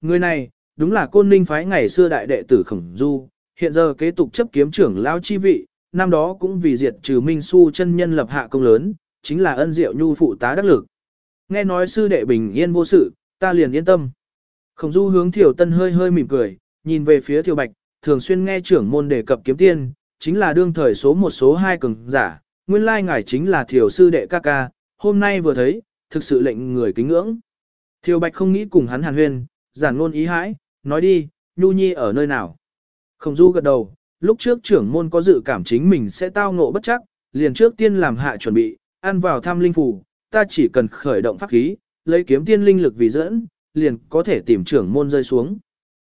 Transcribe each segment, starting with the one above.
Người này, đúng là côn ninh phái ngày xưa đại đệ tử khổng du, hiện giờ kế tục chấp kiếm trưởng lao chi vị, năm đó cũng vì diệt trừ Minh Su chân nhân lập hạ công lớn, chính là ân diệu nhu phụ tá đắc lực. Nghe nói sư đệ bình yên vô sự, ta liền yên tâm. Khổng du hướng Thiểu Tân hơi hơi mỉm cười, nhìn về phía Thiểu Bạch, thường xuyên nghe trưởng môn đề cập kiếm tiên, chính là đương thời số một số hai cường giả, nguyên lai ngài chính là Thiểu sư đệ ca ca, hôm nay vừa thấy, thực sự lệnh người kính ngưỡng. Thiều Bạch không nghĩ cùng hắn hàn huyên, giản ngôn ý hãi, nói đi, Nhu Nhi ở nơi nào. Khổng du gật đầu, lúc trước trưởng môn có dự cảm chính mình sẽ tao ngộ bất chắc, liền trước tiên làm hạ chuẩn bị, ăn vào thăm linh phủ, ta chỉ cần khởi động pháp khí, lấy kiếm tiên linh lực vì dẫn, liền có thể tìm trưởng môn rơi xuống.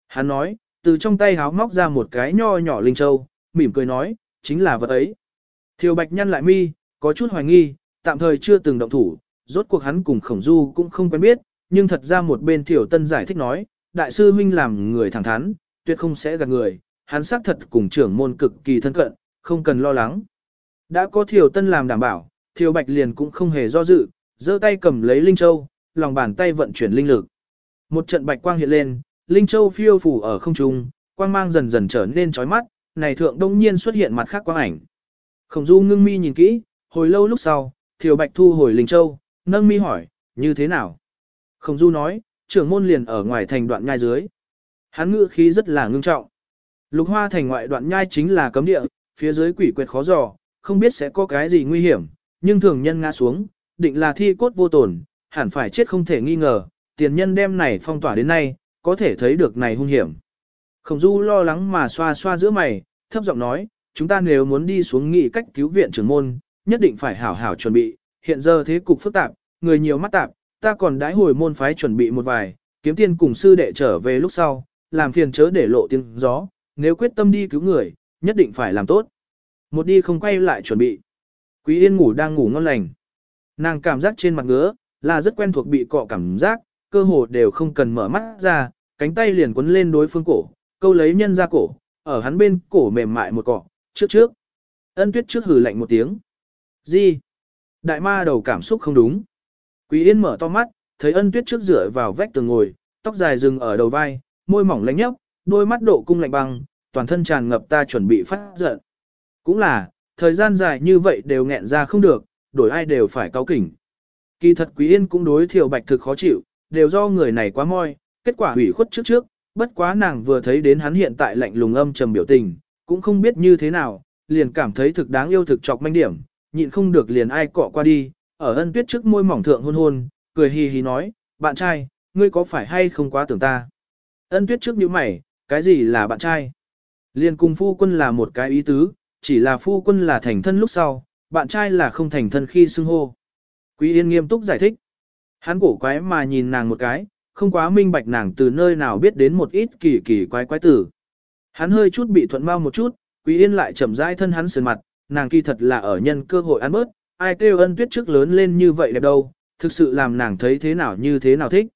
Hắn nói, từ trong tay háo móc ra một cái nho nhỏ linh châu, mỉm cười nói, chính là vật ấy. Thiều Bạch nhăn lại mi, có chút hoài nghi, tạm thời chưa từng động thủ, rốt cuộc hắn cùng khổng du cũng không quen biết, nhưng thật ra một bên Thiểu Tân giải thích nói, đại sư huynh làm người thẳng thắn, tuyệt không sẽ gạt người, hắn xác thật cùng trưởng môn cực kỳ thân cận, không cần lo lắng. Đã có Thiểu Tân làm đảm bảo, Thiểu Bạch liền cũng không hề do dự, giơ tay cầm lấy Linh Châu, lòng bàn tay vận chuyển linh lực. Một trận bạch quang hiện lên, Linh Châu phiêu phủ ở không trung, quang mang dần dần trở nên chói mắt, này thượng đông nhiên xuất hiện mặt khác quang ảnh. Khổng Du ngưng mi nhìn kỹ, hồi lâu lúc sau, Thiều Bạch thu hồi Linh Châu, nâng mi hỏi, như thế nào? Khổng Du nói, trưởng môn liền ở ngoài thành đoạn nhai dưới. Hắn ngữ khí rất là ngưng trọng. Lục hoa thành ngoại đoạn nhai chính là cấm địa, phía dưới quỷ quyệt khó dò, không biết sẽ có cái gì nguy hiểm, nhưng thường nhân ngã xuống, định là thi cốt vô tổn, hẳn phải chết không thể nghi ngờ, tiền nhân đem này phong tỏa đến nay, có thể thấy được này hung hiểm. Khổng Du lo lắng mà xoa xoa giữa mày, thấp giọng nói, chúng ta nếu muốn đi xuống nghị cách cứu viện trưởng môn, nhất định phải hảo hảo chuẩn bị, hiện giờ thế cục phức tạp, người nhiều mắt tạp, ta còn đãi hồi môn phái chuẩn bị một vài, kiếm tiên cùng sư đệ trở về lúc sau, làm phiền chớ để lộ tiếng gió, nếu quyết tâm đi cứu người, nhất định phải làm tốt. Một đi không quay lại chuẩn bị. Quý Yên ngủ đang ngủ ngon lành. Nàng cảm giác trên mặt ngứa, là rất quen thuộc bị cọ cảm giác, cơ hồ đều không cần mở mắt ra, cánh tay liền quấn lên đối phương cổ, câu lấy nhân ra cổ, ở hắn bên cổ mềm mại một cọ, trước trước. Ân tuyết trước hử lạnh một tiếng. Gì? Đại ma đầu cảm xúc không đúng. Quý Yên mở to mắt, thấy ân tuyết trước rửa vào vách tường ngồi, tóc dài dừng ở đầu vai, môi mỏng lánh nhấp, đôi mắt độ cung lạnh băng, toàn thân tràn ngập ta chuẩn bị phát giận. Cũng là, thời gian dài như vậy đều nghẹn ra không được, đổi ai đều phải cao kỉnh. Kỳ thật Quý Yên cũng đối Thiều Bạch thực khó chịu, đều do người này quá moi, kết quả hủy khuất trước trước, bất quá nàng vừa thấy đến hắn hiện tại lạnh lùng âm trầm biểu tình, cũng không biết như thế nào, liền cảm thấy thực đáng yêu thực chọc manh điểm, nhịn không được liền ai cọ qua đi, ở ân tuyết trước môi mỏng thượng hôn hôn, cười hì hì nói, bạn trai, ngươi có phải hay không quá tưởng ta? Ân tuyết trước như mày, cái gì là bạn trai? Liên cùng phu quân là một cái ý tứ, chỉ là phu quân là thành thân lúc sau, bạn trai là không thành thân khi xưng hô. Quý Yên nghiêm túc giải thích. Hắn cổ quái mà nhìn nàng một cái, không quá minh bạch nàng từ nơi nào biết đến một ít kỳ kỳ quái quái tử. Hắn hơi chút bị thuận mau một chút, Quý Yên lại chậm rãi thân hắn sườn mặt, nàng kỳ thật là ở nhân cơ hội ăn bớt, ai kêu ân tuyết trước lớn lên như vậy đẹp đâu, thực sự làm nàng thấy thế nào như thế nào thích.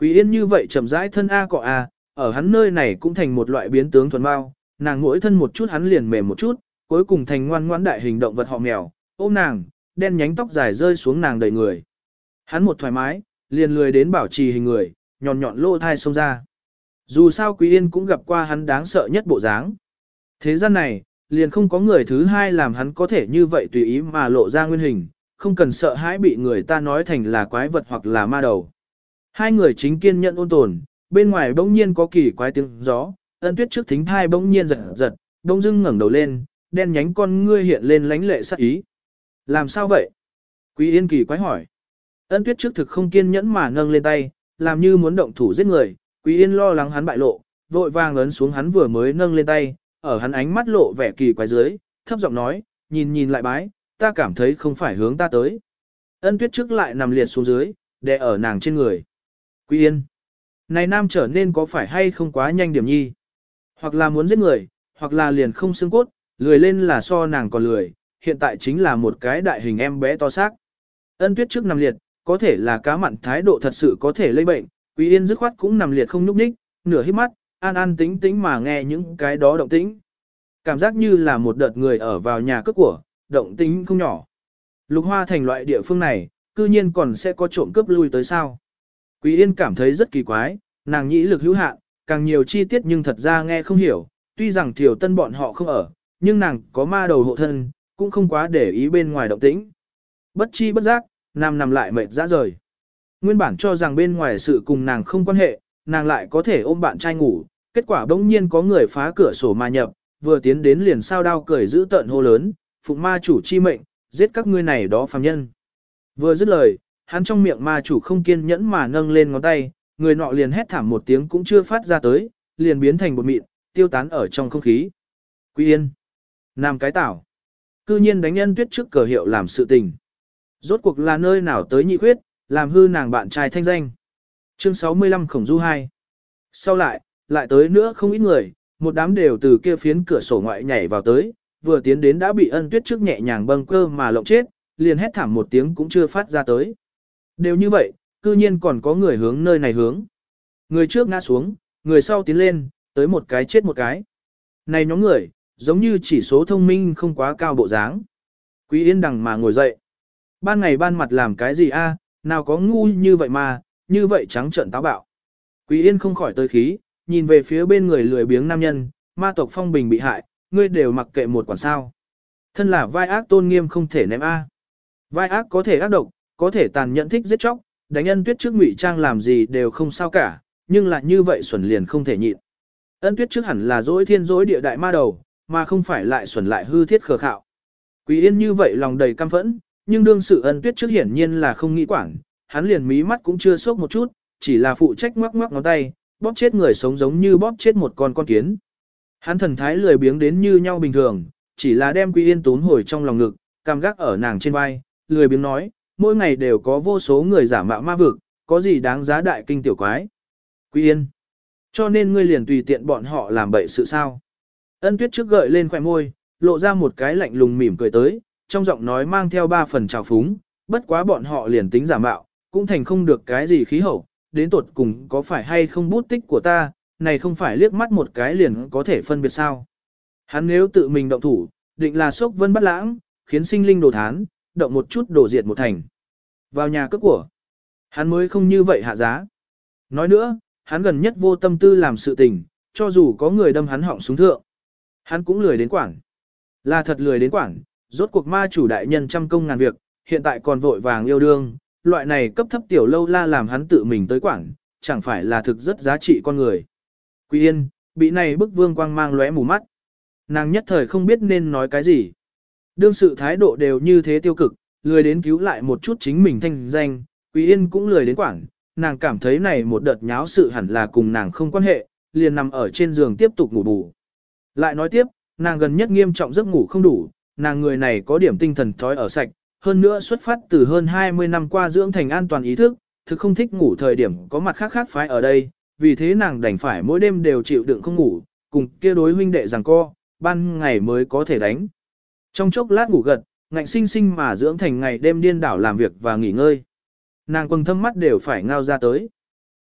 Quý Yên như vậy chậm rãi thân A cọ A, ở hắn nơi này cũng thành một loại biến tướng thuần mau, nàng mỗi thân một chút hắn liền mềm một chút, cuối cùng thành ngoan ngoãn đại hình động vật họ mèo, ôm nàng, đen nhánh tóc dài rơi xuống nàng đầy người. Hắn một thoải mái, liền lười đến bảo trì hình người, nhọn nhọn lô thai xông ra. Dù sao Quý Yên cũng gặp qua hắn đáng sợ nhất bộ dáng. Thế gian này, liền không có người thứ hai làm hắn có thể như vậy tùy ý mà lộ ra nguyên hình, không cần sợ hãi bị người ta nói thành là quái vật hoặc là ma đầu. Hai người chính kiên nhận ôn tồn, bên ngoài bỗng nhiên có kỳ quái tiếng gió, ân tuyết trước thính thai bỗng nhiên giật giật, đông dưng ngẩng đầu lên, đen nhánh con ngươi hiện lên lánh lệ sắc ý. Làm sao vậy? Quý Yên kỳ quái hỏi. Ân tuyết trước thực không kiên nhẫn mà nâng lên tay, làm như muốn động thủ giết người, Quý Yên lo lắng hắn bại lộ, vội vàng ấn xuống hắn vừa mới nâng lên tay, ở hắn ánh mắt lộ vẻ kỳ quái dưới, thấp giọng nói, nhìn nhìn lại bái, ta cảm thấy không phải hướng ta tới. Ân tuyết trước lại nằm liệt xuống dưới, đè ở nàng trên người. Quý Yên. Này nam trở nên có phải hay không quá nhanh điểm nhi? Hoặc là muốn giết người, hoặc là liền không xương cốt, lười lên là so nàng còn lười, hiện tại chính là một cái đại hình em bé to xác. Ân tuyết trước nằm liệt, có thể là cá mặn thái độ thật sự có thể lây bệnh, Quý Yên dứt khoát cũng nằm liệt không nhúc nhích, nửa hít mắt, an an tính tính mà nghe những cái đó động tĩnh. Cảm giác như là một đợt người ở vào nhà cướp của, động tĩnh không nhỏ. Lục Hoa thành loại địa phương này, cư nhiên còn sẽ có trộm cướp lui tới sao. Quý Yên cảm thấy rất kỳ quái, nàng nhĩ lực hữu hạn, càng nhiều chi tiết nhưng thật ra nghe không hiểu, tuy rằng Thiều Tân bọn họ không ở, nhưng nàng có ma đầu hộ thân, cũng không quá để ý bên ngoài động tĩnh. Bất chi bất giác, nam nằm lại mệt ra rời. Nguyên bản cho rằng bên ngoài sự cùng nàng không quan hệ, nàng lại có thể ôm bạn trai ngủ, kết quả bỗng nhiên có người phá cửa sổ mà nhập, vừa tiến đến liền sao đao cười giữ tận hô lớn, phụng ma chủ chi mệnh, giết các ngươi này đó phàm nhân. Vừa dứt lời, hắn trong miệng ma chủ không kiên nhẫn mà nâng lên ngón tay, người nọ liền hét thảm một tiếng cũng chưa phát ra tới, liền biến thành bột mịn, tiêu tán ở trong không khí. Quý yên. Nam cái tảo. Cư nhiên đánh nhân tuyết trước cờ hiệu làm sự tình. Rốt cuộc là nơi nào tới nhị khuyết, làm hư nàng bạn trai thanh danh. Chương 65 Khổng Du 2 Sau lại, lại tới nữa không ít người, một đám đều từ kia phiến cửa sổ ngoại nhảy vào tới, vừa tiến đến đã bị ân tuyết trước nhẹ nhàng bâng cơ mà lộng chết, liền hét thảm một tiếng cũng chưa phát ra tới. Đều như vậy, cư nhiên còn có người hướng nơi này hướng. Người trước ngã xuống, người sau tiến lên, tới một cái chết một cái. Này nhóm người, giống như chỉ số thông minh không quá cao bộ dáng. Quý yên đằng mà ngồi dậy. Ban ngày ban mặt làm cái gì a? nào có ngu như vậy mà, như vậy trắng trợn táo bạo. Quý yên không khỏi tới khí, nhìn về phía bên người lười biếng nam nhân, ma tộc phong bình bị hại, ngươi đều mặc kệ một quản sao. Thân là vai ác tôn nghiêm không thể ném A. Vai ác có thể ác độc, có thể tàn nhẫn thích giết chóc, đánh nhân tuyết trước ngụy trang làm gì đều không sao cả, nhưng lại như vậy xuẩn liền không thể nhịn. Ân tuyết trước hẳn là dối thiên dối địa đại ma đầu, mà không phải lại xuẩn lại hư thiết khờ khạo. Quý yên như vậy lòng đầy căm phẫn, nhưng đương sự ân tuyết trước hiển nhiên là không nghĩ quản, hắn liền mí mắt cũng chưa sốc một chút, chỉ là phụ trách ngoắc ngoắc ngón tay, bóp chết người sống giống như bóp chết một con con kiến. Hắn thần thái lười biếng đến như nhau bình thường, chỉ là đem Quý Yên tốn hồi trong lòng ngực, cam gác ở nàng trên vai, lười biếng nói, mỗi ngày đều có vô số người giả mạo ma vực, có gì đáng giá đại kinh tiểu quái. Quý Yên, cho nên ngươi liền tùy tiện bọn họ làm bậy sự sao. Ân tuyết trước gợi lên khoẻ môi, lộ ra một cái lạnh lùng mỉm cười tới, trong giọng nói mang theo ba phần trào phúng, bất quá bọn họ liền tính giả mạo, cũng thành không được cái gì khí hậu, đến tột cùng có phải hay không bút tích của ta, này không phải liếc mắt một cái liền có thể phân biệt sao. Hắn nếu tự mình động thủ, định là sốc vân bắt lãng, khiến sinh linh đồ thán, động một chút đổ diệt một thành. Vào nhà cướp của, hắn mới không như vậy hạ giá. Nói nữa, hắn gần nhất vô tâm tư làm sự tình, cho dù có người đâm hắn họng xuống thượng. Hắn cũng lười đến quảng. Là thật lười đến quảng, rốt cuộc ma chủ đại nhân trăm công ngàn việc, hiện tại còn vội vàng yêu đương, loại này cấp thấp tiểu lâu la làm hắn tự mình tới quảng, chẳng phải là thực rất giá trị con người. Quý yên, bị này bức vương quang mang lóe mù mắt. Nàng nhất thời không biết nên nói cái gì. Đương sự thái độ đều như thế tiêu cực, lười đến cứu lại một chút chính mình thanh danh, Quý yên cũng lười đến quảng, nàng cảm thấy này một đợt nháo sự hẳn là cùng nàng không quan hệ, liền nằm ở trên giường tiếp tục ngủ bù. Lại nói tiếp, nàng gần nhất nghiêm trọng giấc ngủ không đủ, nàng người này có điểm tinh thần thói ở sạch, hơn nữa xuất phát từ hơn 20 năm qua dưỡng thành an toàn ý thức, thực không thích ngủ thời điểm có mặt khác khác phái ở đây, vì thế nàng đành phải mỗi đêm đều chịu đựng không ngủ, cùng kia đối huynh đệ rằng co, ban ngày mới có thể đánh. Trong chốc lát ngủ gật, ngạnh sinh sinh mà dưỡng thành ngày đêm điên đảo làm việc và nghỉ ngơi. Nàng quần thâm mắt đều phải ngao ra tới.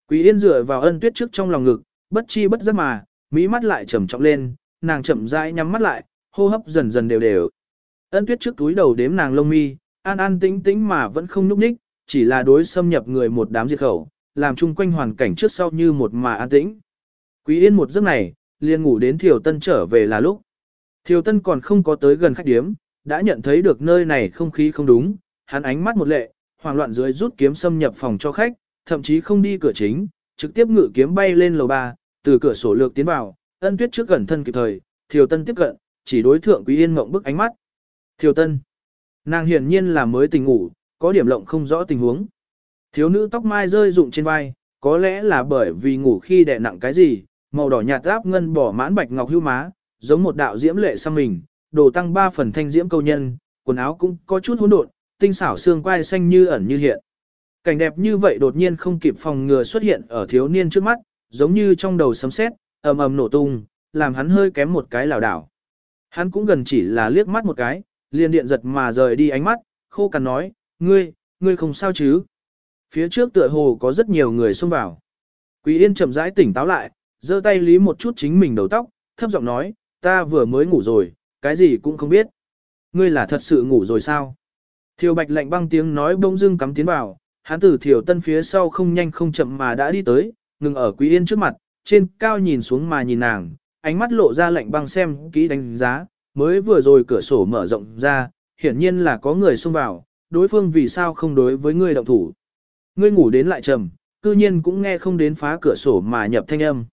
Quý yên dựa vào ân tuyết trước trong lòng ngực, bất chi bất giác mà, mỹ mắt lại trầm trọng lên, nàng chậm rãi nhắm mắt lại, hô hấp dần dần đều đều. Ân tuyết trước túi đầu đếm nàng lông mi, an an tĩnh tĩnh mà vẫn không núp ních, chỉ là đối xâm nhập người một đám diệt khẩu, làm chung quanh hoàn cảnh trước sau như một mà an tĩnh. Quý yên một giấc này, liền ngủ đến Thiều Tân trở về là lúc. Thiều Tân còn không có tới gần khách điếm, đã nhận thấy được nơi này không khí không đúng, hắn ánh mắt một lệ, hoảng loạn dưới rút kiếm xâm nhập phòng cho khách, thậm chí không đi cửa chính, trực tiếp ngự kiếm bay lên lầu ba, từ cửa sổ lược tiến vào, ân tuyết trước gần thân kịp thời, Thiều Tân tiếp cận, chỉ đối thượng Quý Yên mộng bức ánh mắt. Thiều Tân. Nàng hiển nhiên là mới tỉnh ngủ, có điểm lộng không rõ tình huống. Thiếu nữ tóc mai rơi rụng trên vai, có lẽ là bởi vì ngủ khi đè nặng cái gì, màu đỏ nhạt áp ngân bỏ mãn bạch ngọc hưu má, giống một đạo diễm lệ sang mình, đồ tăng ba phần thanh diễm câu nhân, quần áo cũng có chút hỗn độn, tinh xảo xương quai xanh như ẩn như hiện. Cảnh đẹp như vậy đột nhiên không kịp phòng ngừa xuất hiện ở thiếu niên trước mắt, giống như trong đầu sấm sét, ầm ầm nổ tung, làm hắn hơi kém một cái lảo đảo. Hắn cũng gần chỉ là liếc mắt một cái, liền điện giật mà rời đi ánh mắt, khô cằn nói, ngươi, ngươi không sao chứ? Phía trước tựa hồ có rất nhiều người xông vào. Quý Yên chậm rãi tỉnh táo lại, giơ tay lý một chút chính mình đầu tóc, thấp giọng nói, ta vừa mới ngủ rồi, cái gì cũng không biết. Ngươi là thật sự ngủ rồi sao? Thiều Bạch lạnh băng tiếng nói bỗng dưng cắm tiến vào, hắn từ Thiều Tân phía sau không nhanh không chậm mà đã đi tới, ngừng ở Quý Yên trước mặt, trên cao nhìn xuống mà nhìn nàng, ánh mắt lộ ra lạnh băng xem kỹ đánh giá, mới vừa rồi cửa sổ mở rộng ra, hiển nhiên là có người xông vào, đối phương vì sao không đối với ngươi động thủ. Ngươi ngủ đến lại trầm, cư nhiên cũng nghe không đến phá cửa sổ mà nhập thanh âm.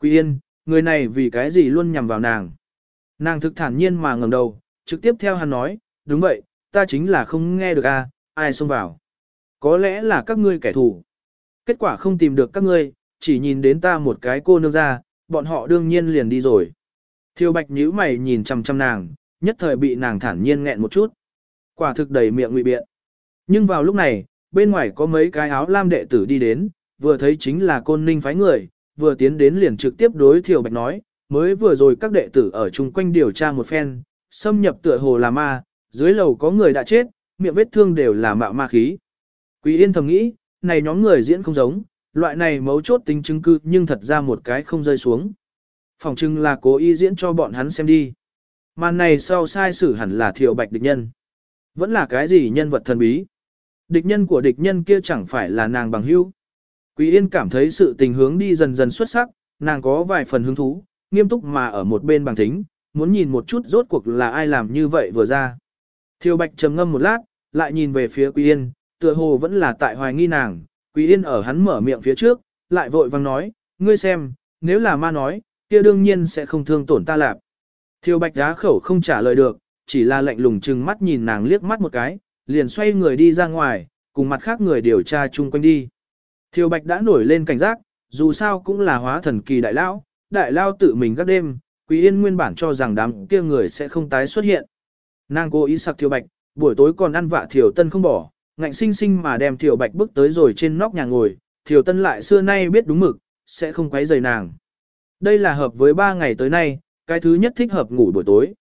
Quý Yên, người này vì cái gì luôn nhằm vào nàng. Nàng thực thản nhiên mà ngẩng đầu, trực tiếp theo hắn nói, đúng vậy, ta chính là không nghe được a, ai xông vào. Có lẽ là các ngươi kẻ thù. Kết quả không tìm được các ngươi, chỉ nhìn đến ta một cái cô nương ra, bọn họ đương nhiên liền đi rồi. Thiều bạch nhíu mày nhìn chăm chăm nàng, nhất thời bị nàng thản nhiên nghẹn một chút. Quả thực đầy miệng ngụy biện. Nhưng vào lúc này, bên ngoài có mấy cái áo lam đệ tử đi đến, vừa thấy chính là côn ninh phái người, vừa tiến đến liền trực tiếp đối thiều bạch nói, mới vừa rồi các đệ tử ở chung quanh điều tra một phen, xâm nhập tựa hồ là ma, dưới lầu có người đã chết, miệng vết thương đều là mạo ma khí. Quý yên thầm nghĩ, này nhóm người diễn không giống, loại này mấu chốt tính chứng cứ nhưng thật ra một cái không rơi xuống. Phòng trưng là cố ý diễn cho bọn hắn xem đi. Màn này sau sai sử hẳn là thiệu bạch địch nhân. Vẫn là cái gì nhân vật thần bí. Địch nhân của địch nhân kia chẳng phải là nàng bằng hữu. Quý Yên cảm thấy sự tình hướng đi dần dần xuất sắc, nàng có vài phần hứng thú, nghiêm túc mà ở một bên bằng thính, muốn nhìn một chút rốt cuộc là ai làm như vậy vừa ra. Thiều Bạch trầm ngâm một lát, lại nhìn về phía Quý Yên, tựa hồ vẫn là tại hoài nghi nàng, Quý Yên ở hắn mở miệng phía trước, lại vội vang nói, ngươi xem, nếu là ma nói, kia đương nhiên sẽ không thương tổn ta lạp. Thiều Bạch đá khẩu không trả lời được, chỉ là lạnh lùng chừng mắt nhìn nàng liếc mắt một cái, liền xoay người đi ra ngoài, cùng mặt khác người điều tra chung quanh đi. Thiều Bạch đã nổi lên cảnh giác, dù sao cũng là hóa thần kỳ đại lão, đại lao tự mình gác đêm, Quý Yên nguyên bản cho rằng đám kia người sẽ không tái xuất hiện. Nàng cố ý sặc Thiều Bạch, buổi tối còn ăn vạ Thiều Tân không bỏ, ngạnh sinh sinh mà đem Thiều Bạch bước tới rồi trên nóc nhà ngồi, Thiều Tân lại xưa nay biết đúng mực, sẽ không quấy rầy nàng. Đây là hợp với ba ngày tới nay, cái thứ nhất thích hợp ngủ buổi tối.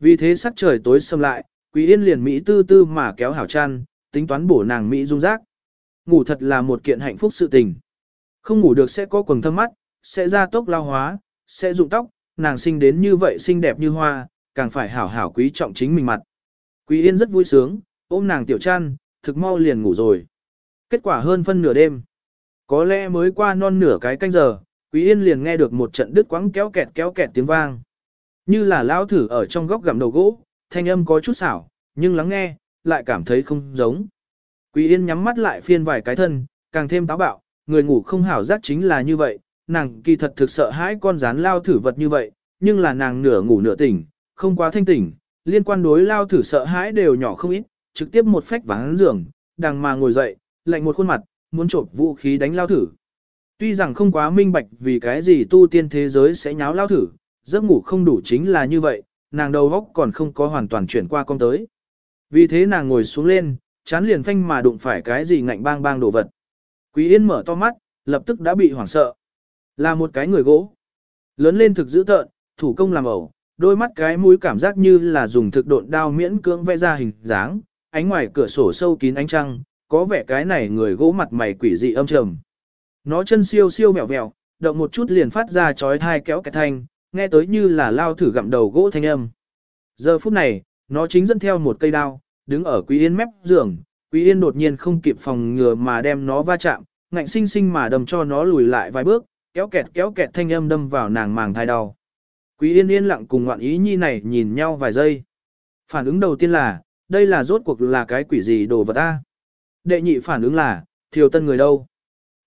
Vì thế sắc trời tối xâm lại, Quý Yên liền Mỹ tư tư mà kéo hảo chăn, tính toán bổ nàng Mỹ dung rác. Ngủ thật là một kiện hạnh phúc sự tình. Không ngủ được sẽ có quầng thâm mắt, sẽ ra tốc lao hóa, sẽ rụng tóc, nàng sinh đến như vậy xinh đẹp như hoa, càng phải hảo hảo quý trọng chính mình mặt. Quý Yên rất vui sướng, ôm nàng tiểu chăn, thực mau liền ngủ rồi. Kết quả hơn phân nửa đêm. Có lẽ mới qua non nửa cái canh giờ, Quý Yên liền nghe được một trận đứt quãng kéo kẹt kéo kẹt tiếng vang. Như là lao thử ở trong góc gặm đầu gỗ, thanh âm có chút xảo, nhưng lắng nghe, lại cảm thấy không giống. Quý Yên nhắm mắt lại phiên vài cái thân, càng thêm táo bạo, người ngủ không hảo giác chính là như vậy, nàng kỳ thật thực sợ hãi con rán lao thử vật như vậy, nhưng là nàng nửa ngủ nửa tỉnh, không quá thanh tỉnh, liên quan đối lao thử sợ hãi đều nhỏ không ít, trực tiếp một phách vắng giường, đằng mà ngồi dậy, lạnh một khuôn mặt, muốn trộm vũ khí đánh lao thử. Tuy rằng không quá minh bạch vì cái gì tu tiên thế giới sẽ nháo lao thử, giấc ngủ không đủ chính là như vậy, nàng đầu óc còn không có hoàn toàn chuyển qua con tới. Vì thế nàng ngồi xuống lên, chán liền phanh mà đụng phải cái gì ngạnh bang bang đồ vật. Quý Yên mở to mắt, lập tức đã bị hoảng sợ. Là một cái người gỗ. Lớn lên thực dữ tợn, thủ công làm ẩu, đôi mắt cái mũi cảm giác như là dùng thực độn đao miễn cưỡng vẽ ra hình dáng, ánh ngoài cửa sổ sâu kín ánh trăng, có vẻ cái này người gỗ mặt mày quỷ dị âm trầm. Nó chân siêu siêu vẹo vẹo, động một chút liền phát ra chói thai kéo cái thanh, nghe tới như là lao thử gặm đầu gỗ thanh âm. Giờ phút này, nó chính dẫn theo một cây đao, đứng ở Quý Yên mép giường, Quý Yên đột nhiên không kịp phòng ngừa mà đem nó va chạm, ngạnh sinh sinh mà đâm cho nó lùi lại vài bước, kéo kẹt kéo kẹt thanh âm đâm vào nàng màng thai đau. Quý Yên yên lặng cùng ngoạn ý nhi này nhìn nhau vài giây. Phản ứng đầu tiên là, đây là rốt cuộc là cái quỷ gì đồ vật a? Đệ nhị phản ứng là, thiều tân người đâu?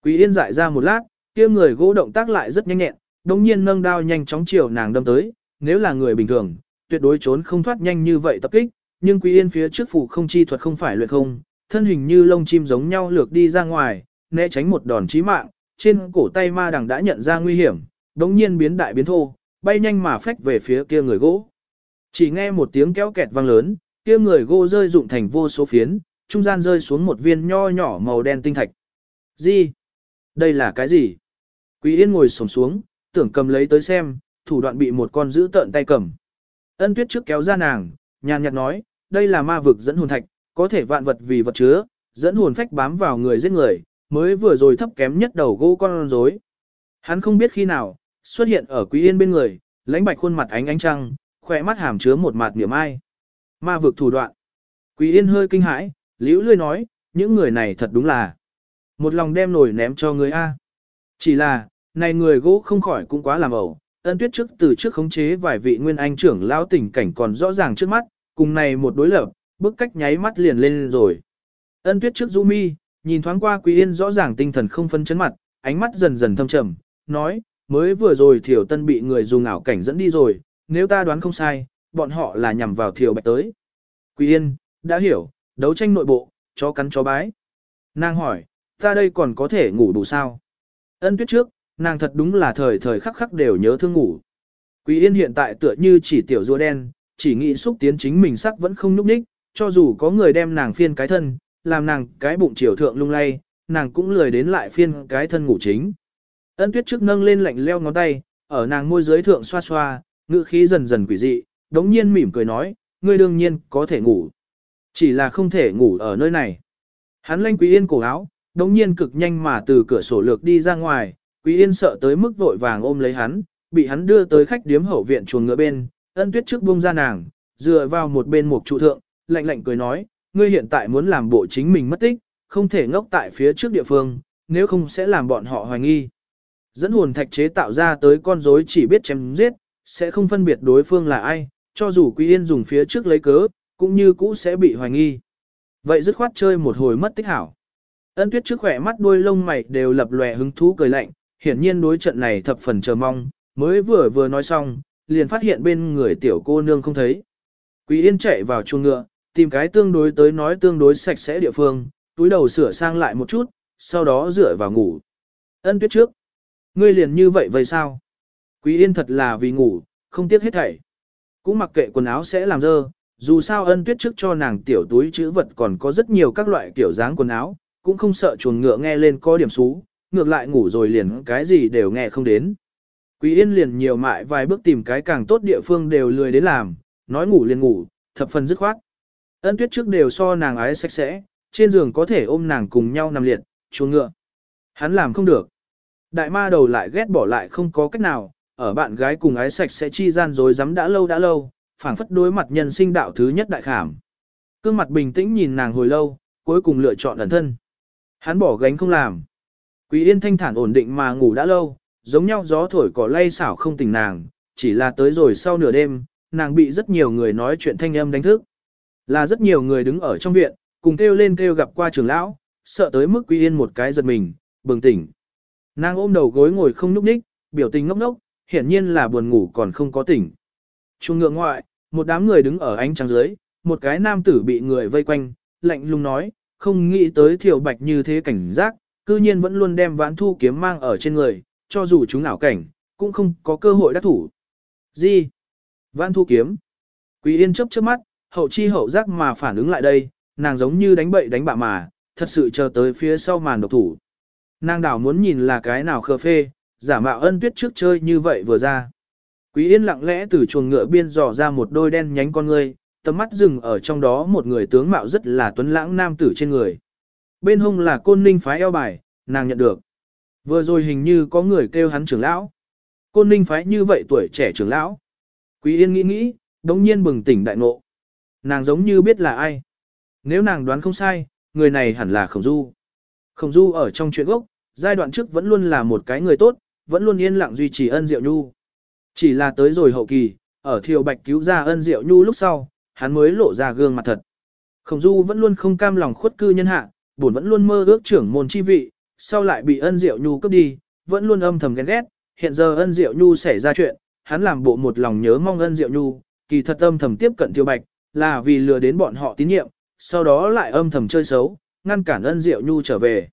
Quý Yên dại ra một lát, kia người gỗ động tác lại rất nhanh nhẹn, đồng nhiên nâng đao nhanh chóng chiều nàng đâm tới, nếu là người bình thường, tuyệt đối trốn không thoát nhanh như vậy tập kích, nhưng Quý Yên phía trước phủ không chi thuật không phải luyện không, thân hình như lông chim giống nhau lược đi ra ngoài, né tránh một đòn chí mạng, trên cổ tay ma đằng đã nhận ra nguy hiểm, đống nhiên biến đại biến thô, bay nhanh mà phách về phía kia người gỗ. Chỉ nghe một tiếng kéo kẹt vang lớn, kia người gỗ rơi rụng thành vô số phiến, trung gian rơi xuống một viên nho nhỏ màu đen tinh thạch. Gì? Đây là cái gì? Quý Yên ngồi xổm xuống, tưởng cầm lấy tới xem, thủ đoạn bị một con giữ tợn tay cầm. Ân Tuyết trước kéo ra nàng, nhàn nhạt nói, đây là ma vực dẫn hồn thạch, có thể vạn vật vì vật chứa, dẫn hồn phách bám vào người giết người, mới vừa rồi thấp kém nhất đầu gỗ con rối. Hắn không biết khi nào, xuất hiện ở Quý Yên bên người, lãnh bạch khuôn mặt ánh ánh trăng, khỏe mắt hàm chứa một mạt niệm ai. Ma vực thủ đoạn. Quý Yên hơi kinh hãi, liễu lươi nói, những người này thật đúng là. Một lòng đem nổi ném cho người A. Chỉ là, này người gỗ không khỏi cũng quá làm ẩu, ân tuyết trước từ trước khống chế vài vị nguyên anh trưởng lao tình cảnh còn rõ ràng trước mắt, cùng này một đối lập, bức cách nháy mắt liền lên rồi. Ân tuyết trước du mi, nhìn thoáng qua Quý Yên rõ ràng tinh thần không phân chấn mặt, ánh mắt dần dần thâm trầm, nói, mới vừa rồi Thiểu Tân bị người dùng ảo cảnh dẫn đi rồi, nếu ta đoán không sai, bọn họ là nhằm vào Thiểu Bạch tới. Quý Yên, đã hiểu, đấu tranh nội bộ, chó cắn chó bái. Nàng hỏi, ta đây còn có thể ngủ đủ sao? Ân tuyết trước, nàng thật đúng là thời thời khắc khắc đều nhớ thương ngủ. Quý Yên hiện tại tựa như chỉ tiểu rùa đen, chỉ nghĩ xúc tiến chính mình sắc vẫn không nhúc nhích, cho dù có người đem nàng phiên cái thân, làm nàng cái bụng chiều thượng lung lay, nàng cũng lười đến lại phiên cái thân ngủ chính. Ân tuyết trước nâng lên lạnh leo ngón tay, ở nàng môi dưới thượng xoa xoa, ngữ khí dần dần quỷ dị, đống nhiên mỉm cười nói, ngươi đương nhiên có thể ngủ. Chỉ là không thể ngủ ở nơi này. Hắn lanh Quý Yên cổ áo, đống nhiên cực nhanh mà từ cửa sổ lược đi ra ngoài, Quý Yên sợ tới mức vội vàng ôm lấy hắn, bị hắn đưa tới khách điếm hậu viện chuồng ngựa bên, ân tuyết trước buông ra nàng, dựa vào một bên một trụ thượng, lạnh lạnh cười nói, ngươi hiện tại muốn làm bộ chính mình mất tích, không thể ngốc tại phía trước địa phương, nếu không sẽ làm bọn họ hoài nghi. Dẫn hồn thạch chế tạo ra tới con rối chỉ biết chém giết, sẽ không phân biệt đối phương là ai, cho dù Quý Yên dùng phía trước lấy cớ, cũng như cũ sẽ bị hoài nghi. Vậy dứt khoát chơi một hồi mất tích hảo. Ân tuyết trước khỏe mắt đuôi lông mày đều lập lòe hứng thú cười lạnh, hiển nhiên đối trận này thập phần chờ mong, mới vừa vừa nói xong, liền phát hiện bên người tiểu cô nương không thấy. Quý Yên chạy vào chuồng ngựa, tìm cái tương đối tới nói tương đối sạch sẽ địa phương, túi đầu sửa sang lại một chút, sau đó dựa vào ngủ. Ân tuyết trước. Ngươi liền như vậy vậy sao? Quý Yên thật là vì ngủ, không tiếc hết thảy. Cũng mặc kệ quần áo sẽ làm dơ, dù sao ân tuyết trước cho nàng tiểu túi chữ vật còn có rất nhiều các loại kiểu dáng quần áo, cũng không sợ chuồng ngựa nghe lên có điểm xú, ngược lại ngủ rồi liền cái gì đều nghe không đến. Quý Yên liền nhiều mại vài bước tìm cái càng tốt địa phương đều lười đến làm, nói ngủ liền ngủ, thập phần dứt khoát. Ân tuyết trước đều so nàng ái sạch sẽ, trên giường có thể ôm nàng cùng nhau nằm liệt, chuồng ngựa. Hắn làm không được. Đại ma đầu lại ghét bỏ lại không có cách nào, ở bạn gái cùng ái sạch sẽ chi gian rồi dám đã lâu đã lâu, phảng phất đối mặt nhân sinh đạo thứ nhất đại khảm. Cương mặt bình tĩnh nhìn nàng hồi lâu, cuối cùng lựa chọn ẩn thân. Hắn bỏ gánh không làm. Quý yên thanh thản ổn định mà ngủ đã lâu, giống nhau gió thổi cỏ lay xảo không tỉnh nàng, chỉ là tới rồi sau nửa đêm, nàng bị rất nhiều người nói chuyện thanh âm đánh thức. Là rất nhiều người đứng ở trong viện, cùng kêu lên kêu gặp qua trưởng lão, sợ tới mức Quý Yên một cái giật mình, bừng tỉnh. Nàng ôm đầu gối ngồi không nhúc nhích, biểu tình ngốc ngốc, hiển nhiên là buồn ngủ còn không có tỉnh. Trung ngựa ngoại, một đám người đứng ở ánh trăng dưới, một cái nam tử bị người vây quanh, lạnh lùng nói, không nghĩ tới thiểu bạch như thế cảnh giác, cư nhiên vẫn luôn đem vãn thu kiếm mang ở trên người, cho dù chúng ảo cảnh, cũng không có cơ hội đắc thủ. Gì? Vãn thu kiếm. Quý yên chớp trước mắt, hậu chi hậu giác mà phản ứng lại đây, nàng giống như đánh bậy đánh bạ mà, thật sự chờ tới phía sau màn độc thủ. Nàng đảo muốn nhìn là cái nào khờ phê, giả mạo ân tuyết trước chơi như vậy vừa ra. Quý yên lặng lẽ từ chuồng ngựa biên dò ra một đôi đen nhánh con ngươi, tầm mắt dừng ở trong đó một người tướng mạo rất là tuấn lãng nam tử trên người. Bên hông là côn ninh phái eo bài, nàng nhận được. Vừa rồi hình như có người kêu hắn trưởng lão. Côn ninh phái như vậy tuổi trẻ trưởng lão. Quý yên nghĩ nghĩ, đống nhiên bừng tỉnh đại ngộ. Nàng giống như biết là ai. Nếu nàng đoán không sai, người này hẳn là khổng du. Khổng du ở trong chuyện gốc, giai đoạn trước vẫn luôn là một cái người tốt, vẫn luôn yên lặng duy trì ân diệu nhu. Chỉ là tới rồi hậu kỳ, ở thiều bạch cứu ra ân diệu nhu lúc sau, hắn mới lộ ra gương mặt thật. Khổng du vẫn luôn không cam lòng khuất cư nhân hạ, buồn vẫn luôn mơ ước trưởng môn chi vị, sau lại bị ân diệu nhu cướp đi, vẫn luôn âm thầm ghen ghét, hiện giờ ân diệu nhu xảy ra chuyện, hắn làm bộ một lòng nhớ mong ân diệu nhu, kỳ thật âm thầm tiếp cận tiêu bạch, là vì lừa đến bọn họ tín nhiệm, sau đó lại âm thầm chơi xấu, ngăn cản ân diệu nhu trở về.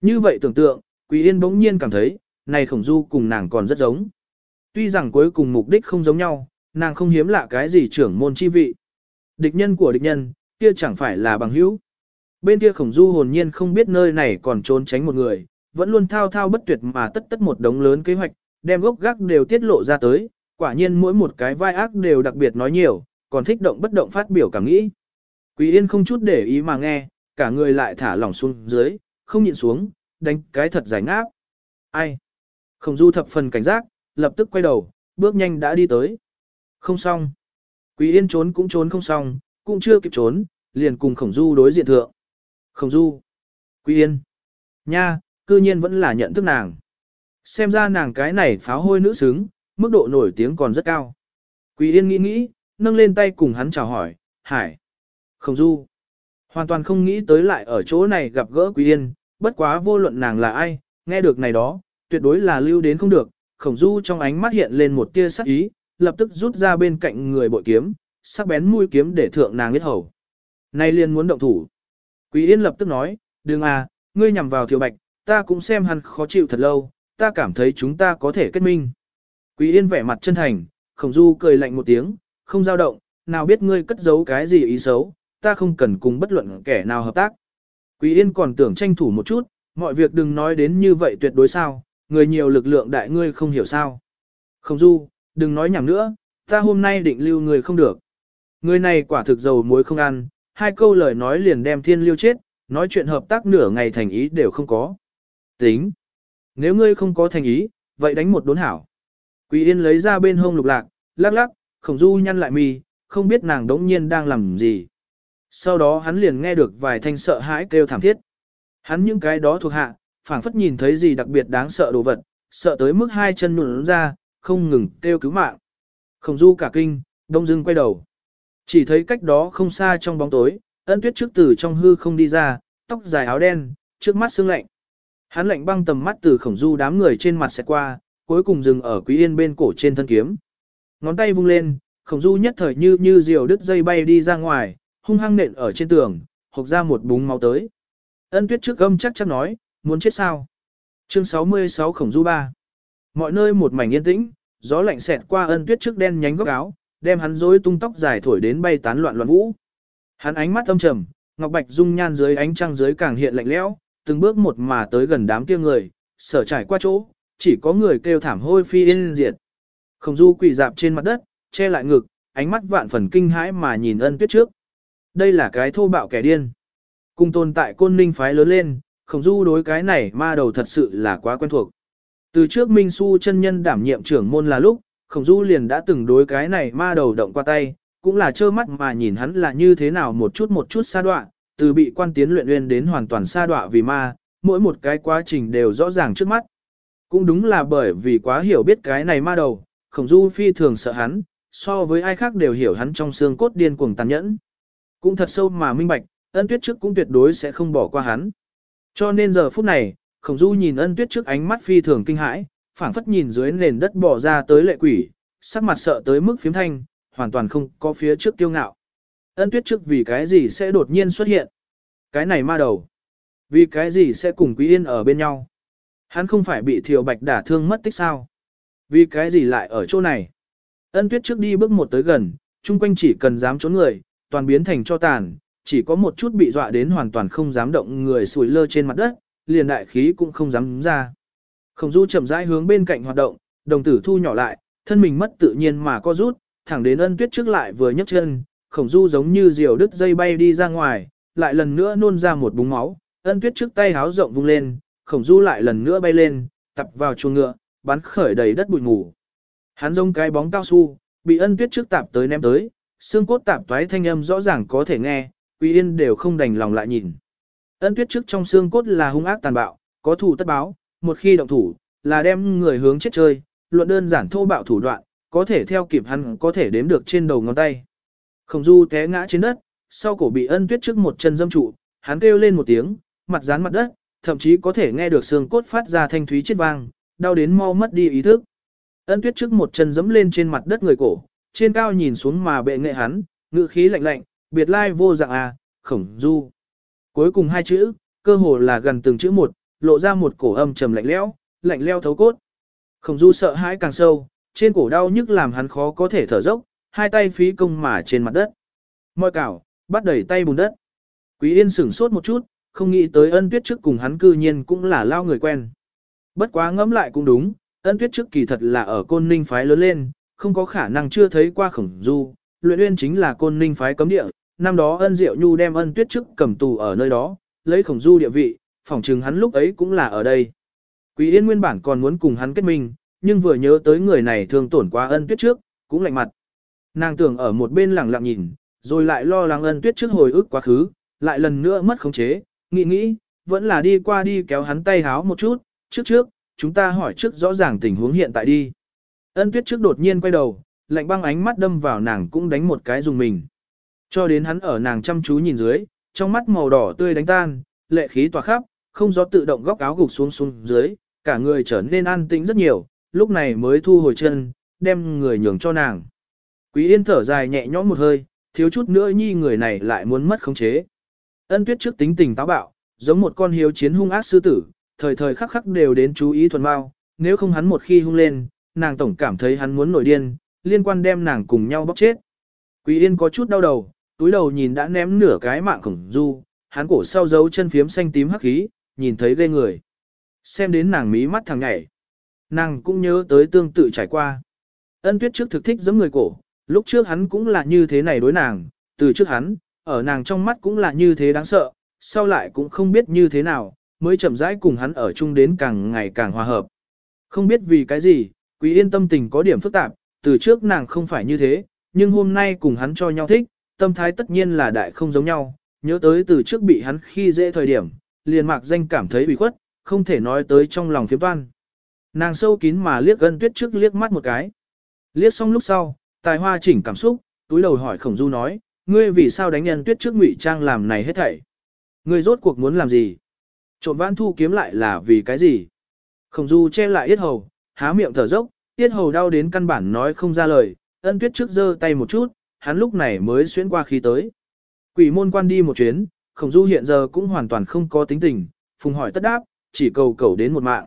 Như vậy tưởng tượng, Quý Yên bỗng nhiên cảm thấy, này khổng du cùng nàng còn rất giống. Tuy rằng cuối cùng mục đích không giống nhau, nàng không hiếm lạ cái gì trưởng môn chi vị. Địch nhân của địch nhân, kia chẳng phải là bằng hữu. Bên kia khổng du hồn nhiên không biết nơi này còn trốn tránh một người, vẫn luôn thao thao bất tuyệt mà tất tất một đống lớn kế hoạch, đem gốc gác đều tiết lộ ra tới, quả nhiên mỗi một cái vai ác đều đặc biệt nói nhiều, còn thích động bất động phát biểu cảm nghĩ. Quý Yên không chút để ý mà nghe, cả người lại thả lỏng xuống dưới, không nhịn xuống, đánh cái thật giải ngáp. Ai? Khổng du thập phần cảnh giác, lập tức quay đầu, bước nhanh đã đi tới. Không xong. Quý Yên trốn cũng trốn không xong, cũng chưa kịp trốn, liền cùng khổng du đối diện thượng. Khổng du. Quý Yên. Nha, cư nhiên vẫn là nhận thức nàng. Xem ra nàng cái này pháo hôi nữ xứng, mức độ nổi tiếng còn rất cao. Quý Yên nghĩ nghĩ, nâng lên tay cùng hắn chào hỏi, Hải. Khổng du. Hoàn toàn không nghĩ tới lại ở chỗ này gặp gỡ Quý Yên, bất quá vô luận nàng là ai, nghe được này đó, tuyệt đối là lưu đến không được. Khổng du trong ánh mắt hiện lên một tia sắc ý, lập tức rút ra bên cạnh người bội kiếm, sắc bén mũi kiếm để thượng nàng biết hầu. Nay liền muốn động thủ. Quý Yên lập tức nói, đừng à, ngươi nhằm vào Thiều Bạch, ta cũng xem hắn khó chịu thật lâu, ta cảm thấy chúng ta có thể kết minh. Quý Yên vẻ mặt chân thành, Khổng Du cười lạnh một tiếng, không dao động, nào biết ngươi cất giấu cái gì ý xấu, ta không cần cùng bất luận kẻ nào hợp tác. Quý Yên còn tưởng tranh thủ một chút, mọi việc đừng nói đến như vậy tuyệt đối sao, người nhiều lực lượng đại ngươi không hiểu sao. Khổng Du, đừng nói nhảm nữa, ta hôm nay định lưu người không được. Người này quả thực dầu muối không ăn, hai câu lời nói liền đem thiên liêu chết, nói chuyện hợp tác nửa ngày thành ý đều không có. Tính. Nếu ngươi không có thành ý, vậy đánh một đốn hảo. Quý Yên lấy ra bên hông lục lạc, lắc lắc, khổng du nhăn lại mì, không biết nàng đống nhiên đang làm gì. Sau đó hắn liền nghe được vài thanh sợ hãi kêu thảm thiết. Hắn những cái đó thuộc hạ, phảng phất nhìn thấy gì đặc biệt đáng sợ đồ vật, sợ tới mức hai chân nụn ra, không ngừng kêu cứu mạng. Khổng du cả kinh, đông dưng quay đầu. Chỉ thấy cách đó không xa trong bóng tối, ân tuyết trước từ trong hư không đi ra, tóc dài áo đen, trước mắt sương lạnh. Hắn lạnh băng tầm mắt từ khổng du đám người trên mặt sẽ qua, cuối cùng dừng ở quý yên bên cổ trên thân kiếm. Ngón tay vung lên, khổng du nhất thời như như diều đứt dây bay đi ra ngoài, hung hăng nện ở trên tường, hộc ra một búng máu tới. Ân tuyết trước gâm chắc chắc nói, muốn chết sao? Chương 66 khổng du ba. Mọi nơi một mảnh yên tĩnh, gió lạnh xẹt qua ân tuyết trước đen nhánh góc áo, đem hắn rối tung tóc dài thổi đến bay tán loạn loạn vũ. Hắn ánh mắt âm trầm, ngọc bạch dung nhan dưới ánh trăng dưới càng hiện lạnh lẽo, từng bước một mà tới gần đám kia người, sở trải qua chỗ, chỉ có người kêu thảm hôi phi yên diệt. Khổng du quỳ dạp trên mặt đất, che lại ngực, ánh mắt vạn phần kinh hãi mà nhìn ân tuyết trước. Đây là cái thô bạo kẻ điên. Cùng tồn tại côn ninh phái lớn lên, khổng du đối cái này ma đầu thật sự là quá quen thuộc. Từ trước Minh Su chân nhân đảm nhiệm trưởng môn là lúc, khổng du liền đã từng đối cái này ma đầu động qua tay, cũng là trơ mắt mà nhìn hắn là như thế nào một chút một chút xa đoạn, từ bị quan tiến luyện uyên đến hoàn toàn xa đoạn vì ma, mỗi một cái quá trình đều rõ ràng trước mắt. Cũng đúng là bởi vì quá hiểu biết cái này ma đầu, khổng du phi thường sợ hắn, so với ai khác đều hiểu hắn trong xương cốt điên cuồng tàn nhẫn. Cũng thật sâu mà minh bạch, ân tuyết trước cũng tuyệt đối sẽ không bỏ qua hắn. Cho nên giờ phút này, khổng du nhìn ân tuyết trước ánh mắt phi thường kinh hãi, phảng phất nhìn dưới nền đất bỏ ra tới lệ quỷ, sắc mặt sợ tới mức phiếm thanh, hoàn toàn không có phía trước tiêu ngạo. Ân tuyết trước vì cái gì sẽ đột nhiên xuất hiện? Cái này ma đầu. Vì cái gì sẽ cùng Quý Yên ở bên nhau? Hắn không phải bị Thiều Bạch đả thương mất tích sao? Vì cái gì lại ở chỗ này? Ân tuyết trước đi bước một tới gần, chung quanh chỉ cần dám trốn người, toàn biến thành cho tàn, chỉ có một chút bị dọa đến hoàn toàn không dám động người sùi lơ trên mặt đất, liền đại khí cũng không dám ra. Khổng du chậm rãi hướng bên cạnh hoạt động, đồng tử thu nhỏ lại, thân mình mất tự nhiên mà co rút, thẳng đến ân tuyết trước lại vừa nhấc chân, khổng du giống như diều đứt dây bay đi ra ngoài, lại lần nữa nôn ra một búng máu, ân tuyết trước tay háo rộng vung lên, khổng du lại lần nữa bay lên, tập vào chuồng ngựa, bắn khởi đầy đất bụi mù. Hắn giống cái bóng cao su, bị ân tuyết trước tạp tới ném tới, xương cốt tạp toái thanh âm rõ ràng có thể nghe, Quý Yên đều không đành lòng lại nhìn. Ân tuyết trước trong xương cốt là hung ác tàn bạo, có thủ tất báo, một khi động thủ, là đem người hướng chết chơi, luận đơn giản thô bạo thủ đoạn, có thể theo kịp hắn có thể đếm được trên đầu ngón tay. Khổng du té ngã trên đất, sau cổ bị ân tuyết trước một chân dâm trụ, hắn kêu lên một tiếng, mặt dán mặt đất, thậm chí có thể nghe được xương cốt phát ra thanh thúy chết vang, đau đến mau mất đi ý thức. Ân tuyết trước một chân dẫm lên trên mặt đất người cổ, trên cao nhìn xuống mà bệ nghệ hắn, ngự khí lạnh lạnh, biệt lai vô dạng à, khổng du. Cuối cùng hai chữ, cơ hồ là gần từng chữ một, lộ ra một cổ âm trầm lạnh lẽo, lạnh lẽo thấu cốt. Khổng du sợ hãi càng sâu, trên cổ đau nhức làm hắn khó có thể thở dốc, hai tay phí công mà trên mặt đất. Môi cảo, bắt đẩy tay bùn đất. Quý Yên sửng sốt một chút, không nghĩ tới ân tuyết trước cùng hắn cư nhiên cũng là lao người quen. Bất quá ngẫm lại cũng đúng, ân tuyết trước kỳ thật là ở côn ninh phái lớn lên, không có khả năng chưa thấy qua khổng du, luyện uyên chính là côn ninh phái cấm địa, năm đó ân diệu nhu đem ân tuyết trước cầm tù ở nơi đó, lấy khổng du địa vị, phỏng chừng hắn lúc ấy cũng là ở đây. Quý Yên nguyên bản còn muốn cùng hắn kết minh, nhưng vừa nhớ tới người này thường tổn quá ân tuyết trước, cũng lạnh mặt. Nàng tưởng ở một bên lặng lặng nhìn, rồi lại lo lắng ân tuyết trước hồi ức quá khứ, lại lần nữa mất khống chế, nghĩ nghĩ, vẫn là đi qua đi kéo hắn tay háo một chút, trước trước, chúng ta hỏi trước rõ ràng tình huống hiện tại đi. Ân tuyết trước đột nhiên quay đầu, lạnh băng ánh mắt đâm vào nàng cũng đánh một cái dùng mình. Cho đến hắn ở nàng chăm chú nhìn dưới, trong mắt màu đỏ tươi đánh tan, lệ khí tỏa khắp, không gió tự động góc áo gục xuống xuống dưới, cả người trở nên an tĩnh rất nhiều, lúc này mới thu hồi chân, đem người nhường cho nàng. Quý yên thở dài nhẹ nhõm một hơi, thiếu chút nữa nhi người này lại muốn mất khống chế. Ân tuyết trước tính tình táo bạo, giống một con hiếu chiến hung ác sư tử, thời thời khắc khắc đều đến chú ý thuần mau, nếu không hắn một khi hung lên, nàng tổng cảm thấy hắn muốn nổi điên, liên quan đem nàng cùng nhau bóc chết. Quý yên có chút đau đầu, túi đầu nhìn đã ném nửa cái mạng khổng du, hắn cổ sau giấu chân phiếm xanh tím hắc khí, nhìn thấy ghê người. Xem đến nàng mí mắt thằng nhảy. Nàng cũng nhớ tới tương tự trải qua. Ân tuyết trước thực thích giống người cổ, lúc trước hắn cũng là như thế này đối nàng, từ trước hắn, ở nàng trong mắt cũng là như thế đáng sợ, sau lại cũng không biết như thế nào, mới chậm rãi cùng hắn ở chung đến càng ngày càng hòa hợp. Không biết vì cái gì, quý yên tâm tình có điểm phức tạp, từ trước nàng không phải như thế, nhưng hôm nay cùng hắn cho nhau thích, tâm thái tất nhiên là đại không giống nhau, nhớ tới từ trước bị hắn khi dễ thời điểm, liền mạc danh cảm thấy bị khuất, không thể nói tới trong lòng phiếm toan. Nàng sâu kín mà liếc gân tuyết trước liếc mắt một cái. Liếc xong lúc sau, tài hoa chỉnh cảm xúc, túi đầu hỏi khổng du nói, ngươi vì sao đánh nhân tuyết trước ngụy trang làm này hết thảy? Ngươi rốt cuộc muốn làm gì? Trộm vãn thu kiếm lại là vì cái gì? Khổng du che lại yết hầu, há miệng thở dốc, yết hầu đau đến căn bản nói không ra lời, ân tuyết trước giơ tay một chút, hắn lúc này mới xuyên qua khí tới. Quỷ môn quan đi một chuyến, khổng du hiện giờ cũng hoàn toàn không có tính tình, phùng hỏi tất đáp, chỉ cầu cầu đến một mạng.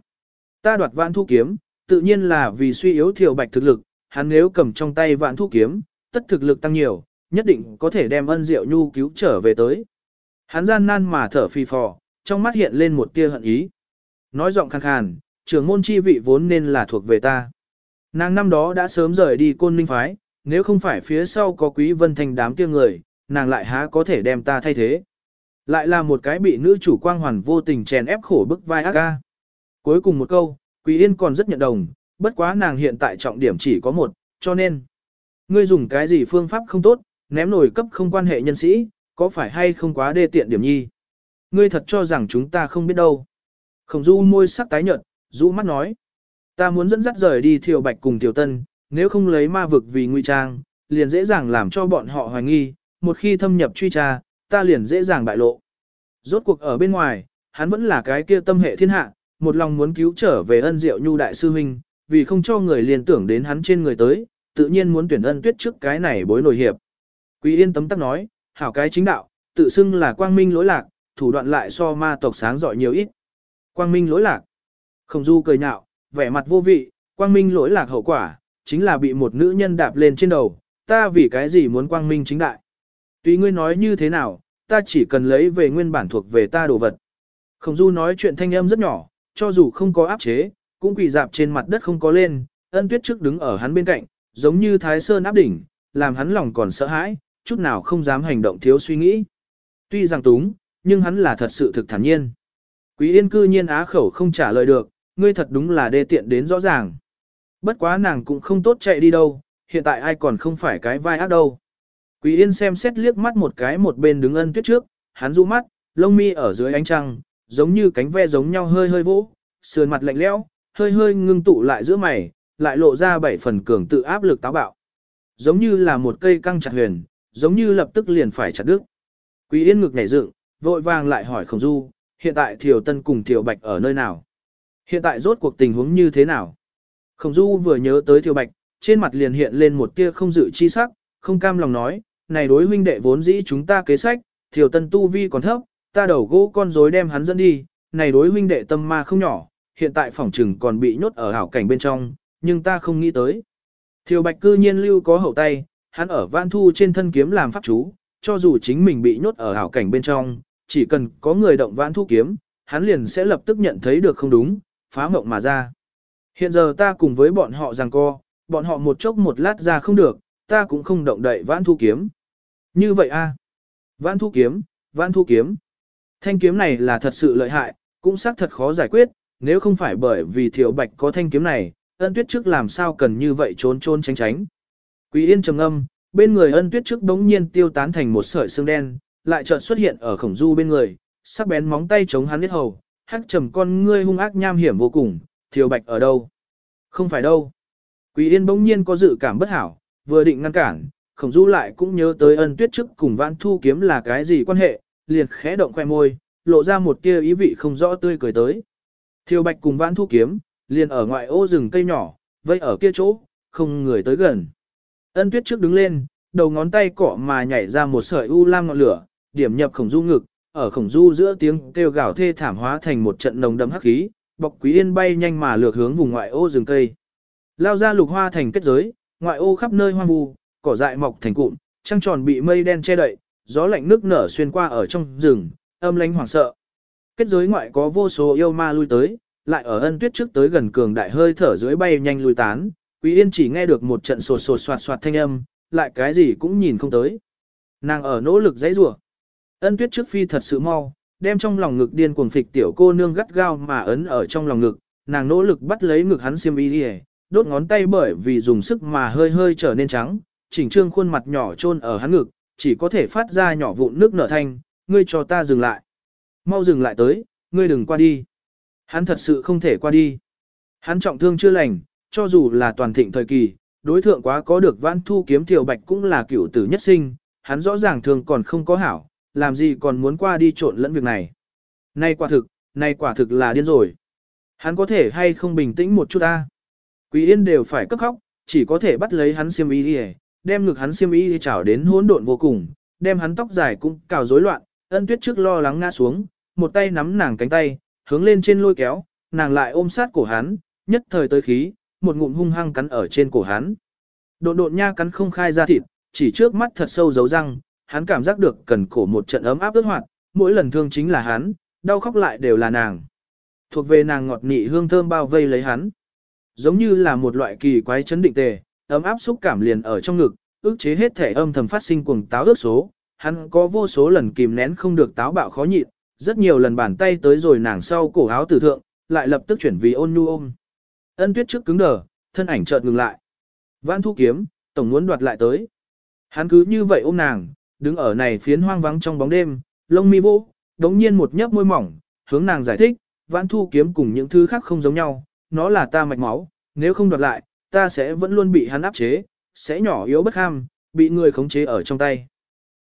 Ta đoạt vạn thu kiếm, tự nhiên là vì suy yếu thiểu bạch thực lực, hắn nếu cầm trong tay vạn thu kiếm, tất thực lực tăng nhiều, nhất định có thể đem ân diệu nhu cứu trở về tới. Hắn gian nan mà thở phì phò, trong mắt hiện lên một tia hận ý. Nói giọng khàn khàn, trưởng môn chi vị vốn nên là thuộc về ta. Nàng năm đó đã sớm rời đi côn ninh phái, nếu không phải phía sau có quý vân thành đám kia người, nàng lại há có thể đem ta thay thế. Lại là một cái bị nữ chủ quang hoàn vô tình chèn ép khổ bức vai ác ca. Cuối cùng một câu, Quý Yên còn rất nhận đồng, bất quá nàng hiện tại trọng điểm chỉ có một, cho nên. Ngươi dùng cái gì phương pháp không tốt, ném nổi cấp không quan hệ nhân sĩ, có phải hay không quá đê tiện điểm nhi. Ngươi thật cho rằng chúng ta không biết đâu. Khổng du môi sắc tái nhợt, rũ mắt nói. Ta muốn dẫn dắt rời đi thiều bạch cùng Thiều tân, nếu không lấy ma vực vì nguy trang, liền dễ dàng làm cho bọn họ hoài nghi, một khi thâm nhập truy tra, ta liền dễ dàng bại lộ. Rốt cuộc ở bên ngoài, hắn vẫn là cái kia tâm hệ thiên hạ, một lòng muốn cứu trở về ân diệu nhu đại sư huynh, vì không cho người liền tưởng đến hắn trên người tới, tự nhiên muốn tuyển ân tuyết trước cái này bối nổi hiệp. Quý yên tấm tắc nói, hảo cái chính đạo, tự xưng là quang minh lỗi lạc, thủ đoạn lại so ma tộc sáng giỏi nhiều ít. Quang minh lỗi lạc. Không du cười nhạo, vẻ mặt vô vị, quang minh lỗi lạc hậu quả, chính là bị một nữ nhân đạp lên trên đầu, ta vì cái gì muốn quang minh chính đại. Tùy ngươi nói như thế nào, ta chỉ cần lấy về nguyên bản thuộc về ta đồ vật. Khổng du nói chuyện thanh âm rất nhỏ, cho dù không có áp chế, cũng quỳ dạp trên mặt đất không có lên, ân tuyết trước đứng ở hắn bên cạnh, giống như thái sơn áp đỉnh, làm hắn lòng còn sợ hãi, chút nào không dám hành động thiếu suy nghĩ. Tuy rằng túng, nhưng hắn là thật sự thực thản nhiên. Quý yên cư nhiên á khẩu không trả lời được, ngươi thật đúng là đê tiện đến rõ ràng. Bất quá nàng cũng không tốt chạy đi đâu, hiện tại ai còn không phải cái vai ác đâu. Quý yên xem xét liếc mắt một cái một bên đứng ân tuyết trước, hắn rũ mắt, lông mi ở dưới ánh trăng, giống như cánh ve giống nhau hơi hơi vỗ, sườn mặt lạnh lẽo, hơi hơi ngưng tụ lại giữa mày, lại lộ ra bảy phần cường tự áp lực táo bạo. Giống như là một cây căng chặt huyền, giống như lập tức liền phải chặt đứt. Quý Yên ngực nhảy dựng, vội vàng lại hỏi Khổng Du, hiện tại Thiều Tân cùng Thiều Bạch ở nơi nào? Hiện tại rốt cuộc tình huống như thế nào? Khổng Du vừa nhớ tới Thiều Bạch, trên mặt liền hiện lên một tia không dự chi sắc, không cam lòng nói, này đối huynh đệ vốn dĩ chúng ta kế sách, Thiều Tân tu vi còn thấp, ta đầu gỗ con rối đem hắn dẫn đi, này đối huynh đệ tâm ma không nhỏ, hiện tại phòng trừng còn bị nhốt ở hảo cảnh bên trong, nhưng ta không nghĩ tới. Thiều Bạch cư nhiên lưu có hậu tay, hắn ở Van Thu trên thân kiếm làm pháp chú, cho dù chính mình bị nhốt ở hảo cảnh bên trong, chỉ cần có người động Van Thu kiếm, hắn liền sẽ lập tức nhận thấy được không đúng, phá mộng mà ra. Hiện giờ ta cùng với bọn họ rằng co, bọn họ một chốc một lát ra không được, ta cũng không động đậy Vãn Thu kiếm. Như vậy a, Vãn Thu kiếm, Vãn Thu kiếm. Thanh kiếm này là thật sự lợi hại, cũng xác thật khó giải quyết, nếu không phải bởi vì thiểu Bạch có thanh kiếm này, ân tuyết trước làm sao cần như vậy trốn trốn tránh tránh. Quý yên trầm âm, bên người ân tuyết trước đống nhiên tiêu tán thành một sợi xương đen, lại chợt xuất hiện ở khổng du bên người, sắc bén móng tay chống hắn biết hầu, hắc trầm con ngươi hung ác nham hiểm vô cùng, Thiều Bạch ở đâu? Không phải đâu. Quý Yên bỗng nhiên có dự cảm bất hảo, vừa định ngăn cản, khổng du lại cũng nhớ tới ân tuyết trước cùng vãn thu kiếm là cái gì quan hệ, liền khẽ động khoe môi, lộ ra một tia ý vị không rõ tươi cười tới. Thiều Bạch cùng vãn thu kiếm, liền ở ngoại ô rừng cây nhỏ, vây ở kia chỗ, không người tới gần. Ân tuyết trước đứng lên, đầu ngón tay cọ mà nhảy ra một sợi u lam ngọn lửa, điểm nhập khổng du ngực, ở khổng du giữa tiếng kêu gào thê thảm hóa thành một trận nồng đậm hắc khí, bọc quý yên bay nhanh mà lược hướng vùng ngoại ô rừng cây. Lao ra lục hoa thành kết giới, ngoại ô khắp nơi hoang vu, cỏ dại mọc thành cụm, trăng tròn bị mây đen che đậy, gió lạnh nước nở xuyên qua ở trong rừng, âm lãnh hoảng sợ. Kết giới ngoại có vô số yêu ma lui tới, lại ở ân tuyết trước tới gần cường đại hơi thở dưới bay nhanh lui tán, Quý Yên chỉ nghe được một trận sột sột soạt soạt thanh âm, lại cái gì cũng nhìn không tới. Nàng ở nỗ lực dãy rủa. Ân tuyết trước phi thật sự mau, đem trong lòng ngực điên cuồng phịch tiểu cô nương gắt gao mà ấn ở trong lòng ngực, nàng nỗ lực bắt lấy ngực hắn xiêm y đi đốt ngón tay bởi vì dùng sức mà hơi hơi trở nên trắng, chỉnh trương khuôn mặt nhỏ chôn ở hắn ngực, chỉ có thể phát ra nhỏ vụn nước nở thanh, ngươi cho ta dừng lại. Mau dừng lại tới, ngươi đừng qua đi. Hắn thật sự không thể qua đi. Hắn trọng thương chưa lành, cho dù là toàn thịnh thời kỳ, đối thượng quá có được vãn thu kiếm tiểu bạch cũng là cựu tử nhất sinh, hắn rõ ràng thường còn không có hảo, làm gì còn muốn qua đi trộn lẫn việc này. Nay quả thực, nay quả thực là điên rồi. Hắn có thể hay không bình tĩnh một chút ta. Quý yên đều phải cấp khóc, chỉ có thể bắt lấy hắn xiêm y đi đem ngực hắn xiêm y chảo đến hỗn độn vô cùng, đem hắn tóc dài cũng cào rối loạn, ân tuyết trước lo lắng ngã xuống, một tay nắm nàng cánh tay, hướng lên trên lôi kéo, nàng lại ôm sát cổ hắn, nhất thời tới khí, một ngụm hung hăng cắn ở trên cổ hắn. Độn độn nha cắn không khai ra thịt, chỉ trước mắt thật sâu dấu răng, hắn cảm giác được cần cổ một trận ấm áp ướt hoạt, mỗi lần thương chính là hắn, đau khóc lại đều là nàng. Thuộc về nàng ngọt nị hương thơm bao vây lấy hắn. Giống như là một loại kỳ quái chấn định tề, ấm áp xúc cảm liền ở trong ngực, ức chế hết thể âm thầm phát sinh cuồng táo ước số. Hắn có vô số lần kìm nén không được táo bạo khó nhịn, rất nhiều lần bàn tay tới rồi nàng sau cổ áo tử thượng, lại lập tức chuyển vì ôn nhu ôm. Ân tuyết trước cứng đờ, thân ảnh chợt ngừng lại. Vãn thu kiếm, tổng muốn đoạt lại tới. Hắn cứ như vậy ôm nàng, đứng ở này phiến hoang vắng trong bóng đêm, lông mi vô, đống nhiên một nhấp môi mỏng, hướng nàng giải thích, vãn thu kiếm cùng những thứ khác không giống nhau, nó là ta mạch máu, nếu không đoạt lại, ta sẽ vẫn luôn bị hắn áp chế, sẽ nhỏ yếu bất ham, bị người khống chế ở trong tay.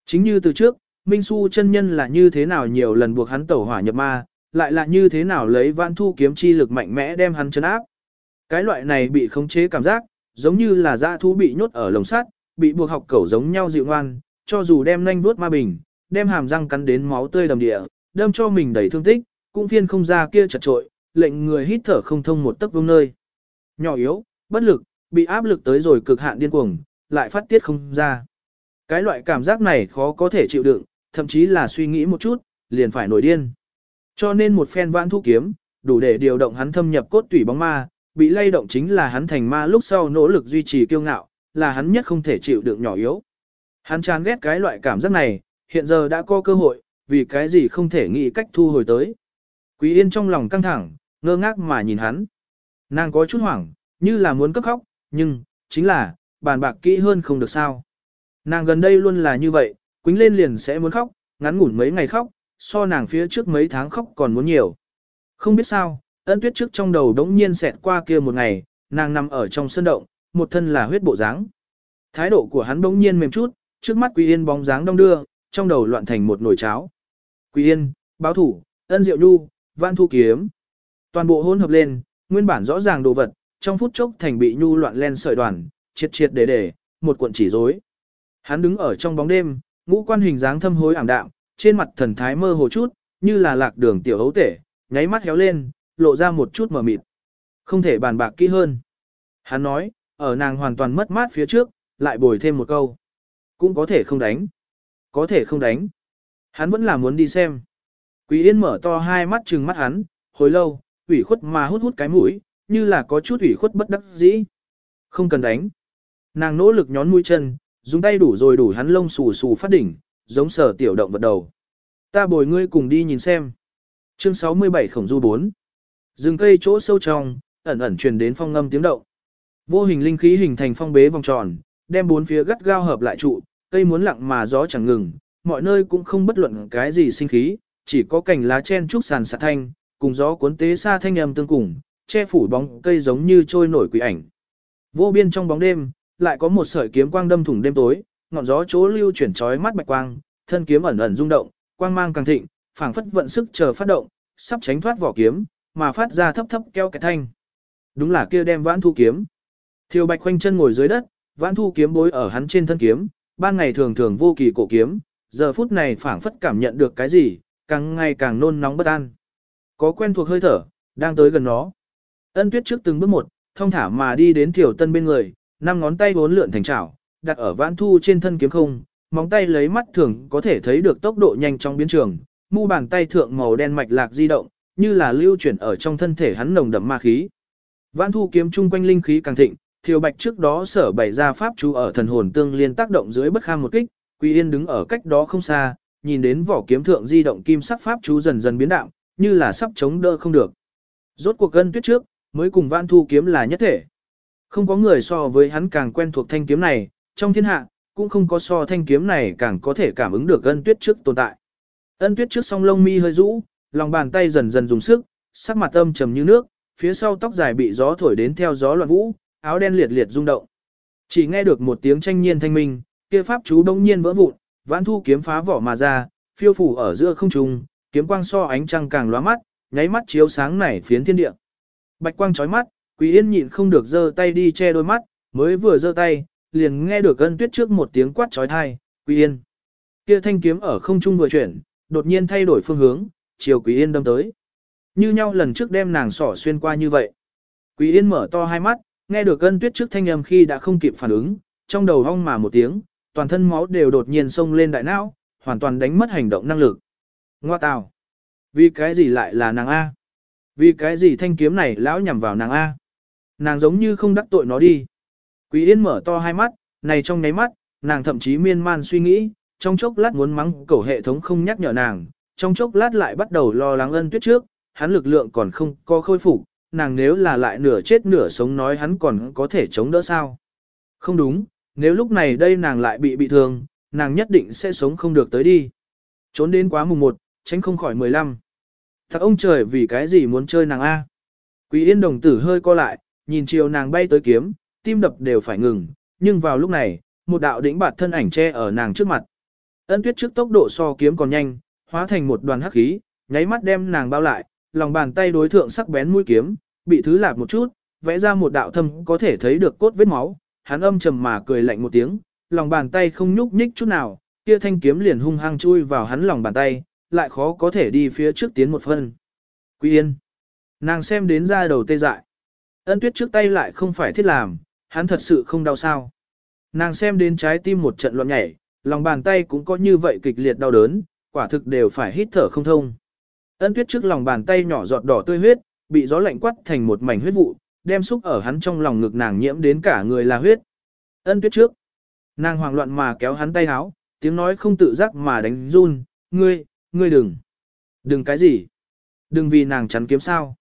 Chính như từ trước, Minh Su chân nhân là như thế nào nhiều lần buộc hắn tẩu hỏa nhập ma, lại là như thế nào lấy vãn thu kiếm chi lực mạnh mẽ đem hắn chấn áp. Cái loại này bị khống chế cảm giác, giống như là dã thú bị nhốt ở lồng sắt, bị buộc học cẩu giống nhau dịu ngoan, cho dù đem nanh vuốt ma bình, đem hàm răng cắn đến máu tươi đầm địa, đâm cho mình đầy thương tích, cũng phiên không ra kia chật trội, lệnh người hít thở không thông một tấc vương nơi. Nhỏ yếu, bất lực, bị áp lực tới rồi cực hạn điên cuồng, lại phát tiết không ra. Cái loại cảm giác này khó có thể chịu đựng, thậm chí là suy nghĩ một chút, liền phải nổi điên. Cho nên một phen vãn thu kiếm, đủ để điều động hắn thâm nhập cốt tủy bóng ma, bị lay động chính là hắn thành ma lúc sau nỗ lực duy trì kiêu ngạo, là hắn nhất không thể chịu đựng nhỏ yếu. Hắn chán ghét cái loại cảm giác này, hiện giờ đã có cơ hội, vì cái gì không thể nghĩ cách thu hồi tới. Quý Yên trong lòng căng thẳng, ngơ ngác mà nhìn hắn. Nàng có chút hoảng, như là muốn cấp khóc, nhưng, chính là, bàn bạc kỹ hơn không được sao. Nàng gần đây luôn là như vậy, quính lên liền sẽ muốn khóc, ngắn ngủn mấy ngày khóc, so nàng phía trước mấy tháng khóc còn muốn nhiều. Không biết sao, ân tuyết trước trong đầu đống nhiên xẹt qua kia một ngày, nàng nằm ở trong sân động, một thân là huyết bộ dáng. Thái độ của hắn đống nhiên mềm chút, trước mắt Quý Yên bóng dáng đông đưa, trong đầu loạn thành một nồi cháo. Quý Yên, báo thủ, ân diệu nhu, văn thu kiếm. Toàn bộ hỗn hợp lên, nguyên bản rõ ràng đồ vật, trong phút chốc thành bị nhu loạn len sợi đoàn, triệt triệt để để, một cuộn chỉ rối. Hắn đứng ở trong bóng đêm, ngũ quan hình dáng thâm hối ảm đạm, trên mặt thần thái mơ hồ chút, như là lạc đường tiểu hấu tể, nháy mắt héo lên, lộ ra một chút mờ mịt. Không thể bàn bạc kỹ hơn. Hắn nói, ở nàng hoàn toàn mất mát phía trước, lại bồi thêm một câu. Cũng có thể không đánh. Có thể không đánh. Hắn vẫn là muốn đi xem. Quý Yên mở to hai mắt trừng mắt hắn, hồi lâu, ủy khuất mà hút hút cái mũi, như là có chút ủy khuất bất đắc dĩ. Không cần đánh. Nàng nỗ lực nhón mũi chân, dùng tay đủ rồi đủ hắn lông xù xù phát đỉnh, giống sở tiểu động vật đầu. Ta bồi ngươi cùng đi nhìn xem. Chương 67 khổng du 4. Rừng cây chỗ sâu trong, ẩn ẩn truyền đến phong ngâm tiếng động. Vô hình linh khí hình thành phong bế vòng tròn, đem bốn phía gắt gao hợp lại trụ, cây muốn lặng mà gió chẳng ngừng, mọi nơi cũng không bất luận cái gì sinh khí, chỉ có cành lá chen trúc sàn sạt thanh, cùng gió cuốn tế xa thanh âm tương cùng, che phủ bóng cây giống như trôi nổi quỷ ảnh. Vô biên trong bóng đêm, lại có một sợi kiếm quang đâm thủng đêm tối, ngọn gió chỗ lưu chuyển chói mắt bạch quang, thân kiếm ẩn ẩn rung động, quang mang càng thịnh, phảng phất vận sức chờ phát động, sắp tránh thoát vỏ kiếm, mà phát ra thấp thấp keo cái thanh. Đúng là kia đem vãn thu kiếm. Thiều Bạch khoanh chân ngồi dưới đất, vãn thu kiếm bối ở hắn trên thân kiếm, ban ngày thường thường vô kỳ cổ kiếm, giờ phút này phảng phất cảm nhận được cái gì, càng ngày càng nôn nóng bất an. Có quen thuộc hơi thở, đang tới gần nó. Ân tuyết trước từng bước một, thông thả mà đi đến tiểu Tân bên người, năm ngón tay bốn lượn thành chảo, đặt ở vãn thu trên thân kiếm không, móng tay lấy mắt thường có thể thấy được tốc độ nhanh trong biến trường, mu bàn tay thượng màu đen mạch lạc di động, như là lưu chuyển ở trong thân thể hắn nồng đậm ma khí. Vãn thu kiếm chung quanh linh khí càng thịnh, Thiều Bạch trước đó sở bày ra pháp chú ở thần hồn tương liên tác động dưới bất kham một kích, Quý Yên đứng ở cách đó không xa, nhìn đến vỏ kiếm thượng di động kim sắc pháp chú dần dần biến đạo, như là sắp chống đỡ không được. Rốt cuộc gân tuyết trước, mới cùng Vãn Thu kiếm là nhất thể. Không có người so với hắn càng quen thuộc thanh kiếm này, trong thiên hạ, cũng không có so thanh kiếm này càng có thể cảm ứng được ân tuyết trước tồn tại. Ân tuyết trước song lông mi hơi rũ, lòng bàn tay dần dần dùng sức, sắc mặt âm trầm như nước, phía sau tóc dài bị gió thổi đến theo gió loạn vũ, áo đen liệt liệt rung động. Chỉ nghe được một tiếng tranh nhiên thanh minh, kia pháp chú bỗng nhiên vỡ vụn, vãn thu kiếm phá vỏ mà ra, phiêu phủ ở giữa không trung, kiếm quang so ánh trăng càng lóa mắt, nháy mắt chiếu sáng nảy phiến thiên địa. Bạch quang chói mắt, Quý Yên nhịn không được giơ tay đi che đôi mắt, mới vừa giơ tay, liền nghe được ân tuyết trước một tiếng quát chói tai, "Quý Yên!" Kia thanh kiếm ở không trung vừa chuyển, đột nhiên thay đổi phương hướng, chiều Quý Yên đâm tới. Như nhau lần trước đem nàng sỏ xuyên qua như vậy. Quý Yên mở to hai mắt, nghe được ân tuyết trước thanh âm khi đã không kịp phản ứng, trong đầu hong mà một tiếng, toàn thân máu đều đột nhiên xông lên đại não, hoàn toàn đánh mất hành động năng lực. Ngoa tào! Vì cái gì lại là nàng A? Vì cái gì thanh kiếm này lão nhằm vào nàng A? Nàng giống như không đắc tội nó đi. Quý Yên mở to hai mắt, này trong nháy mắt, nàng thậm chí miên man suy nghĩ, trong chốc lát muốn mắng cầu hệ thống không nhắc nhở nàng, trong chốc lát lại bắt đầu lo lắng ân tuyết trước, hắn lực lượng còn không có khôi phục, nàng nếu là lại nửa chết nửa sống nói hắn còn có thể chống đỡ sao. Không đúng, nếu lúc này đây nàng lại bị bị thương, nàng nhất định sẽ sống không được tới đi. Trốn đến quá mùng 1, tránh không khỏi 15. Thật ông trời vì cái gì muốn chơi nàng A. Quý yên đồng tử hơi co lại, nhìn chiều nàng bay tới kiếm, tim đập đều phải ngừng, nhưng vào lúc này, một đạo đỉnh bạt thân ảnh che ở nàng trước mặt. Ân tuyết trước tốc độ so kiếm còn nhanh, hóa thành một đoàn hắc khí, nháy mắt đem nàng bao lại, lòng bàn tay đối thượng sắc bén mũi kiếm, bị thứ lạp một chút, vẽ ra một đạo thâm có thể thấy được cốt vết máu, hắn âm trầm mà cười lạnh một tiếng, lòng bàn tay không nhúc nhích chút nào, kia thanh kiếm liền hung hăng chui vào hắn lòng bàn tay, lại khó có thể đi phía trước tiến một phân. Quý yên. Nàng xem đến ra đầu tê dại. Ân tuyết trước tay lại không phải thiết làm, hắn thật sự không đau sao. Nàng xem đến trái tim một trận loạn nhảy, lòng bàn tay cũng có như vậy kịch liệt đau đớn, quả thực đều phải hít thở không thông. Ân tuyết trước lòng bàn tay nhỏ giọt đỏ tươi huyết, bị gió lạnh quắt thành một mảnh huyết vụ, đem xúc ở hắn trong lòng ngực nàng nhiễm đến cả người là huyết. Ân tuyết trước. Nàng hoảng loạn mà kéo hắn tay háo, tiếng nói không tự giác mà đánh run, ngươi, ngươi đừng. Đừng cái gì. Đừng vì nàng chắn kiếm sao.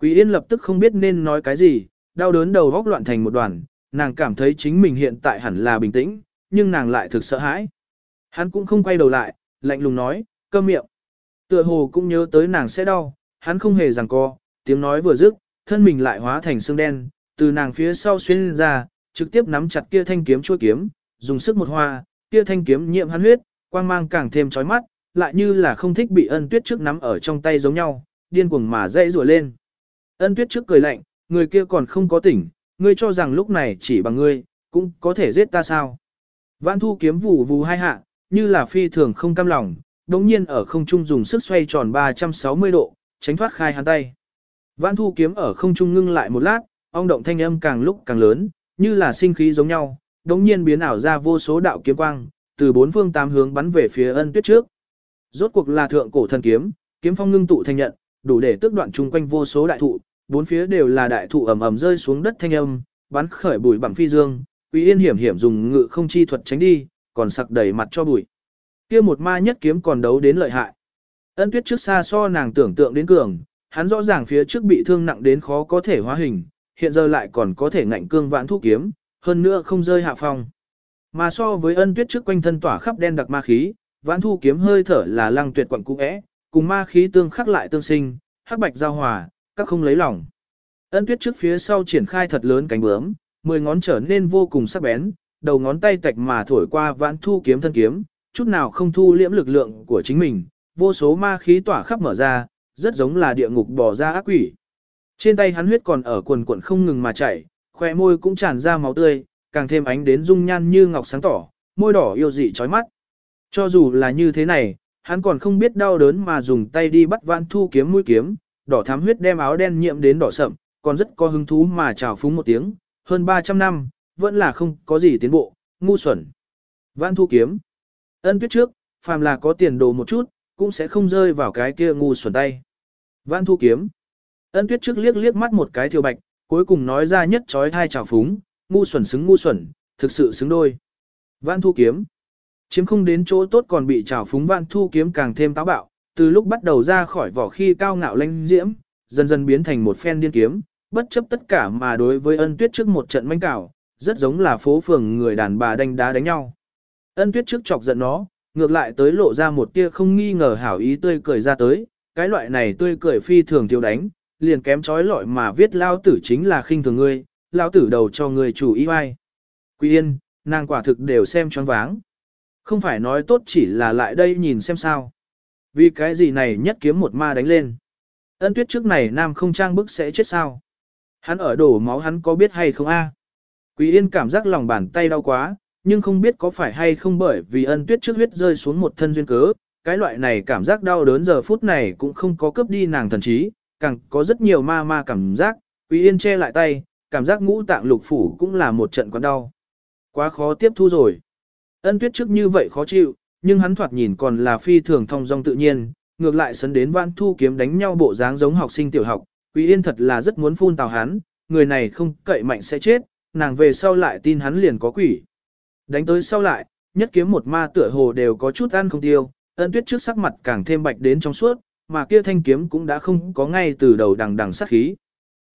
Quý Yên lập tức không biết nên nói cái gì, đau đớn đầu góc loạn thành một đoàn, nàng cảm thấy chính mình hiện tại hẳn là bình tĩnh, nhưng nàng lại thực sợ hãi. Hắn cũng không quay đầu lại, lạnh lùng nói, câm miệng. Tựa hồ cũng nhớ tới nàng sẽ đau, hắn không hề rằng co, tiếng nói vừa dứt, thân mình lại hóa thành xương đen, từ nàng phía sau xuyên ra, trực tiếp nắm chặt kia thanh kiếm chua kiếm, dùng sức một hoa, kia thanh kiếm nhiễm hắn huyết, quang mang càng thêm chói mắt, lại như là không thích bị ân tuyết trước nắm ở trong tay giống nhau, điên cuồng mà dãy rủa lên. Ân tuyết trước cười lạnh, người kia còn không có tỉnh, ngươi cho rằng lúc này chỉ bằng ngươi, cũng có thể giết ta sao. Vãn thu kiếm vù vù hai hạ, như là phi thường không cam lòng, đống nhiên ở không trung dùng sức xoay tròn 360 độ, tránh thoát khai hắn tay. Vãn thu kiếm ở không trung ngưng lại một lát, ong động thanh âm càng lúc càng lớn, như là sinh khí giống nhau, đống nhiên biến ảo ra vô số đạo kiếm quang, từ bốn phương tám hướng bắn về phía ân tuyết trước. Rốt cuộc là thượng cổ thần kiếm, kiếm phong ngưng tụ thành nhận, đủ để tước đoạn chung quanh vô số đại thụ, bốn phía đều là đại thụ ầm ầm rơi xuống đất thanh âm, bắn khởi bụi bằng phi dương, Quý Yên hiểm hiểm dùng ngự không chi thuật tránh đi, còn sặc đầy mặt cho bụi. Kia một ma nhất kiếm còn đấu đến lợi hại. Ân Tuyết trước xa so nàng tưởng tượng đến cường, hắn rõ ràng phía trước bị thương nặng đến khó có thể hóa hình, hiện giờ lại còn có thể ngạnh cương vãn thu kiếm, hơn nữa không rơi hạ phong. Mà so với Ân Tuyết trước quanh thân tỏa khắp đen đặc ma khí, vãn thu kiếm hơi thở là lăng tuyệt quận cũ é, cùng ma khí tương khắc lại tương sinh, hắc bạch giao hòa, các không lấy lòng. Ân tuyết trước phía sau triển khai thật lớn cánh bướm, mười ngón trở nên vô cùng sắc bén, đầu ngón tay tạch mà thổi qua vãn thu kiếm thân kiếm, chút nào không thu liễm lực lượng của chính mình, vô số ma khí tỏa khắp mở ra, rất giống là địa ngục bò ra ác quỷ. Trên tay hắn huyết còn ở quần quần không ngừng mà chảy, khóe môi cũng tràn ra máu tươi, càng thêm ánh đến dung nhan như ngọc sáng tỏ, môi đỏ yêu dị chói mắt. Cho dù là như thế này, hắn còn không biết đau đớn mà dùng tay đi bắt vãn thu kiếm mũi kiếm, đỏ thắm huyết đem áo đen nhiễm đến đỏ sậm, còn rất có hứng thú mà chào phúng một tiếng, hơn 300 năm, vẫn là không có gì tiến bộ, ngu xuẩn. Vãn thu kiếm. Ân tuyết trước, phàm là có tiền đồ một chút, cũng sẽ không rơi vào cái kia ngu xuẩn tay. Vãn thu kiếm. Ân tuyết trước liếc liếc mắt một cái thiều bạch, cuối cùng nói ra nhất trói thai trào phúng, ngu xuẩn xứng ngu xuẩn, thực sự xứng đôi. Vãn thu kiếm. Chiếm không đến chỗ tốt còn bị trào phúng vãn thu kiếm càng thêm táo bạo, từ lúc bắt đầu ra khỏi vỏ khi cao ngạo lanh diễm, dần dần biến thành một phen điên kiếm, bất chấp tất cả mà đối với ân tuyết trước một trận manh cảo, rất giống là phố phường người đàn bà đánh đá đánh nhau. Ân tuyết trước chọc giận nó, ngược lại tới lộ ra một tia không nghi ngờ hảo ý tươi cười ra tới, cái loại này tươi cười phi thường thiếu đánh, liền kém chói lọi mà viết lao tử chính là khinh thường ngươi, lao tử đầu cho ngươi chủ ý ai. Quý yên, nàng quả thực đều xem choáng váng. Không phải nói tốt chỉ là lại đây nhìn xem sao. Vì cái gì này nhất kiếm một ma đánh lên. Ân tuyết trước này nam không trang bức sẽ chết sao. Hắn ở đổ máu hắn có biết hay không a? Quý yên cảm giác lòng bàn tay đau quá, nhưng không biết có phải hay không bởi vì ân tuyết trước huyết rơi xuống một thân duyên cớ. Cái loại này cảm giác đau đớn giờ phút này cũng không có cướp đi nàng thần trí, càng có rất nhiều ma ma cảm giác. Quý yên che lại tay, cảm giác ngũ tạng lục phủ cũng là một trận quặn đau. Quá khó tiếp thu rồi. Ân tuyết trước như vậy khó chịu, nhưng hắn thoạt nhìn còn là phi thường thông dong tự nhiên, ngược lại sấn đến vãn thu kiếm đánh nhau bộ dáng giống học sinh tiểu học. Quý yên thật là rất muốn phun tào hắn, người này không cậy mạnh sẽ chết, nàng về sau lại tin hắn liền có quỷ. Đánh tới sau lại, nhất kiếm một ma tựa hồ đều có chút ăn không tiêu, ân tuyết trước sắc mặt càng thêm bạch đến trong suốt, mà kia thanh kiếm cũng đã không có ngay từ đầu đằng đằng sát khí.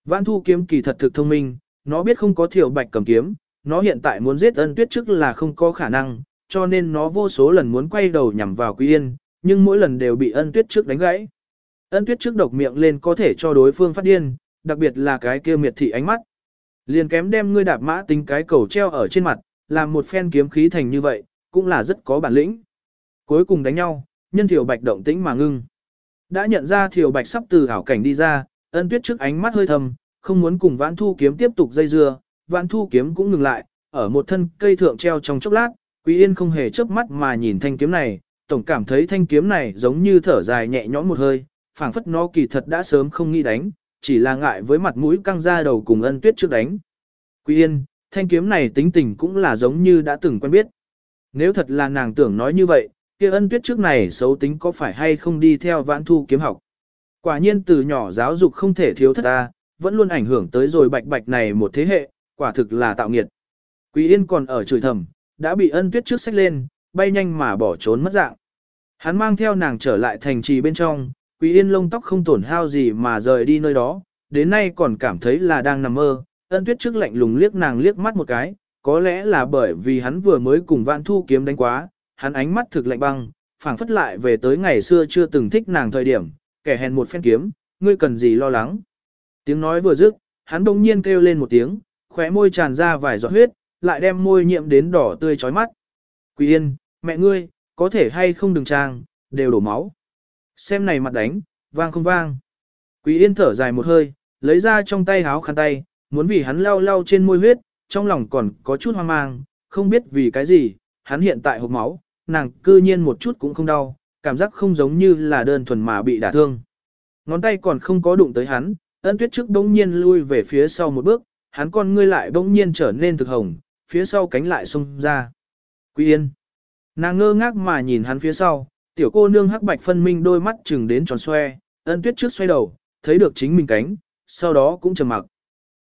Vãn thu kiếm kỳ thật thực thông minh, nó biết không có thiểu bạch cầm kiếm, nó hiện tại muốn giết ân tuyết trước là không có khả năng, cho nên nó vô số lần muốn quay đầu nhằm vào Quý Yên, nhưng mỗi lần đều bị ân tuyết trước đánh gãy. Ân tuyết trước độc miệng lên có thể cho đối phương phát điên, đặc biệt là cái kia miệt thị ánh mắt. Liền kém đem ngươi đạp mã tính cái cầu treo ở trên mặt, làm một phen kiếm khí thành như vậy, cũng là rất có bản lĩnh. Cuối cùng đánh nhau, nhân thiểu bạch động tĩnh mà ngưng. Đã nhận ra thiểu bạch sắp từ hảo cảnh đi ra, ân tuyết trước ánh mắt hơi thầm, không muốn cùng vãn thu kiếm tiếp tục dây dưa, vãn thu kiếm cũng ngừng lại, ở một thân cây thượng treo trong chốc lát, Quý Yên không hề chớp mắt mà nhìn thanh kiếm này, tổng cảm thấy thanh kiếm này giống như thở dài nhẹ nhõm một hơi, phảng phất nó kỳ thật đã sớm không nghĩ đánh, chỉ là ngại với mặt mũi căng ra đầu cùng ân tuyết trước đánh. Quý Yên, thanh kiếm này tính tình cũng là giống như đã từng quen biết. Nếu thật là nàng tưởng nói như vậy, kia ân tuyết trước này xấu tính có phải hay không đi theo vãn thu kiếm học. Quả nhiên từ nhỏ giáo dục không thể thiếu thất ta, vẫn luôn ảnh hưởng tới rồi bạch bạch này một thế hệ, quả thực là tạo nghiệt. Quý Yên còn ở chửi thầm, đã bị ân tuyết trước sách lên, bay nhanh mà bỏ trốn mất dạng. Hắn mang theo nàng trở lại thành trì bên trong, Quý Yên lông tóc không tổn hao gì mà rời đi nơi đó, đến nay còn cảm thấy là đang nằm mơ, ân tuyết trước lạnh lùng liếc nàng liếc mắt một cái, có lẽ là bởi vì hắn vừa mới cùng vạn thu kiếm đánh quá, hắn ánh mắt thực lạnh băng, phảng phất lại về tới ngày xưa chưa từng thích nàng thời điểm, kẻ hèn một phen kiếm, ngươi cần gì lo lắng. Tiếng nói vừa dứt, hắn đông nhiên kêu lên một tiếng, khóe môi tràn ra vài giọt huyết, lại đem môi nhiễm đến đỏ tươi chói mắt. Quỳ yên, mẹ ngươi, có thể hay không đừng trang, đều đổ máu. Xem này mặt đánh, vang không vang. Quý yên thở dài một hơi, lấy ra trong tay háo khăn tay, muốn vì hắn lau lau trên môi huyết, trong lòng còn có chút hoang mang, không biết vì cái gì, hắn hiện tại hộp máu, nàng cư nhiên một chút cũng không đau, cảm giác không giống như là đơn thuần mà bị đả thương. Ngón tay còn không có đụng tới hắn, ân tuyết trước bỗng nhiên lui về phía sau một bước, hắn con ngươi lại bỗng nhiên trở nên thực hồng, phía sau cánh lại sung ra. Quý yên. Nàng ngơ ngác mà nhìn hắn phía sau, tiểu cô nương hắc bạch phân minh đôi mắt chừng đến tròn xoe, ân tuyết trước xoay đầu, thấy được chính mình cánh, sau đó cũng trầm mặc.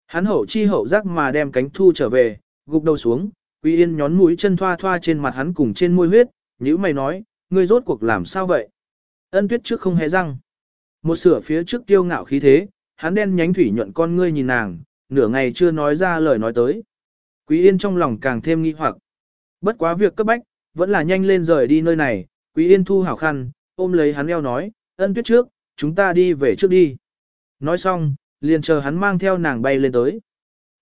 Hắn hậu chi hậu giác mà đem cánh thu trở về, gục đầu xuống, Quý Yên nhón mũi chân thoa thoa trên mặt hắn cùng trên môi huyết, nhíu mày nói, ngươi rốt cuộc làm sao vậy? Ân tuyết trước không hề răng. Một sửa phía trước tiêu ngạo khí thế, hắn đen nhánh thủy nhuận con ngươi nhìn nàng, nửa ngày chưa nói ra lời nói tới. Quý Yên trong lòng càng thêm nghi hoặc. Bất quá việc cấp bách, vẫn là nhanh lên rời đi nơi này, Quý Yên thu hảo khăn, ôm lấy hắn eo nói, ân tuyết trước, chúng ta đi về trước đi. Nói xong, liền chờ hắn mang theo nàng bay lên tới.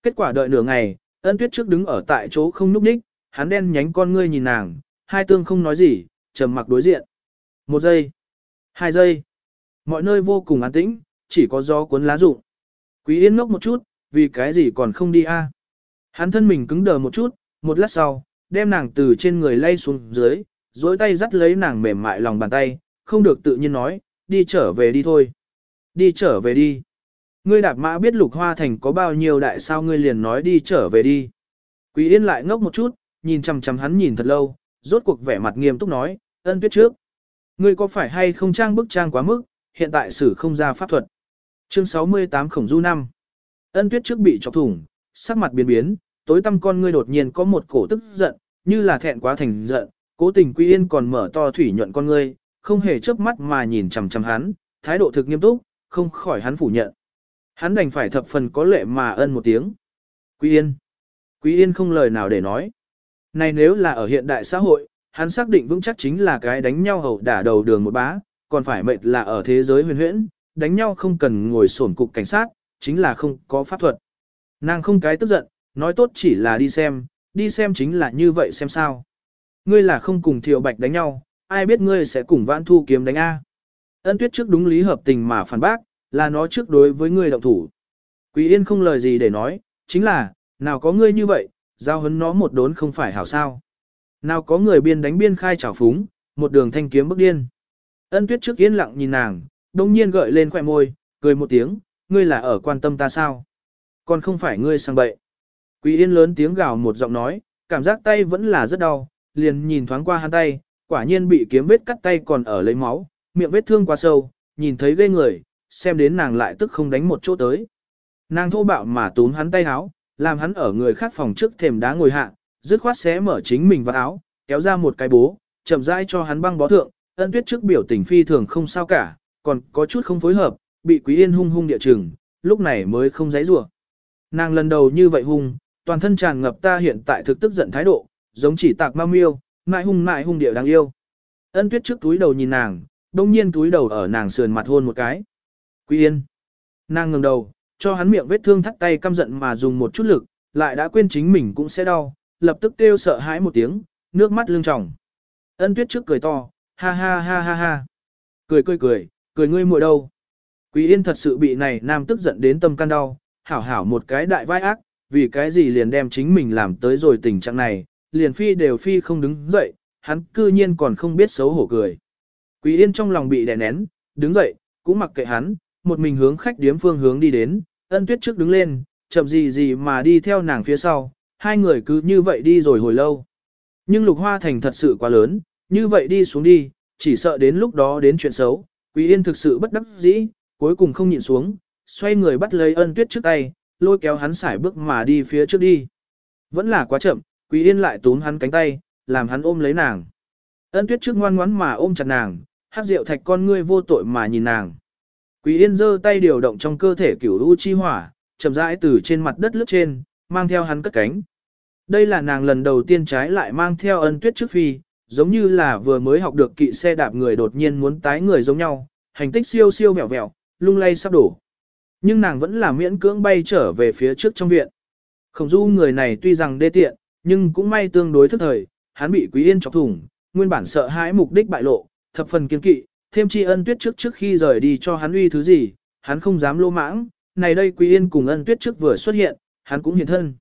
Kết quả đợi nửa ngày, ân tuyết trước đứng ở tại chỗ không núp đích, hắn đen nhánh con ngươi nhìn nàng, hai tương không nói gì, trầm mặc đối diện. Một giây, hai giây, mọi nơi vô cùng an tĩnh, chỉ có gió cuốn lá rụng. Quý yên ngốc một chút, vì cái gì còn không đi a? À? Hắn thân mình cứng đờ một chút, một lát sau, đem nàng từ trên người lay xuống dưới, dối tay dắt lấy nàng mềm mại lòng bàn tay, không được tự nhiên nói, đi trở về đi thôi. Đi trở về đi. Ngươi đạp mã biết lục hoa thành có bao nhiêu đại sao ngươi liền nói đi trở về đi. Quý yên lại ngốc một chút, nhìn chằm chằm hắn nhìn thật lâu, rốt cuộc vẻ mặt nghiêm túc nói, ân tuyết trước. Ngươi có phải hay không trang bức trang quá mức, hiện tại xử không ra pháp thuật. Chương 68 khổng du năm. Ân tuyết trước bị chọc thủng, sắc mặt biến biến, tối tăm con ngươi đột nhiên có một cổ tức giận, như là thẹn quá thành giận, cố tình Quý Yên còn mở to thủy nhuận con ngươi, không hề chớp mắt mà nhìn chằm chằm hắn, thái độ thực nghiêm túc, không khỏi hắn phủ nhận. Hắn đành phải thập phần có lệ mà ân một tiếng. Quý Yên. Quý Yên không lời nào để nói. Này nếu là ở hiện đại xã hội, hắn xác định vững chắc chính là cái đánh nhau hầu đả đầu đường một bá, còn phải mệt là ở thế giới huyền huyễn, đánh nhau không cần ngồi sổn cục cảnh sát, chính là không có pháp thuật. Nàng không cái tức giận, nói tốt chỉ là đi xem, đi xem chính là như vậy xem sao. Ngươi là không cùng Thiệu Bạch đánh nhau, ai biết ngươi sẽ cùng Vãn Thu kiếm đánh A. Ân tuyết trước đúng lý hợp tình mà phản bác, là nó trước đối với ngươi động thủ. Quý Yên không lời gì để nói, chính là, nào có ngươi như vậy, giao hấn nó một đốn không phải hảo sao. Nào có người biên đánh biên khai trào phúng, một đường thanh kiếm bức điên. Ân tuyết trước yên lặng nhìn nàng, đông nhiên gợi lên khỏe môi, cười một tiếng, ngươi là ở quan tâm ta sao? Còn không phải ngươi sang bậy. Quý yên lớn tiếng gào một giọng nói, cảm giác tay vẫn là rất đau, liền nhìn thoáng qua hắn tay, quả nhiên bị kiếm vết cắt tay còn ở lấy máu, miệng vết thương quá sâu, nhìn thấy ghê người, xem đến nàng lại tức không đánh một chỗ tới. Nàng thô bạo mà túm hắn tay áo, làm hắn ở người khác phòng trước thềm đá ngồi hạ, dứt khoát xé mở chính mình vào áo, kéo ra một cái bố, chậm rãi cho hắn băng bó thượng, ân tuyết trước biểu tình phi thường không sao cả, còn có chút không phối hợp, bị quý yên hung hung địa chừng, lúc này mới không giấy rủa Nàng lần đầu như vậy hung, toàn thân tràn ngập ta hiện tại thực tức giận thái độ, giống chỉ tạc ma miêu, mại hung mại hung địa đáng yêu. Ân tuyết trước túi đầu nhìn nàng, đông nhiên túi đầu ở nàng sườn mặt hôn một cái. Quý yên. Nàng ngẩng đầu, cho hắn miệng vết thương thắt tay căm giận mà dùng một chút lực, lại đã quên chính mình cũng sẽ đau, lập tức kêu sợ hãi một tiếng, nước mắt lưng tròng. Ân tuyết trước cười to, ha ha ha ha ha. Cười cười cười, cười ngươi muội đâu. Quý yên thật sự bị này nam tức giận đến tâm can đau, hảo hảo một cái đại vai ác, vì cái gì liền đem chính mình làm tới rồi tình trạng này, liền phi đều phi không đứng dậy, hắn cư nhiên còn không biết xấu hổ cười. Quý yên trong lòng bị đè nén, đứng dậy, cũng mặc kệ hắn, một mình hướng khách điếm phương hướng đi đến, ân tuyết trước đứng lên, chậm gì gì mà đi theo nàng phía sau, hai người cứ như vậy đi rồi hồi lâu. Nhưng lục hoa thành thật sự quá lớn, như vậy đi xuống đi, chỉ sợ đến lúc đó đến chuyện xấu, Quý Yên thực sự bất đắc dĩ, cuối cùng không nhịn xuống, xoay người bắt lấy ân tuyết trước tay, lôi kéo hắn xải bước mà đi phía trước đi. Vẫn là quá chậm, Quý Yên lại túm hắn cánh tay, làm hắn ôm lấy nàng. Ân tuyết trước ngoan ngoãn mà ôm chặt nàng, hát rượu thạch con ngươi vô tội mà nhìn nàng. Quý Yên giơ tay điều động trong cơ thể cửu u chi hỏa, chậm rãi từ trên mặt đất lướt trên, mang theo hắn cất cánh. Đây là nàng lần đầu tiên trái lại mang theo ân tuyết trước phi, giống như là vừa mới học được kỵ xe đạp người đột nhiên muốn tái người giống nhau, hành tích siêu siêu vẹo vẹo, lung lay sắp đổ. Nhưng nàng vẫn là miễn cưỡng bay trở về phía trước trong viện. Khổng du người này tuy rằng đê tiện, nhưng cũng may tương đối thức thời, hắn bị quý yên chọc thủng, nguyên bản sợ hãi mục đích bại lộ, thập phần kiên kỵ, thêm chi ân tuyết trước trước khi rời đi cho hắn uy thứ gì, hắn không dám lô mãng, này đây quý yên cùng ân tuyết trước vừa xuất hiện, hắn cũng hiện thân.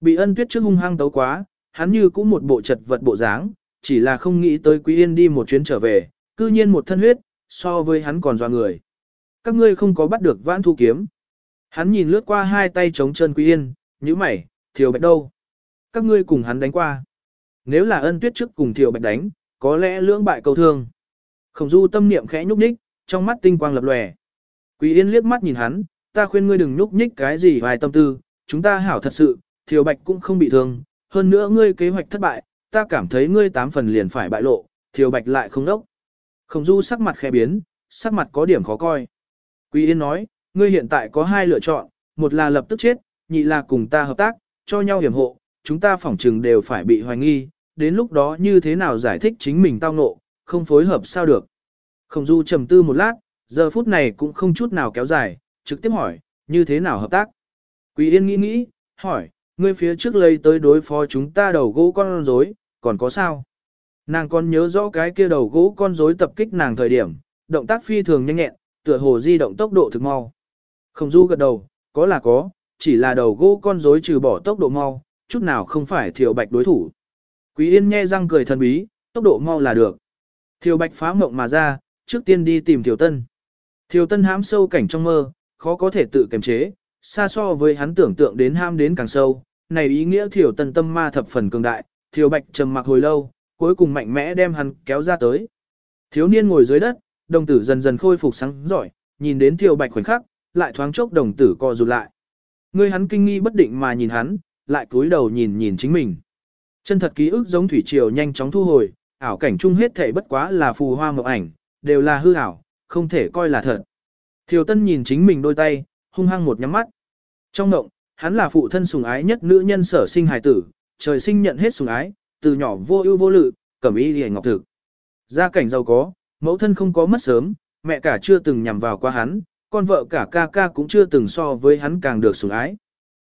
Bị ân tuyết trước hung hăng tấu quá, hắn như cũng một bộ chật vật bộ dáng, chỉ là không nghĩ tới quý yên đi một chuyến trở về, cư nhiên một thân huyết, so với hắn còn doa người. Các ngươi không có bắt được vãn thu kiếm. Hắn nhìn lướt qua hai tay chống chân quý yên, như mày, thiều bạch đâu. Các ngươi cùng hắn đánh qua. Nếu là ân tuyết trước cùng thiều bạch đánh, có lẽ lưỡng bại cầu thương. Khổng du tâm niệm khẽ nhúc nhích, trong mắt tinh quang lập lòe. Quý yên liếc mắt nhìn hắn, ta khuyên ngươi đừng nhúc nhích cái gì vài tâm tư, chúng ta hảo thật sự, thiều bạch cũng không bị thương, hơn nữa ngươi kế hoạch thất bại, ta cảm thấy ngươi tám phần liền phải bại lộ, thiều bạch lại không đốc. Khổng du sắc mặt khẽ biến, sắc mặt có điểm khó coi. Quý Yên nói, ngươi hiện tại có hai lựa chọn, một là lập tức chết, nhị là cùng ta hợp tác, cho nhau hiểm hộ, chúng ta phỏng trừng đều phải bị hoài nghi, đến lúc đó như thế nào giải thích chính mình tao ngộ, không phối hợp sao được. Khổng du trầm tư một lát, giờ phút này cũng không chút nào kéo dài, trực tiếp hỏi, như thế nào hợp tác? Quý Yên nghĩ nghĩ, hỏi, ngươi phía trước lấy tới đối phó chúng ta đầu gỗ con rối, còn có sao? Nàng còn nhớ rõ cái kia đầu gỗ con rối tập kích nàng thời điểm, động tác phi thường nhanh nhẹn, tựa hồ di động tốc độ thực mau. Không du gật đầu, có là có, chỉ là đầu gỗ con rối trừ bỏ tốc độ mau, chút nào không phải thiểu bạch đối thủ. Quý Yên nhe răng cười thần bí, tốc độ mau là được. Thiều bạch phá mộng mà ra, trước tiên đi tìm Thiều Tân. Thiều Tân hãm sâu cảnh trong mơ, khó có thể tự kiềm chế, xa so với hắn tưởng tượng đến ham đến càng sâu. Này ý nghĩa Thiều Tân tâm ma thập phần cường đại, Thiều Bạch trầm mặc hồi lâu, cuối cùng mạnh mẽ đem hắn kéo ra tới. Thiếu niên ngồi dưới đất, đồng tử dần dần khôi phục sáng giỏi, nhìn đến Thiều Bạch khoảnh khắc, lại thoáng chốc đồng tử co rụt lại. Người hắn kinh nghi bất định mà nhìn hắn, lại cúi đầu nhìn nhìn chính mình. Chân thật ký ức giống thủy triều nhanh chóng thu hồi, ảo cảnh chung hết thể bất quá là phù hoa mộng ảnh, đều là hư ảo, không thể coi là thật. Thiều Tân nhìn chính mình đôi tay, hung hăng một nhắm mắt. Trong mộng, hắn là phụ thân sùng ái nhất nữ nhân sở sinh hài tử, trời sinh nhận hết sùng ái, từ nhỏ vô ưu vô lự, cẩm y liễu ngọc thực. Gia cảnh giàu có, mẫu thân không có mất sớm, mẹ cả chưa từng nhằm vào qua hắn, con vợ cả ca ca cũng chưa từng so với hắn càng được sủng ái.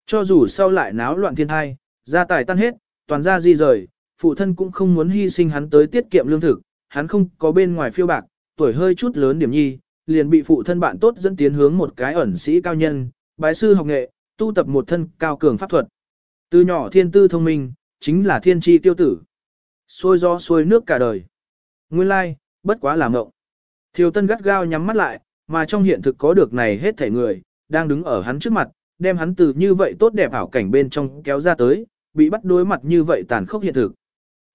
Cho dù sau lại náo loạn thiên hai, gia tài tan hết, toàn gia di rời, phụ thân cũng không muốn hy sinh hắn tới tiết kiệm lương thực, hắn không có bên ngoài phiêu bạc, tuổi hơi chút lớn điểm nhi, liền bị phụ thân bạn tốt dẫn tiến hướng một cái ẩn sĩ cao nhân, bái sư học nghệ, tu tập một thân cao cường pháp thuật. Từ nhỏ thiên tư thông minh, chính là thiên tri tiêu tử. Xôi gió xuôi nước cả đời. Nguyên lai, bất quá là mộng. Thiều tân gắt gao nhắm mắt lại, mà trong hiện thực có được này hết thể người, đang đứng ở hắn trước mặt, đem hắn từ như vậy tốt đẹp ảo cảnh bên trong kéo ra tới, bị bắt đối mặt như vậy tàn khốc hiện thực.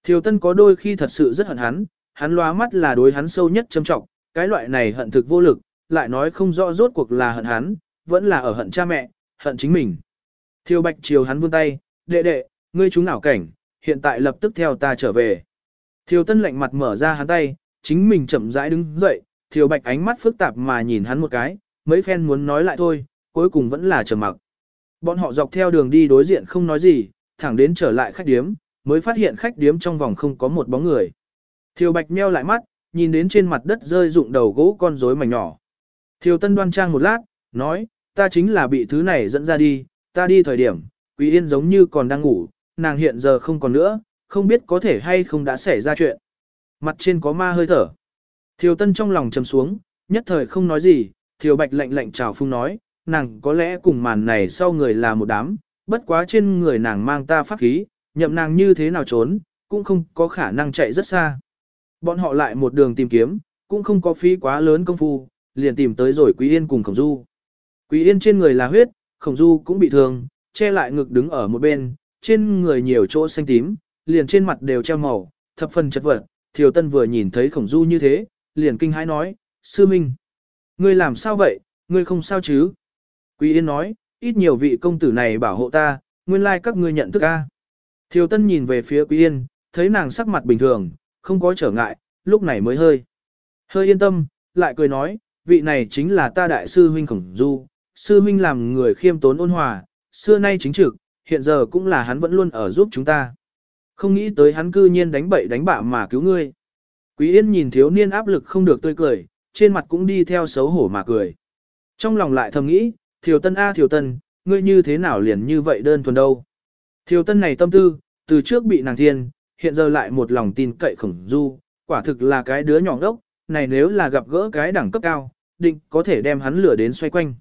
Thiều Tân có đôi khi thật sự rất hận hắn, hắn loa mắt là đối hắn sâu nhất châm trọng, cái loại này hận thực vô lực, lại nói không rõ rốt cuộc là hận hắn, vẫn là ở hận cha mẹ, hận chính mình. Thiều Bạch chiều hắn vươn tay, đệ đệ, ngươi chúng ảo cảnh, hiện tại lập tức theo ta trở về. Thiều Tân lạnh mặt mở ra hắn tay, chính mình chậm rãi đứng dậy, Thiều Bạch ánh mắt phức tạp mà nhìn hắn một cái, mấy phen muốn nói lại thôi, cuối cùng vẫn là trầm mặc. Bọn họ dọc theo đường đi đối diện không nói gì, thẳng đến trở lại khách điếm, mới phát hiện khách điếm trong vòng không có một bóng người. Thiều Bạch meo lại mắt, nhìn đến trên mặt đất rơi dụng đầu gỗ con rối mảnh nhỏ. Thiều Tân đoan trang một lát, nói, ta chính là bị thứ này dẫn ra đi, ta đi thời điểm, Quý Yên giống như còn đang ngủ, nàng hiện giờ không còn nữa, không biết có thể hay không đã xảy ra chuyện. Mặt trên có ma hơi thở. Thiều Tân trong lòng trầm xuống, nhất thời không nói gì, Thiều Bạch lạnh lạnh chào phung nói, nàng có lẽ cùng màn này sau người là một đám, bất quá trên người nàng mang ta pháp khí, nhậm nàng như thế nào trốn, cũng không có khả năng chạy rất xa. Bọn họ lại một đường tìm kiếm, cũng không có phí quá lớn công phu, liền tìm tới rồi Quý Yên cùng Khổng Du. Quý Yên trên người là huyết, Khổng Du cũng bị thương, che lại ngực đứng ở một bên, trên người nhiều chỗ xanh tím, liền trên mặt đều treo màu, thập phần chật vật. Thiều Tân vừa nhìn thấy Khổng Du như thế, liền kinh hãi nói, Sư Minh, ngươi làm sao vậy, ngươi không sao chứ? Quý Yên nói, ít nhiều vị công tử này bảo hộ ta, nguyên lai các ngươi nhận thức a. Thiều Tân nhìn về phía Quý Yên, thấy nàng sắc mặt bình thường, không có trở ngại, lúc này mới hơi. Hơi yên tâm, lại cười nói, vị này chính là ta đại sư huynh Khổng Du, sư huynh làm người khiêm tốn ôn hòa, xưa nay chính trực, hiện giờ cũng là hắn vẫn luôn ở giúp chúng ta. Không nghĩ tới hắn cư nhiên đánh bậy đánh bạ mà cứu ngươi. Quý Yên nhìn thiếu niên áp lực không được tươi cười, trên mặt cũng đi theo xấu hổ mà cười. Trong lòng lại thầm nghĩ, Thiều Tân A Thiều Tân, ngươi như thế nào liền như vậy đơn thuần đâu. Thiều Tân này tâm tư, từ trước bị nàng thiên, hiện giờ lại một lòng tin cậy khổng du, quả thực là cái đứa nhỏ đốc, này nếu là gặp gỡ cái đẳng cấp cao, định có thể đem hắn lửa đến xoay quanh.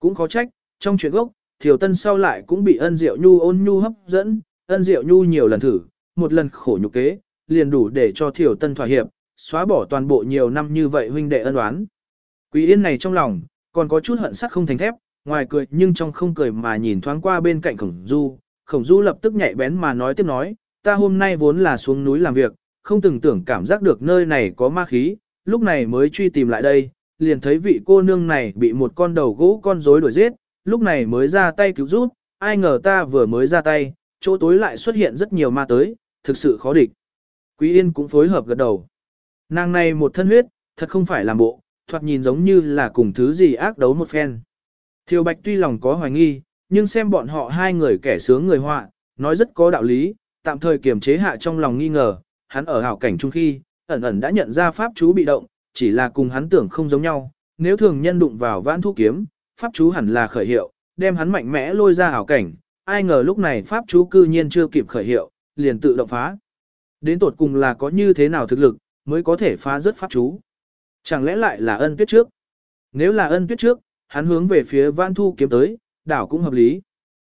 Cũng khó trách, trong chuyện gốc, Thiều Tân sau lại cũng bị ân diệu nhu ôn nhu hấp dẫn, ân diệu nhu nhiều lần thử, một lần khổ nhục kế, liền đủ để cho Thiều Tân thỏa hiệp, xóa bỏ toàn bộ nhiều năm như vậy huynh đệ ân oán. Quý Yên này trong lòng, còn có chút hận sắc không thành thép, ngoài cười nhưng trong không cười mà nhìn thoáng qua bên cạnh khổng du, khổng du lập tức nhạy bén mà nói tiếp nói, ta hôm nay vốn là xuống núi làm việc, không từng tưởng cảm giác được nơi này có ma khí, lúc này mới truy tìm lại đây, liền thấy vị cô nương này bị một con đầu gỗ con rối đuổi giết, lúc này mới ra tay cứu giúp, ai ngờ ta vừa mới ra tay, chỗ tối lại xuất hiện rất nhiều ma tới, thực sự khó địch. Quý Yên cũng phối hợp gật đầu. Nàng này một thân huyết, thật không phải làm bộ, thoạt nhìn giống như là cùng thứ gì ác đấu một phen. Thiều Bạch tuy lòng có hoài nghi, nhưng xem bọn họ hai người kẻ sướng người họa, nói rất có đạo lý, tạm thời kiềm chế hạ trong lòng nghi ngờ, hắn ở hảo cảnh trung khi, ẩn ẩn đã nhận ra pháp chú bị động, chỉ là cùng hắn tưởng không giống nhau, nếu thường nhân đụng vào vãn thu kiếm, pháp chú hẳn là khởi hiệu, đem hắn mạnh mẽ lôi ra hảo cảnh, ai ngờ lúc này pháp chú cư nhiên chưa kịp khởi hiệu, liền tự động phá. Đến tột cùng là có như thế nào thực lực, mới có thể phá rất pháp chú. Chẳng lẽ lại là ân tuyết trước? Nếu là ân tuyết trước, hắn hướng về phía vãn Thu kiếm tới, đảo cũng hợp lý.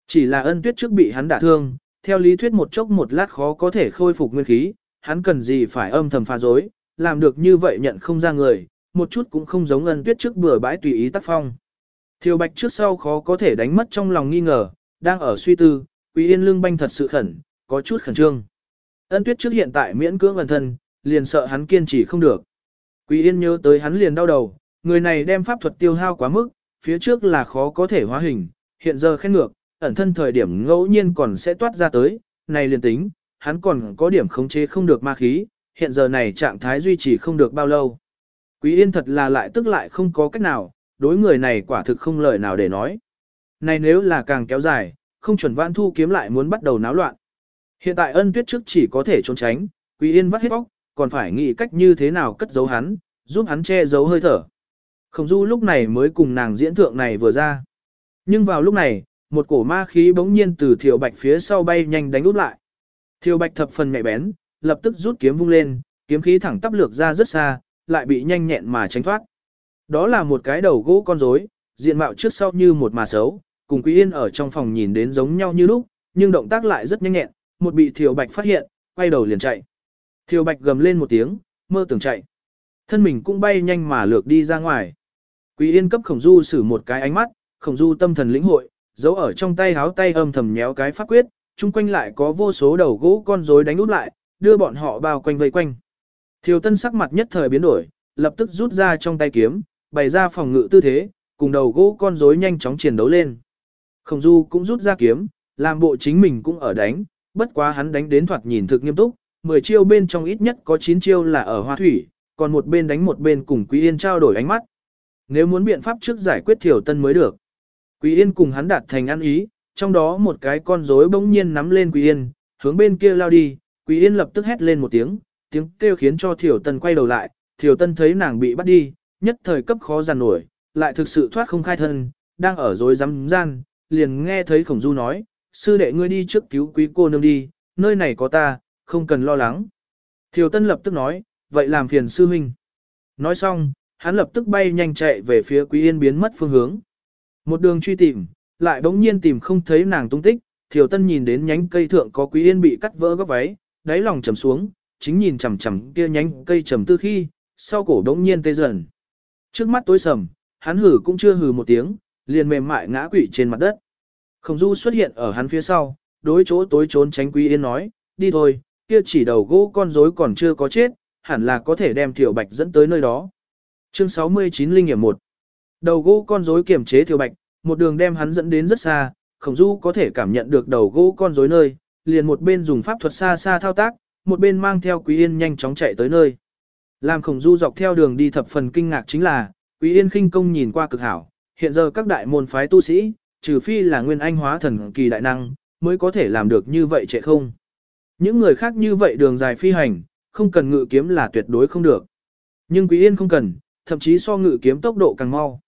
Chỉ là ân tuyết trước bị hắn đả thương, theo lý thuyết một chốc một lát khó có thể khôi phục nguyên khí, hắn cần gì phải âm thầm phá dối, làm được như vậy nhận không ra người, một chút cũng không giống ân tuyết trước bừa bãi tùy ý tác phong. Thiều bạch trước sau khó có thể đánh mất trong lòng nghi ngờ, đang ở suy tư, quý yên lương banh thật sự khẩn, có chút khẩn trương. Ân tuyết trước hiện tại miễn cưỡng ẩn thân, liền sợ hắn kiên trì không được. Quý yên nhớ tới hắn liền đau đầu, người này đem pháp thuật tiêu hao quá mức, phía trước là khó có thể hóa hình, hiện giờ khen ngược, ẩn thân thời điểm ngẫu nhiên còn sẽ toát ra tới, này liền tính, hắn còn có điểm khống chế không được ma khí, hiện giờ này trạng thái duy trì không được bao lâu. Quý yên thật là lại tức lại không có cách nào, đối người này quả thực không lời nào để nói. Này nếu là càng kéo dài, không chuẩn vãn thu kiếm lại muốn bắt đầu náo loạn. Hiện tại ân tuyết trước chỉ có thể trốn tránh, Quý Yên vắt hết bóc, còn phải nghĩ cách như thế nào cất giấu hắn, giúp hắn che giấu hơi thở. Khổng Du lúc này mới cùng nàng diễn thượng này vừa ra. Nhưng vào lúc này, một cổ ma khí bỗng nhiên từ Thiều Bạch phía sau bay nhanh đánh úp lại. Thiều Bạch thập phần nhạy bén, lập tức rút kiếm vung lên, kiếm khí thẳng tắp lược ra rất xa, lại bị nhanh nhẹn mà tránh thoát. Đó là một cái đầu gỗ con rối, diện mạo trước sau như một mà xấu, cùng Quý Yên ở trong phòng nhìn đến giống nhau như lúc, nhưng động tác lại rất nhanh nhẹn, một bị Thiều Bạch phát hiện, quay đầu liền chạy. Thiều Bạch gầm lên một tiếng, mơ tưởng chạy. Thân mình cũng bay nhanh mà lược đi ra ngoài. Quý Yên cấp Khổng Du sử một cái ánh mắt, Khổng Du tâm thần lĩnh hội, giấu ở trong tay háo tay âm thầm nhéo cái pháp quyết, chung quanh lại có vô số đầu gỗ con rối đánh út lại, đưa bọn họ bao quanh vây quanh. Thiều Tân sắc mặt nhất thời biến đổi, lập tức rút ra trong tay kiếm, bày ra phòng ngự tư thế, cùng đầu gỗ con rối nhanh chóng chiến đấu lên. Khổng Du cũng rút ra kiếm, làm bộ chính mình cũng ở đánh, bất quá hắn đánh đến thoạt nhìn thực nghiêm túc, 10 chiêu bên trong ít nhất có 9 chiêu là ở hoa thủy, còn một bên đánh một bên cùng Quý Yên trao đổi ánh mắt. Nếu muốn biện pháp trước giải quyết Thiểu Tân mới được. Quý Yên cùng hắn đạt thành ăn ý, trong đó một cái con rối bỗng nhiên nắm lên Quý Yên, hướng bên kia lao đi, Quý Yên lập tức hét lên một tiếng, tiếng kêu khiến cho Thiểu Tân quay đầu lại, Thiểu Tân thấy nàng bị bắt đi, nhất thời cấp khó giàn nổi, lại thực sự thoát không khai thân, đang ở rối rắm gian, liền nghe thấy Khổng Du nói, sư đệ ngươi đi trước cứu quý cô nương đi, nơi này có ta, không cần lo lắng. Thiều Tân lập tức nói, vậy làm phiền sư huynh. Nói xong, hắn lập tức bay nhanh chạy về phía Quý Yên biến mất phương hướng. Một đường truy tìm, lại bỗng nhiên tìm không thấy nàng tung tích, Thiều Tân nhìn đến nhánh cây thượng có Quý Yên bị cắt vỡ góc váy, đáy lòng trầm xuống, chính nhìn chằm chằm kia nhánh cây trầm tư khi, sau cổ bỗng nhiên tê dần. Trước mắt tối sầm, hắn hử cũng chưa hừ một tiếng, liền mềm mại ngã quỵ trên mặt đất. Khổng Du xuất hiện ở hắn phía sau, đối chỗ tối trốn tránh Quý Yên nói, đi thôi, kia chỉ đầu gỗ con rối còn chưa có chết, hẳn là có thể đem Tiểu Bạch dẫn tới nơi đó. Chương 69 Linh nghiệm 1 Đầu gỗ con rối kiểm chế Tiểu Bạch, một đường đem hắn dẫn đến rất xa, Khổng Du có thể cảm nhận được đầu gỗ con rối nơi, liền một bên dùng pháp thuật xa xa thao tác, một bên mang theo Quý Yên nhanh chóng chạy tới nơi. Làm Khổng Du dọc theo đường đi thập phần kinh ngạc chính là, Quý Yên khinh công nhìn qua cực hảo, hiện giờ các đại môn phái tu sĩ, trừ phi là nguyên anh hóa thần kỳ đại năng, mới có thể làm được như vậy trệ không. Những người khác như vậy đường dài phi hành, không cần ngự kiếm là tuyệt đối không được. Nhưng Quý Yên không cần, thậm chí so ngự kiếm tốc độ càng mau.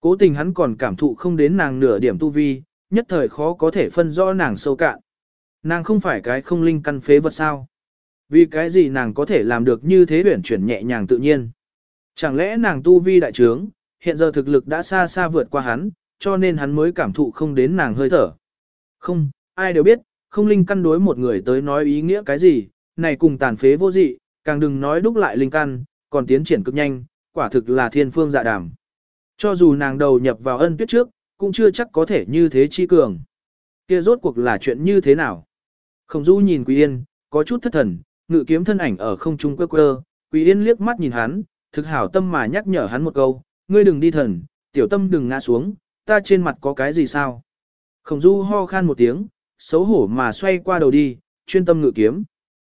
Cố tình hắn còn cảm thụ không đến nàng nửa điểm tu vi, nhất thời khó có thể phân rõ nàng sâu cạn. Nàng không phải cái không linh căn phế vật sao. Vì cái gì nàng có thể làm được như thế huyển chuyển nhẹ nhàng tự nhiên. Chẳng lẽ nàng tu vi đại trướng, hiện giờ thực lực đã xa xa vượt qua hắn, cho nên hắn mới cảm thụ không đến nàng hơi thở. Không, ai đều biết, không linh căn đối một người tới nói ý nghĩa cái gì, này cùng tàn phế vô dị, càng đừng nói đúc lại linh căn, còn tiến triển cực nhanh, quả thực là thiên phương dạ đàm. Cho dù nàng đầu nhập vào ân tuyết trước, cũng chưa chắc có thể như thế chi cường. Kia rốt cuộc là chuyện như thế nào? Khổng Du nhìn Quý Yên, có chút thất thần, ngự kiếm thân ảnh ở không trung quơ quơ, Quý Yên liếc mắt nhìn hắn, thực hảo tâm mà nhắc nhở hắn một câu, ngươi đừng đi thần, tiểu tâm đừng ngã xuống, ta trên mặt có cái gì sao? Khổng Du ho khan một tiếng, xấu hổ mà xoay qua đầu đi, chuyên tâm ngự kiếm.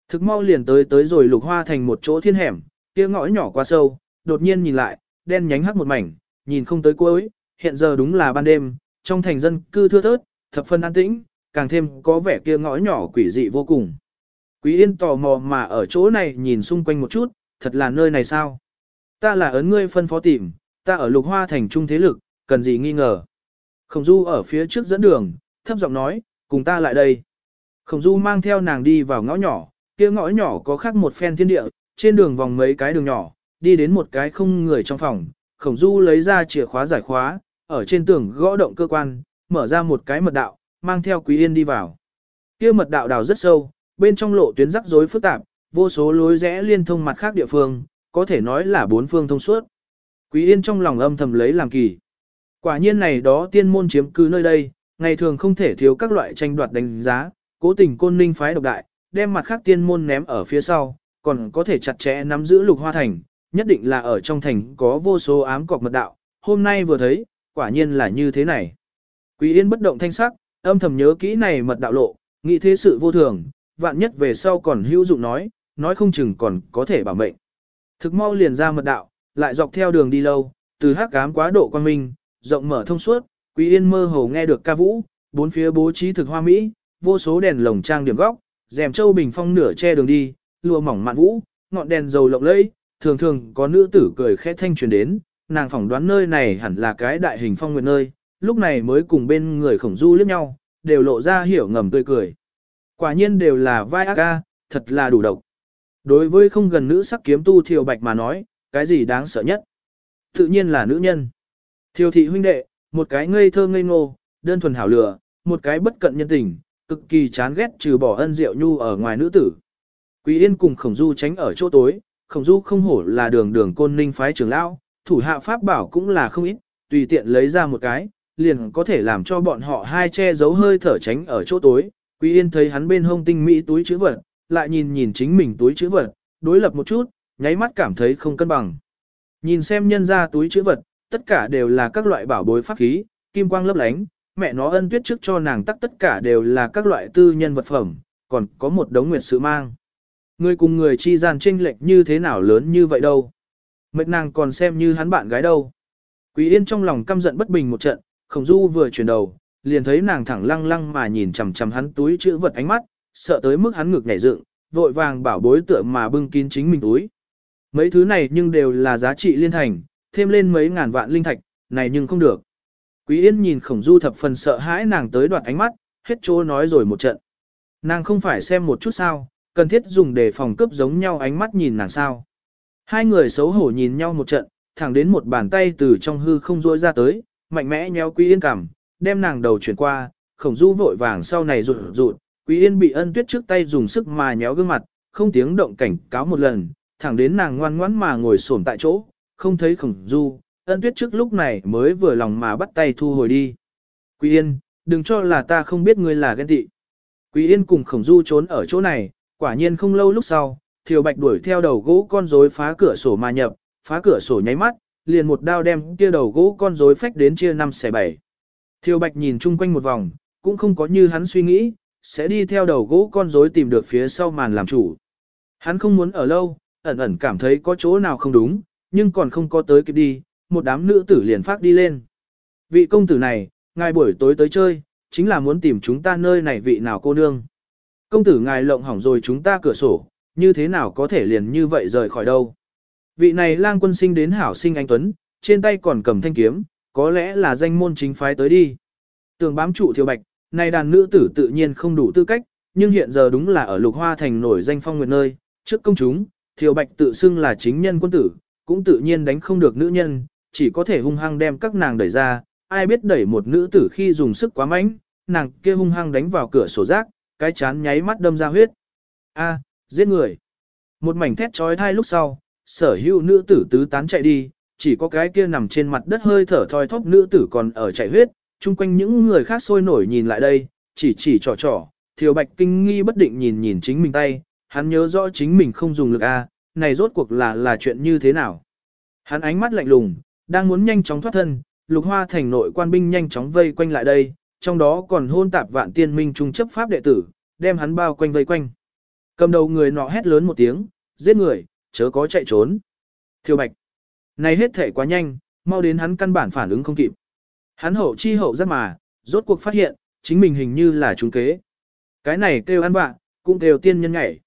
Thực mau liền tới tới rồi lục hoa thành một chỗ thiên hẻm, kia ngõ nhỏ quá sâu, đột nhiên nhìn lại, đen nhánh hắc một mảnh, nhìn không tới cuối, hiện giờ đúng là ban đêm, trong thành dân cư thưa thớt, thập phân an tĩnh, càng thêm có vẻ kia ngõ nhỏ quỷ dị vô cùng. Quý yên tò mò mà ở chỗ này nhìn xung quanh một chút, thật là nơi này sao? Ta là ấn ngươi phân phó tìm, ta ở lục hoa thành trung thế lực, cần gì nghi ngờ. Khổng Du ở phía trước dẫn đường, thấp giọng nói, cùng ta lại đây. Khổng Du mang theo nàng đi vào ngõ nhỏ, kia ngõ nhỏ có khác một phen thiên địa, trên đường vòng mấy cái đường nhỏ, đi đến một cái không người trong phòng. Khổng Du lấy ra chìa khóa giải khóa, ở trên tường gõ động cơ quan, mở ra một cái mật đạo, mang theo Quý Yên đi vào. Kia mật đạo đào rất sâu, bên trong lộ tuyến rắc rối phức tạp, vô số lối rẽ liên thông mặt khác địa phương, có thể nói là bốn phương thông suốt. Quý Yên trong lòng âm thầm lấy làm kỳ. Quả nhiên này đó tiên môn chiếm cứ nơi đây, ngày thường không thể thiếu các loại tranh đoạt đánh giá, cố tình côn ninh phái độc đại, đem mặt khác tiên môn ném ở phía sau, còn có thể chặt chẽ nắm giữ lục hoa thành, nhất định là ở trong thành có vô số ám cọc mật đạo, hôm nay vừa thấy, quả nhiên là như thế này. Quý Yên bất động thanh sắc, âm thầm nhớ kỹ này mật đạo lộ, nghĩ thế sự vô thường, vạn nhất về sau còn hữu dụng nói, nói không chừng còn có thể bảo mệnh. Thực mau liền ra mật đạo, lại dọc theo đường đi lâu, từ hắc ám quá độ quan minh, rộng mở thông suốt, Quý Yên mơ hồ nghe được ca vũ, bốn phía bố trí thực hoa mỹ, vô số đèn lồng trang điểm góc, rèm châu bình phong nửa che đường đi, lụa mỏng mạn vũ, ngọn đèn dầu lộng lẫy, thường thường có nữ tử cười khẽ thanh truyền đến, nàng phỏng đoán nơi này hẳn là cái đại hình phong nguyệt nơi, lúc này mới cùng bên người khổng du liếc nhau, đều lộ ra hiểu ngầm tươi cười. Quả nhiên đều là vai ác ca, thật là đủ độc. Đối với không gần nữ sắc kiếm tu thiều bạch mà nói, cái gì đáng sợ nhất? Tự nhiên là nữ nhân. Thiều thị huynh đệ, một cái ngây thơ ngây ngô, đơn thuần hảo lửa, một cái bất cận nhân tình, cực kỳ chán ghét trừ bỏ ân diệu nhu ở ngoài nữ tử. Quý Yên cùng Khổng Du tránh ở chỗ tối, Khổng Du không hổ là đường đường côn ninh phái trưởng lão, thủ hạ pháp bảo cũng là không ít, tùy tiện lấy ra một cái, liền có thể làm cho bọn họ hai che giấu hơi thở tránh ở chỗ tối. Quý Yên thấy hắn bên hông tinh mỹ túi chữ vật, lại nhìn nhìn chính mình túi chữ vật, đối lập một chút, nháy mắt cảm thấy không cân bằng. Nhìn xem nhân ra túi chữ vật, tất cả đều là các loại bảo bối pháp khí, kim quang lấp lánh, mẹ nó ân tuyết trước cho nàng tắc tất cả đều là các loại tư nhân vật phẩm, còn có một đống nguyệt sự mang. Người cùng người chi gian tranh lệch như thế nào lớn như vậy đâu. Mệt nàng còn xem như hắn bạn gái đâu. Quý Yên trong lòng căm giận bất bình một trận, Khổng Du vừa chuyển đầu, liền thấy nàng thẳng lăng lăng mà nhìn chằm chằm hắn túi chữ vật ánh mắt, sợ tới mức hắn ngực nhảy dựng, vội vàng bảo bối tựa mà bưng kín chính mình túi. Mấy thứ này nhưng đều là giá trị liên thành, thêm lên mấy ngàn vạn linh thạch, này nhưng không được. Quý Yên nhìn Khổng Du thập phần sợ hãi nàng tới đoạt ánh mắt, hết chỗ nói rồi một trận. Nàng không phải xem một chút sao, cần thiết dùng để phòng cướp giống nhau ánh mắt nhìn nàng sao. Hai người xấu hổ nhìn nhau một trận, thẳng đến một bàn tay từ trong hư không rỗi ra tới, mạnh mẽ nhéo Quý Yên cằm, đem nàng đầu chuyển qua, Khổng Du vội vàng sau này rụt rụt, Quý Yên bị ân tuyết trước tay dùng sức mà nhéo gương mặt, không tiếng động cảnh cáo một lần, thẳng đến nàng ngoan ngoãn mà ngồi xổm tại chỗ, không thấy Khổng Du, ân tuyết trước lúc này mới vừa lòng mà bắt tay thu hồi đi. Quý Yên, đừng cho là ta không biết ngươi là ghen tị. Quý Yên cùng Khổng Du trốn ở chỗ này, quả nhiên không lâu lúc sau, Thiều Bạch đuổi theo đầu gỗ con rối phá cửa sổ mà nhập, phá cửa sổ nháy mắt, liền một đao đem kia đầu gỗ con rối phách đến chia năm xẻ bảy. Thiều Bạch nhìn chung quanh một vòng, cũng không có như hắn suy nghĩ, sẽ đi theo đầu gỗ con rối tìm được phía sau màn làm chủ. Hắn không muốn ở lâu, ẩn ẩn cảm thấy có chỗ nào không đúng, nhưng còn không có tới kịp đi, một đám nữ tử liền phát đi lên. Vị công tử này, ngài buổi tối tới chơi, chính là muốn tìm chúng ta nơi này vị nào cô nương. Công tử ngài lộng hỏng rồi chúng ta cửa sổ, như thế nào có thể liền như vậy rời khỏi đâu. Vị này lang quân sinh đến hảo sinh anh Tuấn, trên tay còn cầm thanh kiếm, có lẽ là danh môn chính phái tới đi. Tường bám trụ thiếu bạch, này đàn nữ tử tự nhiên không đủ tư cách, nhưng hiện giờ đúng là ở lục hoa thành nổi danh phong nguyệt nơi, trước công chúng, thiếu bạch tự xưng là chính nhân quân tử, cũng tự nhiên đánh không được nữ nhân, chỉ có thể hung hăng đem các nàng đẩy ra, ai biết đẩy một nữ tử khi dùng sức quá mạnh, nàng kia hung hăng đánh vào cửa sổ rác, cái chán nháy mắt đâm ra huyết. A, giết người. Một mảnh thét trói thai lúc sau, sở hữu nữ tử tứ tán chạy đi, chỉ có cái kia nằm trên mặt đất hơi thở thoi thóp nữ tử còn ở chạy huyết, chung quanh những người khác sôi nổi nhìn lại đây, chỉ chỉ trò trò, thiều bạch kinh nghi bất định nhìn nhìn chính mình tay, hắn nhớ rõ chính mình không dùng lực A, này rốt cuộc là là chuyện như thế nào. Hắn ánh mắt lạnh lùng, đang muốn nhanh chóng thoát thân, lục hoa thành nội quan binh nhanh chóng vây quanh lại đây, trong đó còn hôn tạp vạn tiên minh trung chấp pháp đệ tử, đem hắn bao quanh vây quanh. Cầm đầu người nọ hét lớn một tiếng, giết người, chớ có chạy trốn. Thiêu bạch. Này hết thể quá nhanh, mau đến hắn căn bản phản ứng không kịp. Hắn hậu chi hậu rất mà, rốt cuộc phát hiện, chính mình hình như là trúng kế. Cái này kêu ăn bạn, cũng kêu tiên nhân nhảy.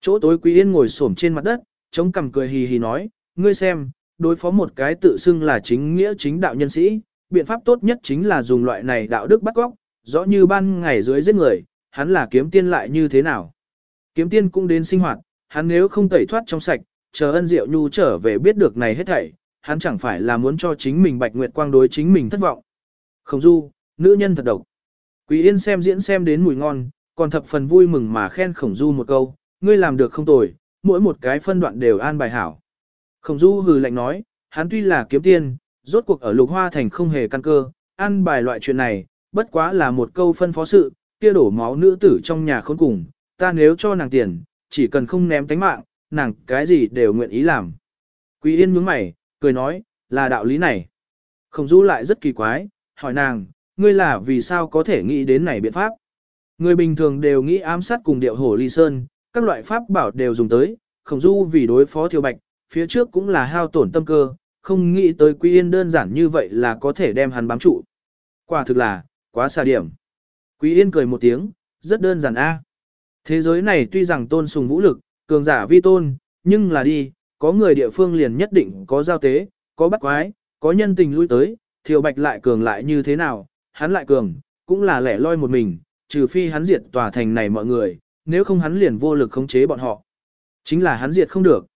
Chỗ tối quý yên ngồi xổm trên mặt đất, chống cằm cười hì hì nói, ngươi xem, đối phó một cái tự xưng là chính nghĩa chính đạo nhân sĩ, biện pháp tốt nhất chính là dùng loại này đạo đức bắt góc, rõ như ban ngày dưới giết người, hắn là kiếm tiên lại như thế nào. Kiếm tiên cũng đến sinh hoạt, hắn nếu không tẩy thoát trong sạch, chờ ân diệu nhu trở về biết được này hết thảy, hắn chẳng phải là muốn cho chính mình bạch nguyệt quang đối chính mình thất vọng. Không du, nữ nhân thật độc. Quý yên xem diễn xem đến mùi ngon, còn thập phần vui mừng mà khen khổng du một câu, ngươi làm được không tồi, mỗi một cái phân đoạn đều an bài hảo. Khổng du hừ lạnh nói, hắn tuy là kiếm tiên, rốt cuộc ở lục hoa thành không hề căn cơ, ăn bài loại chuyện này, bất quá là một câu phân phó sự, kia đổ máu nữ tử trong nhà khốn cùng, ta nếu cho nàng tiền, chỉ cần không ném tánh mạng, nàng cái gì đều nguyện ý làm. Quý yên nhướng mày, cười nói, là đạo lý này. Khổng du lại rất kỳ quái, hỏi nàng, ngươi là vì sao có thể nghĩ đến này biện pháp. Người bình thường đều nghĩ ám sát cùng điệu hổ ly sơn, các loại pháp bảo đều dùng tới, khổng du vì đối phó thiêu bạch, phía trước cũng là hao tổn tâm cơ, không nghĩ tới Quý Yên đơn giản như vậy là có thể đem hắn bám trụ. Quả thực là, quá xa điểm. Quý Yên cười một tiếng, rất đơn giản a. À. Thế giới này tuy rằng tôn sùng vũ lực, cường giả vi tôn, nhưng là đi, có người địa phương liền nhất định có giao tế, có bắt quái, có nhân tình lui tới, thiều bạch lại cường lại như thế nào, hắn lại cường, cũng là lẻ loi một mình, trừ phi hắn diệt tòa thành này mọi người, nếu không hắn liền vô lực khống chế bọn họ. Chính là hắn diệt không được.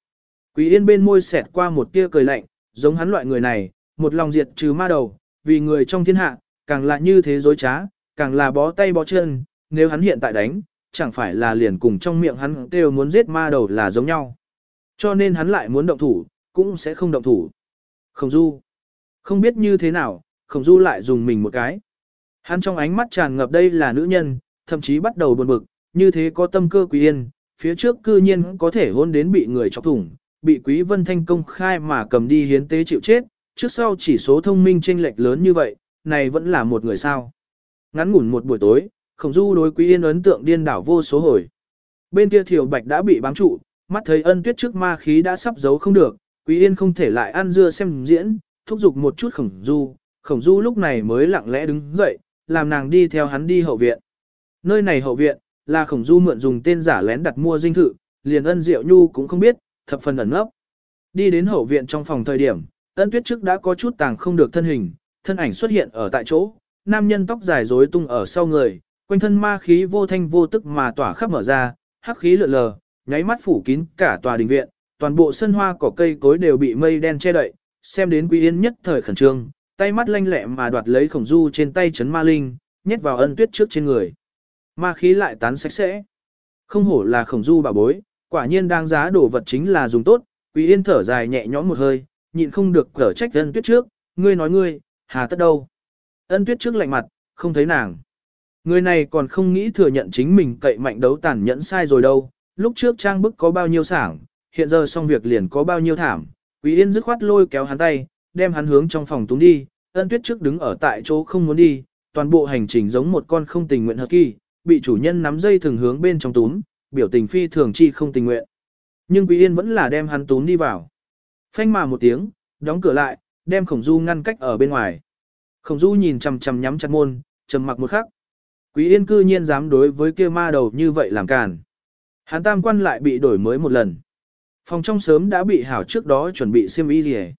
Quý yên bên môi xẹt qua một tia cười lạnh, giống hắn loại người này, một lòng diệt trừ ma đầu, vì người trong thiên hạ, càng là như thế dối trá, càng là bó tay bó chân, nếu hắn hiện tại đánh, chẳng phải là liền cùng trong miệng hắn đều muốn giết ma đầu là giống nhau. Cho nên hắn lại muốn động thủ, cũng sẽ không động thủ. Khổng du. Không biết như thế nào, khổng du lại dùng mình một cái. Hắn trong ánh mắt tràn ngập đây là nữ nhân, thậm chí bắt đầu buồn bực, như thế có tâm cơ quý yên, phía trước cư nhiên có thể hôn đến bị người chọc thủng, bị quý vân thanh công khai mà cầm đi hiến tế chịu chết, trước sau chỉ số thông minh chênh lệch lớn như vậy, này vẫn là một người sao. Ngắn ngủn một buổi tối, khổng du đối quý yên ấn tượng điên đảo vô số hồi. Bên kia thiểu bạch đã bị bám trụ, mắt thấy ân tuyết trước ma khí đã sắp giấu không được, quý yên không thể lại ăn dưa xem diễn, thúc giục một chút khổng du, khổng du lúc này mới lặng lẽ đứng dậy, làm nàng đi theo hắn đi hậu viện. Nơi này hậu viện, là khổng du mượn dùng tên giả lén đặt mua dinh thự, liền ân diệu nhu cũng không biết, thập phần ẩn ngốc. Đi đến hậu viện trong phòng thời điểm, ân tuyết trước đã có chút tàng không được thân hình, thân ảnh xuất hiện ở tại chỗ, nam nhân tóc dài rối tung ở sau người, quanh thân ma khí vô thanh vô tức mà tỏa khắp mở ra, hắc khí lượn lờ, nháy mắt phủ kín cả tòa đình viện, toàn bộ sân hoa cỏ cây cối đều bị mây đen che đậy, xem đến Quý Yên nhất thời khẩn trương, tay mắt lanh lẹ mà đoạt lấy khổng du trên tay chấn ma linh, nhét vào ân tuyết trước trên người. Ma khí lại tán sạch sẽ. Không hổ là khổng du bà bối, quả nhiên đang giá đồ vật chính là dùng tốt, Quý Yên thở dài nhẹ nhõm một hơi, nhịn không được cở trách ân tuyết trước, ngươi nói ngươi, hà tất đâu. Ân tuyết trước lạnh mặt, không thấy nàng. Người này còn không nghĩ thừa nhận chính mình cậy mạnh đấu tàn nhẫn sai rồi đâu, lúc trước trang bức có bao nhiêu sảng, hiện giờ xong việc liền có bao nhiêu thảm. Quý Yên dứt khoát lôi kéo hắn tay, đem hắn hướng trong phòng túng đi, ân tuyết trước đứng ở tại chỗ không muốn đi, toàn bộ hành trình giống một con không tình nguyện hợp kỳ, bị chủ nhân nắm dây thường hướng bên trong túm, biểu tình phi thường chi không tình nguyện. Nhưng Quý Yên vẫn là đem hắn tún đi vào. Phanh mà một tiếng, đóng cửa lại, đem Khổng Du ngăn cách ở bên ngoài. Khổng Du nhìn chằm chằm nhắm chặt môn, trầm mặc một khắc. Quý Yên cư nhiên dám đối với kia ma đầu như vậy làm càn. Hắn tam quan lại bị đổi mới một lần. Phòng trong sớm đã bị hảo trước đó chuẩn bị xiêm y gì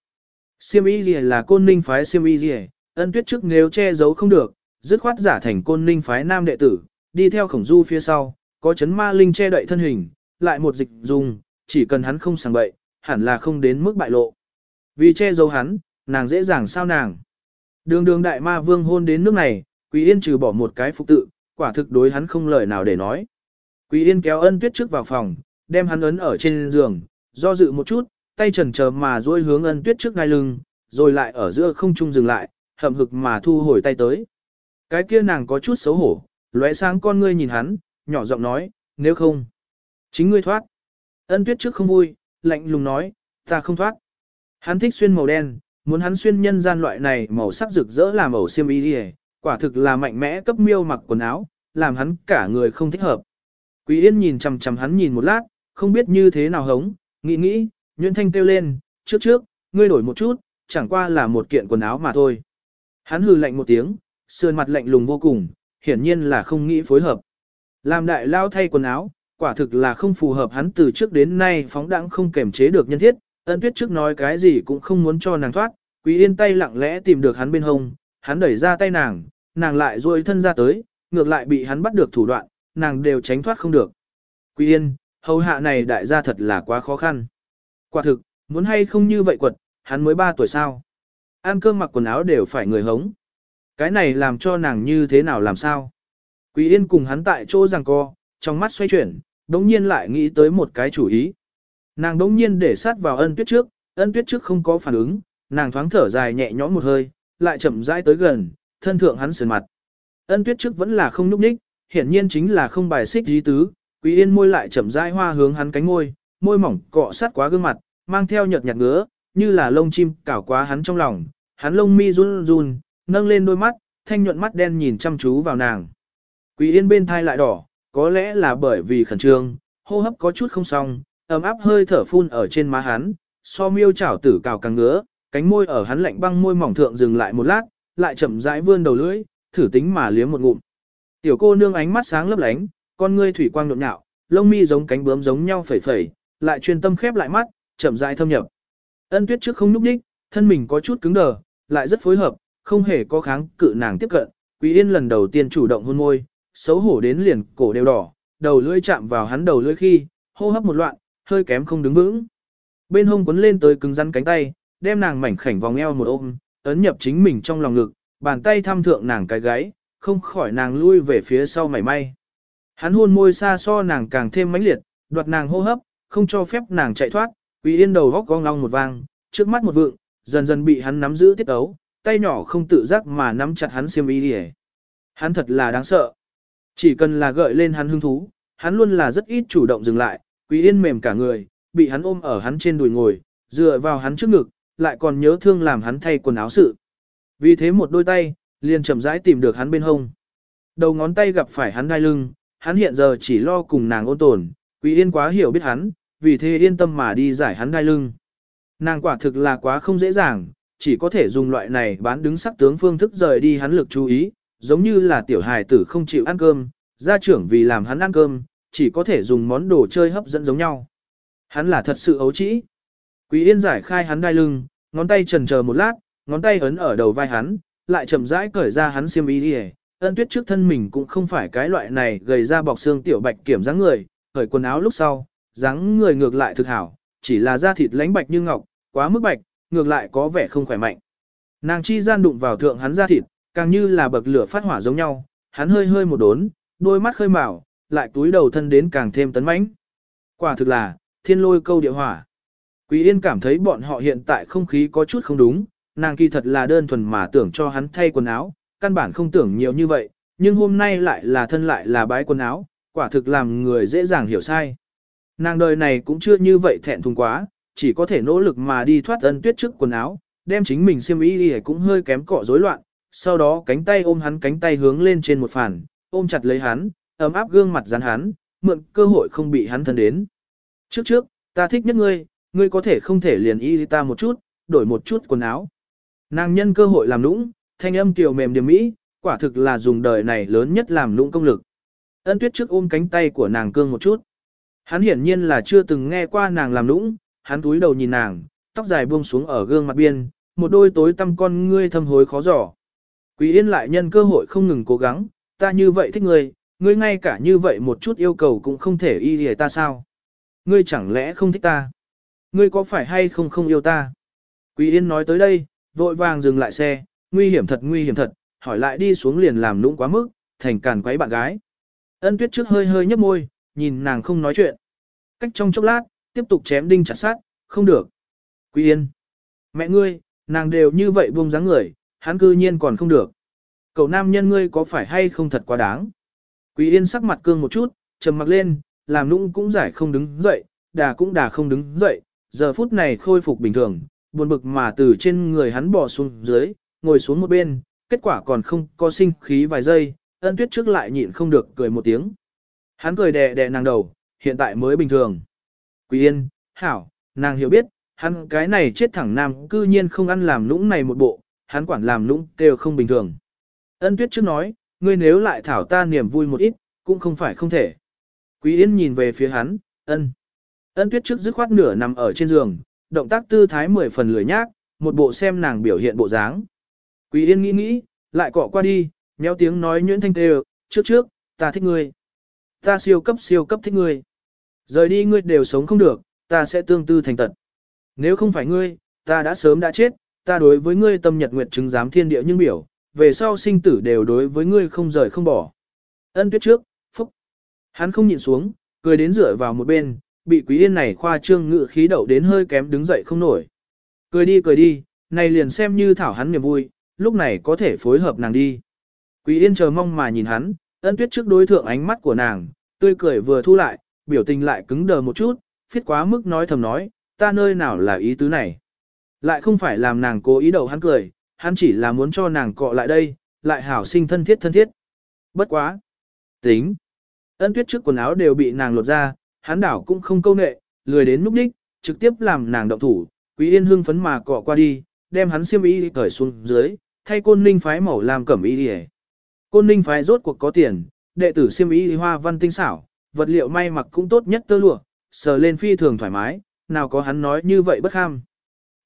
xiêm y gì là côn ninh phái xiêm y gì ân tuyết trước nếu che giấu không được, dứt khoát giả thành côn ninh phái nam đệ tử, đi theo khổng du phía sau, có chấn ma linh che đậy thân hình, lại một dịch dùng, chỉ cần hắn không sàng bậy, hẳn là không đến mức bại lộ. Vì che giấu hắn, nàng dễ dàng sao nàng. Đường đường đại ma vương hôn đến nước này, Quý Yên trừ bỏ một cái phục tự, quả thực đối hắn không lời nào để nói. Quý Yên kéo ân tuyết trước vào phòng, đem hắn ấn ở trên giường, do dự một chút, tay trần chờ mà duỗi hướng ân tuyết trước ngay lưng, rồi lại ở giữa không trung dừng lại, hậm hực mà thu hồi tay tới. Cái kia nàng có chút xấu hổ, lóe sáng con ngươi nhìn hắn, nhỏ giọng nói, nếu không, chính ngươi thoát. Ân tuyết trước không vui, lạnh lùng nói, ta không thoát. Hắn thích xuyên màu đen, muốn hắn xuyên nhân gian loại này màu sắc rực rỡ làm màu xiêm y đi quả thực là mạnh mẽ cấp miêu mặc quần áo, làm hắn cả người không thích hợp. Quý Yên nhìn chằm chằm hắn nhìn một lát, không biết như thế nào hống, nghĩ nghĩ, Nguyễn Thanh kêu lên, trước trước, ngươi đổi một chút, chẳng qua là một kiện quần áo mà thôi. Hắn hừ lạnh một tiếng, sườn mặt lạnh lùng vô cùng, hiển nhiên là không nghĩ phối hợp. Làm đại lao thay quần áo, quả thực là không phù hợp hắn từ trước đến nay phóng đãng không kềm chế được nhân thiết, ân tuyết trước nói cái gì cũng không muốn cho nàng thoát, quý yên tay lặng lẽ tìm được hắn bên hông, hắn đẩy ra tay nàng, nàng lại duỗi thân ra tới, ngược lại bị hắn bắt được thủ đoạn, nàng đều tránh thoát không được. Quý yên, hầu hạ này đại gia thật là quá khó khăn. Quả thực, muốn hay không như vậy quật, hắn mới 3 tuổi sao. Ăn cơm mặc quần áo đều phải người hống. Cái này làm cho nàng như thế nào làm sao? Quý yên cùng hắn tại chỗ rằng co, trong mắt xoay chuyển, đống nhiên lại nghĩ tới một cái chủ ý. Nàng đống nhiên để sát vào ân tuyết trước, ân tuyết trước không có phản ứng, nàng thoáng thở dài nhẹ nhõm một hơi, lại chậm rãi tới gần, thân thượng hắn sườn mặt. Ân tuyết trước vẫn là không núp ních, hiển nhiên chính là không bài xích dí tứ, quý yên môi lại chậm rãi hoa hướng hắn cánh môi, môi mỏng cọ sát quá gương mặt, mang theo nhợt nhạt ngứa, như là lông chim cào quá hắn trong lòng, hắn lông mi run run, nâng lên đôi mắt, thanh nhuận mắt đen nhìn chăm chú vào nàng. Quý yên bên thai lại đỏ, có lẽ là bởi vì khẩn trương, hô hấp có chút không xong, ấm áp hơi thở phun ở trên má hắn, so miêu chảo tử cào càng ngứa, cánh môi ở hắn lạnh băng môi mỏng thượng dừng lại một lát, lại chậm rãi vươn đầu lưỡi, thử tính mà liếm một ngụm. Tiểu cô nương ánh mắt sáng lấp lánh, con ngươi thủy quang nhộn nhạo, lông mi giống cánh bướm giống nhau phẩy phẩy, lại chuyên tâm khép lại mắt, chậm rãi thâm nhập. Ân Tuyết trước không núp đích, thân mình có chút cứng đờ, lại rất phối hợp, không hề có kháng cự nàng tiếp cận. Quý Yên lần đầu tiên chủ động hôn môi, xấu hổ đến liền cổ đều đỏ, đầu lưỡi chạm vào hắn đầu lưỡi khi, hô hấp một loạn, hơi kém không đứng vững. Bên hông quấn lên tới cứng rắn cánh tay, đem nàng mảnh khảnh vòng eo một ôm, ấn nhập chính mình trong lòng ngực, bàn tay thăm thượng nàng cái gáy, không khỏi nàng lui về phía sau mảy may. Hắn hôn môi xa so nàng càng thêm mãnh liệt, đoạt nàng hô hấp, không cho phép nàng chạy thoát, Quý Yên đầu góc cong long một vang, trước mắt một vượng, dần dần bị hắn nắm giữ tiết ấu, tay nhỏ không tự giác mà nắm chặt hắn xiêm y đi Hắn thật là đáng sợ. Chỉ cần là gợi lên hắn hứng thú, hắn luôn là rất ít chủ động dừng lại, Quý Yên mềm cả người, bị hắn ôm ở hắn trên đùi ngồi, dựa vào hắn trước ngực, lại còn nhớ thương làm hắn thay quần áo sự. Vì thế một đôi tay, liền chậm rãi tìm được hắn bên hông. Đầu ngón tay gặp phải hắn đai lưng, hắn hiện giờ chỉ lo cùng nàng ôn tồn, Quý Yên quá hiểu biết hắn, vì thế yên tâm mà đi giải hắn đai lưng. Nàng quả thực là quá không dễ dàng, chỉ có thể dùng loại này bán đứng sắc tướng phương thức rời đi hắn lực chú ý, giống như là tiểu hài tử không chịu ăn cơm, gia trưởng vì làm hắn ăn cơm, chỉ có thể dùng món đồ chơi hấp dẫn giống nhau. Hắn là thật sự ấu trĩ. Quý Yên giải khai hắn đai lưng, ngón tay chần chờ một lát, ngón tay ấn ở đầu vai hắn, lại chậm rãi cởi ra hắn xiêm y đi. Ân Tuyết trước thân mình cũng không phải cái loại này gầy ra bọc xương tiểu bạch kiểm dáng người, cởi quần áo lúc sau, dáng người ngược lại thực hảo, chỉ là da thịt lánh bạch như ngọc, quá mức bạch, ngược lại có vẻ không khỏe mạnh. Nàng chi gian đụng vào thượng hắn da thịt, càng như là bậc lửa phát hỏa giống nhau, hắn hơi hơi một đốn, đôi mắt khơi mào, lại túi đầu thân đến càng thêm tấn mãnh. Quả thực là, thiên lôi câu địa hỏa. Quý Yên cảm thấy bọn họ hiện tại không khí có chút không đúng, nàng kỳ thật là đơn thuần mà tưởng cho hắn thay quần áo, căn bản không tưởng nhiều như vậy, nhưng hôm nay lại là thân lại là bái quần áo, quả thực làm người dễ dàng hiểu sai. Nàng đời này cũng chưa như vậy thẹn thùng quá, chỉ có thể nỗ lực mà đi thoát ân tuyết trước quần áo, đem chính mình xiêm y đi cũng hơi kém cọ rối loạn, sau đó cánh tay ôm hắn cánh tay hướng lên trên một phản, ôm chặt lấy hắn, ấm áp gương mặt dán hắn, mượn cơ hội không bị hắn thân đến. Trước trước, ta thích nhất ngươi, ngươi có thể không thể liền y ta một chút, đổi một chút quần áo. Nàng nhân cơ hội làm nũng, thanh âm kiều mềm điểm mỹ, quả thực là dùng đời này lớn nhất làm nũng công lực. Ân tuyết trước ôm cánh tay của nàng cương một chút. Hắn hiển nhiên là chưa từng nghe qua nàng làm nũng, hắn túi đầu nhìn nàng, tóc dài buông xuống ở gương mặt biên, một đôi tối tăm con ngươi thâm hối khó giỏ. Quý yên lại nhân cơ hội không ngừng cố gắng, ta như vậy thích ngươi, ngươi ngay cả như vậy một chút yêu cầu cũng không thể y hề ta sao. Ngươi chẳng lẽ không thích ta? Ngươi có phải hay không không yêu ta? Quý yên nói tới đây, vội vàng dừng lại xe, nguy hiểm thật nguy hiểm thật, hỏi lại đi xuống liền làm nũng quá mức, thành càn quấy bạn gái. Ân tuyết trước hơi hơi nhấp môi, nhìn nàng không nói chuyện. Cách trong chốc lát, tiếp tục chém đinh chặt sát, không được. Quý yên. Mẹ ngươi, nàng đều như vậy buông dáng người, hắn cư nhiên còn không được. Cậu nam nhân ngươi có phải hay không thật quá đáng. Quý yên sắc mặt cương một chút, trầm mặc lên, làm nũng cũng giải không đứng dậy, đà cũng đà không đứng dậy, giờ phút này khôi phục bình thường, buồn bực mà từ trên người hắn bò xuống dưới, ngồi xuống một bên, kết quả còn không có sinh khí vài giây, ân tuyết trước lại nhịn không được cười một tiếng. Hắn cười đè đè nàng đầu, hiện tại mới bình thường. Quý yên, hảo, nàng hiểu biết, hắn cái này chết thẳng nam cư nhiên không ăn làm lũng này một bộ, hắn quản làm lũng đều không bình thường. Ân tuyết trước nói, ngươi nếu lại thảo ta niềm vui một ít, cũng không phải không thể. Quý yên nhìn về phía hắn, ân. Ân tuyết trước dứt khoát nửa nằm ở trên giường, động tác tư thái mười phần lười nhác, một bộ xem nàng biểu hiện bộ dáng. Quý yên nghĩ nghĩ, lại cọ qua đi, méo tiếng nói nhuyễn thanh tê trước trước, ta thích ngươi. Ta siêu cấp siêu cấp thích ngươi. Rời đi ngươi đều sống không được, ta sẽ tương tư thành tật. Nếu không phải ngươi, ta đã sớm đã chết, ta đối với ngươi tâm nhật nguyệt chứng giám thiên địa nhưng biểu, về sau sinh tử đều đối với ngươi không rời không bỏ. Ân tuyết trước, phúc. Hắn không nhìn xuống, cười đến dựa vào một bên, bị quý yên này khoa trương ngự khí đậu đến hơi kém đứng dậy không nổi. Cười đi cười đi, này liền xem như thảo hắn niềm vui, lúc này có thể phối hợp nàng đi. Quý yên chờ mong mà nhìn hắn, ân tuyết trước đối thượng ánh mắt của nàng, tươi cười vừa thu lại, biểu tình lại cứng đờ một chút, phiết quá mức nói thầm nói, ta nơi nào là ý tứ này. Lại không phải làm nàng cố ý đậu hắn cười, hắn chỉ là muốn cho nàng cọ lại đây, lại hảo sinh thân thiết thân thiết. Bất quá. Tính. Ân tuyết trước quần áo đều bị nàng lột ra, hắn đảo cũng không câu nệ, lười đến núp đích, trực tiếp làm nàng động thủ, quý yên hưng phấn mà cọ qua đi, đem hắn xiêm y cởi xuống dưới, thay côn ninh phái màu làm cẩm y đi Côn ninh phái rốt cuộc có tiền, đệ tử xiêm y hoa văn tinh xảo, vật liệu may mặc cũng tốt nhất tơ lụa, sờ lên phi thường thoải mái, nào có hắn nói như vậy bất ham.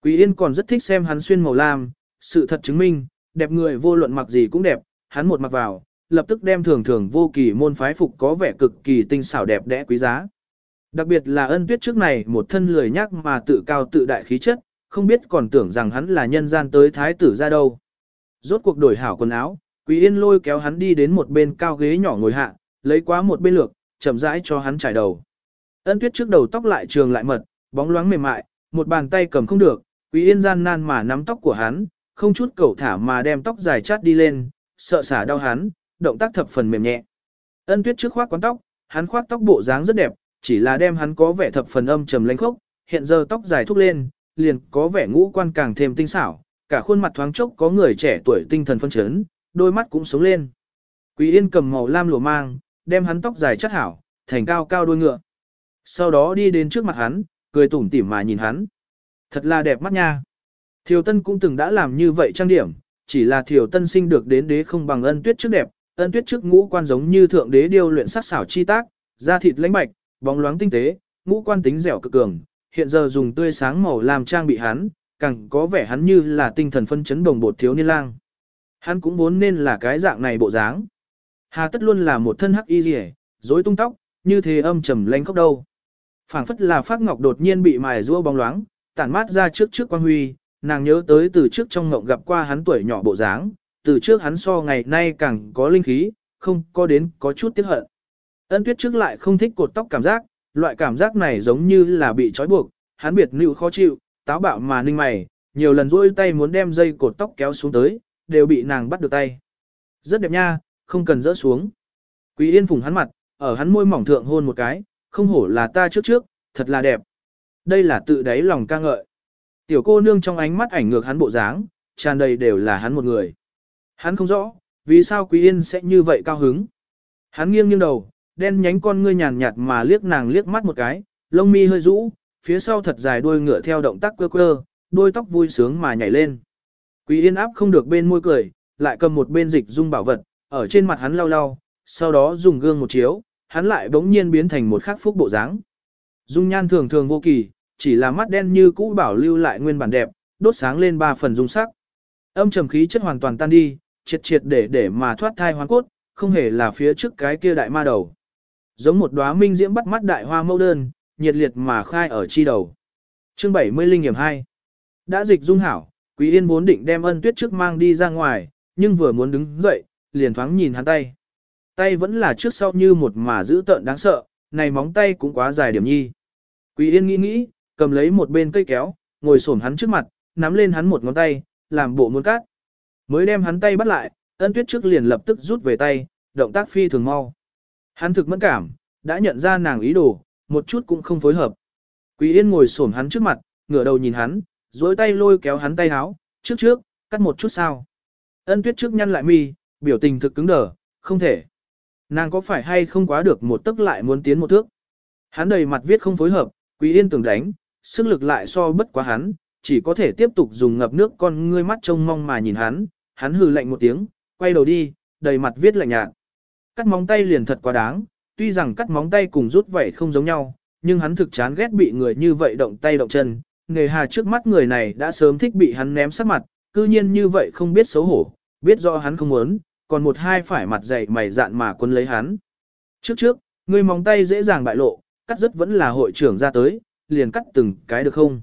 Quý Yên còn rất thích xem hắn xuyên màu lam, sự thật chứng minh, đẹp người vô luận mặc gì cũng đẹp, hắn một mặc vào, lập tức đem thường thường vô kỳ môn phái phục có vẻ cực kỳ tinh xảo đẹp đẽ quý giá. Đặc biệt là ân tuyết trước này một thân lười nhắc mà tự cao tự đại khí chất, không biết còn tưởng rằng hắn là nhân gian tới thái tử ra đâu. Rốt cuộc đổi hảo quần áo, Quý Yên lôi kéo hắn đi đến một bên cao ghế nhỏ ngồi hạ, lấy quá một bên lược, chậm rãi cho hắn trải đầu. Ân tuyết trước đầu tóc lại trường lại mật, bóng loáng mềm mại, một bàn tay cầm không được, Quý Yên gian nan mà nắm tóc của hắn, không chút cầu thả mà đem tóc dài chát đi lên, sợ xả đau hắn, động tác thập phần mềm nhẹ. Ân tuyết trước khoác quấn tóc, hắn khoác tóc bộ dáng rất đẹp, chỉ là đem hắn có vẻ thập phần âm trầm lãnh khốc, hiện giờ tóc dài thúc lên, liền có vẻ ngũ quan càng thêm tinh xảo, cả khuôn mặt thoáng chốc có người trẻ tuổi tinh thần phân chấn, đôi mắt cũng sống lên. Quý Yên cầm màu lam lụa mang, đem hắn tóc dài chất hảo, thành cao cao đuôi ngựa. Sau đó đi đến trước mặt hắn, cười tủm tỉm mà nhìn hắn. Thật là đẹp mắt nha. Thiều Tân cũng từng đã làm như vậy trang điểm, chỉ là Thiều Tân sinh được đến đế không bằng ân tuyết trước đẹp, ân tuyết trước ngũ quan giống như thượng đế điêu luyện sắc xảo chi tác, da thịt lãnh bạch, bóng loáng tinh tế, ngũ quan tính dẻo cực cường, hiện giờ dùng tươi sáng màu làm trang bị hắn, càng có vẻ hắn như là tinh thần phân chấn đồng bột thiếu niên lang. Hắn cũng vốn nên là cái dạng này bộ dáng. Hà tất luôn là một thân hắc y rìa, rối tung tóc, như thế âm trầm lanh khóc đâu. phảng phất là phát ngọc đột nhiên bị mài rua bóng loáng, tản mát ra trước trước quan huy, nàng nhớ tới từ trước trong ngộng gặp qua hắn tuổi nhỏ bộ dáng, từ trước hắn so ngày nay càng có linh khí, không có đến có chút tiếc hận. Ân tuyết trước lại không thích cột tóc cảm giác, loại cảm giác này giống như là bị trói buộc, hắn biệt nữ khó chịu, táo bạo mà ninh mày, nhiều lần rôi tay muốn đem dây cột tóc kéo xuống tới, đều bị nàng bắt được tay. Rất đẹp nha, không cần dỡ xuống. Quý yên phùng hắn mặt, ở hắn môi mỏng thượng hôn một cái, không hổ là ta trước trước, thật là đẹp. Đây là tự đáy lòng ca ngợi. Tiểu cô nương trong ánh mắt ảnh ngược hắn bộ dáng, tràn đầy đều là hắn một người. Hắn không rõ, vì sao Quý Yên sẽ như vậy cao hứng. Hắn nghiêng nghiêng đầu, đen nhánh con ngươi nhàn nhạt mà liếc nàng liếc mắt một cái, lông mi hơi rũ, phía sau thật dài đuôi ngựa theo động tác quơ quơ, đôi tóc vui sướng mà nhảy lên. Quý Yên áp không được bên môi cười, lại cầm một bên dịch dung bảo vật, ở trên mặt hắn lau lau, sau đó dùng gương một chiếu, hắn lại bỗng nhiên biến thành một khắc phúc bộ dáng. Dung nhan thường thường vô kỳ, chỉ là mắt đen như cũ bảo lưu lại nguyên bản đẹp, đốt sáng lên ba phần dung sắc. Âm trầm khí chất hoàn toàn tan đi, triệt triệt để để mà thoát thai hoàn cốt, không hề là phía trước cái kia đại ma đầu. Giống một đóa minh diễm bắt mắt đại hoa mẫu đơn, nhiệt liệt mà khai ở chi đầu. Chương 70 linh nghiệm 2. Đã dịch dung hảo, Quý Yên vốn định đem ân tuyết trước mang đi ra ngoài, nhưng vừa muốn đứng dậy, liền thoáng nhìn hắn tay. Tay vẫn là trước sau như một mà giữ tợn đáng sợ, này móng tay cũng quá dài điểm nhi. Quý Yên nghĩ nghĩ, cầm lấy một bên cây kéo, ngồi xổm hắn trước mặt, nắm lên hắn một ngón tay, làm bộ muốn cắt. Mới đem hắn tay bắt lại, ân tuyết trước liền lập tức rút về tay, động tác phi thường mau. Hắn thực mẫn cảm, đã nhận ra nàng ý đồ, một chút cũng không phối hợp. Quý Yên ngồi xổm hắn trước mặt, ngửa đầu nhìn hắn, duỗi tay lôi kéo hắn tay háo, trước trước, cắt một chút sao. Ân tuyết trước nhăn lại mi, biểu tình thực cứng đờ, không thể. Nàng có phải hay không quá được một tức lại muốn tiến một thước. Hắn đầy mặt viết không phối hợp, Quý Yên tưởng đánh, sức lực lại so bất quá hắn, chỉ có thể tiếp tục dùng ngập nước con ngươi mắt trông mong mà nhìn hắn, hắn hừ lạnh một tiếng, quay đầu đi, đầy mặt viết lạnh nhạt. Cắt móng tay liền thật quá đáng, tuy rằng cắt móng tay cùng rút vậy không giống nhau, nhưng hắn thực chán ghét bị người như vậy động tay động chân, nghề hà trước mắt người này đã sớm thích bị hắn ném sát mặt, cư nhiên như vậy không biết xấu hổ, biết rõ hắn không muốn, còn một hai phải mặt dày mày dạn mà quân lấy hắn. Trước trước, người móng tay dễ dàng bại lộ, cắt rất vẫn là hội trưởng ra tới, liền cắt từng cái được không?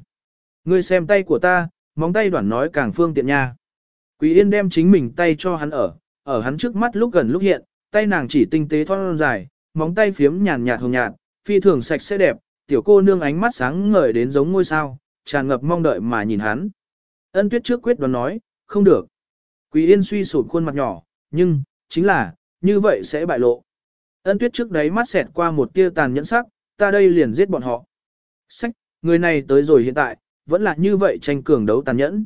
Ngươi xem tay của ta, móng tay đoạn nói càng phương tiện nha. Quý Yên đem chính mình tay cho hắn ở, ở hắn trước mắt lúc gần lúc hiện, tay nàng chỉ tinh tế thon dài, móng tay phiếm nhàn nhạt hồng nhạt, phi thường sạch sẽ đẹp, tiểu cô nương ánh mắt sáng ngời đến giống ngôi sao, tràn ngập mong đợi mà nhìn hắn. Ân tuyết trước quyết đoán nói, không được. Quý Yên suy sụp khuôn mặt nhỏ, nhưng, chính là, như vậy sẽ bại lộ. Ân tuyết trước đấy mắt xẹt qua một tia tàn nhẫn sắc, ta đây liền giết bọn họ. Sách, người này tới rồi hiện tại, vẫn là như vậy tranh cường đấu tàn nhẫn.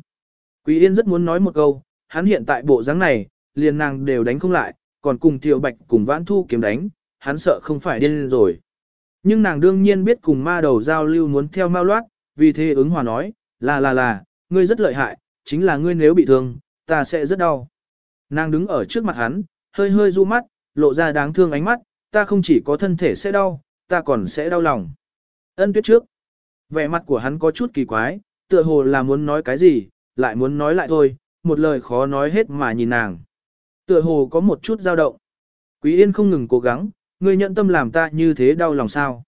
Quý Yên rất muốn nói một câu, hắn hiện tại bộ dáng này, liền nàng đều đánh không lại, còn cùng Tiểu Bạch cùng Vãn Thu kiếm đánh, hắn sợ không phải điên rồi. Nhưng nàng đương nhiên biết cùng ma đầu giao lưu muốn theo mau loát, vì thế ứng hòa nói, là là là, ngươi rất lợi hại, chính là ngươi nếu bị thương, ta sẽ rất đau. Nàng đứng ở trước mặt hắn, hơi hơi du mắt, lộ ra đáng thương ánh mắt, ta không chỉ có thân thể sẽ đau, ta còn sẽ đau lòng. Ân tuyết trước. Vẻ mặt của hắn có chút kỳ quái, tựa hồ là muốn nói cái gì, lại muốn nói lại thôi, một lời khó nói hết mà nhìn nàng. Tựa hồ có một chút dao động. Quý Yên không ngừng cố gắng, ngươi nhận tâm làm ta như thế đau lòng sao.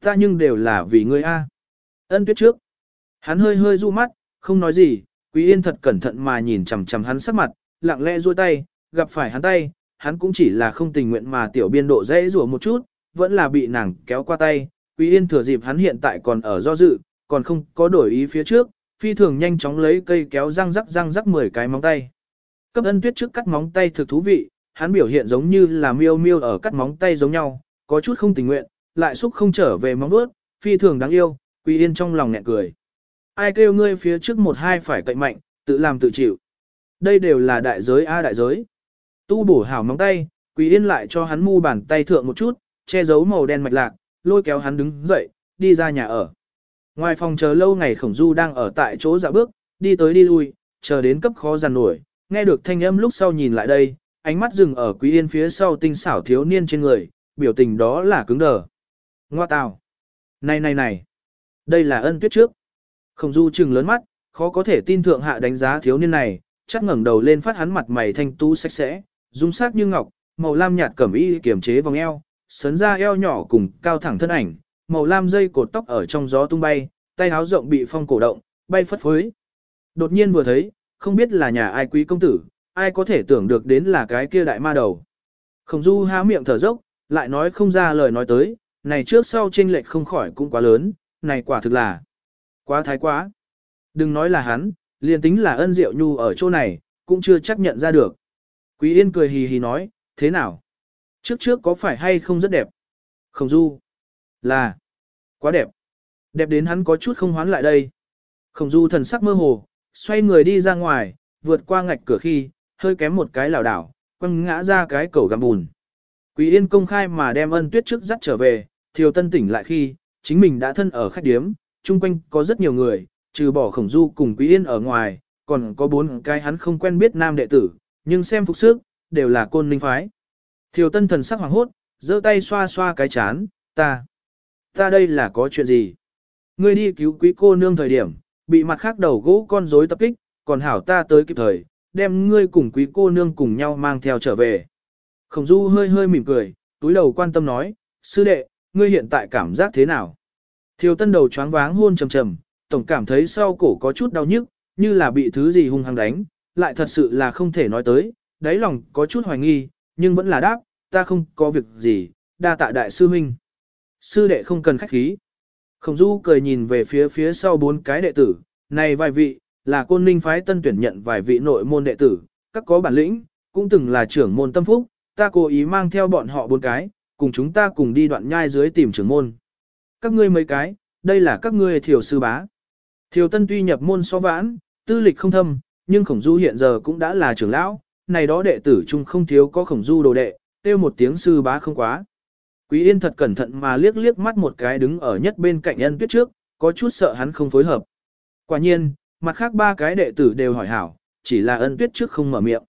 Ta nhưng đều là vì ngươi a. Ân tuyết trước. Hắn hơi hơi du mắt, không nói gì, Quý Yên thật cẩn thận mà nhìn chằm chằm hắn sắc mặt, lặng lẽ duỗi tay, gặp phải hắn tay, hắn cũng chỉ là không tình nguyện mà tiểu biên độ dễ rủa một chút, vẫn là bị nàng kéo qua tay. Quý Yên thừa dịp hắn hiện tại còn ở do dự, còn không có đổi ý phía trước, phi thường nhanh chóng lấy cây kéo răng rắc răng rắc 10 cái móng tay. Cấp ân tuyết trước cắt móng tay thực thú vị, hắn biểu hiện giống như là miêu miêu ở cắt móng tay giống nhau, có chút không tình nguyện, lại xúc không trở về móng vuốt, phi thường đáng yêu, Quý Yên trong lòng nhẹ cười. Ai kêu ngươi phía trước một hai phải cậy mạnh, tự làm tự chịu. Đây đều là đại giới a đại giới. Tu bổ hảo móng tay, Quý Yên lại cho hắn mu bàn tay thượng một chút, che giấu màu đen mạch lạc, lôi kéo hắn đứng dậy, đi ra nhà ở. Ngoài phòng chờ lâu ngày khổng du đang ở tại chỗ dạo bước, đi tới đi lui, chờ đến cấp khó giàn nổi, nghe được thanh âm lúc sau nhìn lại đây, ánh mắt dừng ở Quý Yên phía sau tinh xảo thiếu niên trên người, biểu tình đó là cứng đờ. Ngoa tào. Này này này. Đây là ân tuyết trước. Khổng du trừng lớn mắt, khó có thể tin thượng hạ đánh giá thiếu niên này, chắc ngẩng đầu lên phát hắn mặt mày thanh tú sạch sẽ, dung sắc như ngọc, màu lam nhạt cẩm y kiềm chế vòng eo, sấn ra eo nhỏ cùng cao thẳng thân ảnh, màu lam dây cột tóc ở trong gió tung bay, tay áo rộng bị phong cổ động, bay phất phới. Đột nhiên vừa thấy, không biết là nhà ai quý công tử, ai có thể tưởng được đến là cái kia đại ma đầu. Khổng du há miệng thở dốc, lại nói không ra lời nói tới, này trước sau chênh lệch không khỏi cũng quá lớn, này quả thực là quá thái quá. Đừng nói là hắn, liền tính là ân diệu nhu ở chỗ này, cũng chưa chắc nhận ra được. Quý yên cười hì hì nói, thế nào? Trước trước có phải hay không rất đẹp? Khổng du. Là. Quá đẹp. Đẹp đến hắn có chút không hoán lại đây. Khổng du thần sắc mơ hồ, xoay người đi ra ngoài, vượt qua ngạch cửa khi, hơi kém một cái lảo đảo, quăng ngã ra cái cầu găm bùn. Quý yên công khai mà đem ân tuyết trước dắt trở về, thiều tân tỉnh lại khi, chính mình đã thân ở khách điếm, chung quanh có rất nhiều người, trừ bỏ khổng du cùng quý yên ở ngoài, còn có bốn cái hắn không quen biết nam đệ tử, nhưng xem phục sức, đều là côn ninh phái. Thiều tân thần sắc hoàng hốt, giơ tay xoa xoa cái chán, ta, ta đây là có chuyện gì? Ngươi đi cứu quý cô nương thời điểm, bị mặt khác đầu gỗ con rối tập kích, còn hảo ta tới kịp thời, đem ngươi cùng quý cô nương cùng nhau mang theo trở về. Khổng du hơi hơi mỉm cười, túi đầu quan tâm nói, sư đệ, ngươi hiện tại cảm giác thế nào? Thiều tân đầu choáng váng hôn trầm trầm, tổng cảm thấy sau cổ có chút đau nhức, như là bị thứ gì hung hăng đánh, lại thật sự là không thể nói tới, đáy lòng có chút hoài nghi, nhưng vẫn là đáp, ta không có việc gì, đa tạ đại sư huynh. Sư đệ không cần khách khí. Khổng du cười nhìn về phía phía sau bốn cái đệ tử, này vài vị, là côn ninh phái tân tuyển nhận vài vị nội môn đệ tử, các có bản lĩnh, cũng từng là trưởng môn tâm phúc, ta cố ý mang theo bọn họ bốn cái, cùng chúng ta cùng đi đoạn nhai dưới tìm trưởng môn. Các ngươi mấy cái, đây là các ngươi thiểu sư bá. Thiều tân tuy nhập môn so vãn, tư lịch không thâm, nhưng khổng du hiện giờ cũng đã là trưởng lão, này đó đệ tử chung không thiếu có khổng du đồ đệ, tiêu một tiếng sư bá không quá. Quý Yên thật cẩn thận mà liếc liếc mắt một cái đứng ở nhất bên cạnh ân tuyết trước, có chút sợ hắn không phối hợp. Quả nhiên, mặt khác ba cái đệ tử đều hỏi hảo, chỉ là ân tuyết trước không mở miệng.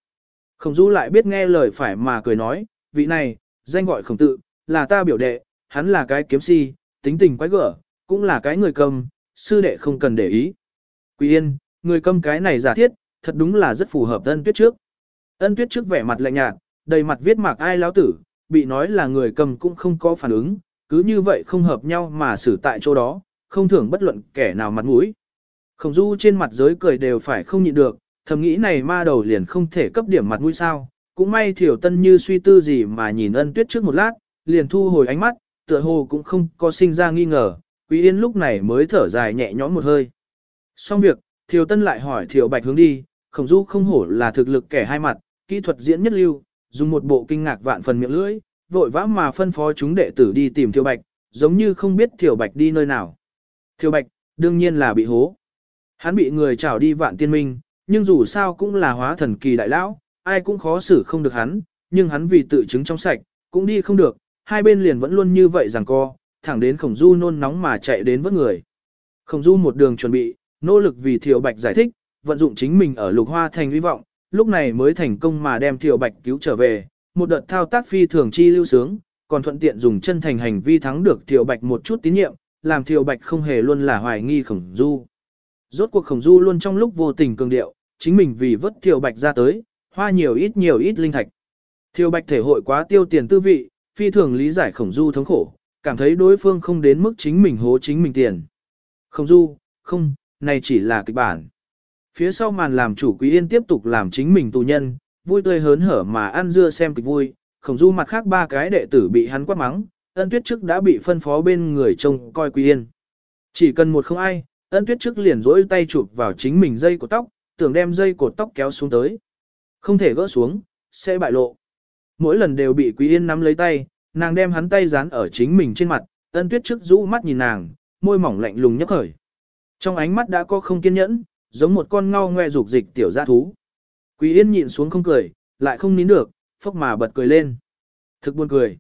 Khổng du lại biết nghe lời phải mà cười nói, vị này, danh gọi khổng tự, là ta biểu đệ, hắn là cái kiếm si, tính tình quái gở, cũng là cái người cầm, sư đệ không cần để ý. Quý Yên, người cầm cái này giả thiết, thật đúng là rất phù hợp ân tuyết trước. Ân tuyết trước vẻ mặt lạnh nhạt, đầy mặt viết mạc ai lão tử, bị nói là người cầm cũng không có phản ứng, cứ như vậy không hợp nhau mà xử tại chỗ đó, không thưởng bất luận kẻ nào mặt mũi. Khổng du trên mặt giới cười đều phải không nhịn được, thầm nghĩ này ma đầu liền không thể cấp điểm mặt mũi sao, cũng may thiểu tân như suy tư gì mà nhìn ân tuyết trước một lát, liền thu hồi ánh mắt, tựa hồ cũng không có sinh ra nghi ngờ, quý yên lúc này mới thở dài nhẹ nhõm một hơi. Xong việc, thiểu tân lại hỏi thiểu bạch hướng đi, khổng du không hổ là thực lực kẻ hai mặt, kỹ thuật diễn nhất lưu, dùng một bộ kinh ngạc vạn phần miệng lưỡi, vội vã mà phân phó chúng đệ tử đi tìm Thiều bạch, giống như không biết Thiều bạch đi nơi nào. Thiều bạch, đương nhiên là bị hố. Hắn bị người trảo đi vạn tiên minh, nhưng dù sao cũng là hóa thần kỳ đại lão, ai cũng khó xử không được hắn, nhưng hắn vì tự chứng trong sạch, cũng đi không được, hai bên liền vẫn luôn như vậy rằng co, thẳng đến khổng du nôn nóng mà chạy đến vớt người. Khổng du một đường chuẩn bị, nỗ lực vì Thiều Bạch giải thích, vận dụng chính mình ở lục hoa thành hy vọng, lúc này mới thành công mà đem Tiểu Bạch cứu trở về, một đợt thao tác phi thường chi lưu sướng, còn thuận tiện dùng chân thành hành vi thắng được Tiểu Bạch một chút tín nhiệm, làm Tiểu Bạch không hề luôn là hoài nghi khổng du. Rốt cuộc khổng du luôn trong lúc vô tình cường điệu, chính mình vì vớt Tiểu Bạch ra tới, hoa nhiều ít nhiều ít linh thạch. Tiểu Bạch thể hội quá tiêu tiền tư vị, phi thường lý giải khổng du thống khổ, cảm thấy đối phương không đến mức chính mình hố chính mình tiền. Khổng du, không, này chỉ là kịch bản. Phía sau màn làm chủ quý yên tiếp tục làm chính mình tù nhân, vui tươi hớn hở mà ăn dưa xem kịch vui, khổng du mặt khác ba cái đệ tử bị hắn quát mắng, ân tuyết trước đã bị phân phó bên người trông coi quý yên. Chỉ cần một không ai, ân tuyết trước liền rỗi tay chụp vào chính mình dây của tóc, tưởng đem dây cột tóc kéo xuống tới. Không thể gỡ xuống, sẽ bại lộ. Mỗi lần đều bị Quý Yên nắm lấy tay, nàng đem hắn tay dán ở chính mình trên mặt, ân tuyết trước rũ mắt nhìn nàng, môi mỏng lạnh lùng nhấp khởi. Trong ánh mắt đã có không kiên nhẫn, giống một con ngao ngoe dục dịch tiểu gia thú. Quý Yên nhịn xuống không cười, lại không nín được, phốc mà bật cười lên. Thực buồn cười.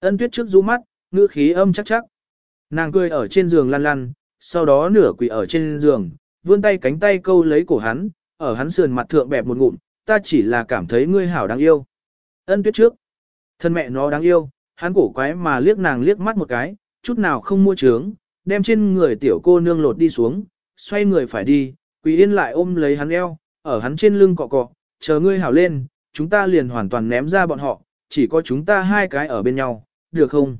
Ân tuyết trước rũ mắt, ngữ khí âm chắc chắc. Nàng cười ở trên giường lăn lăn, sau đó nửa quỳ ở trên giường, vươn tay cánh tay câu lấy cổ hắn, ở hắn sườn mặt thượng bẹp một ngụm, ta chỉ là cảm thấy ngươi hảo đáng yêu. Ân tuyết trước. Thân mẹ nó đáng yêu, hắn cổ quái mà liếc nàng liếc mắt một cái, chút nào không mua trướng, đem trên người tiểu cô nương lột đi xuống, xoay người phải đi, Quý Yên lại ôm lấy hắn eo, ở hắn trên lưng cọ cọ, chờ ngươi hảo lên, chúng ta liền hoàn toàn ném ra bọn họ, chỉ có chúng ta hai cái ở bên nhau, được không?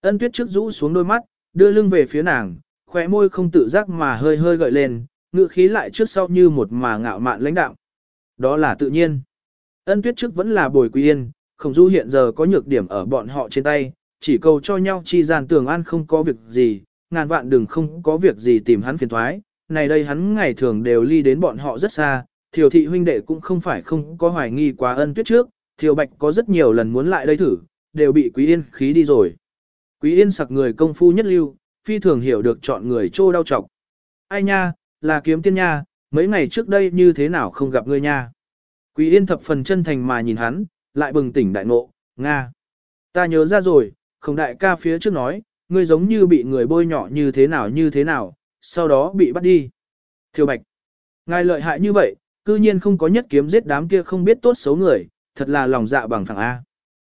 Ân tuyết trước rũ xuống đôi mắt, đưa lưng về phía nàng, khóe môi không tự giác mà hơi hơi gợi lên, ngựa khí lại trước sau như một mà ngạo mạn lãnh đạo. Đó là tự nhiên. Ân tuyết trước vẫn là bồi quý yên, khổng du hiện giờ có nhược điểm ở bọn họ trên tay, chỉ cầu cho nhau chi gian tường an không có việc gì, ngàn vạn đừng không có việc gì tìm hắn phiền thoái. Này đây hắn ngày thường đều ly đến bọn họ rất xa, thiều thị huynh đệ cũng không phải không có hoài nghi quá ân tuyết trước, thiều bạch có rất nhiều lần muốn lại đây thử, đều bị quý yên khí đi rồi. Quý yên sặc người công phu nhất lưu, phi thường hiểu được chọn người trô đau trọc. Ai nha, là kiếm tiên nha, mấy ngày trước đây như thế nào không gặp ngươi nha. Quý yên thập phần chân thành mà nhìn hắn, lại bừng tỉnh đại ngộ, Nga. Ta nhớ ra rồi, không đại ca phía trước nói, ngươi giống như bị người bôi nhọ như thế nào như thế nào, sau đó bị bắt đi. Thiều Bạch. Ngài lợi hại như vậy, cư nhiên không có nhất kiếm giết đám kia không biết tốt xấu người, thật là lòng dạ bằng phẳng A.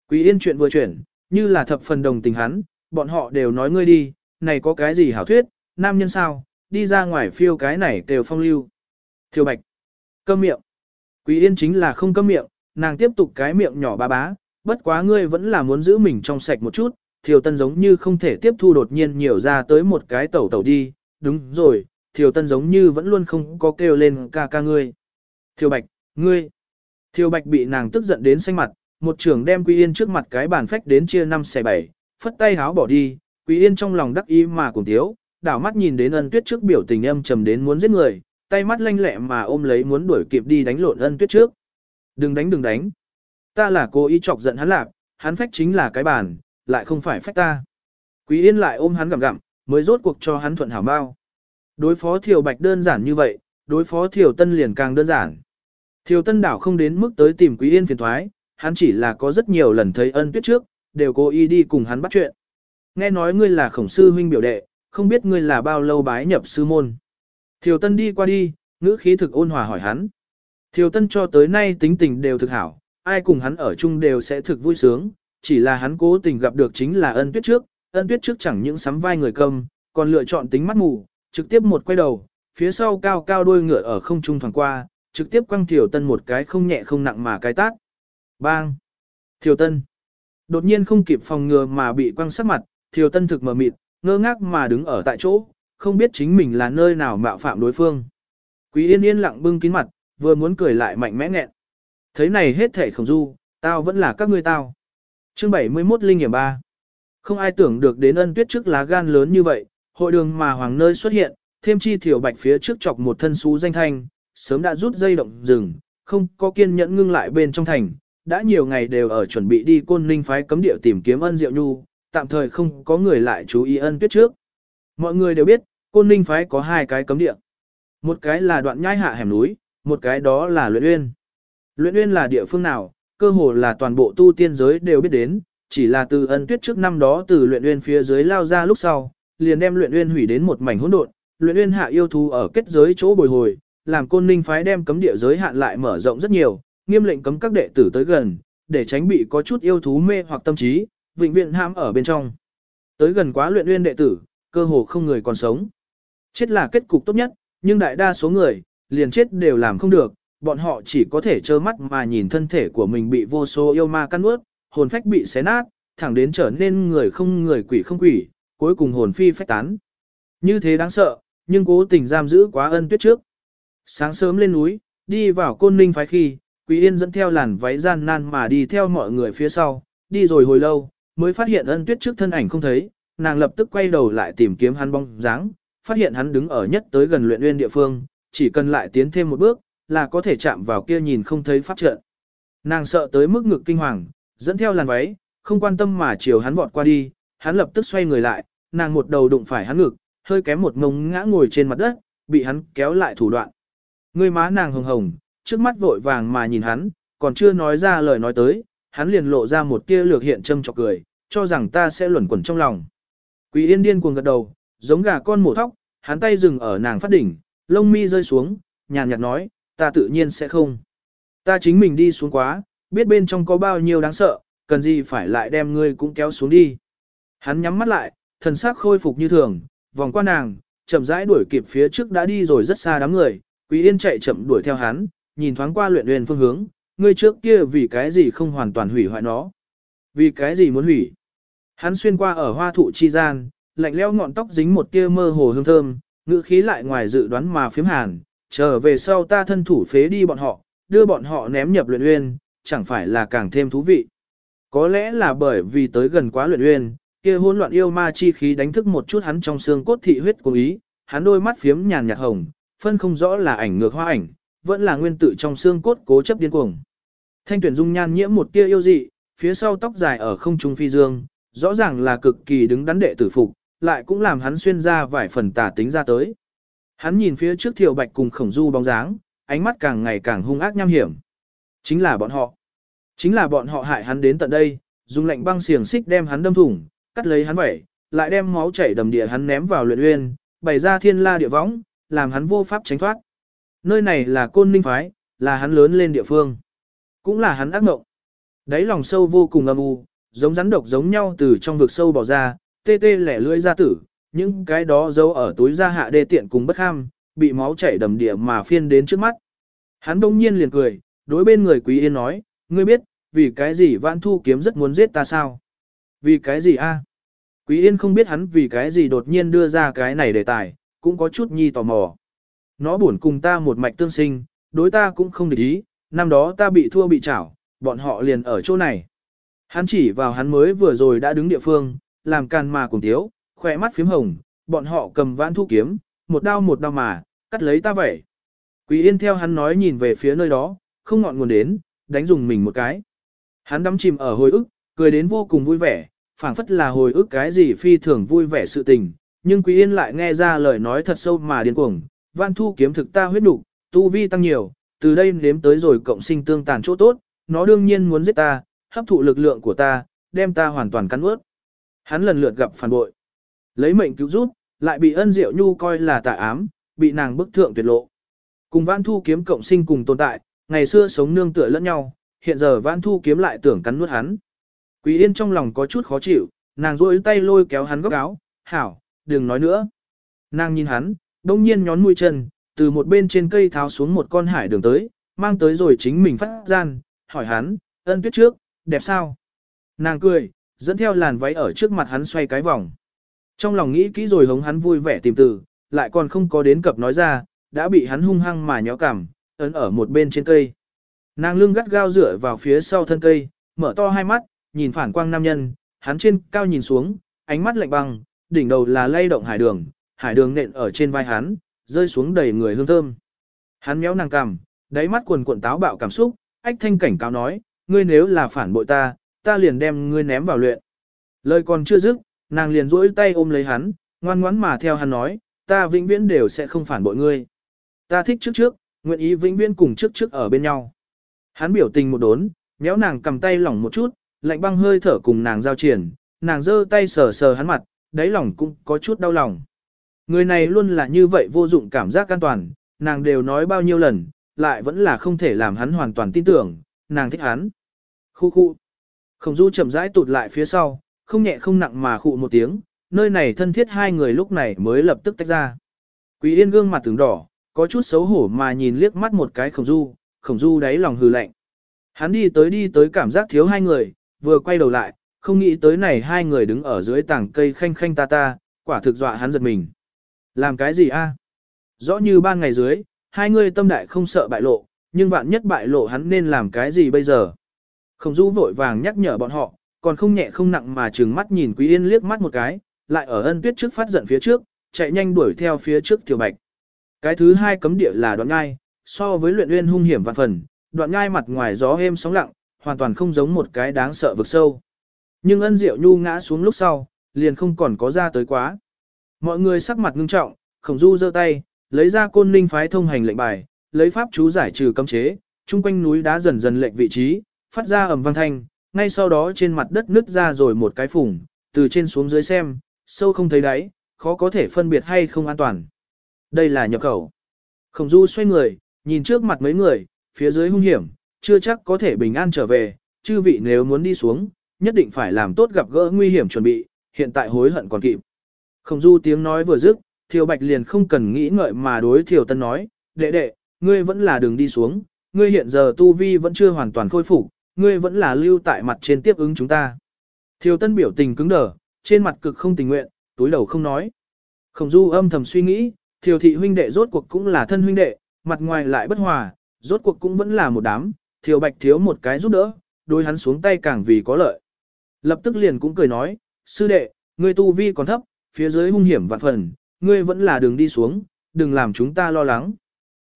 Quý yên chuyện vừa chuyển, như là thập phần đồng tình hắn, bọn họ đều nói ngươi đi, này có cái gì hảo thuyết, nam nhân sao, đi ra ngoài phiêu cái này đều phong lưu. Thiều Bạch. Câm miệng. Quý Yên chính là không câm miệng, nàng tiếp tục cái miệng nhỏ bá bá, bất quá ngươi vẫn là muốn giữ mình trong sạch một chút, Thiều Tân giống như không thể tiếp thu đột nhiên nhiều ra tới một cái tẩu tẩu đi, đúng rồi, Thiều Tân giống như vẫn luôn không có kêu lên ca ca ngươi. Thiều Bạch, ngươi. Thiều Bạch bị nàng tức giận đến xanh mặt, một trưởng đem Quý Yên trước mặt cái bàn phách đến chia năm xẻ bảy, phất tay háo bỏ đi, Quý Yên trong lòng đắc ý mà cùng thiếu, đảo mắt nhìn đến ân tuyết trước biểu tình âm trầm đến muốn giết người, tay mắt lanh lẹ mà ôm lấy muốn đuổi kịp đi đánh lộn ân tuyết trước. Đừng đánh đừng đánh. Ta là cố ý chọc giận hắn lạc, hắn phách chính là cái bàn, lại không phải phách ta. Quý Yên lại ôm hắn gặm gặm, mới rốt cuộc cho hắn thuận hảo bao. Đối phó Thiều Bạch đơn giản như vậy, đối phó Thiều Tân liền càng đơn giản. Thiều Tân đảo không đến mức tới tìm Quý Yên phiền thoái, hắn chỉ là có rất nhiều lần thấy ân tuyết trước, đều cố ý đi cùng hắn bắt chuyện. Nghe nói ngươi là khổng sư huynh biểu đệ, không biết ngươi là bao lâu bái nhập sư môn. Thiều Tân đi qua đi, ngữ khí thực ôn hòa hỏi hắn. Thiều Tân cho tới nay tính tình đều thực hảo, ai cùng hắn ở chung đều sẽ thực vui sướng, chỉ là hắn cố tình gặp được chính là ân tuyết trước, ân tuyết trước chẳng những sắm vai người cầm, còn lựa chọn tính mắt mù, trực tiếp một quay đầu, phía sau cao cao đuôi ngựa ở không trung thoảng qua, trực tiếp quăng Thiểu Tân một cái không nhẹ không nặng mà cái tát. Bang! Thiểu Tân! Đột nhiên không kịp phòng ngừa mà bị quăng sắc mặt, Thiểu Tân thực mờ mịt, ngơ ngác mà đứng ở tại chỗ, không biết chính mình là nơi nào mạo phạm đối phương. Quý yên yên lặng bưng kín mặt, vừa muốn cười lại mạnh mẽ nghẹn. Thấy này hết thể khổng du, tao vẫn là các ngươi tao. Chương 71 Linh Hiểm 3 không ai tưởng được đến ân tuyết trước lá gan lớn như vậy, hội đường mà hoàng nơi xuất hiện, thêm chi thiểu bạch phía trước chọc một thân xú danh thanh, sớm đã rút dây động rừng, không có kiên nhẫn ngưng lại bên trong thành, đã nhiều ngày đều ở chuẩn bị đi côn ninh phái cấm địa tìm kiếm ân diệu nhu, tạm thời không có người lại chú ý ân tuyết trước. Mọi người đều biết, côn ninh phái có hai cái cấm địa. Một cái là đoạn nhai hạ hẻm núi, một cái đó là luyện uyên. Luyện uyên là địa phương nào, cơ hồ là toàn bộ tu tiên giới đều biết đến, chỉ là từ ân tuyết trước năm đó từ luyện uyên phía dưới lao ra lúc sau, liền đem luyện uyên hủy đến một mảnh hỗn độn, luyện uyên hạ yêu thú ở kết giới chỗ bồi hồi, làm côn ninh phái đem cấm địa giới hạn lại mở rộng rất nhiều, nghiêm lệnh cấm các đệ tử tới gần, để tránh bị có chút yêu thú mê hoặc tâm trí, vĩnh viễn ham ở bên trong. Tới gần quá luyện uyên đệ tử, cơ hồ không người còn sống. Chết là kết cục tốt nhất, nhưng đại đa số người, liền chết đều làm không được, bọn họ chỉ có thể trơ mắt mà nhìn thân thể của mình bị vô số yêu ma căn ướt, hồn phách bị xé nát, thẳng đến trở nên người không người quỷ không quỷ, cuối cùng hồn phi phách tán. Như thế đáng sợ, nhưng cố tình giam giữ quá ân tuyết trước. Sáng sớm lên núi, đi vào côn ninh phái khi, Quý Yên dẫn theo làn váy gian nan mà đi theo mọi người phía sau, đi rồi hồi lâu, mới phát hiện ân tuyết trước thân ảnh không thấy, nàng lập tức quay đầu lại tìm kiếm hắn bóng dáng, phát hiện hắn đứng ở nhất tới gần luyện uyên địa phương, chỉ cần lại tiến thêm một bước, là có thể chạm vào kia nhìn không thấy pháp trận. Nàng sợ tới mức ngực kinh hoàng, dẫn theo làn váy, không quan tâm mà chiều hắn vọt qua đi, hắn lập tức xoay người lại, nàng một đầu đụng phải hắn ngực, hơi kém một ngông ngã ngồi trên mặt đất, bị hắn kéo lại thủ đoạn. Người má nàng hồng hồng, trước mắt vội vàng mà nhìn hắn, còn chưa nói ra lời nói tới, hắn liền lộ ra một tia lược hiện châm chọc cười, cho rằng ta sẽ luẩn quẩn trong lòng. Quý yên điên cuồng gật đầu, giống gà con mổ thóc, hắn tay dừng ở nàng phát đỉnh, lông mi rơi xuống, nhàn nhạt nói, ta tự nhiên sẽ không. Ta chính mình đi xuống quá, biết bên trong có bao nhiêu đáng sợ, cần gì phải lại đem ngươi cũng kéo xuống đi. Hắn nhắm mắt lại, thần sắc khôi phục như thường, vòng qua nàng, chậm rãi đuổi kịp phía trước đã đi rồi rất xa đám người, Quý Yên chạy chậm đuổi theo hắn, nhìn thoáng qua luyện huyền phương hướng, ngươi trước kia vì cái gì không hoàn toàn hủy hoại nó. Vì cái gì muốn hủy? Hắn xuyên qua ở hoa thụ chi gian, lạnh lẽo ngọn tóc dính một tia mơ hồ hương thơm, ngữ khí lại ngoài dự đoán mà phiếm hàn, trở về sau ta thân thủ phế đi bọn họ, đưa bọn họ ném nhập luyện uyên, chẳng phải là càng thêm thú vị. Có lẽ là bởi vì tới gần quá luyện uyên, kia hỗn loạn yêu ma chi khí đánh thức một chút hắn trong xương cốt thị huyết của ý, hắn đôi mắt phiếm nhàn nhạt hồng, phân không rõ là ảnh ngược hoa ảnh, vẫn là nguyên tử trong xương cốt cố chấp điên cuồng. Thanh tuyển dung nhan nhiễm một tia yêu dị, phía sau tóc dài ở không trung phi dương, rõ ràng là cực kỳ đứng đắn đệ tử phục, lại cũng làm hắn xuyên ra vài phần tà tính ra tới. Hắn nhìn phía trước Thiệu Bạch cùng Khổng Du bóng dáng, ánh mắt càng ngày càng hung ác nham hiểm. Chính là bọn họ. Chính là bọn họ hại hắn đến tận đây, dùng lệnh băng xiềng xích đem hắn đâm thủng, cắt lấy hắn vẩy, lại đem máu chảy đầm địa hắn ném vào luyện uyên, bày ra thiên la địa võng, làm hắn vô pháp tránh thoát. Nơi này là côn ninh phái, là hắn lớn lên địa phương. Cũng là hắn ác mộng. Đáy lòng sâu vô cùng âm u, giống rắn độc giống nhau từ trong vực sâu bỏ ra, tê tê lẻ lưỡi ra tử, những cái đó giấu ở túi da hạ đê tiện cùng bất ham, bị máu chảy đầm địa mà phiên đến trước mắt. Hắn đông nhiên liền cười, đối bên người Quý Yên nói, ngươi biết, vì cái gì Vãn Thu kiếm rất muốn giết ta sao? Vì cái gì a? Quý Yên không biết hắn vì cái gì đột nhiên đưa ra cái này đề tài, cũng có chút nhi tò mò. Nó buồn cùng ta một mạch tương sinh, đối ta cũng không để ý, năm đó ta bị thua bị chảo, bọn họ liền ở chỗ này. Hắn chỉ vào hắn mới vừa rồi đã đứng địa phương, làm càn mà cùng thiếu, khỏe mắt phím hồng, bọn họ cầm vãn thu kiếm, một đao một đao mà, cắt lấy ta vậy. Quý yên theo hắn nói nhìn về phía nơi đó, không ngọn nguồn đến, đánh dùng mình một cái. Hắn đắm chìm ở hồi ức, cười đến vô cùng vui vẻ, phảng phất là hồi ức cái gì phi thường vui vẻ sự tình, nhưng Quý Yên lại nghe ra lời nói thật sâu mà điên cuồng, Vạn Thu kiếm thực ta huyết nục, tu vi tăng nhiều, từ đây nếm tới rồi cộng sinh tương tàn chỗ tốt, nó đương nhiên muốn giết ta, hấp thụ lực lượng của ta, đem ta hoàn toàn cắn nuốt. Hắn lần lượt gặp phản bội. Lấy mệnh cứu giúp, lại bị ân diệu nhu coi là tà ám, bị nàng bức thượng tuyệt lộ. Cùng Vạn thu kiếm cộng sinh cùng tồn tại, ngày xưa sống nương tựa lẫn nhau, hiện giờ vãn thu kiếm lại tưởng cắn nuốt hắn. Quý yên trong lòng có chút khó chịu, nàng rôi tay lôi kéo hắn góc áo, hảo, đừng nói nữa. Nàng nhìn hắn, đông nhiên nhón mũi chân, từ một bên trên cây tháo xuống một con hải đường tới, mang tới rồi chính mình phát gian, hỏi hắn, ân tuyết trước, đẹp sao? Nàng cười, dẫn theo làn váy ở trước mặt hắn xoay cái vòng. Trong lòng nghĩ kỹ rồi hống hắn vui vẻ tìm từ, lại còn không có đến cập nói ra, đã bị hắn hung hăng mà nhó cằm, ấn ở một bên trên cây. Nàng lưng gắt gao dựa vào phía sau thân cây, mở to hai mắt, nhìn phản quang nam nhân, hắn trên cao nhìn xuống, ánh mắt lạnh băng, đỉnh đầu là lay động hải đường, hải đường nện ở trên vai hắn, rơi xuống đầy người hương thơm. Hắn méo nàng cằm, đáy mắt quần cuộn táo bạo cảm xúc, ách thanh cảnh cáo nói, ngươi nếu là phản bội ta, ta liền đem ngươi ném vào luyện. Lời còn chưa dứt, nàng liền duỗi tay ôm lấy hắn, ngoan ngoãn mà theo hắn nói, ta vĩnh viễn đều sẽ không phản bội ngươi. Ta thích trước trước, nguyện ý vĩnh viễn cùng trước trước ở bên nhau. Hắn biểu tình một đốn, méo nàng cầm tay lỏng một chút, lạnh băng hơi thở cùng nàng giao triển, nàng giơ tay sờ sờ hắn mặt, đáy lòng cũng có chút đau lòng. Người này luôn là như vậy vô dụng cảm giác an toàn, nàng đều nói bao nhiêu lần, lại vẫn là không thể làm hắn hoàn toàn tin tưởng, nàng thích hắn. Khu khu. Khổng du chậm rãi tụt lại phía sau, không nhẹ không nặng mà khụ một tiếng, nơi này thân thiết hai người lúc này mới lập tức tách ra. Quý yên gương mặt tướng đỏ, có chút xấu hổ mà nhìn liếc mắt một cái khổng du, khổng du đáy lòng hừ lạnh. Hắn đi tới đi tới cảm giác thiếu hai người, vừa quay đầu lại, không nghĩ tới này hai người đứng ở dưới tảng cây khanh khanh ta ta, quả thực dọa hắn giật mình. Làm cái gì a? Rõ như ban ngày dưới, hai người tâm đại không sợ bại lộ, nhưng vạn nhất bại lộ hắn nên làm cái gì bây giờ? Khổng du vội vàng nhắc nhở bọn họ, còn không nhẹ không nặng mà trừng mắt nhìn Quý Yên liếc mắt một cái, lại ở ân tuyết trước phát giận phía trước, chạy nhanh đuổi theo phía trước Tiểu Bạch. Cái thứ hai cấm địa là đoạn ngai, so với luyện uyên hung hiểm vạn phần, đoạn ngai mặt ngoài gió êm sóng lặng, hoàn toàn không giống một cái đáng sợ vực sâu. Nhưng ân diệu nhu ngã xuống lúc sau, liền không còn có ra tới quá. Mọi người sắc mặt ngưng trọng, khổng du giơ tay, lấy ra côn ninh phái thông hành lệnh bài, lấy pháp chú giải trừ cấm chế, chung quanh núi đá dần dần lệnh vị trí, phát ra ầm vang thanh, ngay sau đó trên mặt đất nứt ra rồi một cái phủng, từ trên xuống dưới xem, sâu không thấy đáy, khó có thể phân biệt hay không an toàn. Đây là nhập khẩu. Khổng du xoay người, nhìn trước mặt mấy người, phía dưới hung hiểm, chưa chắc có thể bình an trở về, chư vị nếu muốn đi xuống, nhất định phải làm tốt gặp gỡ nguy hiểm chuẩn bị, hiện tại hối hận còn kịp. Khổng du tiếng nói vừa dứt, Thiều Bạch liền không cần nghĩ ngợi mà đối Thiều Tân nói, đệ đệ, ngươi vẫn là đường đi xuống, ngươi hiện giờ tu vi vẫn chưa hoàn toàn khôi phục, ngươi vẫn là lưu tại mặt trên tiếp ứng chúng ta. Thiều Tân biểu tình cứng đờ, trên mặt cực không tình nguyện, túi đầu không nói. Khổng du âm thầm suy nghĩ, Thiều thị huynh đệ rốt cuộc cũng là thân huynh đệ, mặt ngoài lại bất hòa, rốt cuộc cũng vẫn là một đám, Thiều Bạch thiếu một cái giúp đỡ, đối hắn xuống tay càng vì có lợi. Lập tức liền cũng cười nói, sư đệ, ngươi tu vi còn thấp, phía dưới hung hiểm vạn phần, ngươi vẫn là đường đi xuống, đừng làm chúng ta lo lắng.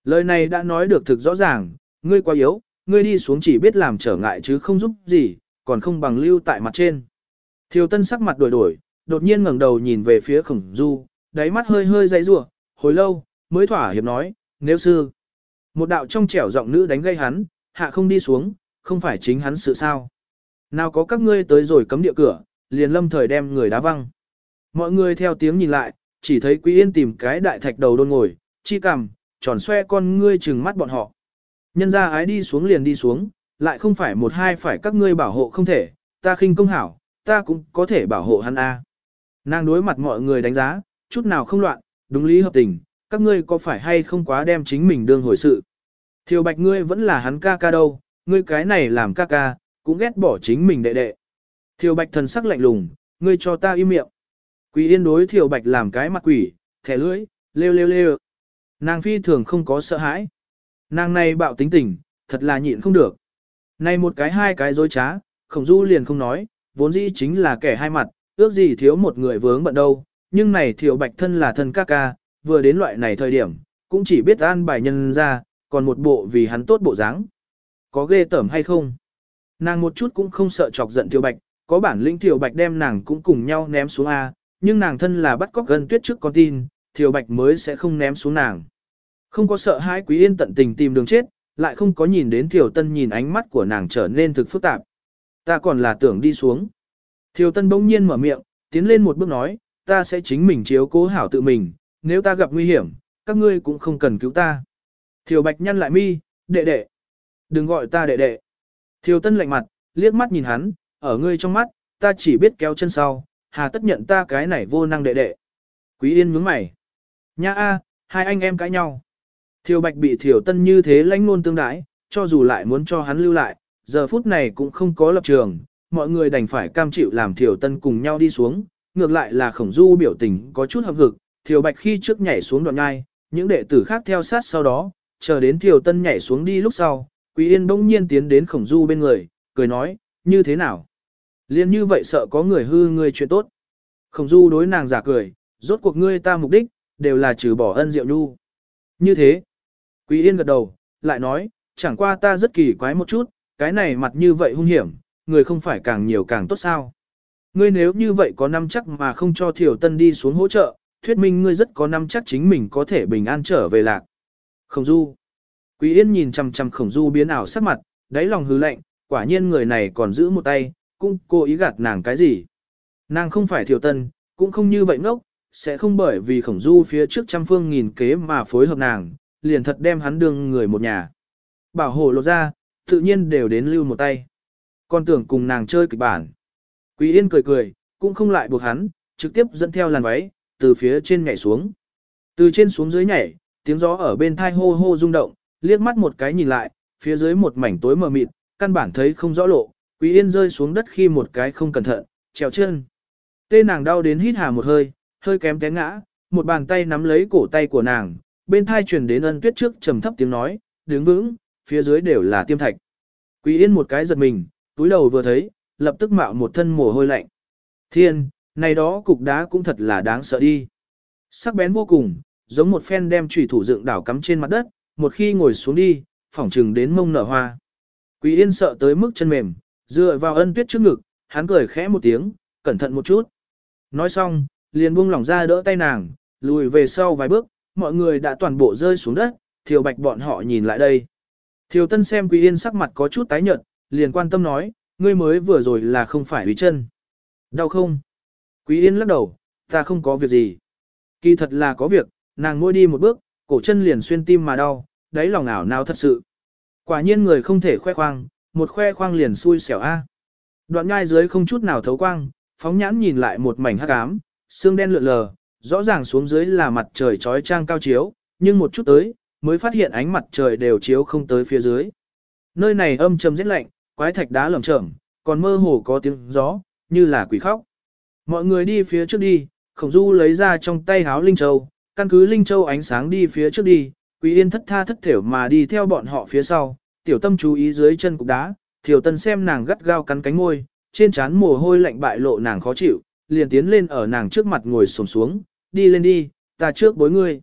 Lời này đã nói được thực rõ ràng, ngươi quá yếu, ngươi đi xuống chỉ biết làm trở ngại chứ không giúp gì, còn không bằng lưu tại mặt trên. Thiều tân sắc mặt đổi đổi, đột nhiên ngẩng đầu nhìn về phía khổng du, đáy mắt hơi hơi dãy rủa hồi lâu, mới thỏa hiệp nói, nếu sư. Một đạo trong trẻo giọng nữ đánh gây hắn, hạ không đi xuống, không phải chính hắn sự sao. Nào có các ngươi tới rồi cấm địa cửa, liền lâm thời đem người đá văng. Mọi người theo tiếng nhìn lại, chỉ thấy Quý Yên tìm cái đại thạch đầu đôn ngồi, chi cằm, tròn xoe con ngươi trừng mắt bọn họ. Nhân ra ái đi xuống liền đi xuống, lại không phải một hai phải các ngươi bảo hộ không thể, ta khinh công hảo, ta cũng có thể bảo hộ hắn a. Nàng đối mặt mọi người đánh giá, chút nào không loạn, đúng lý hợp tình, các ngươi có phải hay không quá đem chính mình đương hồi sự. Thiều bạch ngươi vẫn là hắn ca ca đâu, ngươi cái này làm ca ca, cũng ghét bỏ chính mình đệ đệ. Thiều bạch thần sắc lạnh lùng, ngươi cho ta im miệng. Quỷ yên đối thiều bạch làm cái mặt quỷ, thẻ lưỡi, lêu lêu lêu. Nàng phi thường không có sợ hãi. Nàng này bạo tính tình, thật là nhịn không được. Này một cái hai cái dối trá, khổng du liền không nói, vốn dĩ chính là kẻ hai mặt, ước gì thiếu một người vướng bận đâu. Nhưng này thiểu bạch thân là thân ca ca, vừa đến loại này thời điểm, cũng chỉ biết an bài nhân ra, còn một bộ vì hắn tốt bộ dáng. Có ghê tởm hay không? Nàng một chút cũng không sợ chọc giận thiểu Bạch, có bản lĩnh thiểu Bạch đem nàng cũng cùng nhau ném xuống A, nhưng nàng thân là bắt cóc gần tuyết trước con tin, thiểu Bạch mới sẽ không ném xuống nàng. Không có sợ hãi Quý Yên tận tình tìm đường chết, lại không có nhìn đến thiểu Tân nhìn ánh mắt của nàng trở nên thực phức tạp. Ta còn là tưởng đi xuống. Thiều Tân bỗng nhiên mở miệng, tiến lên một bước nói, ta sẽ chính mình chiếu cố hảo tự mình, nếu ta gặp nguy hiểm, các ngươi cũng không cần cứu ta. Thiều Bạch nhăn lại mi, đệ đệ. Đừng gọi ta đệ đệ. Thiều Tân lạnh mặt, liếc mắt nhìn hắn, ở ngươi trong mắt, ta chỉ biết kéo chân sau, hà tất nhận ta cái này vô năng đệ đệ. Quý Yên nhướng mày. Nha a, hai anh em cãi nhau. Thiều Bạch bị Thiều Tân như thế lãnh luôn tương đái, cho dù lại muốn cho hắn lưu lại, giờ phút này cũng không có lập trường, mọi người đành phải cam chịu làm Thiều Tân cùng nhau đi xuống, ngược lại là khổng du biểu tình có chút hợp hực, Thiều Bạch khi trước nhảy xuống đoạn ngai, những đệ tử khác theo sát sau đó, chờ đến Thiều Tân nhảy xuống đi lúc sau, Quý Yên bỗng nhiên tiến đến khổng du bên người, cười nói, như thế nào? Liên như vậy sợ có người hư người chuyện tốt. Khổng du đối nàng giả cười, rốt cuộc ngươi ta mục đích, đều là trừ bỏ ân diệu nhu. Như thế, Quý Yên gật đầu, lại nói, chẳng qua ta rất kỳ quái một chút, cái này mặt như vậy hung hiểm, người không phải càng nhiều càng tốt sao. Ngươi nếu như vậy có năm chắc mà không cho Thiểu Tân đi xuống hỗ trợ, thuyết minh ngươi rất có năm chắc chính mình có thể bình an trở về lạc. Khổng Du. Quý Yên nhìn chằm chằm Khổng Du biến ảo sắc mặt, đáy lòng hứ lạnh, quả nhiên người này còn giữ một tay, cũng cố ý gạt nàng cái gì. Nàng không phải Thiểu Tân, cũng không như vậy ngốc, sẽ không bởi vì Khổng Du phía trước trăm phương nghìn kế mà phối hợp nàng, liền thật đem hắn đương người một nhà. Bảo hộ lộ ra, tự nhiên đều đến lưu một tay. Con tưởng cùng nàng chơi kịch bản. Quý Yên cười cười, cũng không lại buộc hắn, trực tiếp dẫn theo làn váy, từ phía trên nhảy xuống. Từ trên xuống dưới nhảy, tiếng gió ở bên thai hô hô rung động, liếc mắt một cái nhìn lại, phía dưới một mảnh tối mờ mịt, căn bản thấy không rõ lộ, Quý Yên rơi xuống đất khi một cái không cẩn thận, trèo chân. Tê nàng đau đến hít hà một hơi, hơi kém té ngã, một bàn tay nắm lấy cổ tay của nàng, bên thai truyền đến ân tuyết trước trầm thấp tiếng nói, đứng vững, phía dưới đều là tiêm thạch. Quý Yên một cái giật mình, túi đầu vừa thấy, lập tức mạo một thân mồ hôi lạnh. Thiên, này đó cục đá cũng thật là đáng sợ đi. Sắc bén vô cùng, giống một phen đem chủy thủ dựng đảo cắm trên mặt đất, một khi ngồi xuống đi, phỏng trừng đến mông nở hoa. Quý Yên sợ tới mức chân mềm, dựa vào ân tuyết trước ngực, hắn cười khẽ một tiếng, cẩn thận một chút. Nói xong, liền buông lỏng ra đỡ tay nàng, lùi về sau vài bước, mọi người đã toàn bộ rơi xuống đất, Thiều Bạch bọn họ nhìn lại đây. Thiều Tân xem Quý Yên sắc mặt có chút tái nhợt, liền quan tâm nói, ngươi mới vừa rồi là không phải hủy chân. Đau không? Quý Yên lắc đầu, ta không có việc gì. Kỳ thật là có việc, nàng ngồi đi một bước, cổ chân liền xuyên tim mà đau, đáy lòng ảo nào thật sự. Quả nhiên người không thể khoe khoang, một khoe khoang liền xui xẻo a. Đoạn nhai dưới không chút nào thấu quang, phóng nhãn nhìn lại một mảnh hắc ám, xương đen lượn lờ, rõ ràng xuống dưới là mặt trời trói trang cao chiếu, nhưng một chút tới, mới phát hiện ánh mặt trời đều chiếu không tới phía dưới. Nơi này âm trầm rất lạnh, quái thạch đá lởm chởm, còn mơ hồ có tiếng gió, như là quỷ khóc. Mọi người đi phía trước đi, khổng du lấy ra trong tay háo Linh Châu, căn cứ Linh Châu ánh sáng đi phía trước đi, Quý Yên thất tha thất thểu mà đi theo bọn họ phía sau, tiểu tâm chú ý dưới chân cục đá, Thiều tân xem nàng gắt gao cắn cánh môi, trên trán mồ hôi lạnh bại lộ nàng khó chịu, liền tiến lên ở nàng trước mặt ngồi xổm xuống, đi lên đi, ta trước bối ngươi.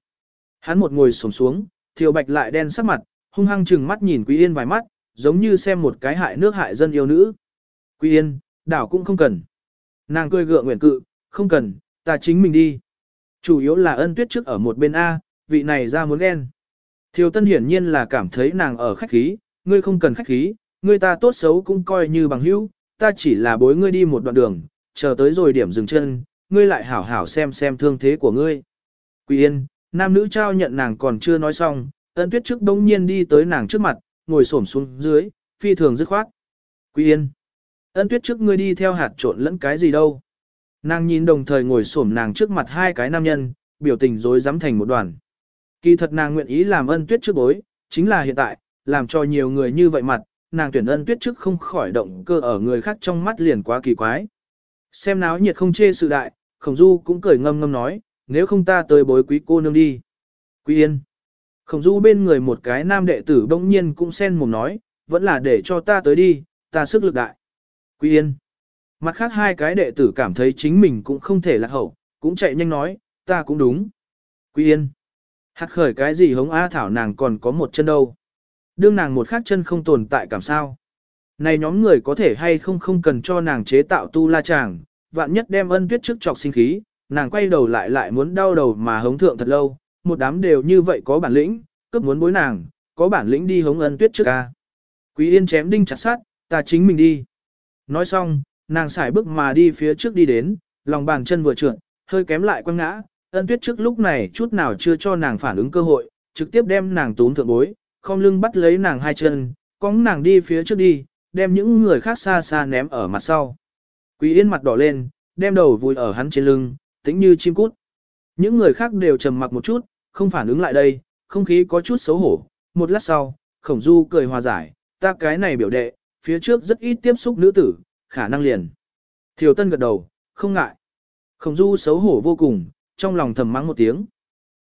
Hắn một ngồi xổm xuống, Thiều bạch lại đen sắc mặt, hung hăng chừng mắt nhìn Quý Yên vài mắt, giống như xem một cái hại nước hại dân yêu nữ. Quý Yên, đảo cũng không cần. Nàng cười gượng nguyện cự, không cần, ta chính mình đi. Chủ yếu là ân tuyết trước ở một bên A, vị này ra muốn ghen. Thiều Tân hiển nhiên là cảm thấy nàng ở khách khí, ngươi không cần khách khí, ngươi ta tốt xấu cũng coi như bằng hữu, ta chỉ là bối ngươi đi một đoạn đường, chờ tới rồi điểm dừng chân, ngươi lại hảo hảo xem xem thương thế của ngươi. quy Yên, nam nữ trao nhận nàng còn chưa nói xong, ân tuyết trước đông nhiên đi tới nàng trước mặt, ngồi xổm xuống dưới, phi thường dứt khoát. Quý Yên, ân tuyết trước ngươi đi theo hạt trộn lẫn cái gì đâu. Nàng nhìn đồng thời ngồi xổm nàng trước mặt hai cái nam nhân, biểu tình rối rắm thành một đoàn. Kỳ thật nàng nguyện ý làm ân tuyết trước bối, chính là hiện tại, làm cho nhiều người như vậy mặt, nàng tuyển ân tuyết trước không khỏi động cơ ở người khác trong mắt liền quá kỳ quái. Xem náo nhiệt không chê sự đại, khổng du cũng cười ngâm ngâm nói, nếu không ta tới bối quý cô nương đi. Quý yên. Khổng du bên người một cái nam đệ tử bỗng nhiên cũng sen mồm nói, vẫn là để cho ta tới đi, ta sức lực đại. Quý yên. Mặt khác hai cái đệ tử cảm thấy chính mình cũng không thể lạc hậu, cũng chạy nhanh nói, ta cũng đúng. Quý yên. Hạt khởi cái gì hống A Thảo nàng còn có một chân đâu. Đương nàng một khác chân không tồn tại cảm sao. Này nhóm người có thể hay không không cần cho nàng chế tạo tu la chàng, vạn nhất đem ân tuyết trước trọc sinh khí, nàng quay đầu lại lại muốn đau đầu mà hống thượng thật lâu, một đám đều như vậy có bản lĩnh, cấp muốn bối nàng, có bản lĩnh đi hống ân tuyết trước ca. Quý yên chém đinh chặt sát, ta chính mình đi. Nói xong, nàng xài bước mà đi phía trước đi đến, lòng bàn chân vừa trượt, hơi kém lại quăng ngã, ân tuyết trước lúc này chút nào chưa cho nàng phản ứng cơ hội, trực tiếp đem nàng túm thượng bối, không lưng bắt lấy nàng hai chân, cóng nàng đi phía trước đi, đem những người khác xa xa ném ở mặt sau. Quý yên mặt đỏ lên, đem đầu vùi ở hắn trên lưng, tĩnh như chim cút. Những người khác đều trầm mặc một chút, không phản ứng lại đây, không khí có chút xấu hổ, một lát sau, khổng du cười hòa giải, ta cái này biểu đệ, phía trước rất ít tiếp xúc nữ tử, khả năng liền. Thiều tân gật đầu, không ngại. Khổng du xấu hổ vô cùng, trong lòng thầm mắng một tiếng.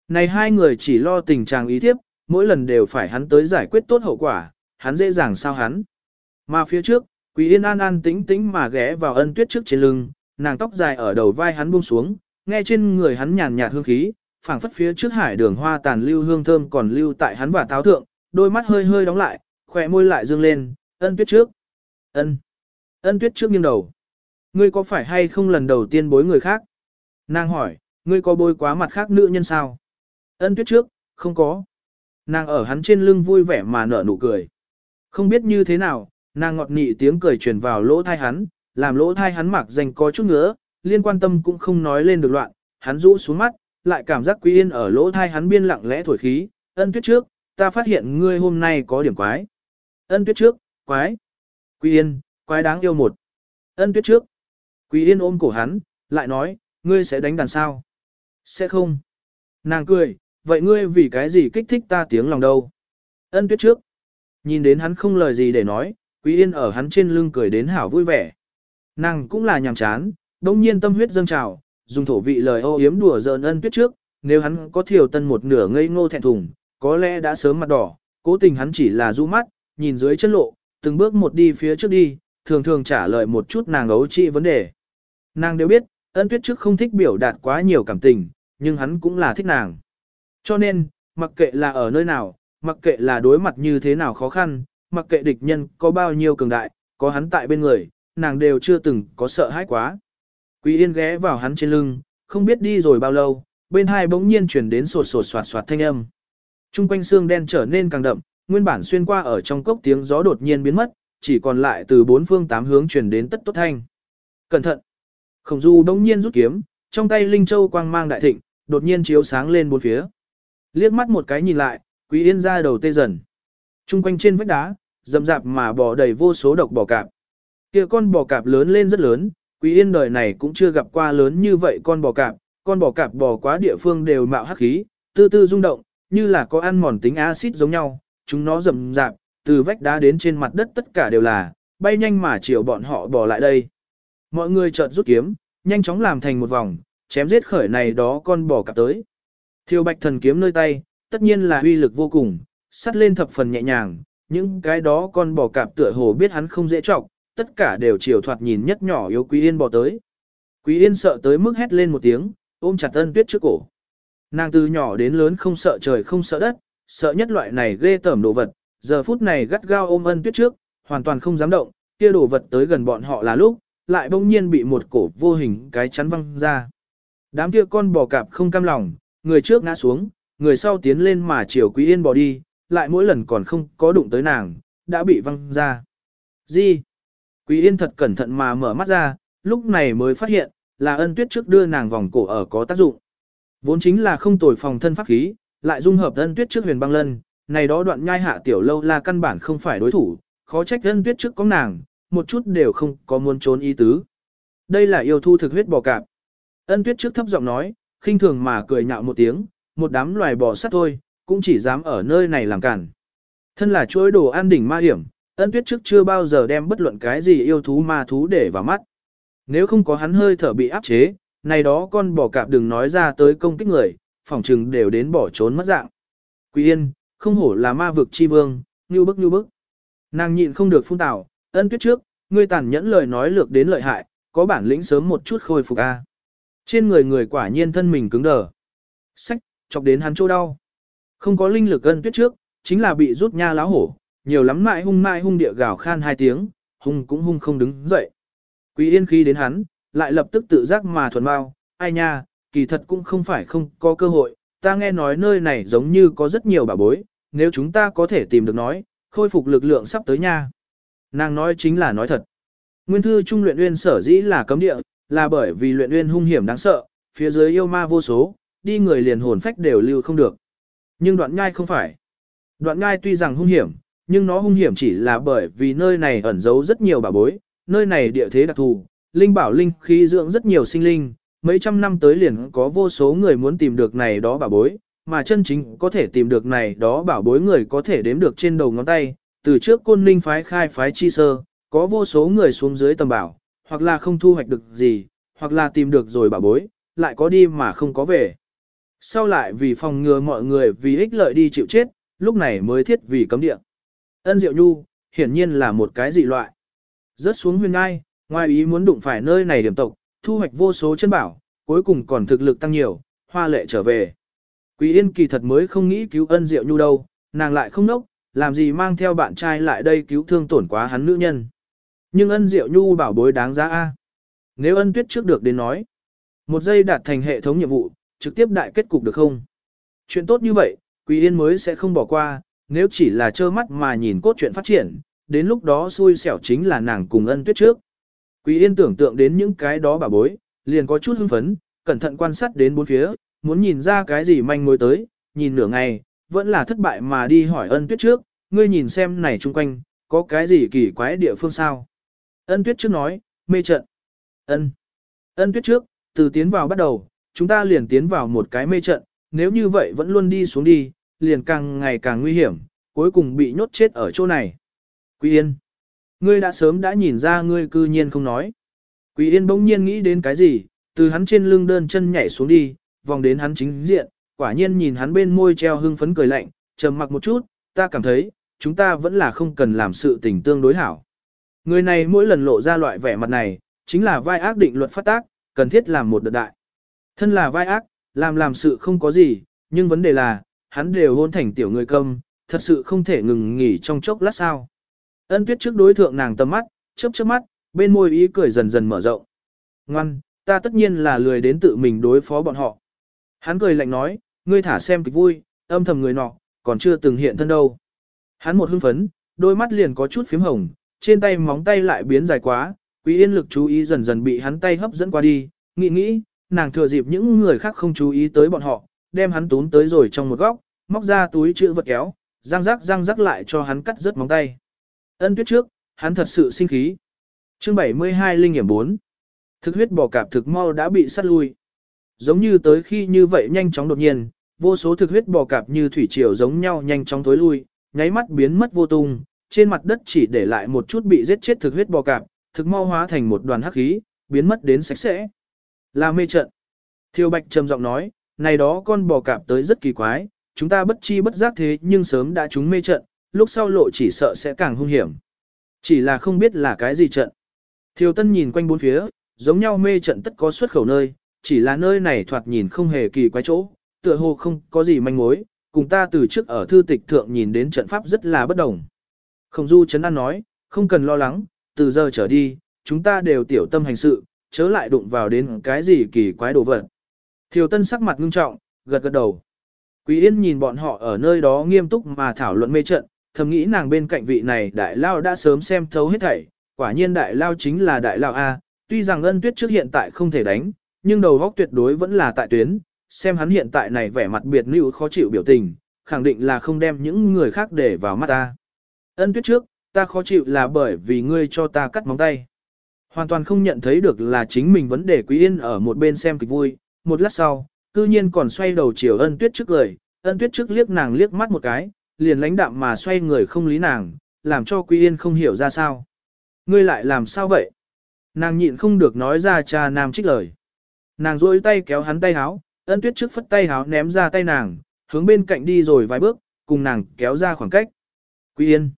Này hai người chỉ lo tình trạng ý thiếp, mỗi lần đều phải hắn tới giải quyết tốt hậu quả, hắn dễ dàng sao hắn. Mà phía trước, Quý Yên an an tĩnh tĩnh mà ghé vào ân tuyết trước trên lưng, nàng tóc dài ở đầu vai hắn buông xuống, nghe trên người hắn nhàn nhạt hương khí, phảng phất phía trước hải đường hoa tàn lưu hương thơm còn lưu tại hắn và táo thượng, đôi mắt hơi hơi đóng lại, khỏe môi lại dương lên, ân tuyết trước. Ân. Ân tuyết trước nghiêng đầu. Ngươi có phải hay không lần đầu tiên bối người khác? Nàng hỏi, ngươi có bôi quá mặt khác nữ nhân sao? Ân tuyết trước, không có. Nàng ở hắn trên lưng vui vẻ mà nở nụ cười. Không biết như thế nào, nàng ngọt nị tiếng cười truyền vào lỗ thai hắn, làm lỗ thai hắn mặc danh có chút ngứa, liên quan tâm cũng không nói lên được loạn, hắn rũ xuống mắt, lại cảm giác quý yên ở lỗ tai hắn biên lặng lẽ thổi khí, ân tuyết trước, ta phát hiện ngươi hôm nay có điểm quái. Ân tuyết trước, quái. Quý yên, quái đáng yêu một. Ân tuyết trước. Quý yên ôm cổ hắn, lại nói, ngươi sẽ đánh đàn sao? Sẽ không. Nàng cười, vậy ngươi vì cái gì kích thích ta tiếng lòng đâu? Ân tuyết trước. Nhìn đến hắn không lời gì để nói, Quý Yên ở hắn trên lưng cười đến hảo vui vẻ. Nàng cũng là nhàm chán, đông nhiên tâm huyết dâng trào, dùng thổ vị lời ô yếm đùa giỡn ân tuyết trước, nếu hắn có thiểu tân một nửa ngây ngô thẹn thùng, có lẽ đã sớm mặt đỏ, cố tình hắn chỉ là du mắt, nhìn dưới chân lộ, từng bước một đi phía trước đi, thường thường trả lời một chút nàng ấu trị vấn đề. Nàng đều biết, ân tuyết trước không thích biểu đạt quá nhiều cảm tình, nhưng hắn cũng là thích nàng. Cho nên, mặc kệ là ở nơi nào, mặc kệ là đối mặt như thế nào khó khăn, mặc kệ địch nhân có bao nhiêu cường đại, có hắn tại bên người, nàng đều chưa từng có sợ hãi quá. Quý Yên ghé vào hắn trên lưng, không biết đi rồi bao lâu, bên hai bỗng nhiên chuyển đến sột sột soạt soạt thanh âm. Trung quanh xương đen trở nên càng đậm, nguyên bản xuyên qua ở trong cốc tiếng gió đột nhiên biến mất, chỉ còn lại từ bốn phương tám hướng truyền đến tất tốt thanh. Cẩn thận! Khổng du bỗng nhiên rút kiếm, trong tay Linh Châu quang mang đại thịnh, đột nhiên chiếu sáng lên bốn phía. Liếc mắt một cái nhìn lại, Quý Yên ra đầu tê dần. Trung quanh trên vách đá, rậm rạp mà bò đầy vô số độc bò cạp. Kia con bò cạp lớn lên rất lớn, Quý Yên đời này cũng chưa gặp qua lớn như vậy con bò cạp, con bò cạp bò quá địa phương đều mạo hắc khí, tư tư rung động, như là có ăn mòn tính axit giống nhau, chúng nó rầm rạp, từ vách đá đến trên mặt đất tất cả đều là, bay nhanh mà chiều bọn họ bò lại đây. Mọi người chợt rút kiếm, nhanh chóng làm thành một vòng, chém giết khởi này đó con bò cạp tới. Thiêu bạch thần kiếm nơi tay, tất nhiên là uy lực vô cùng, sắt lên thập phần nhẹ nhàng, những cái đó con bò cạp tựa hồ biết hắn không dễ trọng, tất cả đều chiều thoạt nhìn nhất nhỏ yếu Quý Yên bò tới. Quý Yên sợ tới mức hét lên một tiếng, ôm chặt Ân Tuyết trước cổ. Nàng từ nhỏ đến lớn không sợ trời không sợ đất, sợ nhất loại này ghê tởm đồ vật, giờ phút này gắt gao ôm Ân Tuyết trước, hoàn toàn không dám động, kia đồ vật tới gần bọn họ là lúc, lại bỗng nhiên bị một cổ vô hình cái chắn văng ra. Đám kia con bò cạp không cam lòng, người trước ngã xuống, người sau tiến lên mà chiều Quý Yên bò đi, lại mỗi lần còn không có đụng tới nàng, đã bị văng ra. Gì? Quý Yên thật cẩn thận mà mở mắt ra, lúc này mới phát hiện, là ân tuyết trước đưa nàng vòng cổ ở có tác dụng. Vốn chính là không tồi phòng thân pháp khí, lại dung hợp ân tuyết trước huyền băng lân, này đó đoạn nhai hạ tiểu lâu là căn bản không phải đối thủ, khó trách ân tuyết trước có nàng, một chút đều không có muốn trốn ý tứ. Đây là yêu thu thực huyết bò cạp. Ân tuyết trước thấp giọng nói, khinh thường mà cười nhạo một tiếng, một đám loài bò sắt thôi, cũng chỉ dám ở nơi này làm cản. Thân là chuỗi đồ an đỉnh ma hiểm, ân tuyết trước chưa bao giờ đem bất luận cái gì yêu thú ma thú để vào mắt. Nếu không có hắn hơi thở bị áp chế, này đó con bò cạp đừng nói ra tới công kích người, phỏng trừng đều đến bỏ trốn mất dạng. Quý yên, không hổ là ma vực chi vương, như bức như bức. Nàng nhịn không được phun tảo, ân tuyết trước, ngươi tàn nhẫn lời nói lược đến lợi hại, có bản lĩnh sớm một chút khôi phục a. Trên người người quả nhiên thân mình cứng đờ. Sách, chọc đến hắn chỗ đau. Không có linh lực ân tuyết trước, chính là bị rút nha láo hổ, nhiều lắm mại hung mại hung địa gào khan hai tiếng, hung cũng hung không đứng dậy. Quý yên khi đến hắn, lại lập tức tự giác mà thuần bao, ai nha, kỳ thật cũng không phải không có cơ hội, ta nghe nói nơi này giống như có rất nhiều bà bối, nếu chúng ta có thể tìm được nói, khôi phục lực lượng sắp tới nha. Nàng nói chính là nói thật. Nguyên thư trung luyện uyên sở dĩ là cấm địa, là bởi vì luyện uyên hung hiểm đáng sợ, phía dưới yêu ma vô số, đi người liền hồn phách đều lưu không được. Nhưng đoạn nhai không phải. Đoạn nhai tuy rằng hung hiểm, nhưng nó hung hiểm chỉ là bởi vì nơi này ẩn giấu rất nhiều bảo bối, nơi này địa thế đặc thù, linh bảo linh khí dưỡng rất nhiều sinh linh, mấy trăm năm tới liền có vô số người muốn tìm được này đó bảo bối, mà chân chính có thể tìm được này đó bảo bối người có thể đếm được trên đầu ngón tay, từ trước côn ninh phái khai phái chi sơ, có vô số người xuống dưới tầm bảo, hoặc là không thu hoạch được gì, hoặc là tìm được rồi bảo bối, lại có đi mà không có về. Sau lại vì phòng ngừa mọi người vì ích lợi đi chịu chết, lúc này mới thiết vì cấm địa. Ân Diệu Nhu, hiển nhiên là một cái dị loại. Rớt xuống huyền ngai, ngoài ý muốn đụng phải nơi này điểm tộc, thu hoạch vô số chân bảo, cuối cùng còn thực lực tăng nhiều, hoa lệ trở về. Quý Yên kỳ thật mới không nghĩ cứu ân Diệu Nhu đâu, nàng lại không nốc, làm gì mang theo bạn trai lại đây cứu thương tổn quá hắn nữ nhân. Nhưng ân Diệu Nhu bảo bối đáng giá A. Nếu ân tuyết trước được đến nói, một giây đạt thành hệ thống nhiệm vụ, trực tiếp đại kết cục được không? Chuyện tốt như vậy, Quý Yên mới sẽ không bỏ qua, nếu chỉ là trơ mắt mà nhìn cốt truyện phát triển, đến lúc đó xui xẻo chính là nàng cùng ân tuyết trước. Quý Yên tưởng tượng đến những cái đó bà bối, liền có chút hưng phấn, cẩn thận quan sát đến bốn phía, muốn nhìn ra cái gì manh mối tới, nhìn nửa ngày, vẫn là thất bại mà đi hỏi ân tuyết trước, ngươi nhìn xem này chung quanh, có cái gì kỳ quái địa phương sao? Ân tuyết trước nói, mê trận. Ân. Ân tuyết trước, từ tiến vào bắt đầu, chúng ta liền tiến vào một cái mê trận, nếu như vậy vẫn luôn đi xuống đi, liền càng ngày càng nguy hiểm, cuối cùng bị nhốt chết ở chỗ này. Quý Yên. Ngươi đã sớm đã nhìn ra ngươi cư nhiên không nói. Quý Yên bỗng nhiên nghĩ đến cái gì, từ hắn trên lưng đơn chân nhảy xuống đi, vòng đến hắn chính diện, quả nhiên nhìn hắn bên môi treo hưng phấn cười lạnh, trầm mặc một chút, ta cảm thấy, chúng ta vẫn là không cần làm sự tình tương đối hảo. Người này mỗi lần lộ ra loại vẻ mặt này, chính là vai ác định luật phát tác, cần thiết làm một đợt đại. Thân là vai ác, làm làm sự không có gì, nhưng vấn đề là, hắn đều hôn thành tiểu người câm, thật sự không thể ngừng nghỉ trong chốc lát sao. Ân tuyết trước đối thượng nàng tầm mắt, chớp chớp mắt, bên môi ý cười dần dần mở rộng. Ngoan, ta tất nhiên là lười đến tự mình đối phó bọn họ. Hắn cười lạnh nói, ngươi thả xem kịch vui, âm thầm người nọ, còn chưa từng hiện thân đâu. Hắn một hưng phấn, đôi mắt liền có chút phím hồng, trên tay móng tay lại biến dài quá, quý yên lực chú ý dần dần bị hắn tay hấp dẫn qua đi, nghĩ nghĩ, nàng thừa dịp những người khác không chú ý tới bọn họ, đem hắn tún tới rồi trong một góc, móc ra túi chữ vật kéo, răng rắc răng rắc lại cho hắn cắt rớt móng tay. Ân tuyết trước, hắn thật sự sinh khí. Chương 72 Linh nghiệm 4 Thực huyết bò cạp thực mau đã bị sát lui. Giống như tới khi như vậy nhanh chóng đột nhiên, vô số thực huyết bò cạp như thủy triều giống nhau nhanh chóng tối lui, nháy mắt biến mất vô tung, trên mặt đất chỉ để lại một chút bị giết chết thực huyết bò cạp, thực mau hóa thành một đoàn hắc khí, biến mất đến sạch sẽ. Là mê trận. Thiêu Bạch trầm giọng nói, này đó con bò cạp tới rất kỳ quái, chúng ta bất chi bất giác thế nhưng sớm đã chúng mê trận, lúc sau lộ chỉ sợ sẽ càng hung hiểm. Chỉ là không biết là cái gì trận. Thiều Tân nhìn quanh bốn phía, giống nhau mê trận tất có xuất khẩu nơi, chỉ là nơi này thoạt nhìn không hề kỳ quái chỗ, tựa hồ không có gì manh mối, cùng ta từ trước ở thư tịch thượng nhìn đến trận pháp rất là bất đồng. Không du chấn an nói, không cần lo lắng, từ giờ trở đi, chúng ta đều tiểu tâm hành sự, chớ lại đụng vào đến cái gì kỳ quái đồ vật. Thiều Tân sắc mặt ngưng trọng, gật gật đầu. Quý Yên nhìn bọn họ ở nơi đó nghiêm túc mà thảo luận mê trận, thầm nghĩ nàng bên cạnh vị này đại lao đã sớm xem thấu hết thảy, quả nhiên đại lao chính là đại lao A, tuy rằng ân tuyết trước hiện tại không thể đánh, nhưng đầu góc tuyệt đối vẫn là tại tuyến, xem hắn hiện tại này vẻ mặt biệt nữ khó chịu biểu tình, khẳng định là không đem những người khác để vào mắt ta. Ân tuyết trước, ta khó chịu là bởi vì ngươi cho ta cắt móng tay. Hoàn toàn không nhận thấy được là chính mình vấn đề quý yên ở một bên xem kịch vui, một lát sau, cư nhiên còn xoay đầu chiều ân tuyết trước cười, ân tuyết trước liếc nàng liếc mắt một cái, liền lãnh đạm mà xoay người không lý nàng, làm cho quý yên không hiểu ra sao. Ngươi lại làm sao vậy? Nàng nhịn không được nói ra cha nam trích lời. Nàng rôi tay kéo hắn tay háo, ân tuyết trước phất tay háo ném ra tay nàng, hướng bên cạnh đi rồi vài bước, cùng nàng kéo ra khoảng cách. Quý yên.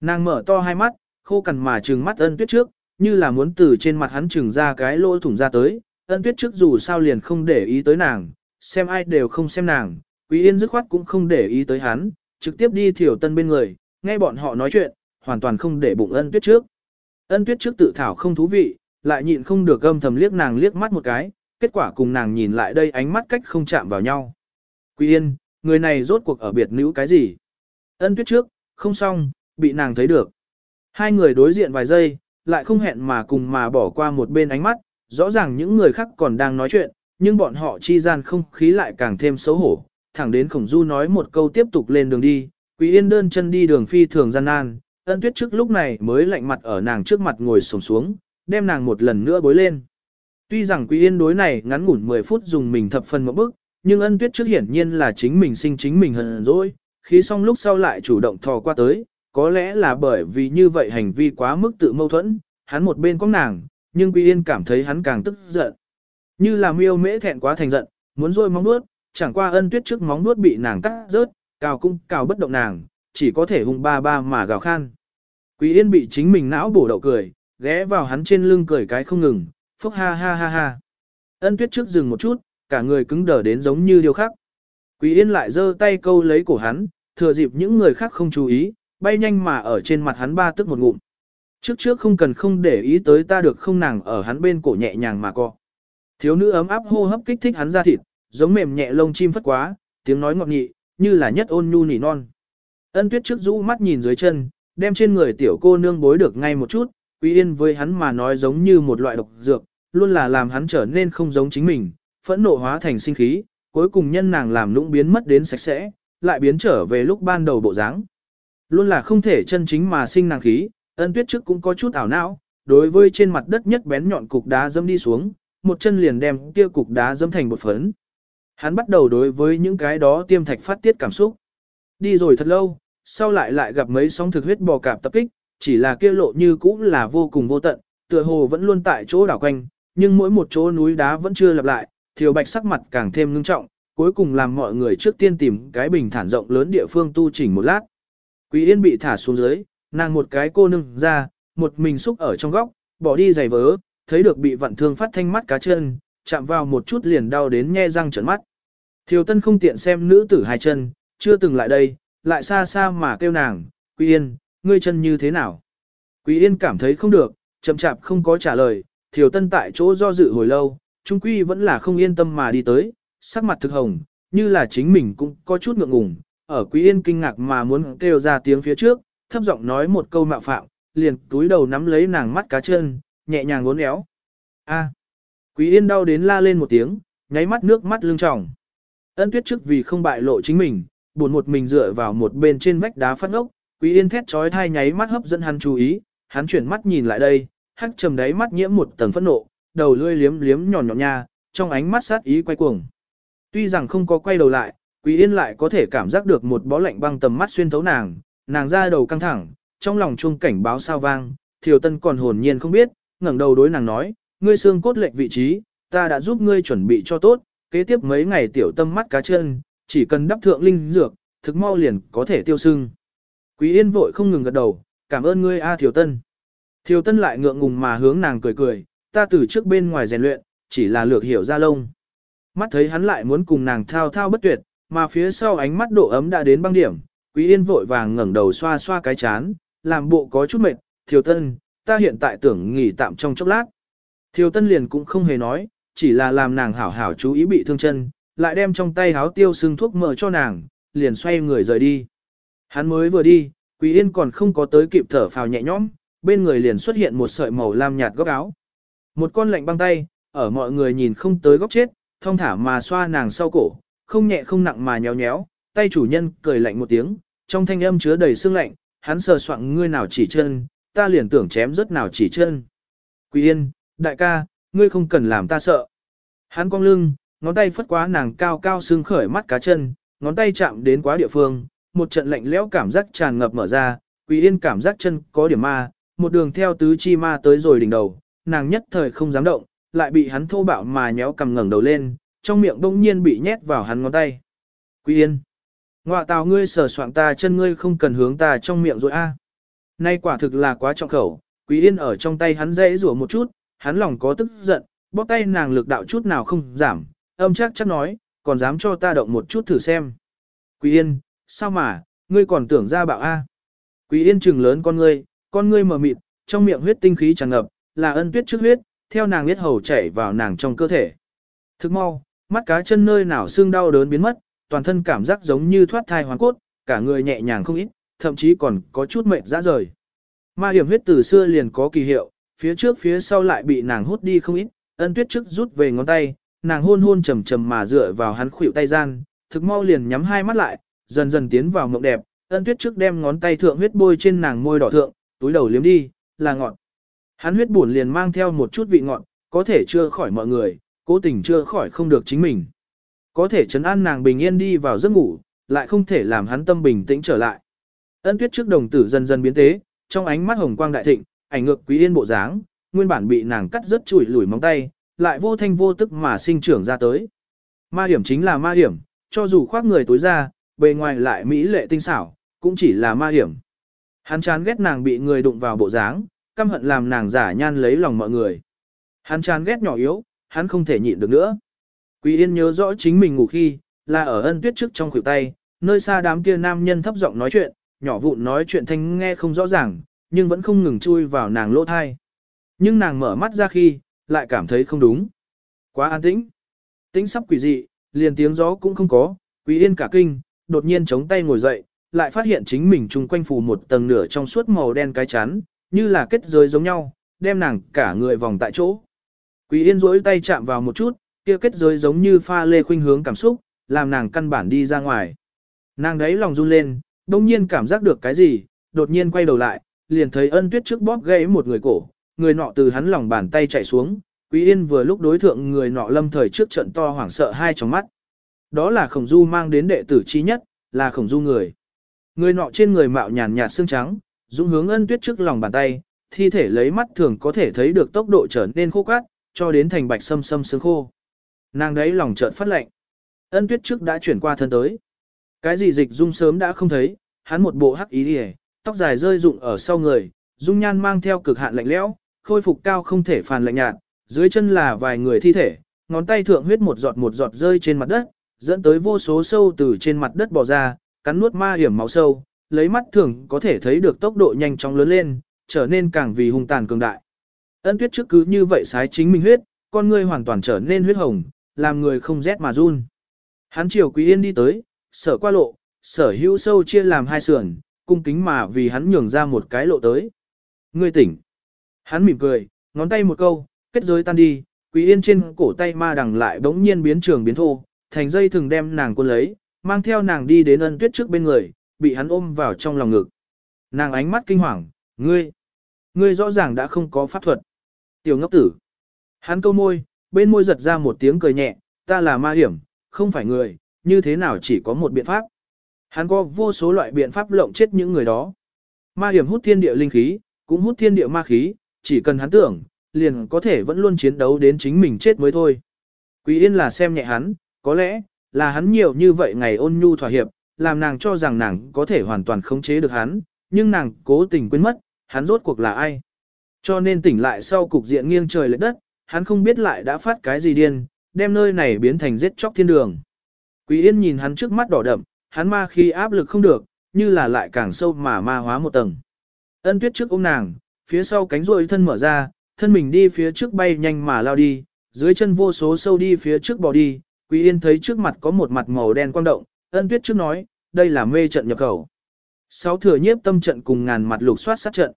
Nàng mở to hai mắt, khô cằn mà trừng mắt ân tuyết trước, như là muốn từ trên mặt hắn trừng ra cái lỗ thủng ra tới, ân tuyết trước dù sao liền không để ý tới nàng, xem ai đều không xem nàng, quý yên dứt khoát cũng không để ý tới hắn, trực tiếp đi thiểu tân bên người, nghe bọn họ nói chuyện, hoàn toàn không để bụng ân tuyết trước. Ân tuyết trước tự thảo không thú vị, lại nhịn không được âm thầm liếc nàng liếc mắt một cái, kết quả cùng nàng nhìn lại đây ánh mắt cách không chạm vào nhau. Quý yên, người này rốt cuộc ở biệt nữ cái gì? Ân tuyết trước, không xong, bị nàng thấy được. Hai người đối diện vài giây, lại không hẹn mà cùng mà bỏ qua một bên ánh mắt, rõ ràng những người khác còn đang nói chuyện, nhưng bọn họ chi gian không khí lại càng thêm xấu hổ, thẳng đến khổng du nói một câu tiếp tục lên đường đi, Quý Yên đơn chân đi đường phi thường gian nan, ân tuyết trước lúc này mới lạnh mặt ở nàng trước mặt ngồi sổng xuống, đem nàng một lần nữa bối lên. Tuy rằng Quý Yên đối này ngắn ngủn 10 phút dùng mình thập phần một bước, nhưng ân tuyết trước hiển nhiên là chính mình sinh chính mình hận rồi, khi xong lúc sau lại chủ động thò qua tới, có lẽ là bởi vì như vậy hành vi quá mức tự mâu thuẫn, hắn một bên có nàng, nhưng Quý Yên cảm thấy hắn càng tức giận. Như là miêu mễ thẹn quá thành giận, muốn rôi móng nuốt, chẳng qua ân tuyết trước móng nuốt bị nàng cắt rớt, cào cung cào bất động nàng, chỉ có thể hung ba ba mà gào khan. Quý Yên bị chính mình não bổ đậu cười, ghé vào hắn trên lưng cười cái không ngừng, phốc ha ha ha ha. Ân tuyết trước dừng một chút, cả người cứng đờ đến giống như điều khác. Quý Yên lại giơ tay câu lấy cổ hắn, thừa dịp những người khác không chú ý, bay nhanh mà ở trên mặt hắn ba tức một ngụm. Trước trước không cần không để ý tới ta được không nàng ở hắn bên cổ nhẹ nhàng mà co. Thiếu nữ ấm áp hô hấp kích thích hắn ra thịt, giống mềm nhẹ lông chim phất quá, tiếng nói ngọt nhị, như là nhất ôn nhu nỉ non. Ân tuyết trước rũ mắt nhìn dưới chân, đem trên người tiểu cô nương bối được ngay một chút, Quý Yên với hắn mà nói giống như một loại độc dược, luôn là làm hắn trở nên không giống chính mình, phẫn nộ hóa thành sinh khí, cuối cùng nhân nàng làm lũng biến mất đến sạch sẽ, lại biến trở về lúc ban đầu bộ dáng. Luôn là không thể chân chính mà sinh nàng khí, ân tuyết trước cũng có chút ảo não, đối với trên mặt đất nhất bén nhọn cục đá dâm đi xuống, một chân liền đem kia cục đá dâm thành một phấn. Hắn bắt đầu đối với những cái đó tiêm thạch phát tiết cảm xúc. Đi rồi thật lâu, sau lại lại gặp mấy sóng thực huyết bò cạp tập kích, chỉ là kia lộ như cũ là vô cùng vô tận, tựa hồ vẫn luôn tại chỗ đảo quanh, nhưng mỗi một chỗ núi đá vẫn chưa lặp lại, Thiều Bạch sắc mặt càng thêm ngưng trọng, cuối cùng làm mọi người trước tiên tìm cái bình thản rộng lớn địa phương tu chỉnh một lát. Quý Yên bị thả xuống dưới, nàng một cái cô nương ra, một mình xúc ở trong góc, bỏ đi giày vớ, thấy được bị vặn thương phát thanh mắt cá chân, chạm vào một chút liền đau đến nhe răng trợn mắt. Thiều Tân không tiện xem nữ tử hai chân, chưa từng lại đây, lại xa xa mà kêu nàng, Quý Yên, ngươi chân như thế nào? Quý Yên cảm thấy không được, chậm chạp không có trả lời, Thiều Tân tại chỗ do dự hồi lâu, Trung Quy vẫn là không yên tâm mà đi tới, sắc mặt thực hồng, như là chính mình cũng có chút ngượng ngùng, ở Quý Yên kinh ngạc mà muốn kêu ra tiếng phía trước, thấp giọng nói một câu mạo phạm, liền túi đầu nắm lấy nàng mắt cá chân, nhẹ nhàng uốn éo. A. Quý Yên đau đến la lên một tiếng, nháy mắt nước mắt lưng tròng. Ân Tuyết trước vì không bại lộ chính mình, buồn một mình dựa vào một bên trên vách đá phát ngốc, Quý Yên thét chói tai nháy mắt hấp dẫn hắn chú ý, hắn chuyển mắt nhìn lại đây, hắc trầm đáy mắt nhiễm một tầng phẫn nộ, đầu lưỡi liếm liếm nhọn nhọn nha, trong ánh mắt sát ý quay cuồng. Tuy rằng không có quay đầu lại, Quý Yên lại có thể cảm giác được một bó lạnh băng tầm mắt xuyên thấu nàng, nàng ra đầu căng thẳng, trong lòng chuông cảnh báo sao vang, Thiều Tân còn hồn nhiên không biết, ngẩng đầu đối nàng nói, ngươi xương cốt lệnh vị trí, ta đã giúp ngươi chuẩn bị cho tốt, kế tiếp mấy ngày tiểu tâm mắt cá chân, chỉ cần đắp thượng linh dược, thực mau liền có thể tiêu sưng. Quý Yên vội không ngừng gật đầu, cảm ơn ngươi A Thiều Tân. Thiều Tân lại ngượng ngùng mà hướng nàng cười cười, ta từ trước bên ngoài rèn luyện, chỉ là lược hiểu ra lông. Mắt thấy hắn lại muốn cùng nàng thao thao bất tuyệt, mà phía sau ánh mắt độ ấm đã đến băng điểm, Quý Yên vội vàng ngẩng đầu xoa xoa cái chán, làm bộ có chút mệt, Thiều Tân, ta hiện tại tưởng nghỉ tạm trong chốc lát. Thiều Tân liền cũng không hề nói, chỉ là làm nàng hảo hảo chú ý bị thương chân, lại đem trong tay háo tiêu sưng thuốc mỡ cho nàng, liền xoay người rời đi. Hắn mới vừa đi, Quý Yên còn không có tới kịp thở phào nhẹ nhõm, bên người liền xuất hiện một sợi màu lam nhạt góc áo. Một con lạnh băng tay, ở mọi người nhìn không tới góc chết, thông thả mà xoa nàng sau cổ, không nhẹ không nặng mà nhéo nhéo, tay chủ nhân cười lạnh một tiếng, trong thanh âm chứa đầy sương lạnh, hắn sờ soạng ngươi nào chỉ chân, ta liền tưởng chém rất nào chỉ chân. Quý Yên, đại ca, ngươi không cần làm ta sợ. Hắn cong lưng, ngón tay phất quá nàng cao cao xương khởi mắt cá chân, ngón tay chạm đến quá địa phương, một trận lạnh lẽo cảm giác tràn ngập mở ra, Quý Yên cảm giác chân có điểm ma, một đường theo tứ chi ma tới rồi đỉnh đầu, nàng nhất thời không dám động, lại bị hắn thô bạo mà nhéo cầm ngẩng đầu lên, trong miệng bỗng nhiên bị nhét vào hắn ngón tay. Quý Yên, ngoạ tào ngươi sờ soạng ta chân ngươi không cần hướng ta trong miệng rồi a. Nay quả thực là quá trọng khẩu, Quý Yên ở trong tay hắn dễ rủa một chút, hắn lòng có tức giận, bóp tay nàng lực đạo chút nào không giảm, âm chắc chắc nói, còn dám cho ta động một chút thử xem. Quý Yên, sao mà, ngươi còn tưởng ra bạo a? Quý Yên trừng lớn con ngươi, con ngươi mở mịt, trong miệng huyết tinh khí tràn ngập, là ân tuyết trước huyết, theo nàng huyết hầu chảy vào nàng trong cơ thể. Thức mau, mắt cá chân nơi nào xương đau đớn biến mất, toàn thân cảm giác giống như thoát thai hoàn cốt, cả người nhẹ nhàng không ít, thậm chí còn có chút mệt ra rời. Ma hiểm huyết từ xưa liền có kỳ hiệu, phía trước phía sau lại bị nàng hút đi không ít, ân tuyết trước rút về ngón tay, nàng hôn hôn trầm trầm mà dựa vào hắn khuỷu tay gian, thực mau liền nhắm hai mắt lại, dần dần tiến vào mộng đẹp, ân tuyết trước đem ngón tay thượng huyết bôi trên nàng môi đỏ thượng, túi đầu liếm đi, là ngọt. Hắn huyết buồn liền mang theo một chút vị ngọt, có thể chưa khỏi mọi người, cố tình chưa khỏi không được chính mình có thể chấn an nàng bình yên đi vào giấc ngủ, lại không thể làm hắn tâm bình tĩnh trở lại. Ân tuyết trước đồng tử dần dần biến tế, trong ánh mắt hồng quang đại thịnh, ảnh ngược quý yên bộ dáng, nguyên bản bị nàng cắt rất chùi lủi móng tay, lại vô thanh vô tức mà sinh trưởng ra tới. Ma hiểm chính là ma hiểm, cho dù khoác người tối ra, bề ngoài lại mỹ lệ tinh xảo, cũng chỉ là ma hiểm. Hắn chán ghét nàng bị người đụng vào bộ dáng, căm hận làm nàng giả nhan lấy lòng mọi người. Hắn chán ghét nhỏ yếu, hắn không thể nhịn được nữa. Quý Yên nhớ rõ chính mình ngủ khi, là ở ân tuyết trước trong khuỷu tay, nơi xa đám kia nam nhân thấp giọng nói chuyện, nhỏ vụn nói chuyện thanh nghe không rõ ràng, nhưng vẫn không ngừng chui vào nàng lỗ thai. Nhưng nàng mở mắt ra khi, lại cảm thấy không đúng. Quá an tĩnh. Tĩnh sắp quỷ dị, liền tiếng gió cũng không có, Quý Yên cả kinh, đột nhiên chống tay ngồi dậy, lại phát hiện chính mình chung quanh phủ một tầng nửa trong suốt màu đen cái chắn, như là kết giới giống nhau, đem nàng cả người vòng tại chỗ. Quý Yên duỗi tay chạm vào một chút, kia kết giới giống như pha lê khuynh hướng cảm xúc, làm nàng căn bản đi ra ngoài. Nàng đấy lòng run lên, đông nhiên cảm giác được cái gì, đột nhiên quay đầu lại, liền thấy ân tuyết trước bóp gãy một người cổ, người nọ từ hắn lòng bàn tay chạy xuống, Quý Yên vừa lúc đối thượng người nọ lâm thời trước trận to hoảng sợ hai trong mắt. Đó là khổng du mang đến đệ tử chi nhất, là khổng du người. Người nọ trên người mạo nhàn nhạt xương trắng, dũng hướng ân tuyết trước lòng bàn tay, thi thể lấy mắt thường có thể thấy được tốc độ trở nên khô cát, cho đến thành bạch sâm sâm xương khô. Nàng đấy lòng chợt phát lệnh. Ân tuyết trước đã chuyển qua thân tới. Cái gì dịch dung sớm đã không thấy, hắn một bộ hắc ý đi tóc dài rơi rụng ở sau người, dung nhan mang theo cực hạn lạnh lẽo, khôi phục cao không thể phàn lạnh nhạt, dưới chân là vài người thi thể, ngón tay thượng huyết một giọt một giọt rơi trên mặt đất, dẫn tới vô số sâu từ trên mặt đất bò ra, cắn nuốt ma hiểm máu sâu, lấy mắt thường có thể thấy được tốc độ nhanh chóng lớn lên, trở nên càng vì hung tàn cường đại. Ân tuyết trước cứ như vậy sái chính mình huyết, con ngươi hoàn toàn trở nên huyết hồng, làm người không rét mà run. Hắn chiều quý yên đi tới, sở qua lộ, sở hữu sâu chia làm hai sườn, cung kính mà vì hắn nhường ra một cái lộ tới. Ngươi tỉnh. Hắn mỉm cười, ngón tay một câu, kết giới tan đi, quý yên trên cổ tay ma đằng lại bỗng nhiên biến trường biến thô, thành dây thường đem nàng cuốn lấy, mang theo nàng đi đến ân tuyết trước bên người, bị hắn ôm vào trong lòng ngực. Nàng ánh mắt kinh hoàng, ngươi, ngươi rõ ràng đã không có pháp thuật. Tiểu ngốc tử. Hắn câu môi, bên môi giật ra một tiếng cười nhẹ, ta là ma hiểm, không phải người, như thế nào chỉ có một biện pháp. Hắn có vô số loại biện pháp lộng chết những người đó. Ma hiểm hút thiên địa linh khí, cũng hút thiên địa ma khí, chỉ cần hắn tưởng, liền có thể vẫn luôn chiến đấu đến chính mình chết mới thôi. Quý yên là xem nhẹ hắn, có lẽ, là hắn nhiều như vậy ngày ôn nhu thỏa hiệp, làm nàng cho rằng nàng có thể hoàn toàn khống chế được hắn, nhưng nàng cố tình quên mất, hắn rốt cuộc là ai. Cho nên tỉnh lại sau cục diện nghiêng trời lệ đất, hắn không biết lại đã phát cái gì điên, đem nơi này biến thành giết chóc thiên đường. Quý Yên nhìn hắn trước mắt đỏ đậm, hắn ma khi áp lực không được, như là lại càng sâu mà ma hóa một tầng. Ân tuyết trước ôm nàng, phía sau cánh ruồi thân mở ra, thân mình đi phía trước bay nhanh mà lao đi, dưới chân vô số sâu đi phía trước bò đi, Quý Yên thấy trước mặt có một mặt màu đen quang động, ân tuyết trước nói, đây là mê trận nhập khẩu. Sáu thừa nhiếp tâm trận cùng ngàn mặt lục soát sát trận.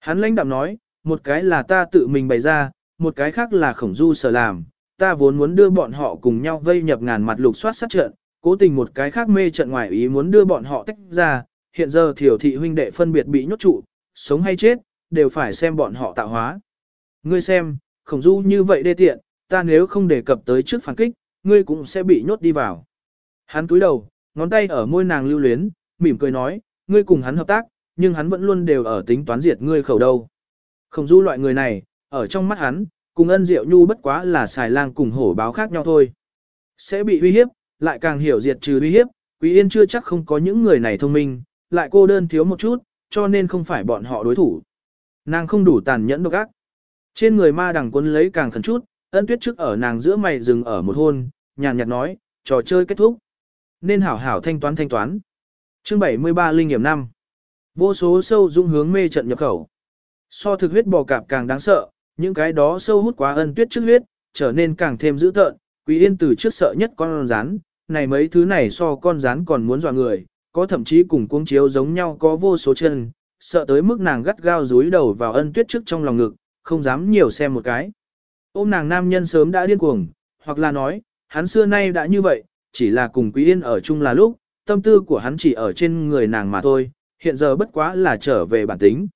Hắn lãnh đạm nói, một cái là ta tự mình bày ra, một cái khác là khổng du sở làm, ta vốn muốn đưa bọn họ cùng nhau vây nhập ngàn mặt lục soát sát trận, cố tình một cái khác mê trận ngoài ý muốn đưa bọn họ tách ra, hiện giờ thiểu thị huynh đệ phân biệt bị nhốt trụ, sống hay chết, đều phải xem bọn họ tạo hóa. Ngươi xem, khổng du như vậy đê tiện, ta nếu không đề cập tới trước phản kích, ngươi cũng sẽ bị nhốt đi vào. Hắn cúi đầu, ngón tay ở môi nàng lưu luyến, mỉm cười nói, ngươi cùng hắn hợp tác, nhưng hắn vẫn luôn đều ở tính toán diệt ngươi khẩu đâu. Khổng du loại người này, ở trong mắt hắn, cùng ân diệu nhu bất quá là xài lang cùng hổ báo khác nhau thôi. Sẽ bị uy hiếp, lại càng hiểu diệt trừ uy hiếp, Quý Yên chưa chắc không có những người này thông minh, lại cô đơn thiếu một chút, cho nên không phải bọn họ đối thủ. Nàng không đủ tàn nhẫn độc ác. Trên người ma đằng quân lấy càng khẩn chút, ân tuyết trước ở nàng giữa mày dừng ở một hôn, nhàn nhạt nói, trò chơi kết thúc. Nên hảo hảo thanh toán thanh toán. Chương 73 Linh nghiệm 5 Vô số sâu dung hướng mê trận nhập khẩu. So thực huyết bò cạp càng đáng sợ, những cái đó sâu hút quá ân tuyết trước huyết, trở nên càng thêm dữ tợn, Quý Yên từ trước sợ nhất con rắn, này mấy thứ này so con rắn còn muốn dọa người, có thậm chí cùng cuống chiếu giống nhau có vô số chân, sợ tới mức nàng gắt gao dúi đầu vào ân tuyết trước trong lòng ngực, không dám nhiều xem một cái. Ôm nàng nam nhân sớm đã điên cuồng, hoặc là nói, hắn xưa nay đã như vậy, chỉ là cùng Quý Yên ở chung là lúc, tâm tư của hắn chỉ ở trên người nàng mà thôi, hiện giờ bất quá là trở về bản tính.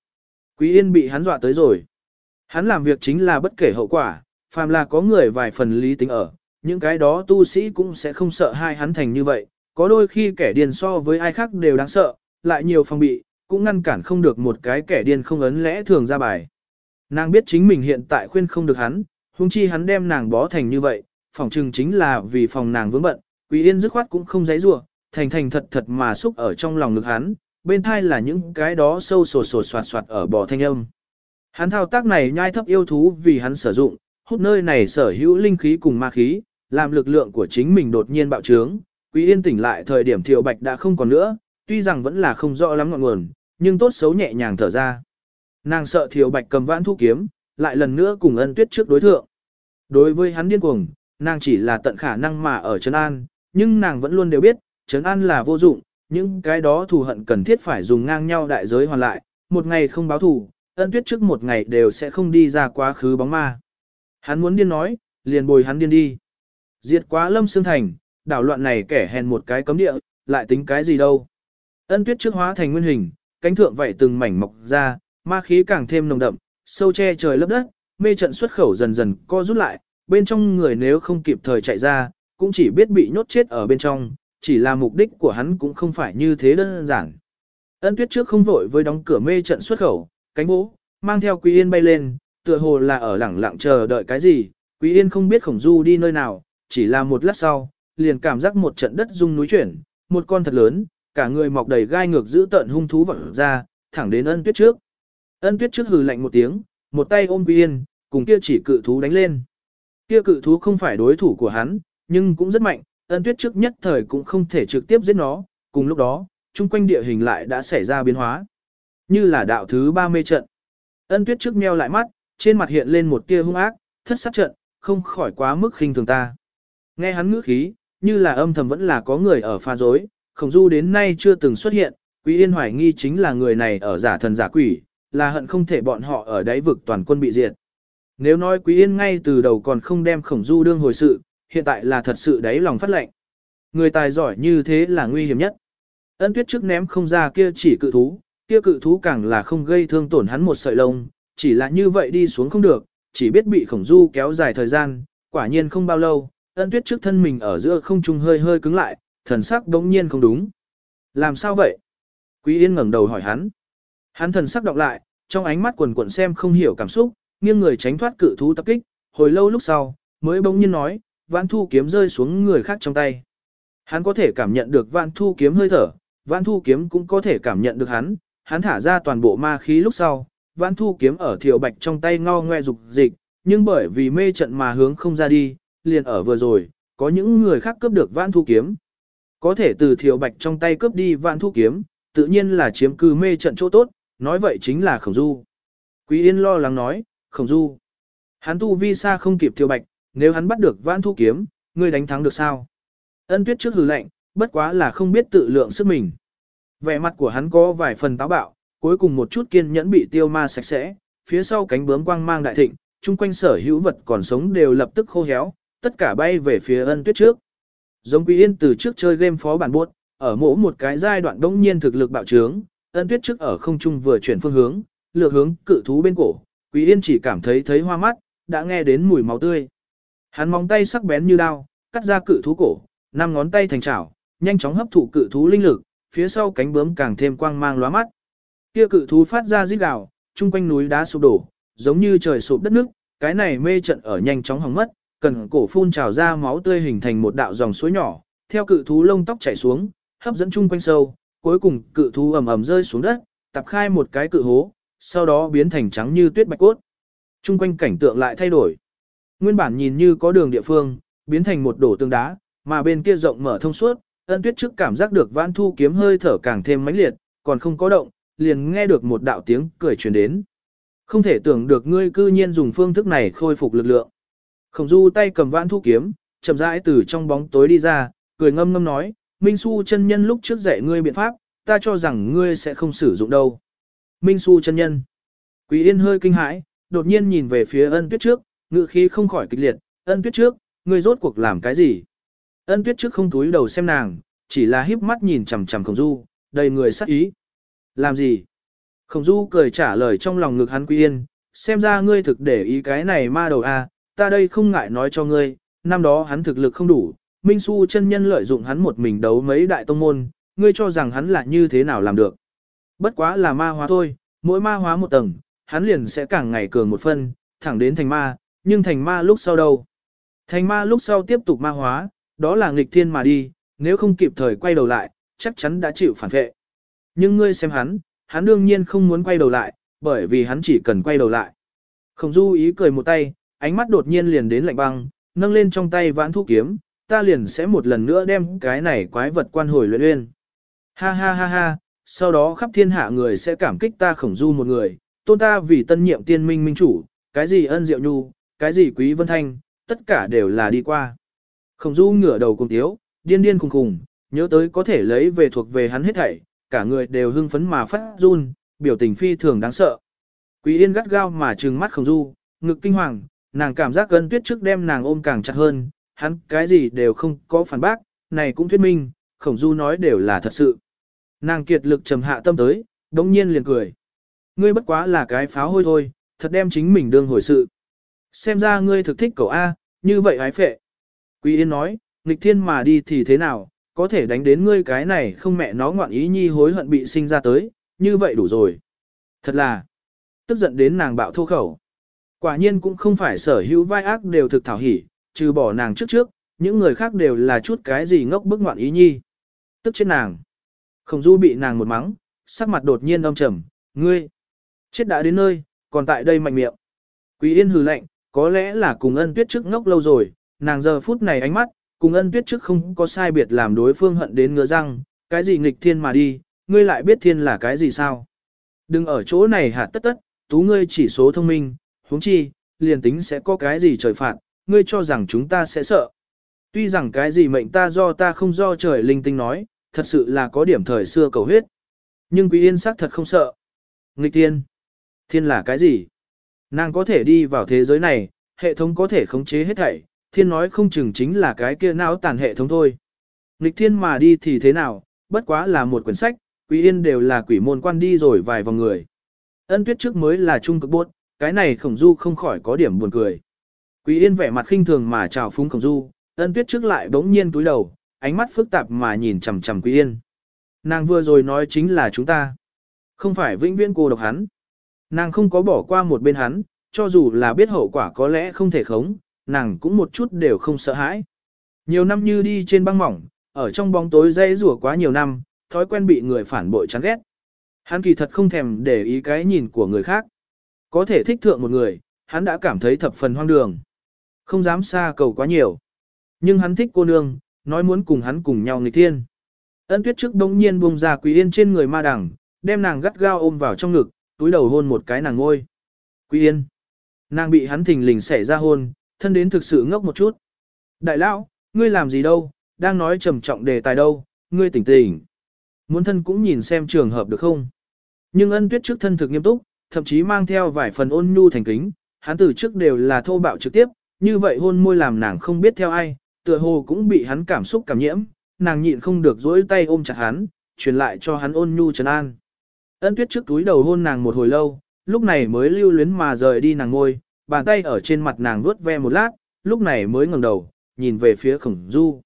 Quý Yên bị hắn dọa tới rồi. Hắn làm việc chính là bất kể hậu quả, phàm là có người vài phần lý tính ở, những cái đó tu sĩ cũng sẽ không sợ hai hắn thành như vậy, có đôi khi kẻ điên so với ai khác đều đáng sợ, lại nhiều phòng bị, cũng ngăn cản không được một cái kẻ điên không ấn lẽ thường ra bài. Nàng biết chính mình hiện tại khuyên không được hắn, huống chi hắn đem nàng bó thành như vậy, phòng trừng chính là vì phòng nàng vướng bận, Quý Yên dứt khoát cũng không giấy rủa, thành thành thật thật mà xúc ở trong lòng ngực hắn, bên thai là những cái đó sâu sổ sổ soạt soạt ở bò thanh âm. Hắn thao tác này nhai thấp yêu thú vì hắn sử dụng, hút nơi này sở hữu linh khí cùng ma khí, làm lực lượng của chính mình đột nhiên bạo trướng. Quý Yên tỉnh lại thời điểm Thiệu Bạch đã không còn nữa, tuy rằng vẫn là không rõ lắm ngọn nguồn, nhưng tốt xấu nhẹ nhàng thở ra. Nàng sợ Thiệu Bạch cầm vãn thu kiếm, lại lần nữa cùng ân tuyết trước đối thượng. Đối với hắn điên cuồng, nàng chỉ là tận khả năng mà ở Trấn An, nhưng nàng vẫn luôn đều biết, Trấn An là vô dụng, những cái đó thù hận cần thiết phải dùng ngang nhau đại giới hoàn lại, một ngày không báo thù, ân tuyết trước một ngày đều sẽ không đi ra quá khứ bóng ma. Hắn muốn điên nói, liền bồi hắn điên đi. Diệt quá lâm xương thành, đảo loạn này kẻ hèn một cái cấm địa, lại tính cái gì đâu. Ân tuyết trước hóa thành nguyên hình, cánh thượng vậy từng mảnh mọc ra, ma khí càng thêm nồng đậm, sâu che trời lấp đất, mê trận xuất khẩu dần dần co rút lại, bên trong người nếu không kịp thời chạy ra, cũng chỉ biết bị nhốt chết ở bên trong, chỉ là mục đích của hắn cũng không phải như thế đơn giản. Ân tuyết trước không vội với đóng cửa mê trận xuất khẩu, cánh vỗ, mang theo Quý Yên bay lên, tựa hồ là ở lẳng lặng chờ đợi cái gì, Quý Yên không biết khổng du đi nơi nào, chỉ là một lát sau, liền cảm giác một trận đất rung núi chuyển, một con thật lớn, cả người mọc đầy gai ngược giữ tận hung thú vọt ra, thẳng đến ân tuyết trước. Ân tuyết trước hừ lạnh một tiếng, một tay ôm Quý Yên, cùng kia chỉ cự thú đánh lên. Kia cự thú không phải đối thủ của hắn, nhưng cũng rất mạnh, ân tuyết trước nhất thời cũng không thể trực tiếp giết nó, cùng lúc đó, chung quanh địa hình lại đã xảy ra biến hóa. Như là đạo thứ ba mê trận. Ân tuyết trước meo lại mắt, trên mặt hiện lên một tia hung ác, thất sát trận, không khỏi quá mức khinh thường ta. Nghe hắn ngữ khí, như là âm thầm vẫn là có người ở pha dối, khổng du đến nay chưa từng xuất hiện, quý yên hoài nghi chính là người này ở giả thần giả quỷ, là hận không thể bọn họ ở đáy vực toàn quân bị diệt. Nếu nói quý yên ngay từ đầu còn không đem khổng du đương hồi sự, hiện tại là thật sự đáy lòng phát lệnh. Người tài giỏi như thế là nguy hiểm nhất. Ân tuyết trước ném không ra kia chỉ cự thú, kia cự thú càng là không gây thương tổn hắn một sợi lông, chỉ là như vậy đi xuống không được, chỉ biết bị khổng du kéo dài thời gian, quả nhiên không bao lâu, ân tuyết trước thân mình ở giữa không trung hơi hơi cứng lại, thần sắc đống nhiên không đúng. Làm sao vậy? Quý Yên ngẩng đầu hỏi hắn. Hắn thần sắc đọc lại, trong ánh mắt quần quần xem không hiểu cảm xúc, nghiêng người tránh thoát cự thú tập kích, hồi lâu lúc sau, mới bỗng nhiên nói, vãn thu kiếm rơi xuống người khác trong tay. Hắn có thể cảm nhận được vãn thu kiếm hơi thở, vãn thu kiếm cũng có thể cảm nhận được hắn, hắn thả ra toàn bộ ma khí lúc sau, vãn thu kiếm ở thiệu bạch trong tay ngo ngoe dục dịch, nhưng bởi vì mê trận mà hướng không ra đi, liền ở vừa rồi, có những người khác cướp được vãn thu kiếm. Có thể từ thiệu bạch trong tay cướp đi vãn thu kiếm, tự nhiên là chiếm cư mê trận chỗ tốt, nói vậy chính là khổng du. Quý Yên lo lắng nói, khổng du. Hắn tu vi xa không kịp thiệu bạch, nếu hắn bắt được vãn thu kiếm, ngươi đánh thắng được sao? Ân tuyết trước hừ lạnh, bất quá là không biết tự lượng sức mình. Vẻ mặt của hắn có vài phần táo bạo, cuối cùng một chút kiên nhẫn bị tiêu ma sạch sẽ, phía sau cánh bướm quang mang đại thịnh, chung quanh sở hữu vật còn sống đều lập tức khô héo, tất cả bay về phía ân tuyết trước. Giống Quý Yên từ trước chơi game phó bản buốt, ở mỗi một cái giai đoạn đông nhiên thực lực bạo trướng, ân tuyết trước ở không trung vừa chuyển phương hướng, lược hướng cự thú bên cổ, Quý Yên chỉ cảm thấy thấy hoa mắt, đã nghe đến mùi máu tươi. Hắn móng tay sắc bén như đao, cắt ra cự thú cổ, năm ngón tay thành chảo, nhanh chóng hấp thụ cự thú linh lực, phía sau cánh bướm càng thêm quang mang lóa mắt. Kia cự thú phát ra rít gào, chung quanh núi đá sụp đổ, giống như trời sụp đất nước, cái này mê trận ở nhanh chóng hỏng mất, cần cổ phun trào ra máu tươi hình thành một đạo dòng suối nhỏ, theo cự thú lông tóc chảy xuống, hấp dẫn chung quanh sâu, cuối cùng cự thú ầm ầm rơi xuống đất, tập khai một cái cự hố, sau đó biến thành trắng như tuyết bạch cốt. Chung quanh cảnh tượng lại thay đổi. Nguyên bản nhìn như có đường địa phương, biến thành một đổ tương đá, mà bên kia rộng mở thông suốt, ân tuyết trước cảm giác được vãn thu kiếm hơi thở càng thêm mãnh liệt, còn không có động, liền nghe được một đạo tiếng cười truyền đến. Không thể tưởng được ngươi cư nhiên dùng phương thức này khôi phục lực lượng. Khổng du tay cầm vãn thu kiếm, chậm rãi từ trong bóng tối đi ra, cười ngâm ngâm nói, Minh Su chân nhân lúc trước dạy ngươi biện pháp, ta cho rằng ngươi sẽ không sử dụng đâu. Minh Su chân nhân. Quý Yên hơi kinh hãi, đột nhiên nhìn về phía ân tuyết trước, ngự khí không khỏi kịch liệt, ân tuyết trước, ngươi rốt cuộc làm cái gì? Ân tuyết trước không túi đầu xem nàng, chỉ là híp mắt nhìn chằm chằm khổng du, đầy người sắc ý. Làm gì? Khổng du cười trả lời trong lòng ngực hắn quý yên, xem ra ngươi thực để ý cái này ma đầu a, à, ta đây không ngại nói cho ngươi, năm đó hắn thực lực không đủ, Minh Su chân nhân lợi dụng hắn một mình đấu mấy đại tông môn, ngươi cho rằng hắn là như thế nào làm được. Bất quá là ma hóa thôi, mỗi ma hóa một tầng, hắn liền sẽ càng ngày cường một phân, thẳng đến thành ma, nhưng thành ma lúc sau đâu. Thành ma lúc sau tiếp tục ma hóa, đó là nghịch thiên mà đi, nếu không kịp thời quay đầu lại, chắc chắn đã chịu phản vệ. Nhưng ngươi xem hắn, hắn đương nhiên không muốn quay đầu lại, bởi vì hắn chỉ cần quay đầu lại. Khổng du ý cười một tay, ánh mắt đột nhiên liền đến lạnh băng, nâng lên trong tay vãn thu kiếm, ta liền sẽ một lần nữa đem cái này quái vật quan hồi luyện uyên. Ha ha ha ha, sau đó khắp thiên hạ người sẽ cảm kích ta khổng du một người, tôn ta vì tân nhiệm tiên minh minh chủ, cái gì ân diệu nhu, cái gì quý vân thanh, tất cả đều là đi qua. Khổng du ngửa đầu cùng tiếu, điên điên khùng khùng, nhớ tới có thể lấy về thuộc về hắn hết thảy, cả người đều hưng phấn mà phát run, biểu tình phi thường đáng sợ. Quý yên gắt gao mà trừng mắt khổng du, ngực kinh hoàng, nàng cảm giác gần tuyết trước đem nàng ôm càng chặt hơn, hắn cái gì đều không có phản bác, này cũng thuyết minh, khổng du nói đều là thật sự. Nàng kiệt lực trầm hạ tâm tới, đống nhiên liền cười. Ngươi bất quá là cái pháo hôi thôi, thật đem chính mình đương hồi sự. Xem ra ngươi thực thích cậu A, như vậy hái phệ. Quý Yên nói, nghịch thiên mà đi thì thế nào, có thể đánh đến ngươi cái này không mẹ nó ngoạn ý nhi hối hận bị sinh ra tới, như vậy đủ rồi. Thật là, tức giận đến nàng bạo thô khẩu. Quả nhiên cũng không phải sở hữu vai ác đều thực thảo hỉ, trừ bỏ nàng trước trước, những người khác đều là chút cái gì ngốc bức ngoạn ý nhi. Tức chết nàng. Khổng du bị nàng một mắng, sắc mặt đột nhiên âm trầm, ngươi. Chết đã đến nơi, còn tại đây mạnh miệng. Quý yên hừ lạnh, có lẽ là cùng ân tuyết trước ngốc lâu rồi, nàng giờ phút này ánh mắt, cùng ân tuyết trước không có sai biệt làm đối phương hận đến ngứa răng, cái gì nghịch thiên mà đi, ngươi lại biết thiên là cái gì sao. Đừng ở chỗ này hạt tất tất, tú ngươi chỉ số thông minh, huống chi, liền tính sẽ có cái gì trời phạt, ngươi cho rằng chúng ta sẽ sợ. Tuy rằng cái gì mệnh ta do ta không do trời linh tinh nói, thật sự là có điểm thời xưa cầu huyết. Nhưng Quý Yên sắc thật không sợ. Nghịch thiên. Thiên là cái gì? Nàng có thể đi vào thế giới này, hệ thống có thể khống chế hết thảy, thiên nói không chừng chính là cái kia não tàn hệ thống thôi. Nịch thiên mà đi thì thế nào, bất quá là một quyển sách, Quý Yên đều là quỷ môn quan đi rồi vài vòng người. Ân tuyết trước mới là trung cực bốt, cái này khổng du không khỏi có điểm buồn cười. Quý Yên vẻ mặt khinh thường mà chào phúng khổng du, ân tuyết trước lại bỗng nhiên túi đầu, ánh mắt phức tạp mà nhìn chằm chằm Quý Yên. Nàng vừa rồi nói chính là chúng ta. Không phải vĩnh viễn cô độc hắn. Nàng không có bỏ qua một bên hắn, cho dù là biết hậu quả có lẽ không thể khống, nàng cũng một chút đều không sợ hãi. Nhiều năm như đi trên băng mỏng, ở trong bóng tối dây rủa quá nhiều năm, thói quen bị người phản bội chán ghét. Hắn kỳ thật không thèm để ý cái nhìn của người khác. Có thể thích thượng một người, hắn đã cảm thấy thập phần hoang đường. Không dám xa cầu quá nhiều. Nhưng hắn thích cô nương, nói muốn cùng hắn cùng nhau nghịch thiên. Ân tuyết trước đống nhiên buông ra Quý Yên trên người ma đằng, đem nàng gắt gao ôm vào trong ngực, túi đầu hôn một cái nàng ngôi. Quý Yên. Nàng bị hắn thình lình xẻ ra hôn, thân đến thực sự ngốc một chút. Đại lão, ngươi làm gì đâu, đang nói trầm trọng đề tài đâu, ngươi tỉnh tỉnh. Muốn thân cũng nhìn xem trường hợp được không. Nhưng ân tuyết trước thân thực nghiêm túc, thậm chí mang theo vài phần ôn nhu thành kính, hắn từ trước đều là thô bạo trực tiếp, như vậy hôn môi làm nàng không biết theo ai, tựa hồ cũng bị hắn cảm xúc cảm nhiễm, nàng nhịn không được dỗi tay ôm chặt hắn, truyền lại cho hắn ôn nhu trấn an. Ân tuyết trước túi đầu hôn nàng một hồi lâu, lúc này mới lưu luyến mà rời đi nàng ngôi, bàn tay ở trên mặt nàng vuốt ve một lát, lúc này mới ngẩng đầu, nhìn về phía khổng du.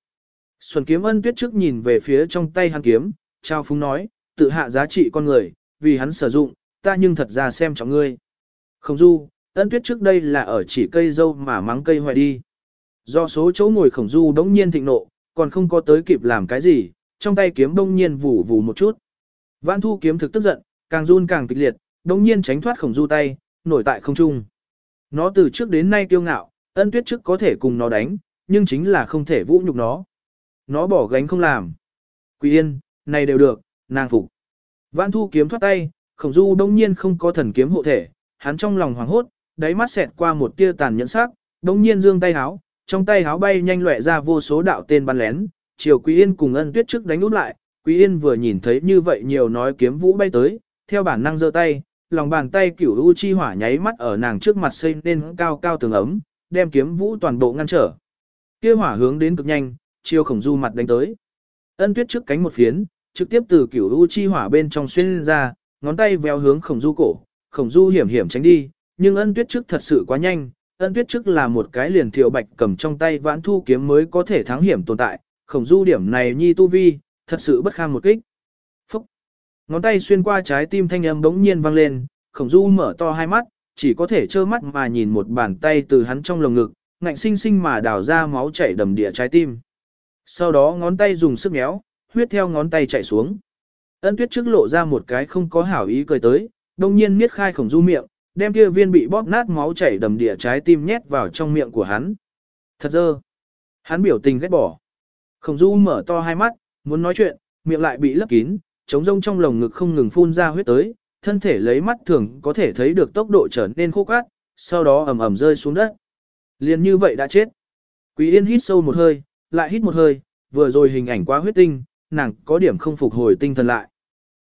Xuân kiếm ân tuyết trước nhìn về phía trong tay hắn kiếm, trao phúng nói, tự hạ giá trị con người, vì hắn sử dụng, ta nhưng thật ra xem trọng ngươi. Khổng du, ân tuyết trước đây là ở chỉ cây dâu mà mắng cây hoài đi. Do số chỗ ngồi khổng du đống nhiên thịnh nộ, còn không có tới kịp làm cái gì, trong tay kiếm đông nhiên vù vù một chút. Vãn thu kiếm thực tức giận, càng run càng kịch liệt, đông nhiên tránh thoát khổng du tay, nổi tại không trung. Nó từ trước đến nay kiêu ngạo, ân tuyết trước có thể cùng nó đánh, nhưng chính là không thể vũ nhục nó. Nó bỏ gánh không làm. Quỳ yên, này đều được, nàng phục. Vãn thu kiếm thoát tay, khổng du đông nhiên không có thần kiếm hộ thể, hắn trong lòng hoảng hốt, đáy mắt xẹt qua một tia tàn nhẫn sắc, đông nhiên dương tay háo, trong tay háo bay nhanh lẹ ra vô số đạo tên bắn lén, chiều Quý Yên cùng ân tuyết trước đánh út lại, Quý Yên vừa nhìn thấy như vậy nhiều nói kiếm vũ bay tới, theo bản năng giơ tay, lòng bàn tay cửu u chi hỏa nháy mắt ở nàng trước mặt xây nên cao cao tường ấm, đem kiếm vũ toàn bộ ngăn trở. Kia hỏa hướng đến cực nhanh, chiêu khổng du mặt đánh tới. Ân tuyết trước cánh một phiến, trực tiếp từ cửu u chi hỏa bên trong xuyên ra, ngón tay véo hướng khổng du cổ, khổng du hiểm hiểm tránh đi, nhưng ân tuyết trước thật sự quá nhanh, ân tuyết trước là một cái liền thiệu bạch cầm trong tay vãn thu kiếm mới có thể thắng hiểm tồn tại, khổng du điểm này nhi tu vi, thật sự bất kham một kích. Ngón tay xuyên qua trái tim thanh âm bỗng nhiên vang lên, khổng du mở to hai mắt, chỉ có thể trơ mắt mà nhìn một bàn tay từ hắn trong lồng ngực, ngạnh sinh sinh mà đào ra máu chảy đầm địa trái tim. Sau đó ngón tay dùng sức méo, huyết theo ngón tay chạy xuống. Ân tuyết trước lộ ra một cái không có hảo ý cười tới, đồng nhiên miết khai khổng du miệng, đem kia viên bị bóp nát máu chảy đầm địa trái tim nhét vào trong miệng của hắn. Thật dơ. Hắn biểu tình ghét bỏ. Khổng du mở to hai mắt, muốn nói chuyện, miệng lại bị lấp kín, trống rông trong lồng ngực không ngừng phun ra huyết tới, thân thể lấy mắt thường có thể thấy được tốc độ trở nên khô cát, sau đó ầm ầm rơi xuống đất. Liền như vậy đã chết. Quý Yên hít sâu một hơi, lại hít một hơi, vừa rồi hình ảnh quá huyết tinh, nàng có điểm không phục hồi tinh thần lại.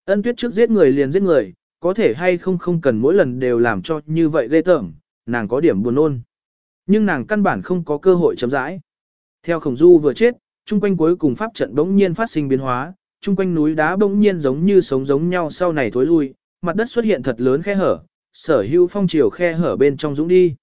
Ân tuyết trước giết người liền giết người, có thể hay không không cần mỗi lần đều làm cho như vậy ghê tởm, nàng có điểm buồn nôn, Nhưng nàng căn bản không có cơ hội chấm dãi. Theo khổng du vừa chết, trung quanh cuối cùng pháp trận bỗng nhiên phát sinh biến hóa, trung quanh núi đá bỗng nhiên giống như sống giống nhau sau này thối lui, mặt đất xuất hiện thật lớn khe hở, sở hữu phong chiều khe hở bên trong dũng đi.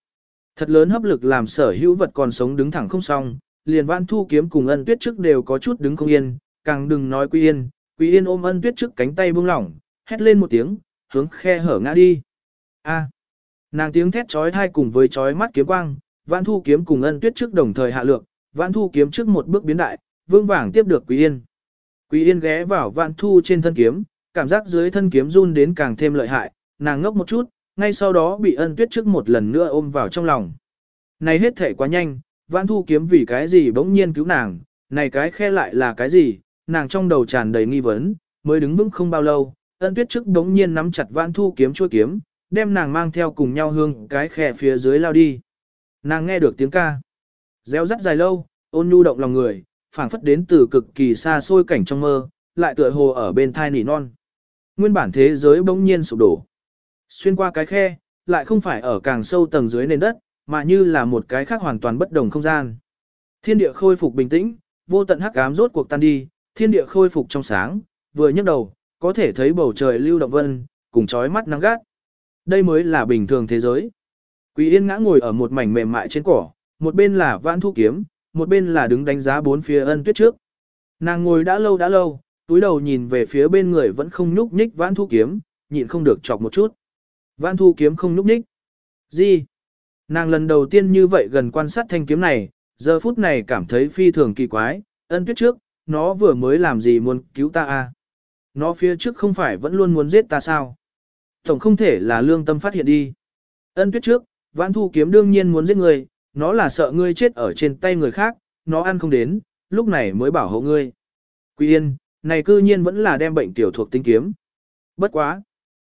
Thật lớn hấp lực làm sở hữu vật còn sống đứng thẳng không xong, liền vãn thu kiếm cùng ân tuyết trước đều có chút đứng không yên, càng đừng nói quý yên, quý yên ôm ân tuyết trước cánh tay buông lỏng, hét lên một tiếng, hướng khe hở ngã đi. A. À. nàng tiếng thét chói tai cùng với chói mắt kiếm quang, vãn thu kiếm cùng ân tuyết trước đồng thời hạ lược, vãn thu kiếm trước một bước biến đại, vương vàng tiếp được quý yên. Quý yên ghé vào vạn thu trên thân kiếm, cảm giác dưới thân kiếm run đến càng thêm lợi hại, nàng ngốc một chút, ngay sau đó bị ân tuyết trước một lần nữa ôm vào trong lòng. Này hết thể quá nhanh, vạn thu kiếm vì cái gì bỗng nhiên cứu nàng, này cái khe lại là cái gì, nàng trong đầu tràn đầy nghi vấn, mới đứng vững không bao lâu, ân tuyết trước bỗng nhiên nắm chặt vạn thu kiếm chua kiếm, đem nàng mang theo cùng nhau hương cái khe phía dưới lao đi. Nàng nghe được tiếng ca. Réo rắt dài lâu, ôn nhu động lòng người, phảng phất đến từ cực kỳ xa xôi cảnh trong mơ, lại tựa hồ ở bên thai nỉ non. Nguyên bản thế giới bỗng nhiên sụp đổ. Xuyên qua cái khe, lại không phải ở càng sâu tầng dưới nền đất, mà như là một cái khác hoàn toàn bất đồng không gian. Thiên địa khôi phục bình tĩnh, vô tận hắc ám rốt cuộc tan đi, thiên địa khôi phục trong sáng, vừa nhấc đầu, có thể thấy bầu trời lưu động vân, cùng chói mắt nắng gắt. Đây mới là bình thường thế giới. Quý Yên ngã ngồi ở một mảnh mềm mại trên cỏ, một bên là vãn thu kiếm, một bên là đứng đánh giá bốn phía ân tuyết trước. Nàng ngồi đã lâu đã lâu, túi đầu nhìn về phía bên người vẫn không nhúc nhích vãn thu kiếm, nhịn không được chọc một chút. Vãn thu kiếm không nhúc nhích. Gì? Nàng lần đầu tiên như vậy gần quan sát thanh kiếm này, giờ phút này cảm thấy phi thường kỳ quái, ân tuyết trước, nó vừa mới làm gì muốn cứu ta à? Nó phía trước không phải vẫn luôn muốn giết ta sao? Tổng không thể là lương tâm phát hiện đi. Ân tuyết trước, vãn thu kiếm đương nhiên muốn giết người, nó là sợ ngươi chết ở trên tay người khác, nó ăn không đến, lúc này mới bảo hộ ngươi. Quý yên, này cư nhiên vẫn là đem bệnh tiểu thuộc tinh kiếm. Bất quá.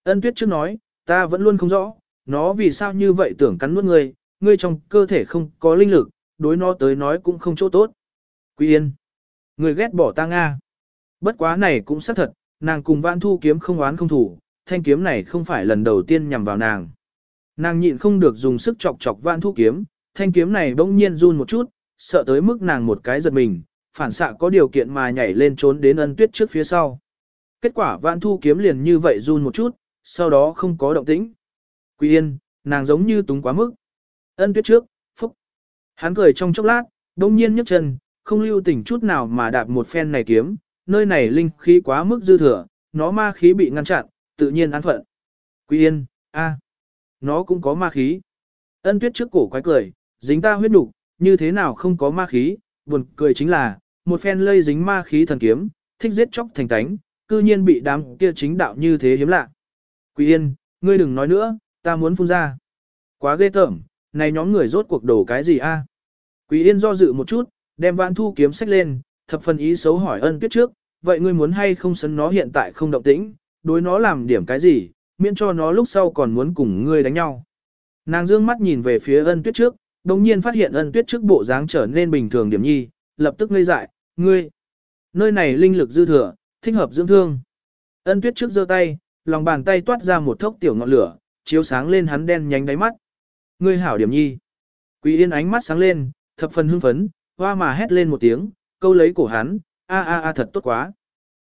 Ân tuyết trước nói, ta vẫn luôn không rõ, nó vì sao như vậy tưởng cắn nuốt ngươi, ngươi trong cơ thể không có linh lực, đối nó tới nói cũng không chỗ tốt. Quý yên. Ngươi ghét bỏ ta Nga. Bất quá này cũng xác thật, nàng cùng vãn thu kiếm không oán không thủ, thanh kiếm này không phải lần đầu tiên nhằm vào nàng. Nàng nhịn không được dùng sức chọc chọc vãn thu kiếm, thanh kiếm này bỗng nhiên run một chút, sợ tới mức nàng một cái giật mình, phản xạ có điều kiện mà nhảy lên trốn đến ân tuyết trước phía sau. Kết quả vãn thu kiếm liền như vậy run một chút, sau đó không có động tĩnh. Quý yên, nàng giống như túng quá mức. Ân tuyết trước, phúc. Hắn cười trong chốc lát, đông nhiên nhấc chân, không lưu tình chút nào mà đạp một phen này kiếm, nơi này linh khí quá mức dư thừa, nó ma khí bị ngăn chặn, tự nhiên án phận. Quý yên, a, nó cũng có ma khí. Ân tuyết trước cổ quái cười, dính ta huyết nục, như thế nào không có ma khí, buồn cười chính là, một phen lây dính ma khí thần kiếm, thích giết chóc thành tánh, cư nhiên bị đám kia chính đạo như thế hiếm lạ. quỳ yên, ngươi đừng nói nữa, ta muốn phun ra. Quá ghê tởm, này nhóm người rốt cuộc đổ cái gì a? quỳ yên do dự một chút, đem vãn thu kiếm sách lên, thập phần ý xấu hỏi ân tuyết trước, vậy ngươi muốn hay không sấn nó hiện tại không động tĩnh, đối nó làm điểm cái gì, miễn cho nó lúc sau còn muốn cùng ngươi đánh nhau. Nàng dương mắt nhìn về phía ân tuyết trước, đồng nhiên phát hiện ân tuyết trước bộ dáng trở nên bình thường điểm nhi, lập tức ngây dại, ngươi. Nơi này linh lực dư thừa, thích hợp dưỡng thương. Ân tuyết trước giơ tay, lòng bàn tay toát ra một thốc tiểu ngọn lửa, chiếu sáng lên hắn đen nhánh đáy mắt. Ngươi hảo điểm nhi. Quý yên ánh mắt sáng lên, thập phần hưng phấn, hoa mà hét lên một tiếng, câu lấy cổ hắn, a a a thật tốt quá.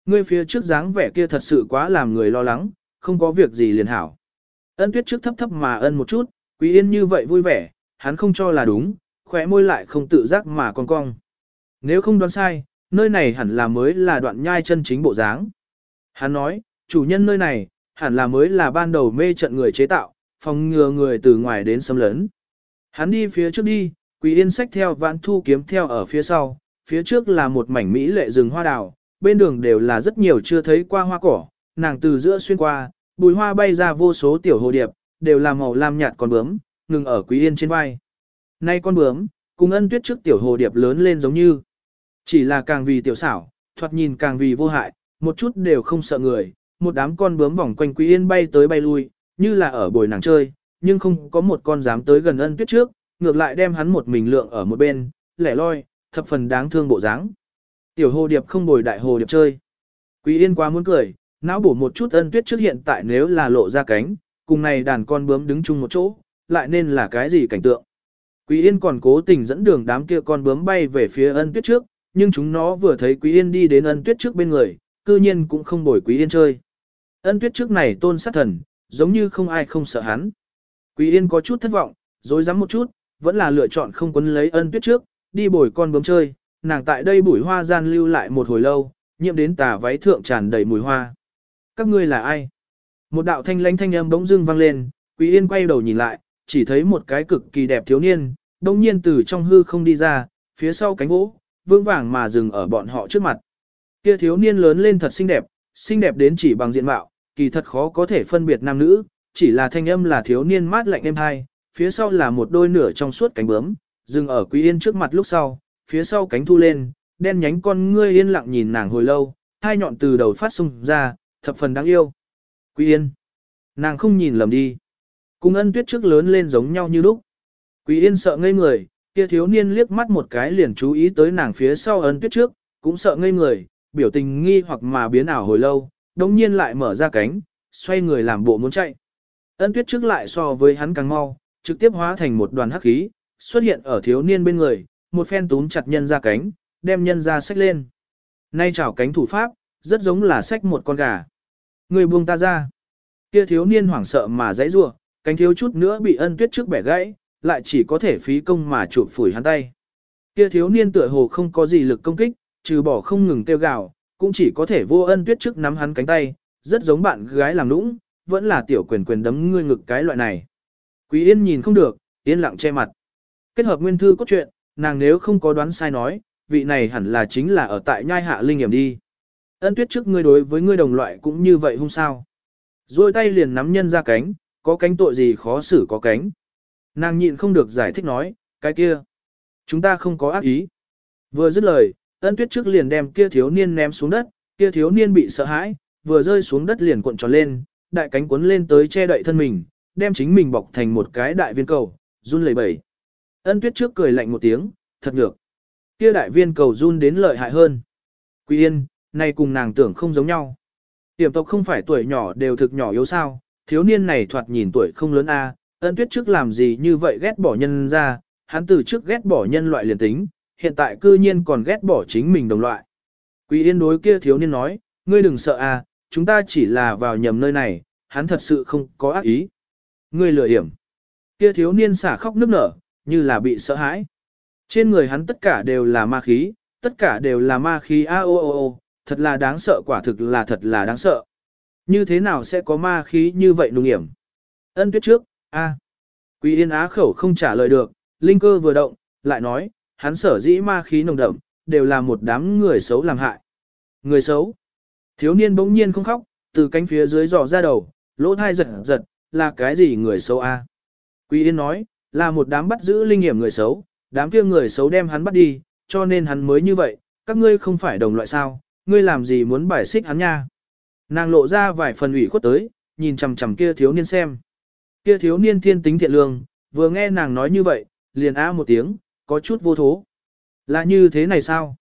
Ngươi phía trước dáng vẻ kia thật sự quá làm người lo lắng, không có việc gì liền hảo. Ân tuyết trước thấp thấp mà ân một chút, quý yên như vậy vui vẻ, hắn không cho là đúng, khỏe môi lại không tự giác mà cong cong. Nếu không đoán sai, nơi này hẳn là mới là đoạn nhai chân chính bộ dáng. Hắn nói, chủ nhân nơi này, hẳn là mới là ban đầu mê trận người chế tạo, phòng ngừa người từ ngoài đến xâm lấn. Hắn đi phía trước đi, Quỷ Yên sách theo vãn thu kiếm theo ở phía sau, phía trước là một mảnh mỹ lệ rừng hoa đào, bên đường đều là rất nhiều chưa thấy qua hoa cỏ, nàng từ giữa xuyên qua, bùi hoa bay ra vô số tiểu hồ điệp, đều là màu lam nhạt con bướm, ngừng ở Quý Yên trên vai. Nay con bướm, cùng ân tuyết trước tiểu hồ điệp lớn lên giống như, chỉ là càng vì tiểu xảo, thoạt nhìn càng vì vô hại, một chút đều không sợ người, một đám con bướm vòng quanh Quý Yên bay tới bay lui, như là ở bồi nàng chơi, nhưng không có một con dám tới gần ân tuyết trước, ngược lại đem hắn một mình lượng ở một bên, lẻ loi, thập phần đáng thương bộ dáng. Tiểu hồ điệp không bồi đại hồ điệp chơi. Quý Yên quá muốn cười, não bổ một chút ân tuyết trước hiện tại nếu là lộ ra cánh, cùng này đàn con bướm đứng chung một chỗ, lại nên là cái gì cảnh tượng. Quý Yên còn cố tình dẫn đường đám kia con bướm bay về phía ân tuyết trước, nhưng chúng nó vừa thấy Quý Yên đi đến ân tuyết trước bên người, cư nhiên cũng không bồi Quý Yên chơi. Ân tuyết trước này tôn sát thần, giống như không ai không sợ hắn. Quý Yên có chút thất vọng, dối rắm một chút, vẫn là lựa chọn không quấn lấy ân tuyết trước, đi bồi con bướm chơi, nàng tại đây bụi hoa gian lưu lại một hồi lâu, nhiễm đến tà váy thượng tràn đầy mùi hoa. Các ngươi là ai? Một đạo thanh lãnh thanh âm bỗng dưng vang lên, Quý Yên quay đầu nhìn lại, chỉ thấy một cái cực kỳ đẹp thiếu niên, đông nhiên từ trong hư không đi ra, phía sau cánh vỗ, vương vàng mà dừng ở bọn họ trước mặt. Kia thiếu niên lớn lên thật xinh đẹp, xinh đẹp đến chỉ bằng diện mạo, kỳ thật khó có thể phân biệt nam nữ, chỉ là thanh âm là thiếu niên mát lạnh êm hai, phía sau là một đôi nửa trong suốt cánh bướm, dừng ở Quý Yên trước mặt lúc sau, phía sau cánh thu lên, đen nhánh con ngươi yên lặng nhìn nàng hồi lâu, hai nhọn từ đầu phát xung ra, thập phần đáng yêu. Quý Yên. Nàng không nhìn lầm đi. Cùng ân tuyết trước lớn lên giống nhau như lúc. Quý Yên sợ ngây người, kia thiếu niên liếc mắt một cái liền chú ý tới nàng phía sau ân tuyết trước, cũng sợ ngây người, biểu tình nghi hoặc mà biến ảo hồi lâu, đồng nhiên lại mở ra cánh, xoay người làm bộ muốn chạy. Ân tuyết trước lại so với hắn càng mau, trực tiếp hóa thành một đoàn hắc khí, xuất hiện ở thiếu niên bên người, một phen túm chặt nhân ra cánh, đem nhân ra sách lên. Nay chảo cánh thủ pháp, rất giống là sách một con gà. Người buông ta ra. Kia thiếu niên hoảng sợ mà dãy rủa, cánh thiếu chút nữa bị ân tuyết trước bẻ gãy, lại chỉ có thể phí công mà chụp phủi hắn tay. Kia thiếu niên tựa hồ không có gì lực công kích, trừ bỏ không ngừng tiêu gào, cũng chỉ có thể vô ân tuyết trước nắm hắn cánh tay, rất giống bạn gái làm nũng, vẫn là tiểu quyền quyền đấm ngươi ngực cái loại này. Quý Yên nhìn không được, yên lặng che mặt. Kết hợp nguyên thư cốt truyện, nàng nếu không có đoán sai nói, vị này hẳn là chính là ở tại nhai hạ linh nghiệm đi. Ân tuyết trước ngươi đối với ngươi đồng loại cũng như vậy không sao. Rồi tay liền nắm nhân ra cánh, có cánh tội gì khó xử có cánh. Nàng nhịn không được giải thích nói, cái kia. Chúng ta không có ác ý. Vừa dứt lời, ân tuyết trước liền đem kia thiếu niên ném xuống đất, kia thiếu niên bị sợ hãi, vừa rơi xuống đất liền cuộn tròn lên, đại cánh cuốn lên tới che đậy thân mình, đem chính mình bọc thành một cái đại viên cầu, run lẩy bẩy. Ân tuyết trước cười lạnh một tiếng, thật ngược. Kia đại viên cầu run đến lợi hại hơn. Quý yên, này cùng nàng tưởng không giống nhau. Tiềm tộc không phải tuổi nhỏ đều thực nhỏ yếu sao, thiếu niên này thoạt nhìn tuổi không lớn a, ân tuyết trước làm gì như vậy ghét bỏ nhân ra, hắn từ trước ghét bỏ nhân loại liền tính, hiện tại cư nhiên còn ghét bỏ chính mình đồng loại. Quý yên đối kia thiếu niên nói, ngươi đừng sợ a, chúng ta chỉ là vào nhầm nơi này, hắn thật sự không có ác ý. Ngươi lừa hiểm. Kia thiếu niên xả khóc nức nở, như là bị sợ hãi. Trên người hắn tất cả đều là ma khí, tất cả đều là ma khí a o o o, thật là đáng sợ quả thực là thật là đáng sợ. Như thế nào sẽ có ma khí như vậy nung hiểm? Ân tuyết trước, a. Quý yên á khẩu không trả lời được, linh cơ vừa động, lại nói, hắn sở dĩ ma khí nồng đậm, đều là một đám người xấu làm hại. Người xấu. Thiếu niên bỗng nhiên không khóc, từ cánh phía dưới dò ra đầu, lỗ thai giật giật, là cái gì người xấu a? Quý yên nói, là một đám bắt giữ linh nghiệm người xấu, đám kia người xấu đem hắn bắt đi, cho nên hắn mới như vậy, các ngươi không phải đồng loại sao, ngươi làm gì muốn bài xích hắn nha. Nàng lộ ra vài phần ủy khuất tới, nhìn chằm chằm kia thiếu niên xem. Kia thiếu niên thiên tính thiện lương, vừa nghe nàng nói như vậy, liền á một tiếng, có chút vô thố. Là như thế này sao?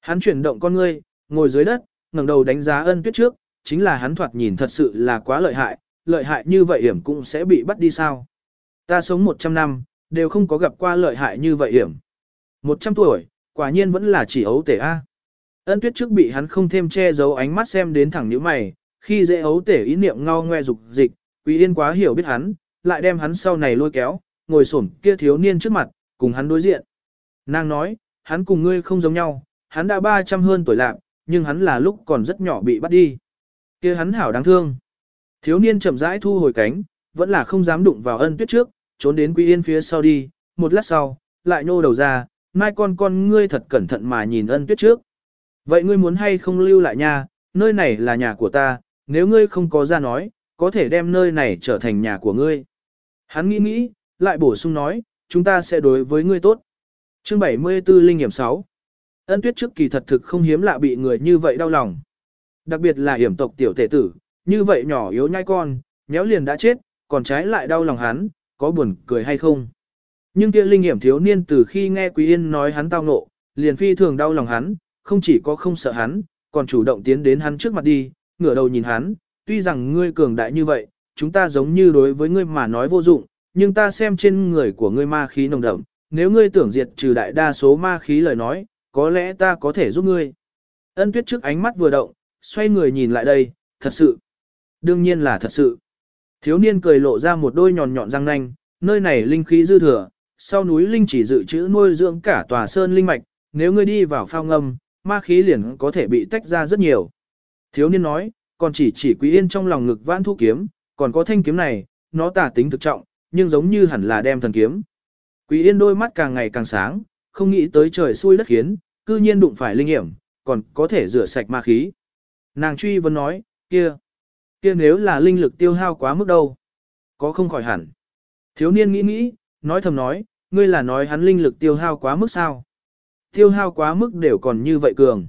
Hắn chuyển động con ngươi, ngồi dưới đất, ngẩng đầu đánh giá ân tuyết trước, chính là hắn thoạt nhìn thật sự là quá lợi hại, lợi hại như vậy hiểm cũng sẽ bị bắt đi sao? Ta sống 100 năm, đều không có gặp qua lợi hại như vậy hiểm. 100 tuổi, quả nhiên vẫn là chỉ ấu tể A. Ân tuyết trước bị hắn không thêm che giấu ánh mắt xem đến thẳng nhíu mày, khi dễ ấu tể ý niệm ngao ngoe dục dịch, quý yên quá hiểu biết hắn, lại đem hắn sau này lôi kéo, ngồi xổm kia thiếu niên trước mặt, cùng hắn đối diện. Nàng nói, hắn cùng ngươi không giống nhau, hắn đã 300 hơn tuổi lạc, nhưng hắn là lúc còn rất nhỏ bị bắt đi. kia hắn hảo đáng thương. Thiếu niên chậm rãi thu hồi cánh, vẫn là không dám đụng vào ân tuyết trước, trốn đến Quý Yên phía sau đi, một lát sau, lại nhô đầu ra, mai con con ngươi thật cẩn thận mà nhìn ân tuyết trước. Vậy ngươi muốn hay không lưu lại nha, nơi này là nhà của ta, nếu ngươi không có ra nói, có thể đem nơi này trở thành nhà của ngươi. Hắn nghĩ nghĩ, lại bổ sung nói, chúng ta sẽ đối với ngươi tốt. Chương 74 Linh nghiệm 6 Ân tuyết trước kỳ thật thực không hiếm lạ bị người như vậy đau lòng. Đặc biệt là hiểm tộc tiểu tể tử, như vậy nhỏ yếu nhai con, méo liền đã chết, còn trái lại đau lòng hắn, có buồn cười hay không. Nhưng kia linh hiểm thiếu niên từ khi nghe Quý Yên nói hắn tao nộ, liền phi thường đau lòng hắn, không chỉ có không sợ hắn, còn chủ động tiến đến hắn trước mặt đi, ngửa đầu nhìn hắn, tuy rằng ngươi cường đại như vậy, chúng ta giống như đối với ngươi mà nói vô dụng, nhưng ta xem trên người của ngươi ma khí nồng đậm, nếu ngươi tưởng diệt trừ đại đa số ma khí lời nói, có lẽ ta có thể giúp ngươi. Ân tuyết trước ánh mắt vừa động, xoay người nhìn lại đây, thật sự. Đương nhiên là thật sự. Thiếu niên cười lộ ra một đôi nhọn nhọn răng nanh, nơi này linh khí dư thừa, sau núi linh chỉ dự trữ nuôi dưỡng cả tòa sơn linh mạch, nếu ngươi đi vào phao ngâm, ma khí liền có thể bị tách ra rất nhiều. Thiếu niên nói, còn chỉ chỉ quý yên trong lòng ngực vãn thu kiếm, còn có thanh kiếm này, nó tả tính thực trọng, nhưng giống như hẳn là đem thần kiếm. Quý yên đôi mắt càng ngày càng sáng, không nghĩ tới trời xui đất khiến, cư nhiên đụng phải linh hiểm, còn có thể rửa sạch ma khí. Nàng truy vấn nói, kia, kia nếu là linh lực tiêu hao quá mức đâu, có không khỏi hẳn. Thiếu niên nghĩ nghĩ, nói thầm nói, ngươi là nói hắn linh lực tiêu hao quá mức sao? Tiêu hao quá mức đều còn như vậy cường.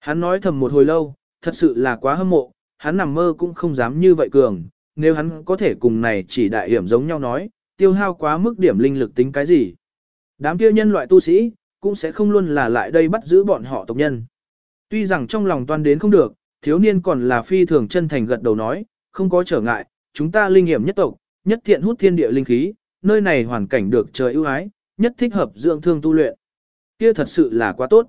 Hắn nói thầm một hồi lâu, thật sự là quá hâm mộ, hắn nằm mơ cũng không dám như vậy cường, nếu hắn có thể cùng này chỉ đại hiểm giống nhau nói, tiêu hao quá mức điểm linh lực tính cái gì. Đám kia nhân loại tu sĩ, cũng sẽ không luôn là lại đây bắt giữ bọn họ tộc nhân. Tuy rằng trong lòng toan đến không được, thiếu niên còn là phi thường chân thành gật đầu nói, không có trở ngại, chúng ta linh hiểm nhất tộc, nhất thiện hút thiên địa linh khí, nơi này hoàn cảnh được trời ưu ái, nhất thích hợp dưỡng thương tu luyện. Kia thật sự là quá tốt.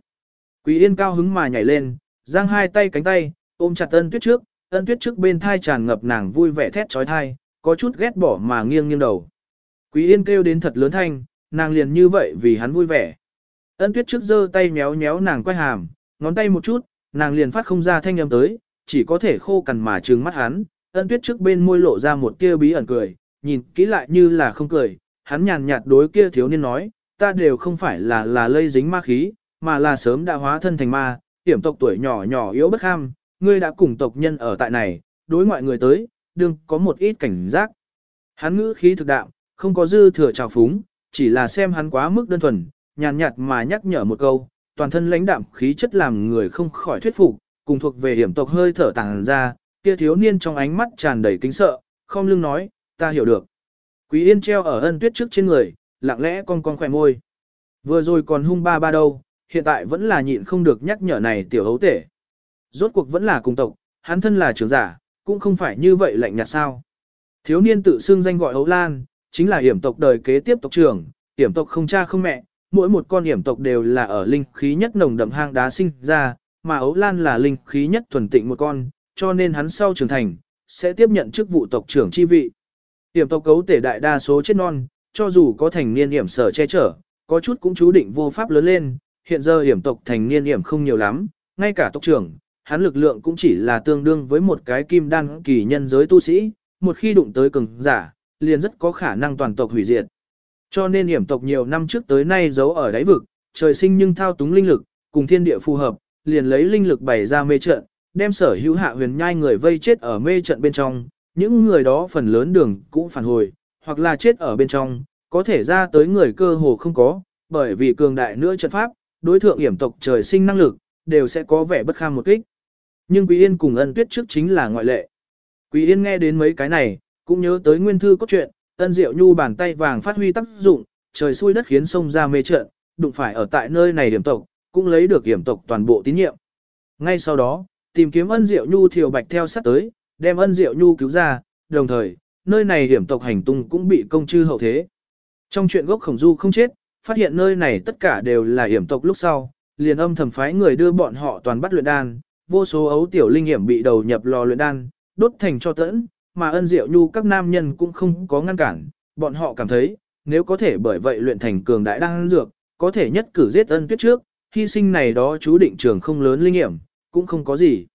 Quý Yên cao hứng mà nhảy lên, giang hai tay cánh tay, ôm chặt ân tuyết trước, ân tuyết trước bên thai tràn ngập nàng vui vẻ thét trói thai, có chút ghét bỏ mà nghiêng nghiêng đầu. Quý Yên kêu đến thật lớn thanh, nàng liền như vậy vì hắn vui vẻ. Ân tuyết trước giơ tay méo méo nàng quay hàm, ngón tay một chút, nàng liền phát không ra thanh âm tới, chỉ có thể khô cằn mà trừng mắt hắn. Ân tuyết trước bên môi lộ ra một tia bí ẩn cười, nhìn kỹ lại như là không cười, hắn nhàn nhạt đối kia thiếu niên nói, ta đều không phải là là lây dính ma khí, mà là sớm đã hóa thân thành ma, hiểm tộc tuổi nhỏ nhỏ yếu bất ham, ngươi đã cùng tộc nhân ở tại này, đối ngoại người tới, đừng có một ít cảnh giác. Hắn ngữ khí thực đạo, không có dư thừa trào phúng, chỉ là xem hắn quá mức đơn thuần, nhàn nhạt mà nhắc nhở một câu, toàn thân lãnh đạm khí chất làm người không khỏi thuyết phục, cùng thuộc về hiểm tộc hơi thở tàng ra, kia thiếu niên trong ánh mắt tràn đầy kính sợ, không lưng nói, ta hiểu được. Quý yên treo ở ân tuyết trước trên người, lặng lẽ con con khỏe môi. Vừa rồi còn hung ba ba đâu, hiện tại vẫn là nhịn không được nhắc nhở này tiểu hấu tể. Rốt cuộc vẫn là cùng tộc, hắn thân là trưởng giả, cũng không phải như vậy lạnh nhạt sao. Thiếu niên tự xưng danh gọi hấu lan, chính là hiểm tộc đời kế tiếp tộc trưởng, hiểm tộc không cha không mẹ, mỗi một con hiểm tộc đều là ở linh khí nhất nồng đậm hang đá sinh ra, mà ấu lan là linh khí nhất thuần tịnh một con, cho nên hắn sau trưởng thành, sẽ tiếp nhận chức vụ tộc trưởng chi vị. Hiểm tộc cấu tể đại đa số chết non, cho dù có thành niên hiểm sở che chở, có chút cũng chú định vô pháp lớn lên, hiện giờ hiểm tộc thành niên hiểm không nhiều lắm, ngay cả tộc trưởng, hắn lực lượng cũng chỉ là tương đương với một cái kim đan kỳ nhân giới tu sĩ, một khi đụng tới cường giả, liền rất có khả năng toàn tộc hủy diệt. Cho nên hiểm tộc nhiều năm trước tới nay giấu ở đáy vực, trời sinh nhưng thao túng linh lực, cùng thiên địa phù hợp, liền lấy linh lực bày ra mê trận, đem sở hữu hạ huyền nhai người vây chết ở mê trận bên trong, những người đó phần lớn đường cũng phản hồi, hoặc là chết ở bên trong, có thể ra tới người cơ hồ không có, bởi vì cường đại nữa trận pháp, đối thượng hiểm tộc trời sinh năng lực, đều sẽ có vẻ bất kham một kích. Nhưng Quý Yên cùng ân tuyết trước chính là ngoại lệ. Quý Yên nghe đến mấy cái này, cũng nhớ tới nguyên thư cốt truyện, ân diệu nhu bàn tay vàng phát huy tác dụng, trời xui đất khiến sông ra mê trận, đụng phải ở tại nơi này điểm tộc, cũng lấy được hiểm tộc toàn bộ tín nhiệm. Ngay sau đó, tìm kiếm ân diệu nhu thiều bạch theo sát tới, đem ân diệu nhu cứu ra, đồng thời, nơi này hiểm tộc hành tung cũng bị công chư hậu thế. Trong chuyện gốc khổng du không chết, phát hiện nơi này tất cả đều là hiểm tộc lúc sau, liền âm thầm phái người đưa bọn họ toàn bắt luyện đan, vô số ấu tiểu linh hiểm bị đầu nhập lò luyện đan, đốt thành cho tẫn, mà ân diệu nhu các nam nhân cũng không có ngăn cản, bọn họ cảm thấy, nếu có thể bởi vậy luyện thành cường đại đan dược, có thể nhất cử giết ân tuyết trước, hy sinh này đó chú định trường không lớn linh nghiệm, cũng không có gì.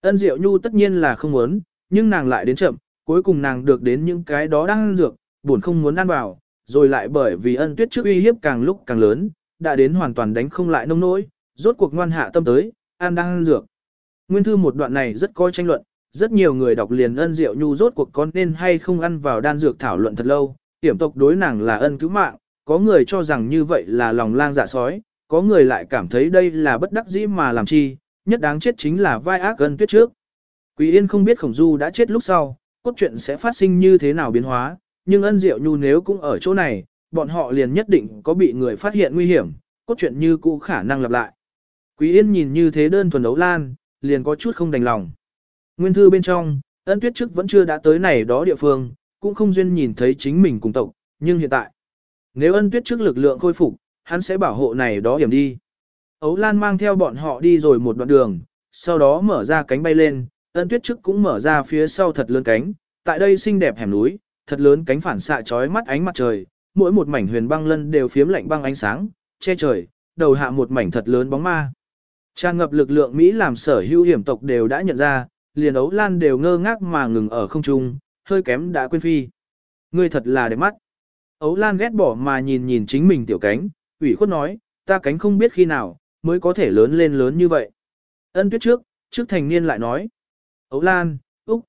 Ân Diệu Nhu tất nhiên là không muốn, nhưng nàng lại đến chậm, cuối cùng nàng được đến những cái đó đang ăn dược, buồn không muốn ăn vào, rồi lại bởi vì ân tuyết trước uy hiếp càng lúc càng lớn, đã đến hoàn toàn đánh không lại nông nỗi, rốt cuộc ngoan hạ tâm tới, ăn đang ăn dược. Nguyên thư một đoạn này rất coi tranh luận, rất nhiều người đọc liền ân Diệu Nhu rốt cuộc con nên hay không ăn vào đan dược thảo luận thật lâu, tiểm tộc đối nàng là ân cứu mạng, có người cho rằng như vậy là lòng lang dạ sói, có người lại cảm thấy đây là bất đắc dĩ mà làm chi, nhất đáng chết chính là vai ác ân tuyết trước. Quý Yên không biết Khổng Du đã chết lúc sau, cốt truyện sẽ phát sinh như thế nào biến hóa, nhưng ân diệu nhu nếu cũng ở chỗ này, bọn họ liền nhất định có bị người phát hiện nguy hiểm, cốt truyện như cũ khả năng lặp lại. Quý Yên nhìn như thế đơn thuần đấu lan, liền có chút không đành lòng. Nguyên thư bên trong, ân tuyết trước vẫn chưa đã tới này đó địa phương, cũng không duyên nhìn thấy chính mình cùng tộc, nhưng hiện tại, nếu ân tuyết trước lực lượng khôi phục, hắn sẽ bảo hộ này đó điểm đi. Ấu Lan mang theo bọn họ đi rồi một đoạn đường, sau đó mở ra cánh bay lên, ân tuyết trước cũng mở ra phía sau thật lớn cánh, tại đây xinh đẹp hẻm núi, thật lớn cánh phản xạ chói mắt ánh mặt trời, mỗi một mảnh huyền băng lân đều phiếm lạnh băng ánh sáng, che trời, đầu hạ một mảnh thật lớn bóng ma. Tràn ngập lực lượng Mỹ làm sở hữu hiểm tộc đều đã nhận ra, liền ấu lan đều ngơ ngác mà ngừng ở không trung, hơi kém đã quên phi. Ngươi thật là đẹp mắt. Ấu lan ghét bỏ mà nhìn nhìn chính mình tiểu cánh, ủy khuất nói, ta cánh không biết khi nào, mới có thể lớn lên lớn như vậy. Ân tuyết trước, trước thành niên lại nói. Ấu Lan, Úc.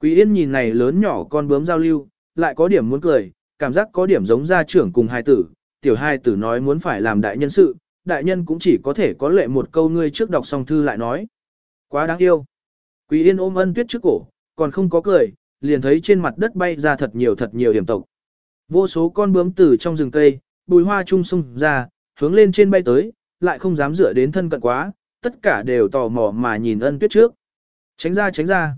Quý Yên nhìn này lớn nhỏ con bướm giao lưu, lại có điểm muốn cười, cảm giác có điểm giống gia trưởng cùng hai tử. Tiểu hai tử nói muốn phải làm đại nhân sự, đại nhân cũng chỉ có thể có lệ một câu ngươi trước đọc xong thư lại nói. Quá đáng yêu. Quý Yên ôm ân tuyết trước cổ, còn không có cười, liền thấy trên mặt đất bay ra thật nhiều thật nhiều điểm tộc. Vô số con bướm từ trong rừng cây, bùi hoa trung sung ra, hướng lên trên bay tới, lại không dám dựa đến thân cận quá, tất cả đều tò mò mà nhìn ân tuyết trước. Tránh ra tránh ra.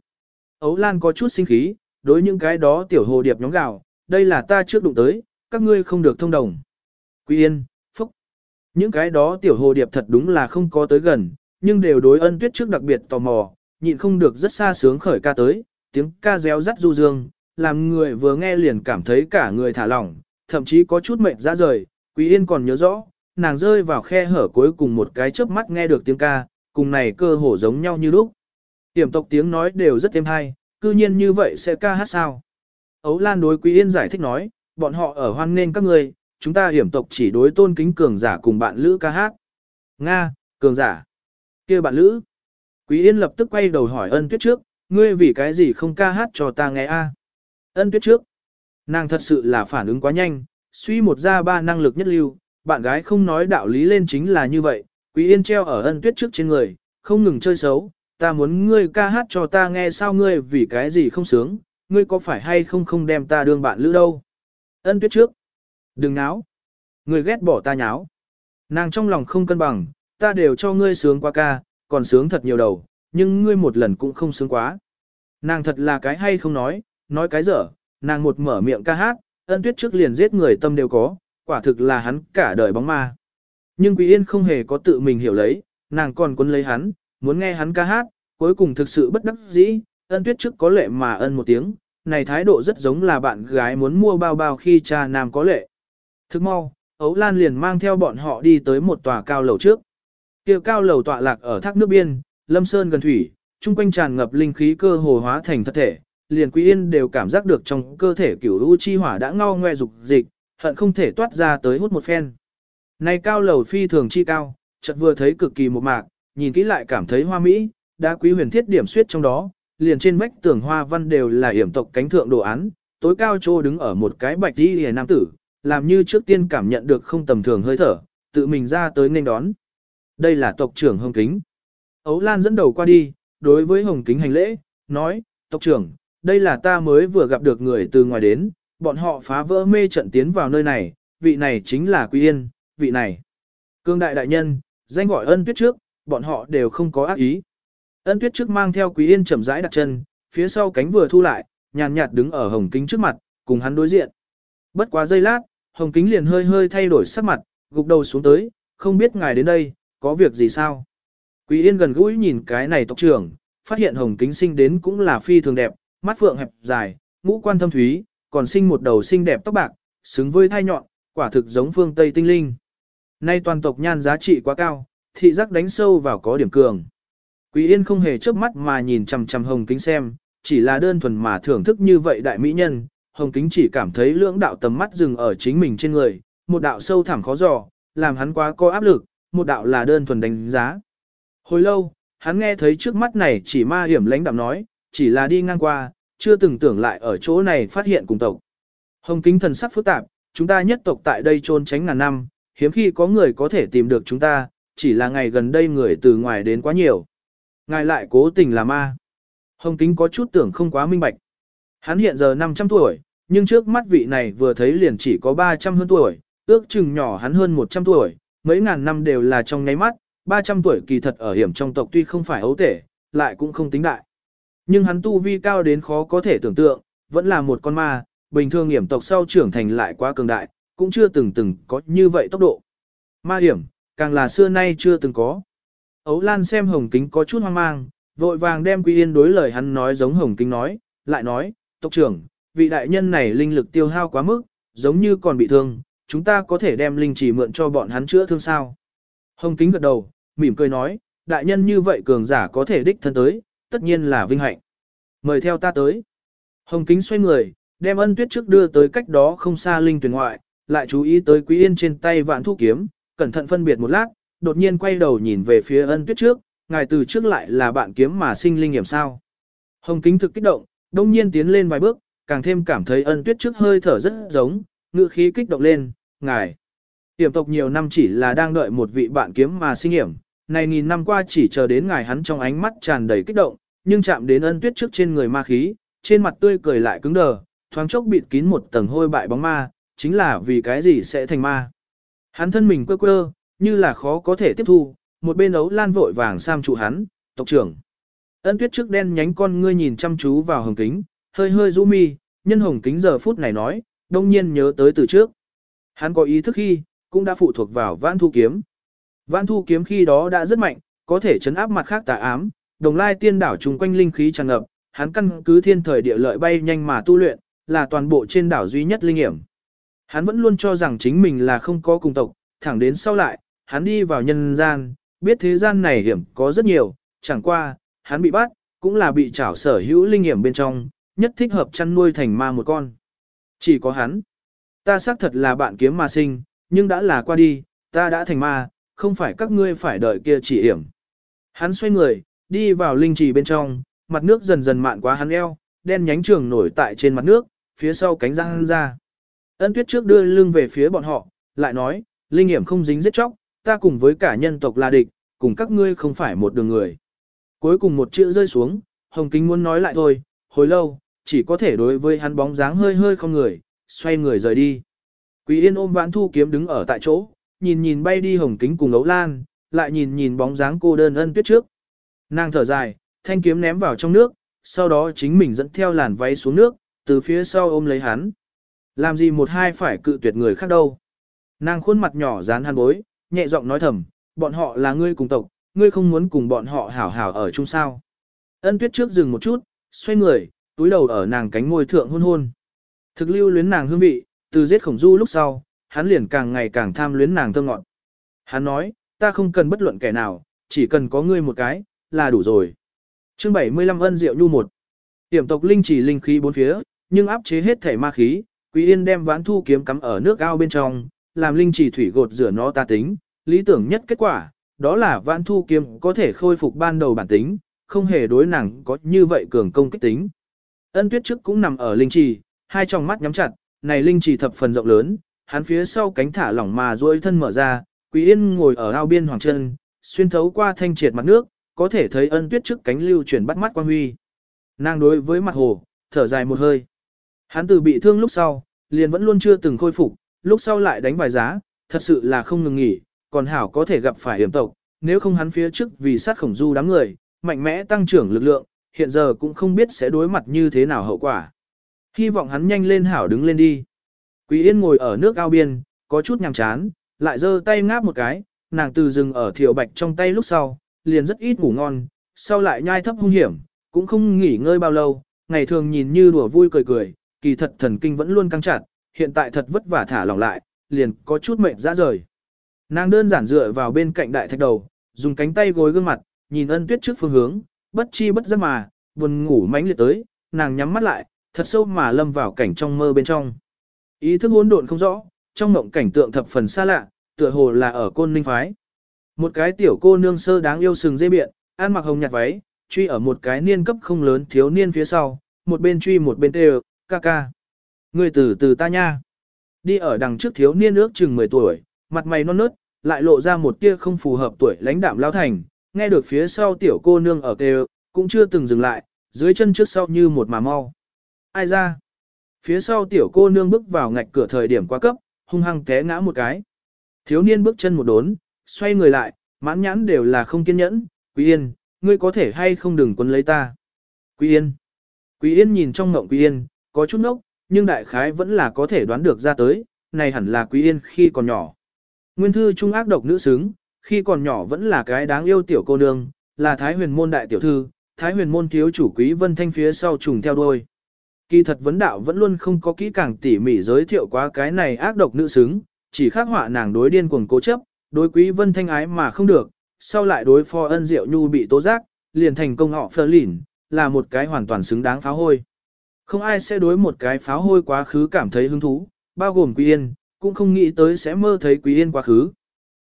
Ấu Lan có chút sinh khí, đối những cái đó tiểu hồ điệp nhóm gạo, đây là ta trước đụng tới, các ngươi không được thông đồng. Quý yên, phúc. Những cái đó tiểu hồ điệp thật đúng là không có tới gần, nhưng đều đối ân tuyết trước đặc biệt tò mò, nhịn không được rất xa sướng khởi ca tới, tiếng ca réo rắt du dương, làm người vừa nghe liền cảm thấy cả người thả lỏng, thậm chí có chút mệt ra rời. Quý yên còn nhớ rõ, nàng rơi vào khe hở cuối cùng một cái chớp mắt nghe được tiếng ca, cùng này cơ hồ giống nhau như lúc. Tiểm tộc tiếng nói đều rất êm hay, cư nhiên như vậy sẽ ca hát sao. Ấu Lan đối Quý Yên giải thích nói, bọn họ ở hoan nên các người, chúng ta hiểm tộc chỉ đối tôn kính cường giả cùng bạn lữ ca hát. Nga, cường giả. kia bạn lữ. Quý Yên lập tức quay đầu hỏi ân tuyết trước, ngươi vì cái gì không ca hát cho ta nghe a? Ân tuyết trước. Nàng thật sự là phản ứng quá nhanh, suy một ra ba năng lực nhất lưu, bạn gái không nói đạo lý lên chính là như vậy, Quý Yên treo ở ân tuyết trước trên người, không ngừng chơi xấu, ta muốn ngươi ca hát cho ta nghe sao ngươi vì cái gì không sướng, ngươi có phải hay không không đem ta đương bạn lữ đâu. Ân tuyết trước, đừng náo, ngươi ghét bỏ ta nháo. Nàng trong lòng không cân bằng, ta đều cho ngươi sướng qua ca, còn sướng thật nhiều đầu, nhưng ngươi một lần cũng không sướng quá. Nàng thật là cái hay không nói, nói cái dở, nàng một mở miệng ca hát, ân tuyết trước liền giết người tâm đều có, quả thực là hắn cả đời bóng ma. Nhưng Quý Yên không hề có tự mình hiểu lấy, nàng còn quấn lấy hắn, muốn nghe hắn ca hát, cuối cùng thực sự bất đắc dĩ, ân tuyết trước có lệ mà ân một tiếng, này thái độ rất giống là bạn gái muốn mua bao bao khi cha nam có lệ. Thức mau, Ấu Lan liền mang theo bọn họ đi tới một tòa cao lầu trước. Kia cao lầu tọa lạc ở thác nước biên, lâm sơn gần thủy, trung quanh tràn ngập linh khí cơ hồ hóa thành thật thể, liền Quý Yên đều cảm giác được trong cơ thể cửu u chi hỏa đã ngao ngoe dục dịch, hận không thể toát ra tới hút một phen. Này cao lầu phi thường chi cao, chợt vừa thấy cực kỳ một mạc, nhìn kỹ lại cảm thấy hoa mỹ, đã quý huyền thiết điểm suyết trong đó, liền trên vách tường hoa văn đều là hiểm tộc cánh thượng đồ án, tối cao trô đứng ở một cái bạch đi hề nam tử, làm như trước tiên cảm nhận được không tầm thường hơi thở, tự mình ra tới nên đón. Đây là tộc trưởng Hồng Kính. Ấu Lan dẫn đầu qua đi, đối với Hồng Kính hành lễ, nói, tộc trưởng, đây là ta mới vừa gặp được người từ ngoài đến, bọn họ phá vỡ mê trận tiến vào nơi này, vị này chính là Quý Yên, vị này. Cương đại đại nhân, danh gọi ân tuyết trước, bọn họ đều không có ác ý. Ân tuyết trước mang theo Quý Yên chậm rãi đặt chân, phía sau cánh vừa thu lại, nhàn nhạt đứng ở hồng kính trước mặt, cùng hắn đối diện. Bất quá giây lát, hồng kính liền hơi hơi thay đổi sắc mặt, gục đầu xuống tới, không biết ngài đến đây, có việc gì sao? Quý Yên gần gũi nhìn cái này tộc trưởng, phát hiện hồng kính sinh đến cũng là phi thường đẹp, mắt phượng hẹp dài, ngũ quan thâm thúy, còn sinh một đầu xinh đẹp tóc bạc, xứng với thai nhọn, quả thực giống phương Tây tinh linh. Nay toàn tộc nhan giá trị quá cao, thị giác đánh sâu vào có điểm cường. Quý Yên không hề chớp mắt mà nhìn chằm chằm Hồng Kính xem, chỉ là đơn thuần mà thưởng thức như vậy đại mỹ nhân, Hồng Kính chỉ cảm thấy lưỡng đạo tầm mắt dừng ở chính mình trên người, một đạo sâu thẳm khó dò, làm hắn quá có áp lực, một đạo là đơn thuần đánh giá. Hồi lâu, hắn nghe thấy trước mắt này chỉ ma hiểm lãnh đạm nói, chỉ là đi ngang qua, chưa từng tưởng lại ở chỗ này phát hiện cùng tộc. Hồng Kính thần sắc phức tạp, chúng ta nhất tộc tại đây trôn tránh ngàn năm, hiếm khi có người có thể tìm được chúng ta, chỉ là ngày gần đây người từ ngoài đến quá nhiều. Ngài lại cố tình làm ma. Hồng Kính có chút tưởng không quá minh bạch. Hắn hiện giờ 500 tuổi, nhưng trước mắt vị này vừa thấy liền chỉ có 300 hơn tuổi, ước chừng nhỏ hắn hơn 100 tuổi, mấy ngàn năm đều là trong nháy mắt, 300 tuổi kỳ thật ở hiểm trong tộc tuy không phải ấu tể, lại cũng không tính đại. Nhưng hắn tu vi cao đến khó có thể tưởng tượng, vẫn là một con ma, bình thường hiểm tộc sau trưởng thành lại quá cường đại, cũng chưa từng từng có như vậy tốc độ. Ma hiểm, càng là xưa nay chưa từng có. Ấu Lan xem Hồng Kính có chút hoang mang, vội vàng đem Quý Yên đối lời hắn nói giống Hồng Kính nói, lại nói, tộc trưởng, vị đại nhân này linh lực tiêu hao quá mức, giống như còn bị thương, chúng ta có thể đem linh chỉ mượn cho bọn hắn chữa thương sao. Hồng Kính gật đầu, mỉm cười nói, đại nhân như vậy cường giả có thể đích thân tới, tất nhiên là vinh hạnh. Mời theo ta tới. Hồng Kính xoay người, đem ân tuyết trước đưa tới cách đó không xa linh tuyển ngoại, lại chú ý tới Quý Yên trên tay vạn thu kiếm, cẩn thận phân biệt một lát, đột nhiên quay đầu nhìn về phía ân tuyết trước, ngài từ trước lại là bạn kiếm mà sinh linh hiểm sao. Hồng kính thực kích động, đông nhiên tiến lên vài bước, càng thêm cảm thấy ân tuyết trước hơi thở rất giống, ngựa khí kích động lên, ngài. Tiềm tộc nhiều năm chỉ là đang đợi một vị bạn kiếm mà sinh hiểm, này nghìn năm qua chỉ chờ đến ngài hắn trong ánh mắt tràn đầy kích động, nhưng chạm đến ân tuyết trước trên người ma khí, trên mặt tươi cười lại cứng đờ, thoáng chốc bịt kín một tầng hôi bại bóng ma, chính là vì cái gì sẽ thành ma. Hắn thân mình quơ quơ, như là khó có thể tiếp thu, một bên ấu lan vội vàng sam trụ hắn, tộc trưởng. Ân tuyết trước đen nhánh con ngươi nhìn chăm chú vào hồng kính, hơi hơi rũ mi, nhân hồng kính giờ phút này nói, đông nhiên nhớ tới từ trước. Hắn có ý thức khi, cũng đã phụ thuộc vào vãn thu kiếm. Vãn thu kiếm khi đó đã rất mạnh, có thể chấn áp mặt khác tà ám, đồng lai tiên đảo chung quanh linh khí tràn ngập, hắn căn cứ thiên thời địa lợi bay nhanh mà tu luyện, là toàn bộ trên đảo duy nhất linh hiểm. Hắn vẫn luôn cho rằng chính mình là không có cùng tộc, thẳng đến sau lại, hắn đi vào nhân gian, biết thế gian này hiểm có rất nhiều, chẳng qua, hắn bị bắt, cũng là bị trảo sở hữu linh hiểm bên trong, nhất thích hợp chăn nuôi thành ma một con. Chỉ có hắn. Ta xác thật là bạn kiếm ma sinh, nhưng đã là qua đi, ta đã thành ma, không phải các ngươi phải đợi kia chỉ hiểm. Hắn xoay người, đi vào linh trì bên trong, mặt nước dần dần mạn quá hắn eo, đen nhánh trường nổi tại trên mặt nước, phía sau cánh răng ra. Ân tuyết trước đưa lưng về phía bọn họ, lại nói, linh hiểm không dính giết chóc, ta cùng với cả nhân tộc là địch, cùng các ngươi không phải một đường người. Cuối cùng một chữ rơi xuống, Hồng Kính muốn nói lại thôi, hồi lâu, chỉ có thể đối với hắn bóng dáng hơi hơi không người, xoay người rời đi. Quý Yên ôm vãn thu kiếm đứng ở tại chỗ, nhìn nhìn bay đi Hồng Kính cùng ấu lan, lại nhìn nhìn bóng dáng cô đơn ân tuyết trước. Nàng thở dài, thanh kiếm ném vào trong nước, sau đó chính mình dẫn theo làn váy xuống nước, từ phía sau ôm lấy hắn. Làm gì một hai phải cự tuyệt người khác đâu. Nàng khuôn mặt nhỏ dán hắn bối, nhẹ giọng nói thầm, bọn họ là ngươi cùng tộc, ngươi không muốn cùng bọn họ hảo hảo ở chung sao. Ân tuyết trước dừng một chút, xoay người, túi đầu ở nàng cánh môi thượng hôn hôn. Thực lưu luyến nàng hương vị, từ giết khổng du lúc sau, hắn liền càng ngày càng tham luyến nàng thơm ngọt. Hắn nói, ta không cần bất luận kẻ nào, chỉ cần có ngươi một cái, là đủ rồi. Chương 75 ân diệu nhu một. Tiểm tộc linh chỉ linh khí bốn phía, nhưng áp chế hết thể ma khí, Quý Yên đem vãn thu kiếm cắm ở nước ao bên trong, làm linh chỉ thủy gột rửa nó ta tính, lý tưởng nhất kết quả, đó là vãn thu kiếm có thể khôi phục ban đầu bản tính, không hề đối nàng có như vậy cường công kích tính. Ân tuyết trước cũng nằm ở linh trì, hai tròng mắt nhắm chặt, này linh trì thập phần rộng lớn, hắn phía sau cánh thả lỏng mà duỗi thân mở ra, Quý Yên ngồi ở ao biên hoàng chân, xuyên thấu qua thanh triệt mặt nước, có thể thấy ân tuyết trước cánh lưu chuyển bắt mắt quang huy. Nàng đối với mặt hồ, thở dài một hơi. Hắn từ bị thương lúc sau, liền vẫn luôn chưa từng khôi phục, lúc sau lại đánh vài giá, thật sự là không ngừng nghỉ, còn hảo có thể gặp phải hiểm tộc, nếu không hắn phía trước vì sát khổng du đám người, mạnh mẽ tăng trưởng lực lượng, hiện giờ cũng không biết sẽ đối mặt như thế nào hậu quả. Hy vọng hắn nhanh lên hảo đứng lên đi. Quý Yên ngồi ở nước ao biên, có chút nhàm chán, lại giơ tay ngáp một cái, nàng từ rừng ở thiểu bạch trong tay lúc sau, liền rất ít ngủ ngon, sau lại nhai thấp hung hiểm, cũng không nghỉ ngơi bao lâu, ngày thường nhìn như đùa vui cười cười, kỳ thật thần kinh vẫn luôn căng chặt, hiện tại thật vất vả thả lỏng lại, liền có chút mệt ra rời. Nàng đơn giản dựa vào bên cạnh đại thạch đầu, dùng cánh tay gối gương mặt, nhìn ân tuyết trước phương hướng, bất chi bất giác mà, buồn ngủ mãnh liệt tới, nàng nhắm mắt lại, thật sâu mà lâm vào cảnh trong mơ bên trong. Ý thức hỗn độn không rõ, trong mộng cảnh tượng thập phần xa lạ, tựa hồ là ở côn ninh phái. Một cái tiểu cô nương sơ đáng yêu sừng dây biện, ăn mặc hồng nhạt váy, truy ở một cái niên cấp không lớn thiếu niên phía sau, một bên truy một bên tê ca ca. Người từ từ ta nha. Đi ở đằng trước thiếu niên ước chừng 10 tuổi, mặt mày non nớt, lại lộ ra một tia không phù hợp tuổi lãnh đạm lao thành, nghe được phía sau tiểu cô nương ở kêu, cũng chưa từng dừng lại, dưới chân trước sau như một mà mau. Ai ra? Phía sau tiểu cô nương bước vào ngạch cửa thời điểm quá cấp, hung hăng té ngã một cái. Thiếu niên bước chân một đốn, xoay người lại, mãn nhãn đều là không kiên nhẫn, Quý Yên, ngươi có thể hay không đừng quấn lấy ta. Quý Yên. Quý Yên nhìn trong ngộng Quý Yên, có chút nốc, nhưng đại khái vẫn là có thể đoán được ra tới, này hẳn là Quý Yên khi còn nhỏ. Nguyên thư trung ác độc nữ xứng, khi còn nhỏ vẫn là cái đáng yêu tiểu cô nương, là Thái huyền môn đại tiểu thư, Thái huyền môn thiếu chủ Quý Vân Thanh phía sau trùng theo đuôi. Kỳ thật vấn đạo vẫn luôn không có kỹ càng tỉ mỉ giới thiệu quá cái này ác độc nữ xứng, chỉ khắc họa nàng đối điên cuồng cố chấp, đối Quý Vân Thanh ái mà không được, sau lại đối phò ân diệu nhu bị tố giác, liền thành công họ phơ lỉn, là một cái hoàn toàn xứng đáng pháo hôi. Không ai sẽ đối một cái pháo hôi quá khứ cảm thấy hứng thú, bao gồm Quý Yên, cũng không nghĩ tới sẽ mơ thấy Quý Yên quá khứ.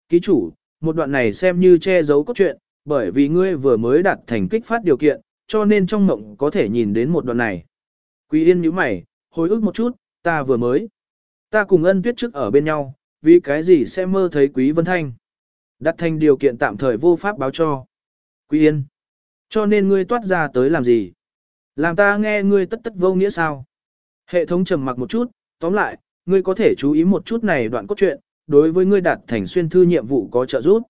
Ký chủ, một đoạn này xem như che giấu cốt truyện, bởi vì ngươi vừa mới đạt thành kích phát điều kiện, cho nên trong mộng có thể nhìn đến một đoạn này. Quý Yên nhíu mày, hồi ức một chút, ta vừa mới. Ta cùng ân tuyết trước ở bên nhau, vì cái gì sẽ mơ thấy Quý Vân Thanh. Đặt thành điều kiện tạm thời vô pháp báo cho. Quý Yên. Cho nên ngươi toát ra tới làm gì? Làm ta nghe ngươi tất tất vô nghĩa sao? Hệ thống trầm mặc một chút, tóm lại, ngươi có thể chú ý một chút này đoạn cốt truyện, đối với ngươi đạt thành xuyên thư nhiệm vụ có trợ giúp.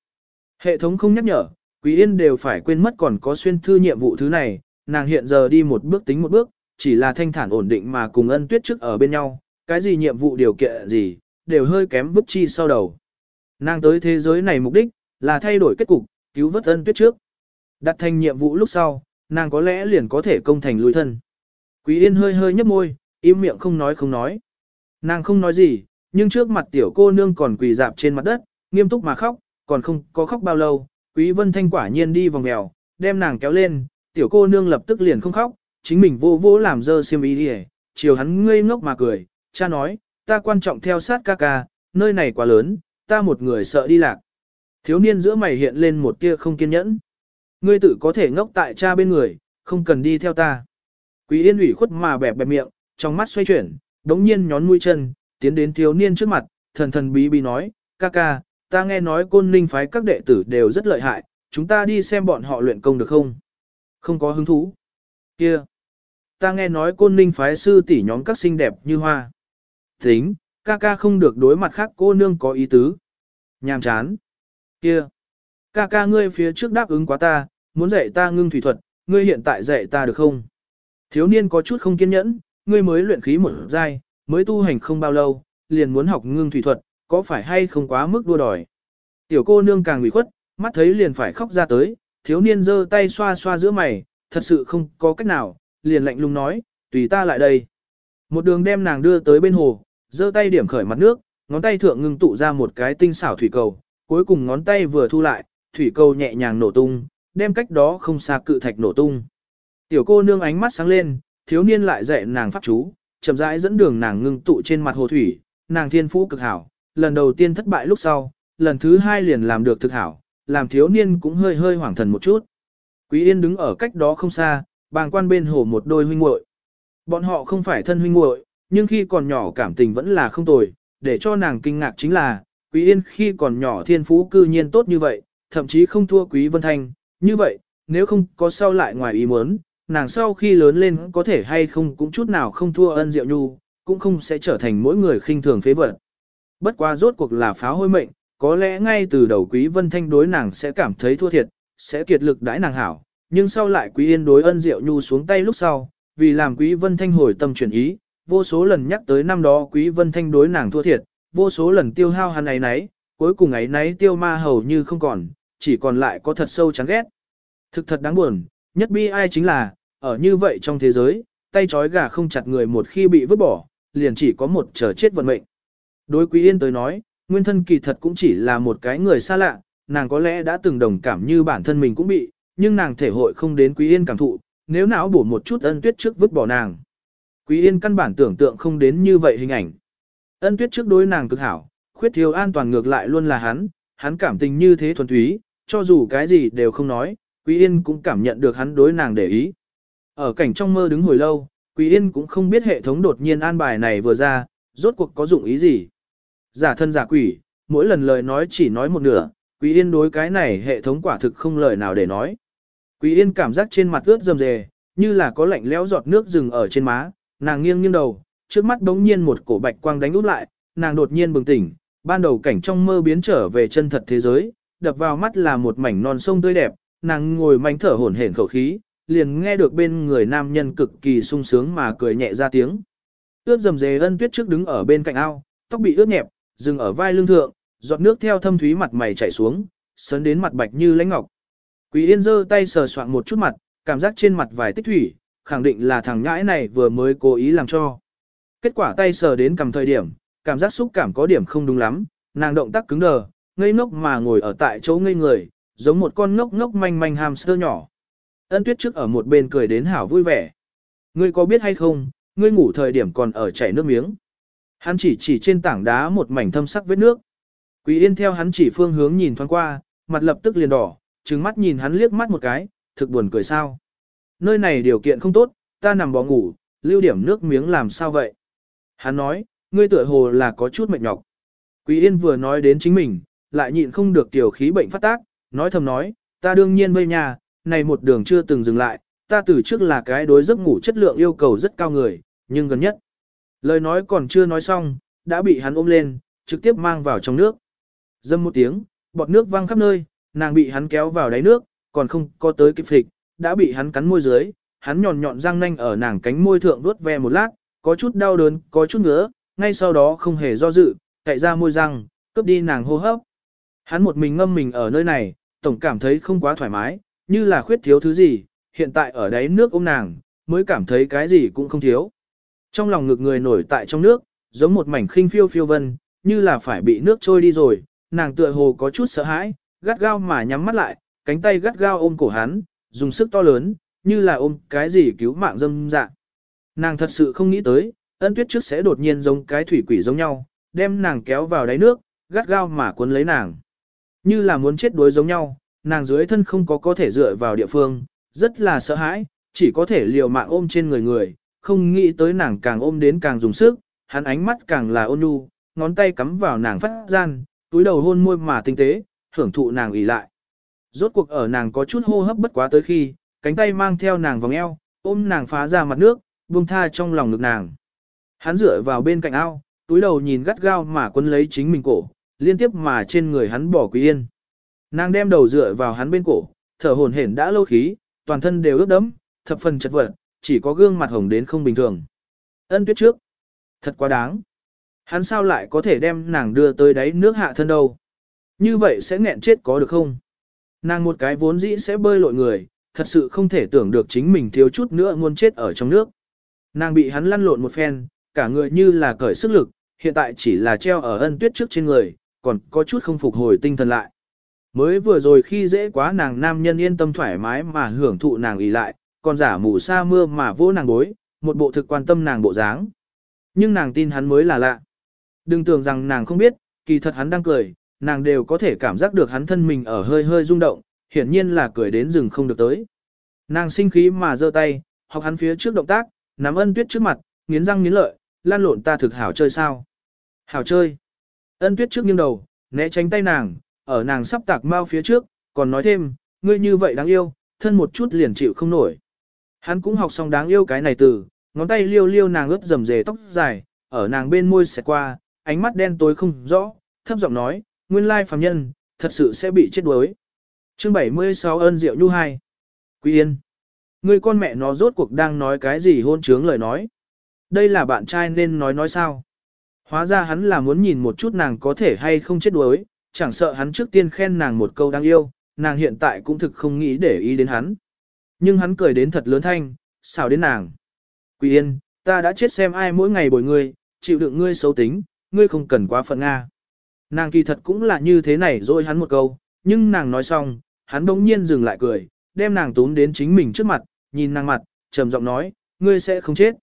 Hệ thống không nhắc nhở, Quý Yên đều phải quên mất còn có xuyên thư nhiệm vụ thứ này, nàng hiện giờ đi một bước tính một bước, chỉ là thanh thản ổn định mà cùng ân tuyết trước ở bên nhau, cái gì nhiệm vụ điều kiện gì, đều hơi kém vứt chi sau đầu. Nàng tới thế giới này mục đích, là thay đổi kết cục, cứu vớt ân tuyết trước. Đặt thành nhiệm vụ lúc sau, nàng có lẽ liền có thể công thành lùi thân. Quý Yên hơi hơi nhấp môi, im miệng không nói không nói. Nàng không nói gì, nhưng trước mặt tiểu cô nương còn quỳ dạp trên mặt đất, nghiêm túc mà khóc, còn không có khóc bao lâu, Quý Vân Thanh quả nhiên đi vòng mèo, đem nàng kéo lên, tiểu cô nương lập tức liền không khóc, chính mình vô vô làm dơ xiêm ý đi chiều hắn ngây ngốc mà cười, cha nói, ta quan trọng theo sát ca ca, nơi này quá lớn, ta một người sợ đi lạc. Thiếu niên giữa mày hiện lên một tia không kiên nhẫn. Ngươi tự có thể ngốc tại cha bên người, không cần đi theo ta. Quý yên ủy khuất mà bẹp bẹp miệng, trong mắt xoay chuyển, đống nhiên nhón mũi chân, tiến đến thiếu niên trước mặt, thần thần bí bí nói, ca ca, ta nghe nói côn ninh phái các đệ tử đều rất lợi hại, chúng ta đi xem bọn họ luyện công được không? Không có hứng thú. Kia! Ta nghe nói côn ninh phái sư tỷ nhóm các xinh đẹp như hoa. Tính, ca ca không được đối mặt khác cô nương có ý tứ. Nhàm chán. Kia! Ca ca ngươi phía trước đáp ứng quá ta, muốn dạy ta ngưng thủy thuật, ngươi hiện tại dạy ta được không? Thiếu niên có chút không kiên nhẫn, ngươi mới luyện khí một giai, mới tu hành không bao lâu, liền muốn học ngưng thủy thuật, có phải hay không quá mức đua đòi. Tiểu cô nương càng bị khuất, mắt thấy liền phải khóc ra tới, thiếu niên giơ tay xoa xoa giữa mày, thật sự không có cách nào, liền lạnh lùng nói, tùy ta lại đây. Một đường đem nàng đưa tới bên hồ, giơ tay điểm khởi mặt nước, ngón tay thượng ngưng tụ ra một cái tinh xảo thủy cầu, cuối cùng ngón tay vừa thu lại, thủy cầu nhẹ nhàng nổ tung, đem cách đó không xa cự thạch nổ tung. Tiểu cô nương ánh mắt sáng lên, thiếu niên lại dạy nàng pháp chú, chậm rãi dẫn đường nàng ngưng tụ trên mặt hồ thủy, nàng thiên phú cực hảo, lần đầu tiên thất bại lúc sau, lần thứ hai liền làm được thực hảo, làm thiếu niên cũng hơi hơi hoảng thần một chút. Quý Yên đứng ở cách đó không xa, bàng quan bên hồ một đôi huynh muội. Bọn họ không phải thân huynh muội, nhưng khi còn nhỏ cảm tình vẫn là không tồi, để cho nàng kinh ngạc chính là, Quý Yên khi còn nhỏ thiên phú cư nhiên tốt như vậy, thậm chí không thua Quý Vân Thanh, như vậy, nếu không có sau lại ngoài ý muốn, nàng sau khi lớn lên có thể hay không cũng chút nào không thua ân diệu nhu, cũng không sẽ trở thành mỗi người khinh thường phế vật. Bất quá rốt cuộc là pháo hôi mệnh, có lẽ ngay từ đầu Quý Vân Thanh đối nàng sẽ cảm thấy thua thiệt, sẽ kiệt lực đãi nàng hảo, nhưng sau lại Quý Yên đối ân diệu nhu xuống tay lúc sau, vì làm Quý Vân Thanh hồi tâm chuyển ý, vô số lần nhắc tới năm đó Quý Vân Thanh đối nàng thua thiệt, vô số lần tiêu hao hắn ấy nấy, cuối cùng ấy nấy tiêu ma hầu như không còn, chỉ còn lại có thật sâu chán ghét. Thực thật đáng buồn, nhất bi ai chính là, ở như vậy trong thế giới, tay trói gà không chặt người một khi bị vứt bỏ, liền chỉ có một chờ chết vận mệnh. Đối Quý Yên tới nói, nguyên thân kỳ thật cũng chỉ là một cái người xa lạ, nàng có lẽ đã từng đồng cảm như bản thân mình cũng bị, nhưng nàng thể hội không đến Quý Yên cảm thụ, nếu não bổ một chút ân tuyết trước vứt bỏ nàng. Quý Yên căn bản tưởng tượng không đến như vậy hình ảnh. Ân tuyết trước đối nàng cực hảo, khuyết thiếu an toàn ngược lại luôn là hắn, hắn cảm tình như thế thuần túy, cho dù cái gì đều không nói, Quý Yên cũng cảm nhận được hắn đối nàng để ý. Ở cảnh trong mơ đứng hồi lâu, Quý Yên cũng không biết hệ thống đột nhiên an bài này vừa ra, rốt cuộc có dụng ý gì. Giả thân giả quỷ, mỗi lần lời nói chỉ nói một nửa, Quý Yên đối cái này hệ thống quả thực không lời nào để nói. Quý Yên cảm giác trên mặt ướt rầm rề, như là có lạnh lẽo giọt nước rừng ở trên má, nàng nghiêng nghiêng đầu, trước mắt bỗng nhiên một cổ bạch quang đánh út lại, nàng đột nhiên bừng tỉnh, ban đầu cảnh trong mơ biến trở về chân thật thế giới, đập vào mắt là một mảnh non sông tươi đẹp, nàng ngồi mánh thở hổn hển khẩu khí, liền nghe được bên người nam nhân cực kỳ sung sướng mà cười nhẹ ra tiếng. Ướt dầm dề ân tuyết trước đứng ở bên cạnh ao, tóc bị ướt nhẹp, dừng ở vai lưng thượng, giọt nước theo thâm thúy mặt mày chảy xuống, sấn đến mặt bạch như lãnh ngọc. Quý Yên giơ tay sờ soạn một chút mặt, cảm giác trên mặt vài tích thủy, khẳng định là thằng nhãi này vừa mới cố ý làm cho. Kết quả tay sờ đến cầm thời điểm, cảm giác xúc cảm có điểm không đúng lắm, nàng động tác cứng đờ, ngây ngốc mà ngồi ở tại chỗ ngây người, giống một con ngốc ngốc manh manh hamster nhỏ. Ân tuyết trước ở một bên cười đến hảo vui vẻ. Ngươi có biết hay không, ngươi ngủ thời điểm còn ở chảy nước miếng. Hắn chỉ chỉ trên tảng đá một mảnh thâm sắc vết nước. Quý yên theo hắn chỉ phương hướng nhìn thoáng qua, mặt lập tức liền đỏ, trừng mắt nhìn hắn liếc mắt một cái, thực buồn cười sao. Nơi này điều kiện không tốt, ta nằm bò ngủ, lưu điểm nước miếng làm sao vậy? Hắn nói, ngươi tựa hồ là có chút mệt nhọc. Quý Yên vừa nói đến chính mình, lại nhịn không được tiểu khí bệnh phát tác, nói thầm nói, ta đương nhiên vây nhà, này một đường chưa từng dừng lại, ta từ trước là cái đối giấc ngủ chất lượng yêu cầu rất cao người, nhưng gần nhất. Lời nói còn chưa nói xong, đã bị hắn ôm lên, trực tiếp mang vào trong nước. Dâm một tiếng, bọt nước văng khắp nơi, nàng bị hắn kéo vào đáy nước, còn không có tới kịp phịch, đã bị hắn cắn môi dưới, hắn nhọn nhọn răng nanh ở nàng cánh môi thượng vuốt ve một lát, có chút đau đớn, có chút ngứa, ngay sau đó không hề do dự, cậy ra môi răng, cướp đi nàng hô hấp. Hắn một mình ngâm mình ở nơi này, tổng cảm thấy không quá thoải mái, như là khuyết thiếu thứ gì, hiện tại ở đáy nước ôm nàng, mới cảm thấy cái gì cũng không thiếu. Trong lòng ngực người nổi tại trong nước, giống một mảnh khinh phiêu phiêu vân, như là phải bị nước trôi đi rồi, nàng tựa hồ có chút sợ hãi, gắt gao mà nhắm mắt lại, cánh tay gắt gao ôm cổ hắn, dùng sức to lớn, như là ôm cái gì cứu mạng dâm dạ. Nàng thật sự không nghĩ tới, ân tuyết trước sẽ đột nhiên giống cái thủy quỷ giống nhau, đem nàng kéo vào đáy nước, gắt gao mà cuốn lấy nàng. Như là muốn chết đuối giống nhau, nàng dưới thân không có có thể dựa vào địa phương, rất là sợ hãi, chỉ có thể liều mạng ôm trên người người, không nghĩ tới nàng càng ôm đến càng dùng sức, hắn ánh mắt càng là ôn nhu, ngón tay cắm vào nàng phát gian, túi đầu hôn môi mà tinh tế, hưởng thụ nàng ủy lại. Rốt cuộc ở nàng có chút hô hấp bất quá tới khi, cánh tay mang theo nàng vòng eo, ôm nàng phá ra mặt nước, buông tha trong lòng ngực nàng. Hắn dựa vào bên cạnh ao, túi đầu nhìn gắt gao mà quấn lấy chính mình cổ, liên tiếp mà trên người hắn bỏ quý yên. Nàng đem đầu dựa vào hắn bên cổ, thở hổn hển đã lâu khí, toàn thân đều ướt đẫm, thập phần chật vật, chỉ có gương mặt hồng đến không bình thường. Ân tuyết trước. Thật quá đáng. Hắn sao lại có thể đem nàng đưa tới đáy nước hạ thân đâu. Như vậy sẽ nghẹn chết có được không? Nàng một cái vốn dĩ sẽ bơi lội người, thật sự không thể tưởng được chính mình thiếu chút nữa muốn chết ở trong nước. Nàng bị hắn lăn lộn một phen, cả người như là cởi sức lực, hiện tại chỉ là treo ở ân tuyết trước trên người, còn có chút không phục hồi tinh thần lại. Mới vừa rồi khi dễ quá nàng nam nhân yên tâm thoải mái mà hưởng thụ nàng ý lại, còn giả mù sa mưa mà vỗ nàng bối, một bộ thực quan tâm nàng bộ dáng. Nhưng nàng tin hắn mới là lạ. Đừng tưởng rằng nàng không biết, kỳ thật hắn đang cười, nàng đều có thể cảm giác được hắn thân mình ở hơi hơi rung động, hiển nhiên là cười đến rừng không được tới. Nàng sinh khí mà giơ tay, học hắn phía trước động tác, nắm ân tuyết trước mặt, nghiến răng nghiến lợi, lan lộn ta thực hảo chơi sao. Hảo chơi. Ân tuyết trước nghiêng đầu, né tránh tay nàng, ở nàng sắp tạc mau phía trước, còn nói thêm, ngươi như vậy đáng yêu, thân một chút liền chịu không nổi. Hắn cũng học xong đáng yêu cái này từ, ngón tay liêu liêu nàng ướt rầm rề tóc dài, ở nàng bên môi xẹt qua, ánh mắt đen tối không rõ, thấp giọng nói, nguyên lai phàm nhân, thật sự sẽ bị chết đuối. Chương 76 ơn diệu nhu hai. Quý yên. Người con mẹ nó rốt cuộc đang nói cái gì hôn trướng lời nói. Đây là bạn trai nên nói nói sao. Hóa ra hắn là muốn nhìn một chút nàng có thể hay không chết đuối, chẳng sợ hắn trước tiên khen nàng một câu đáng yêu, nàng hiện tại cũng thực không nghĩ để ý đến hắn. Nhưng hắn cười đến thật lớn thanh, xào đến nàng. Quý yên, ta đã chết xem ai mỗi ngày bồi ngươi, chịu đựng ngươi xấu tính, ngươi không cần quá phận Nga. Nàng kỳ thật cũng là như thế này rồi hắn một câu, nhưng nàng nói xong, hắn bỗng nhiên dừng lại cười, đem nàng tốn đến chính mình trước mặt, nhìn nàng mặt, trầm giọng nói, ngươi sẽ không chết.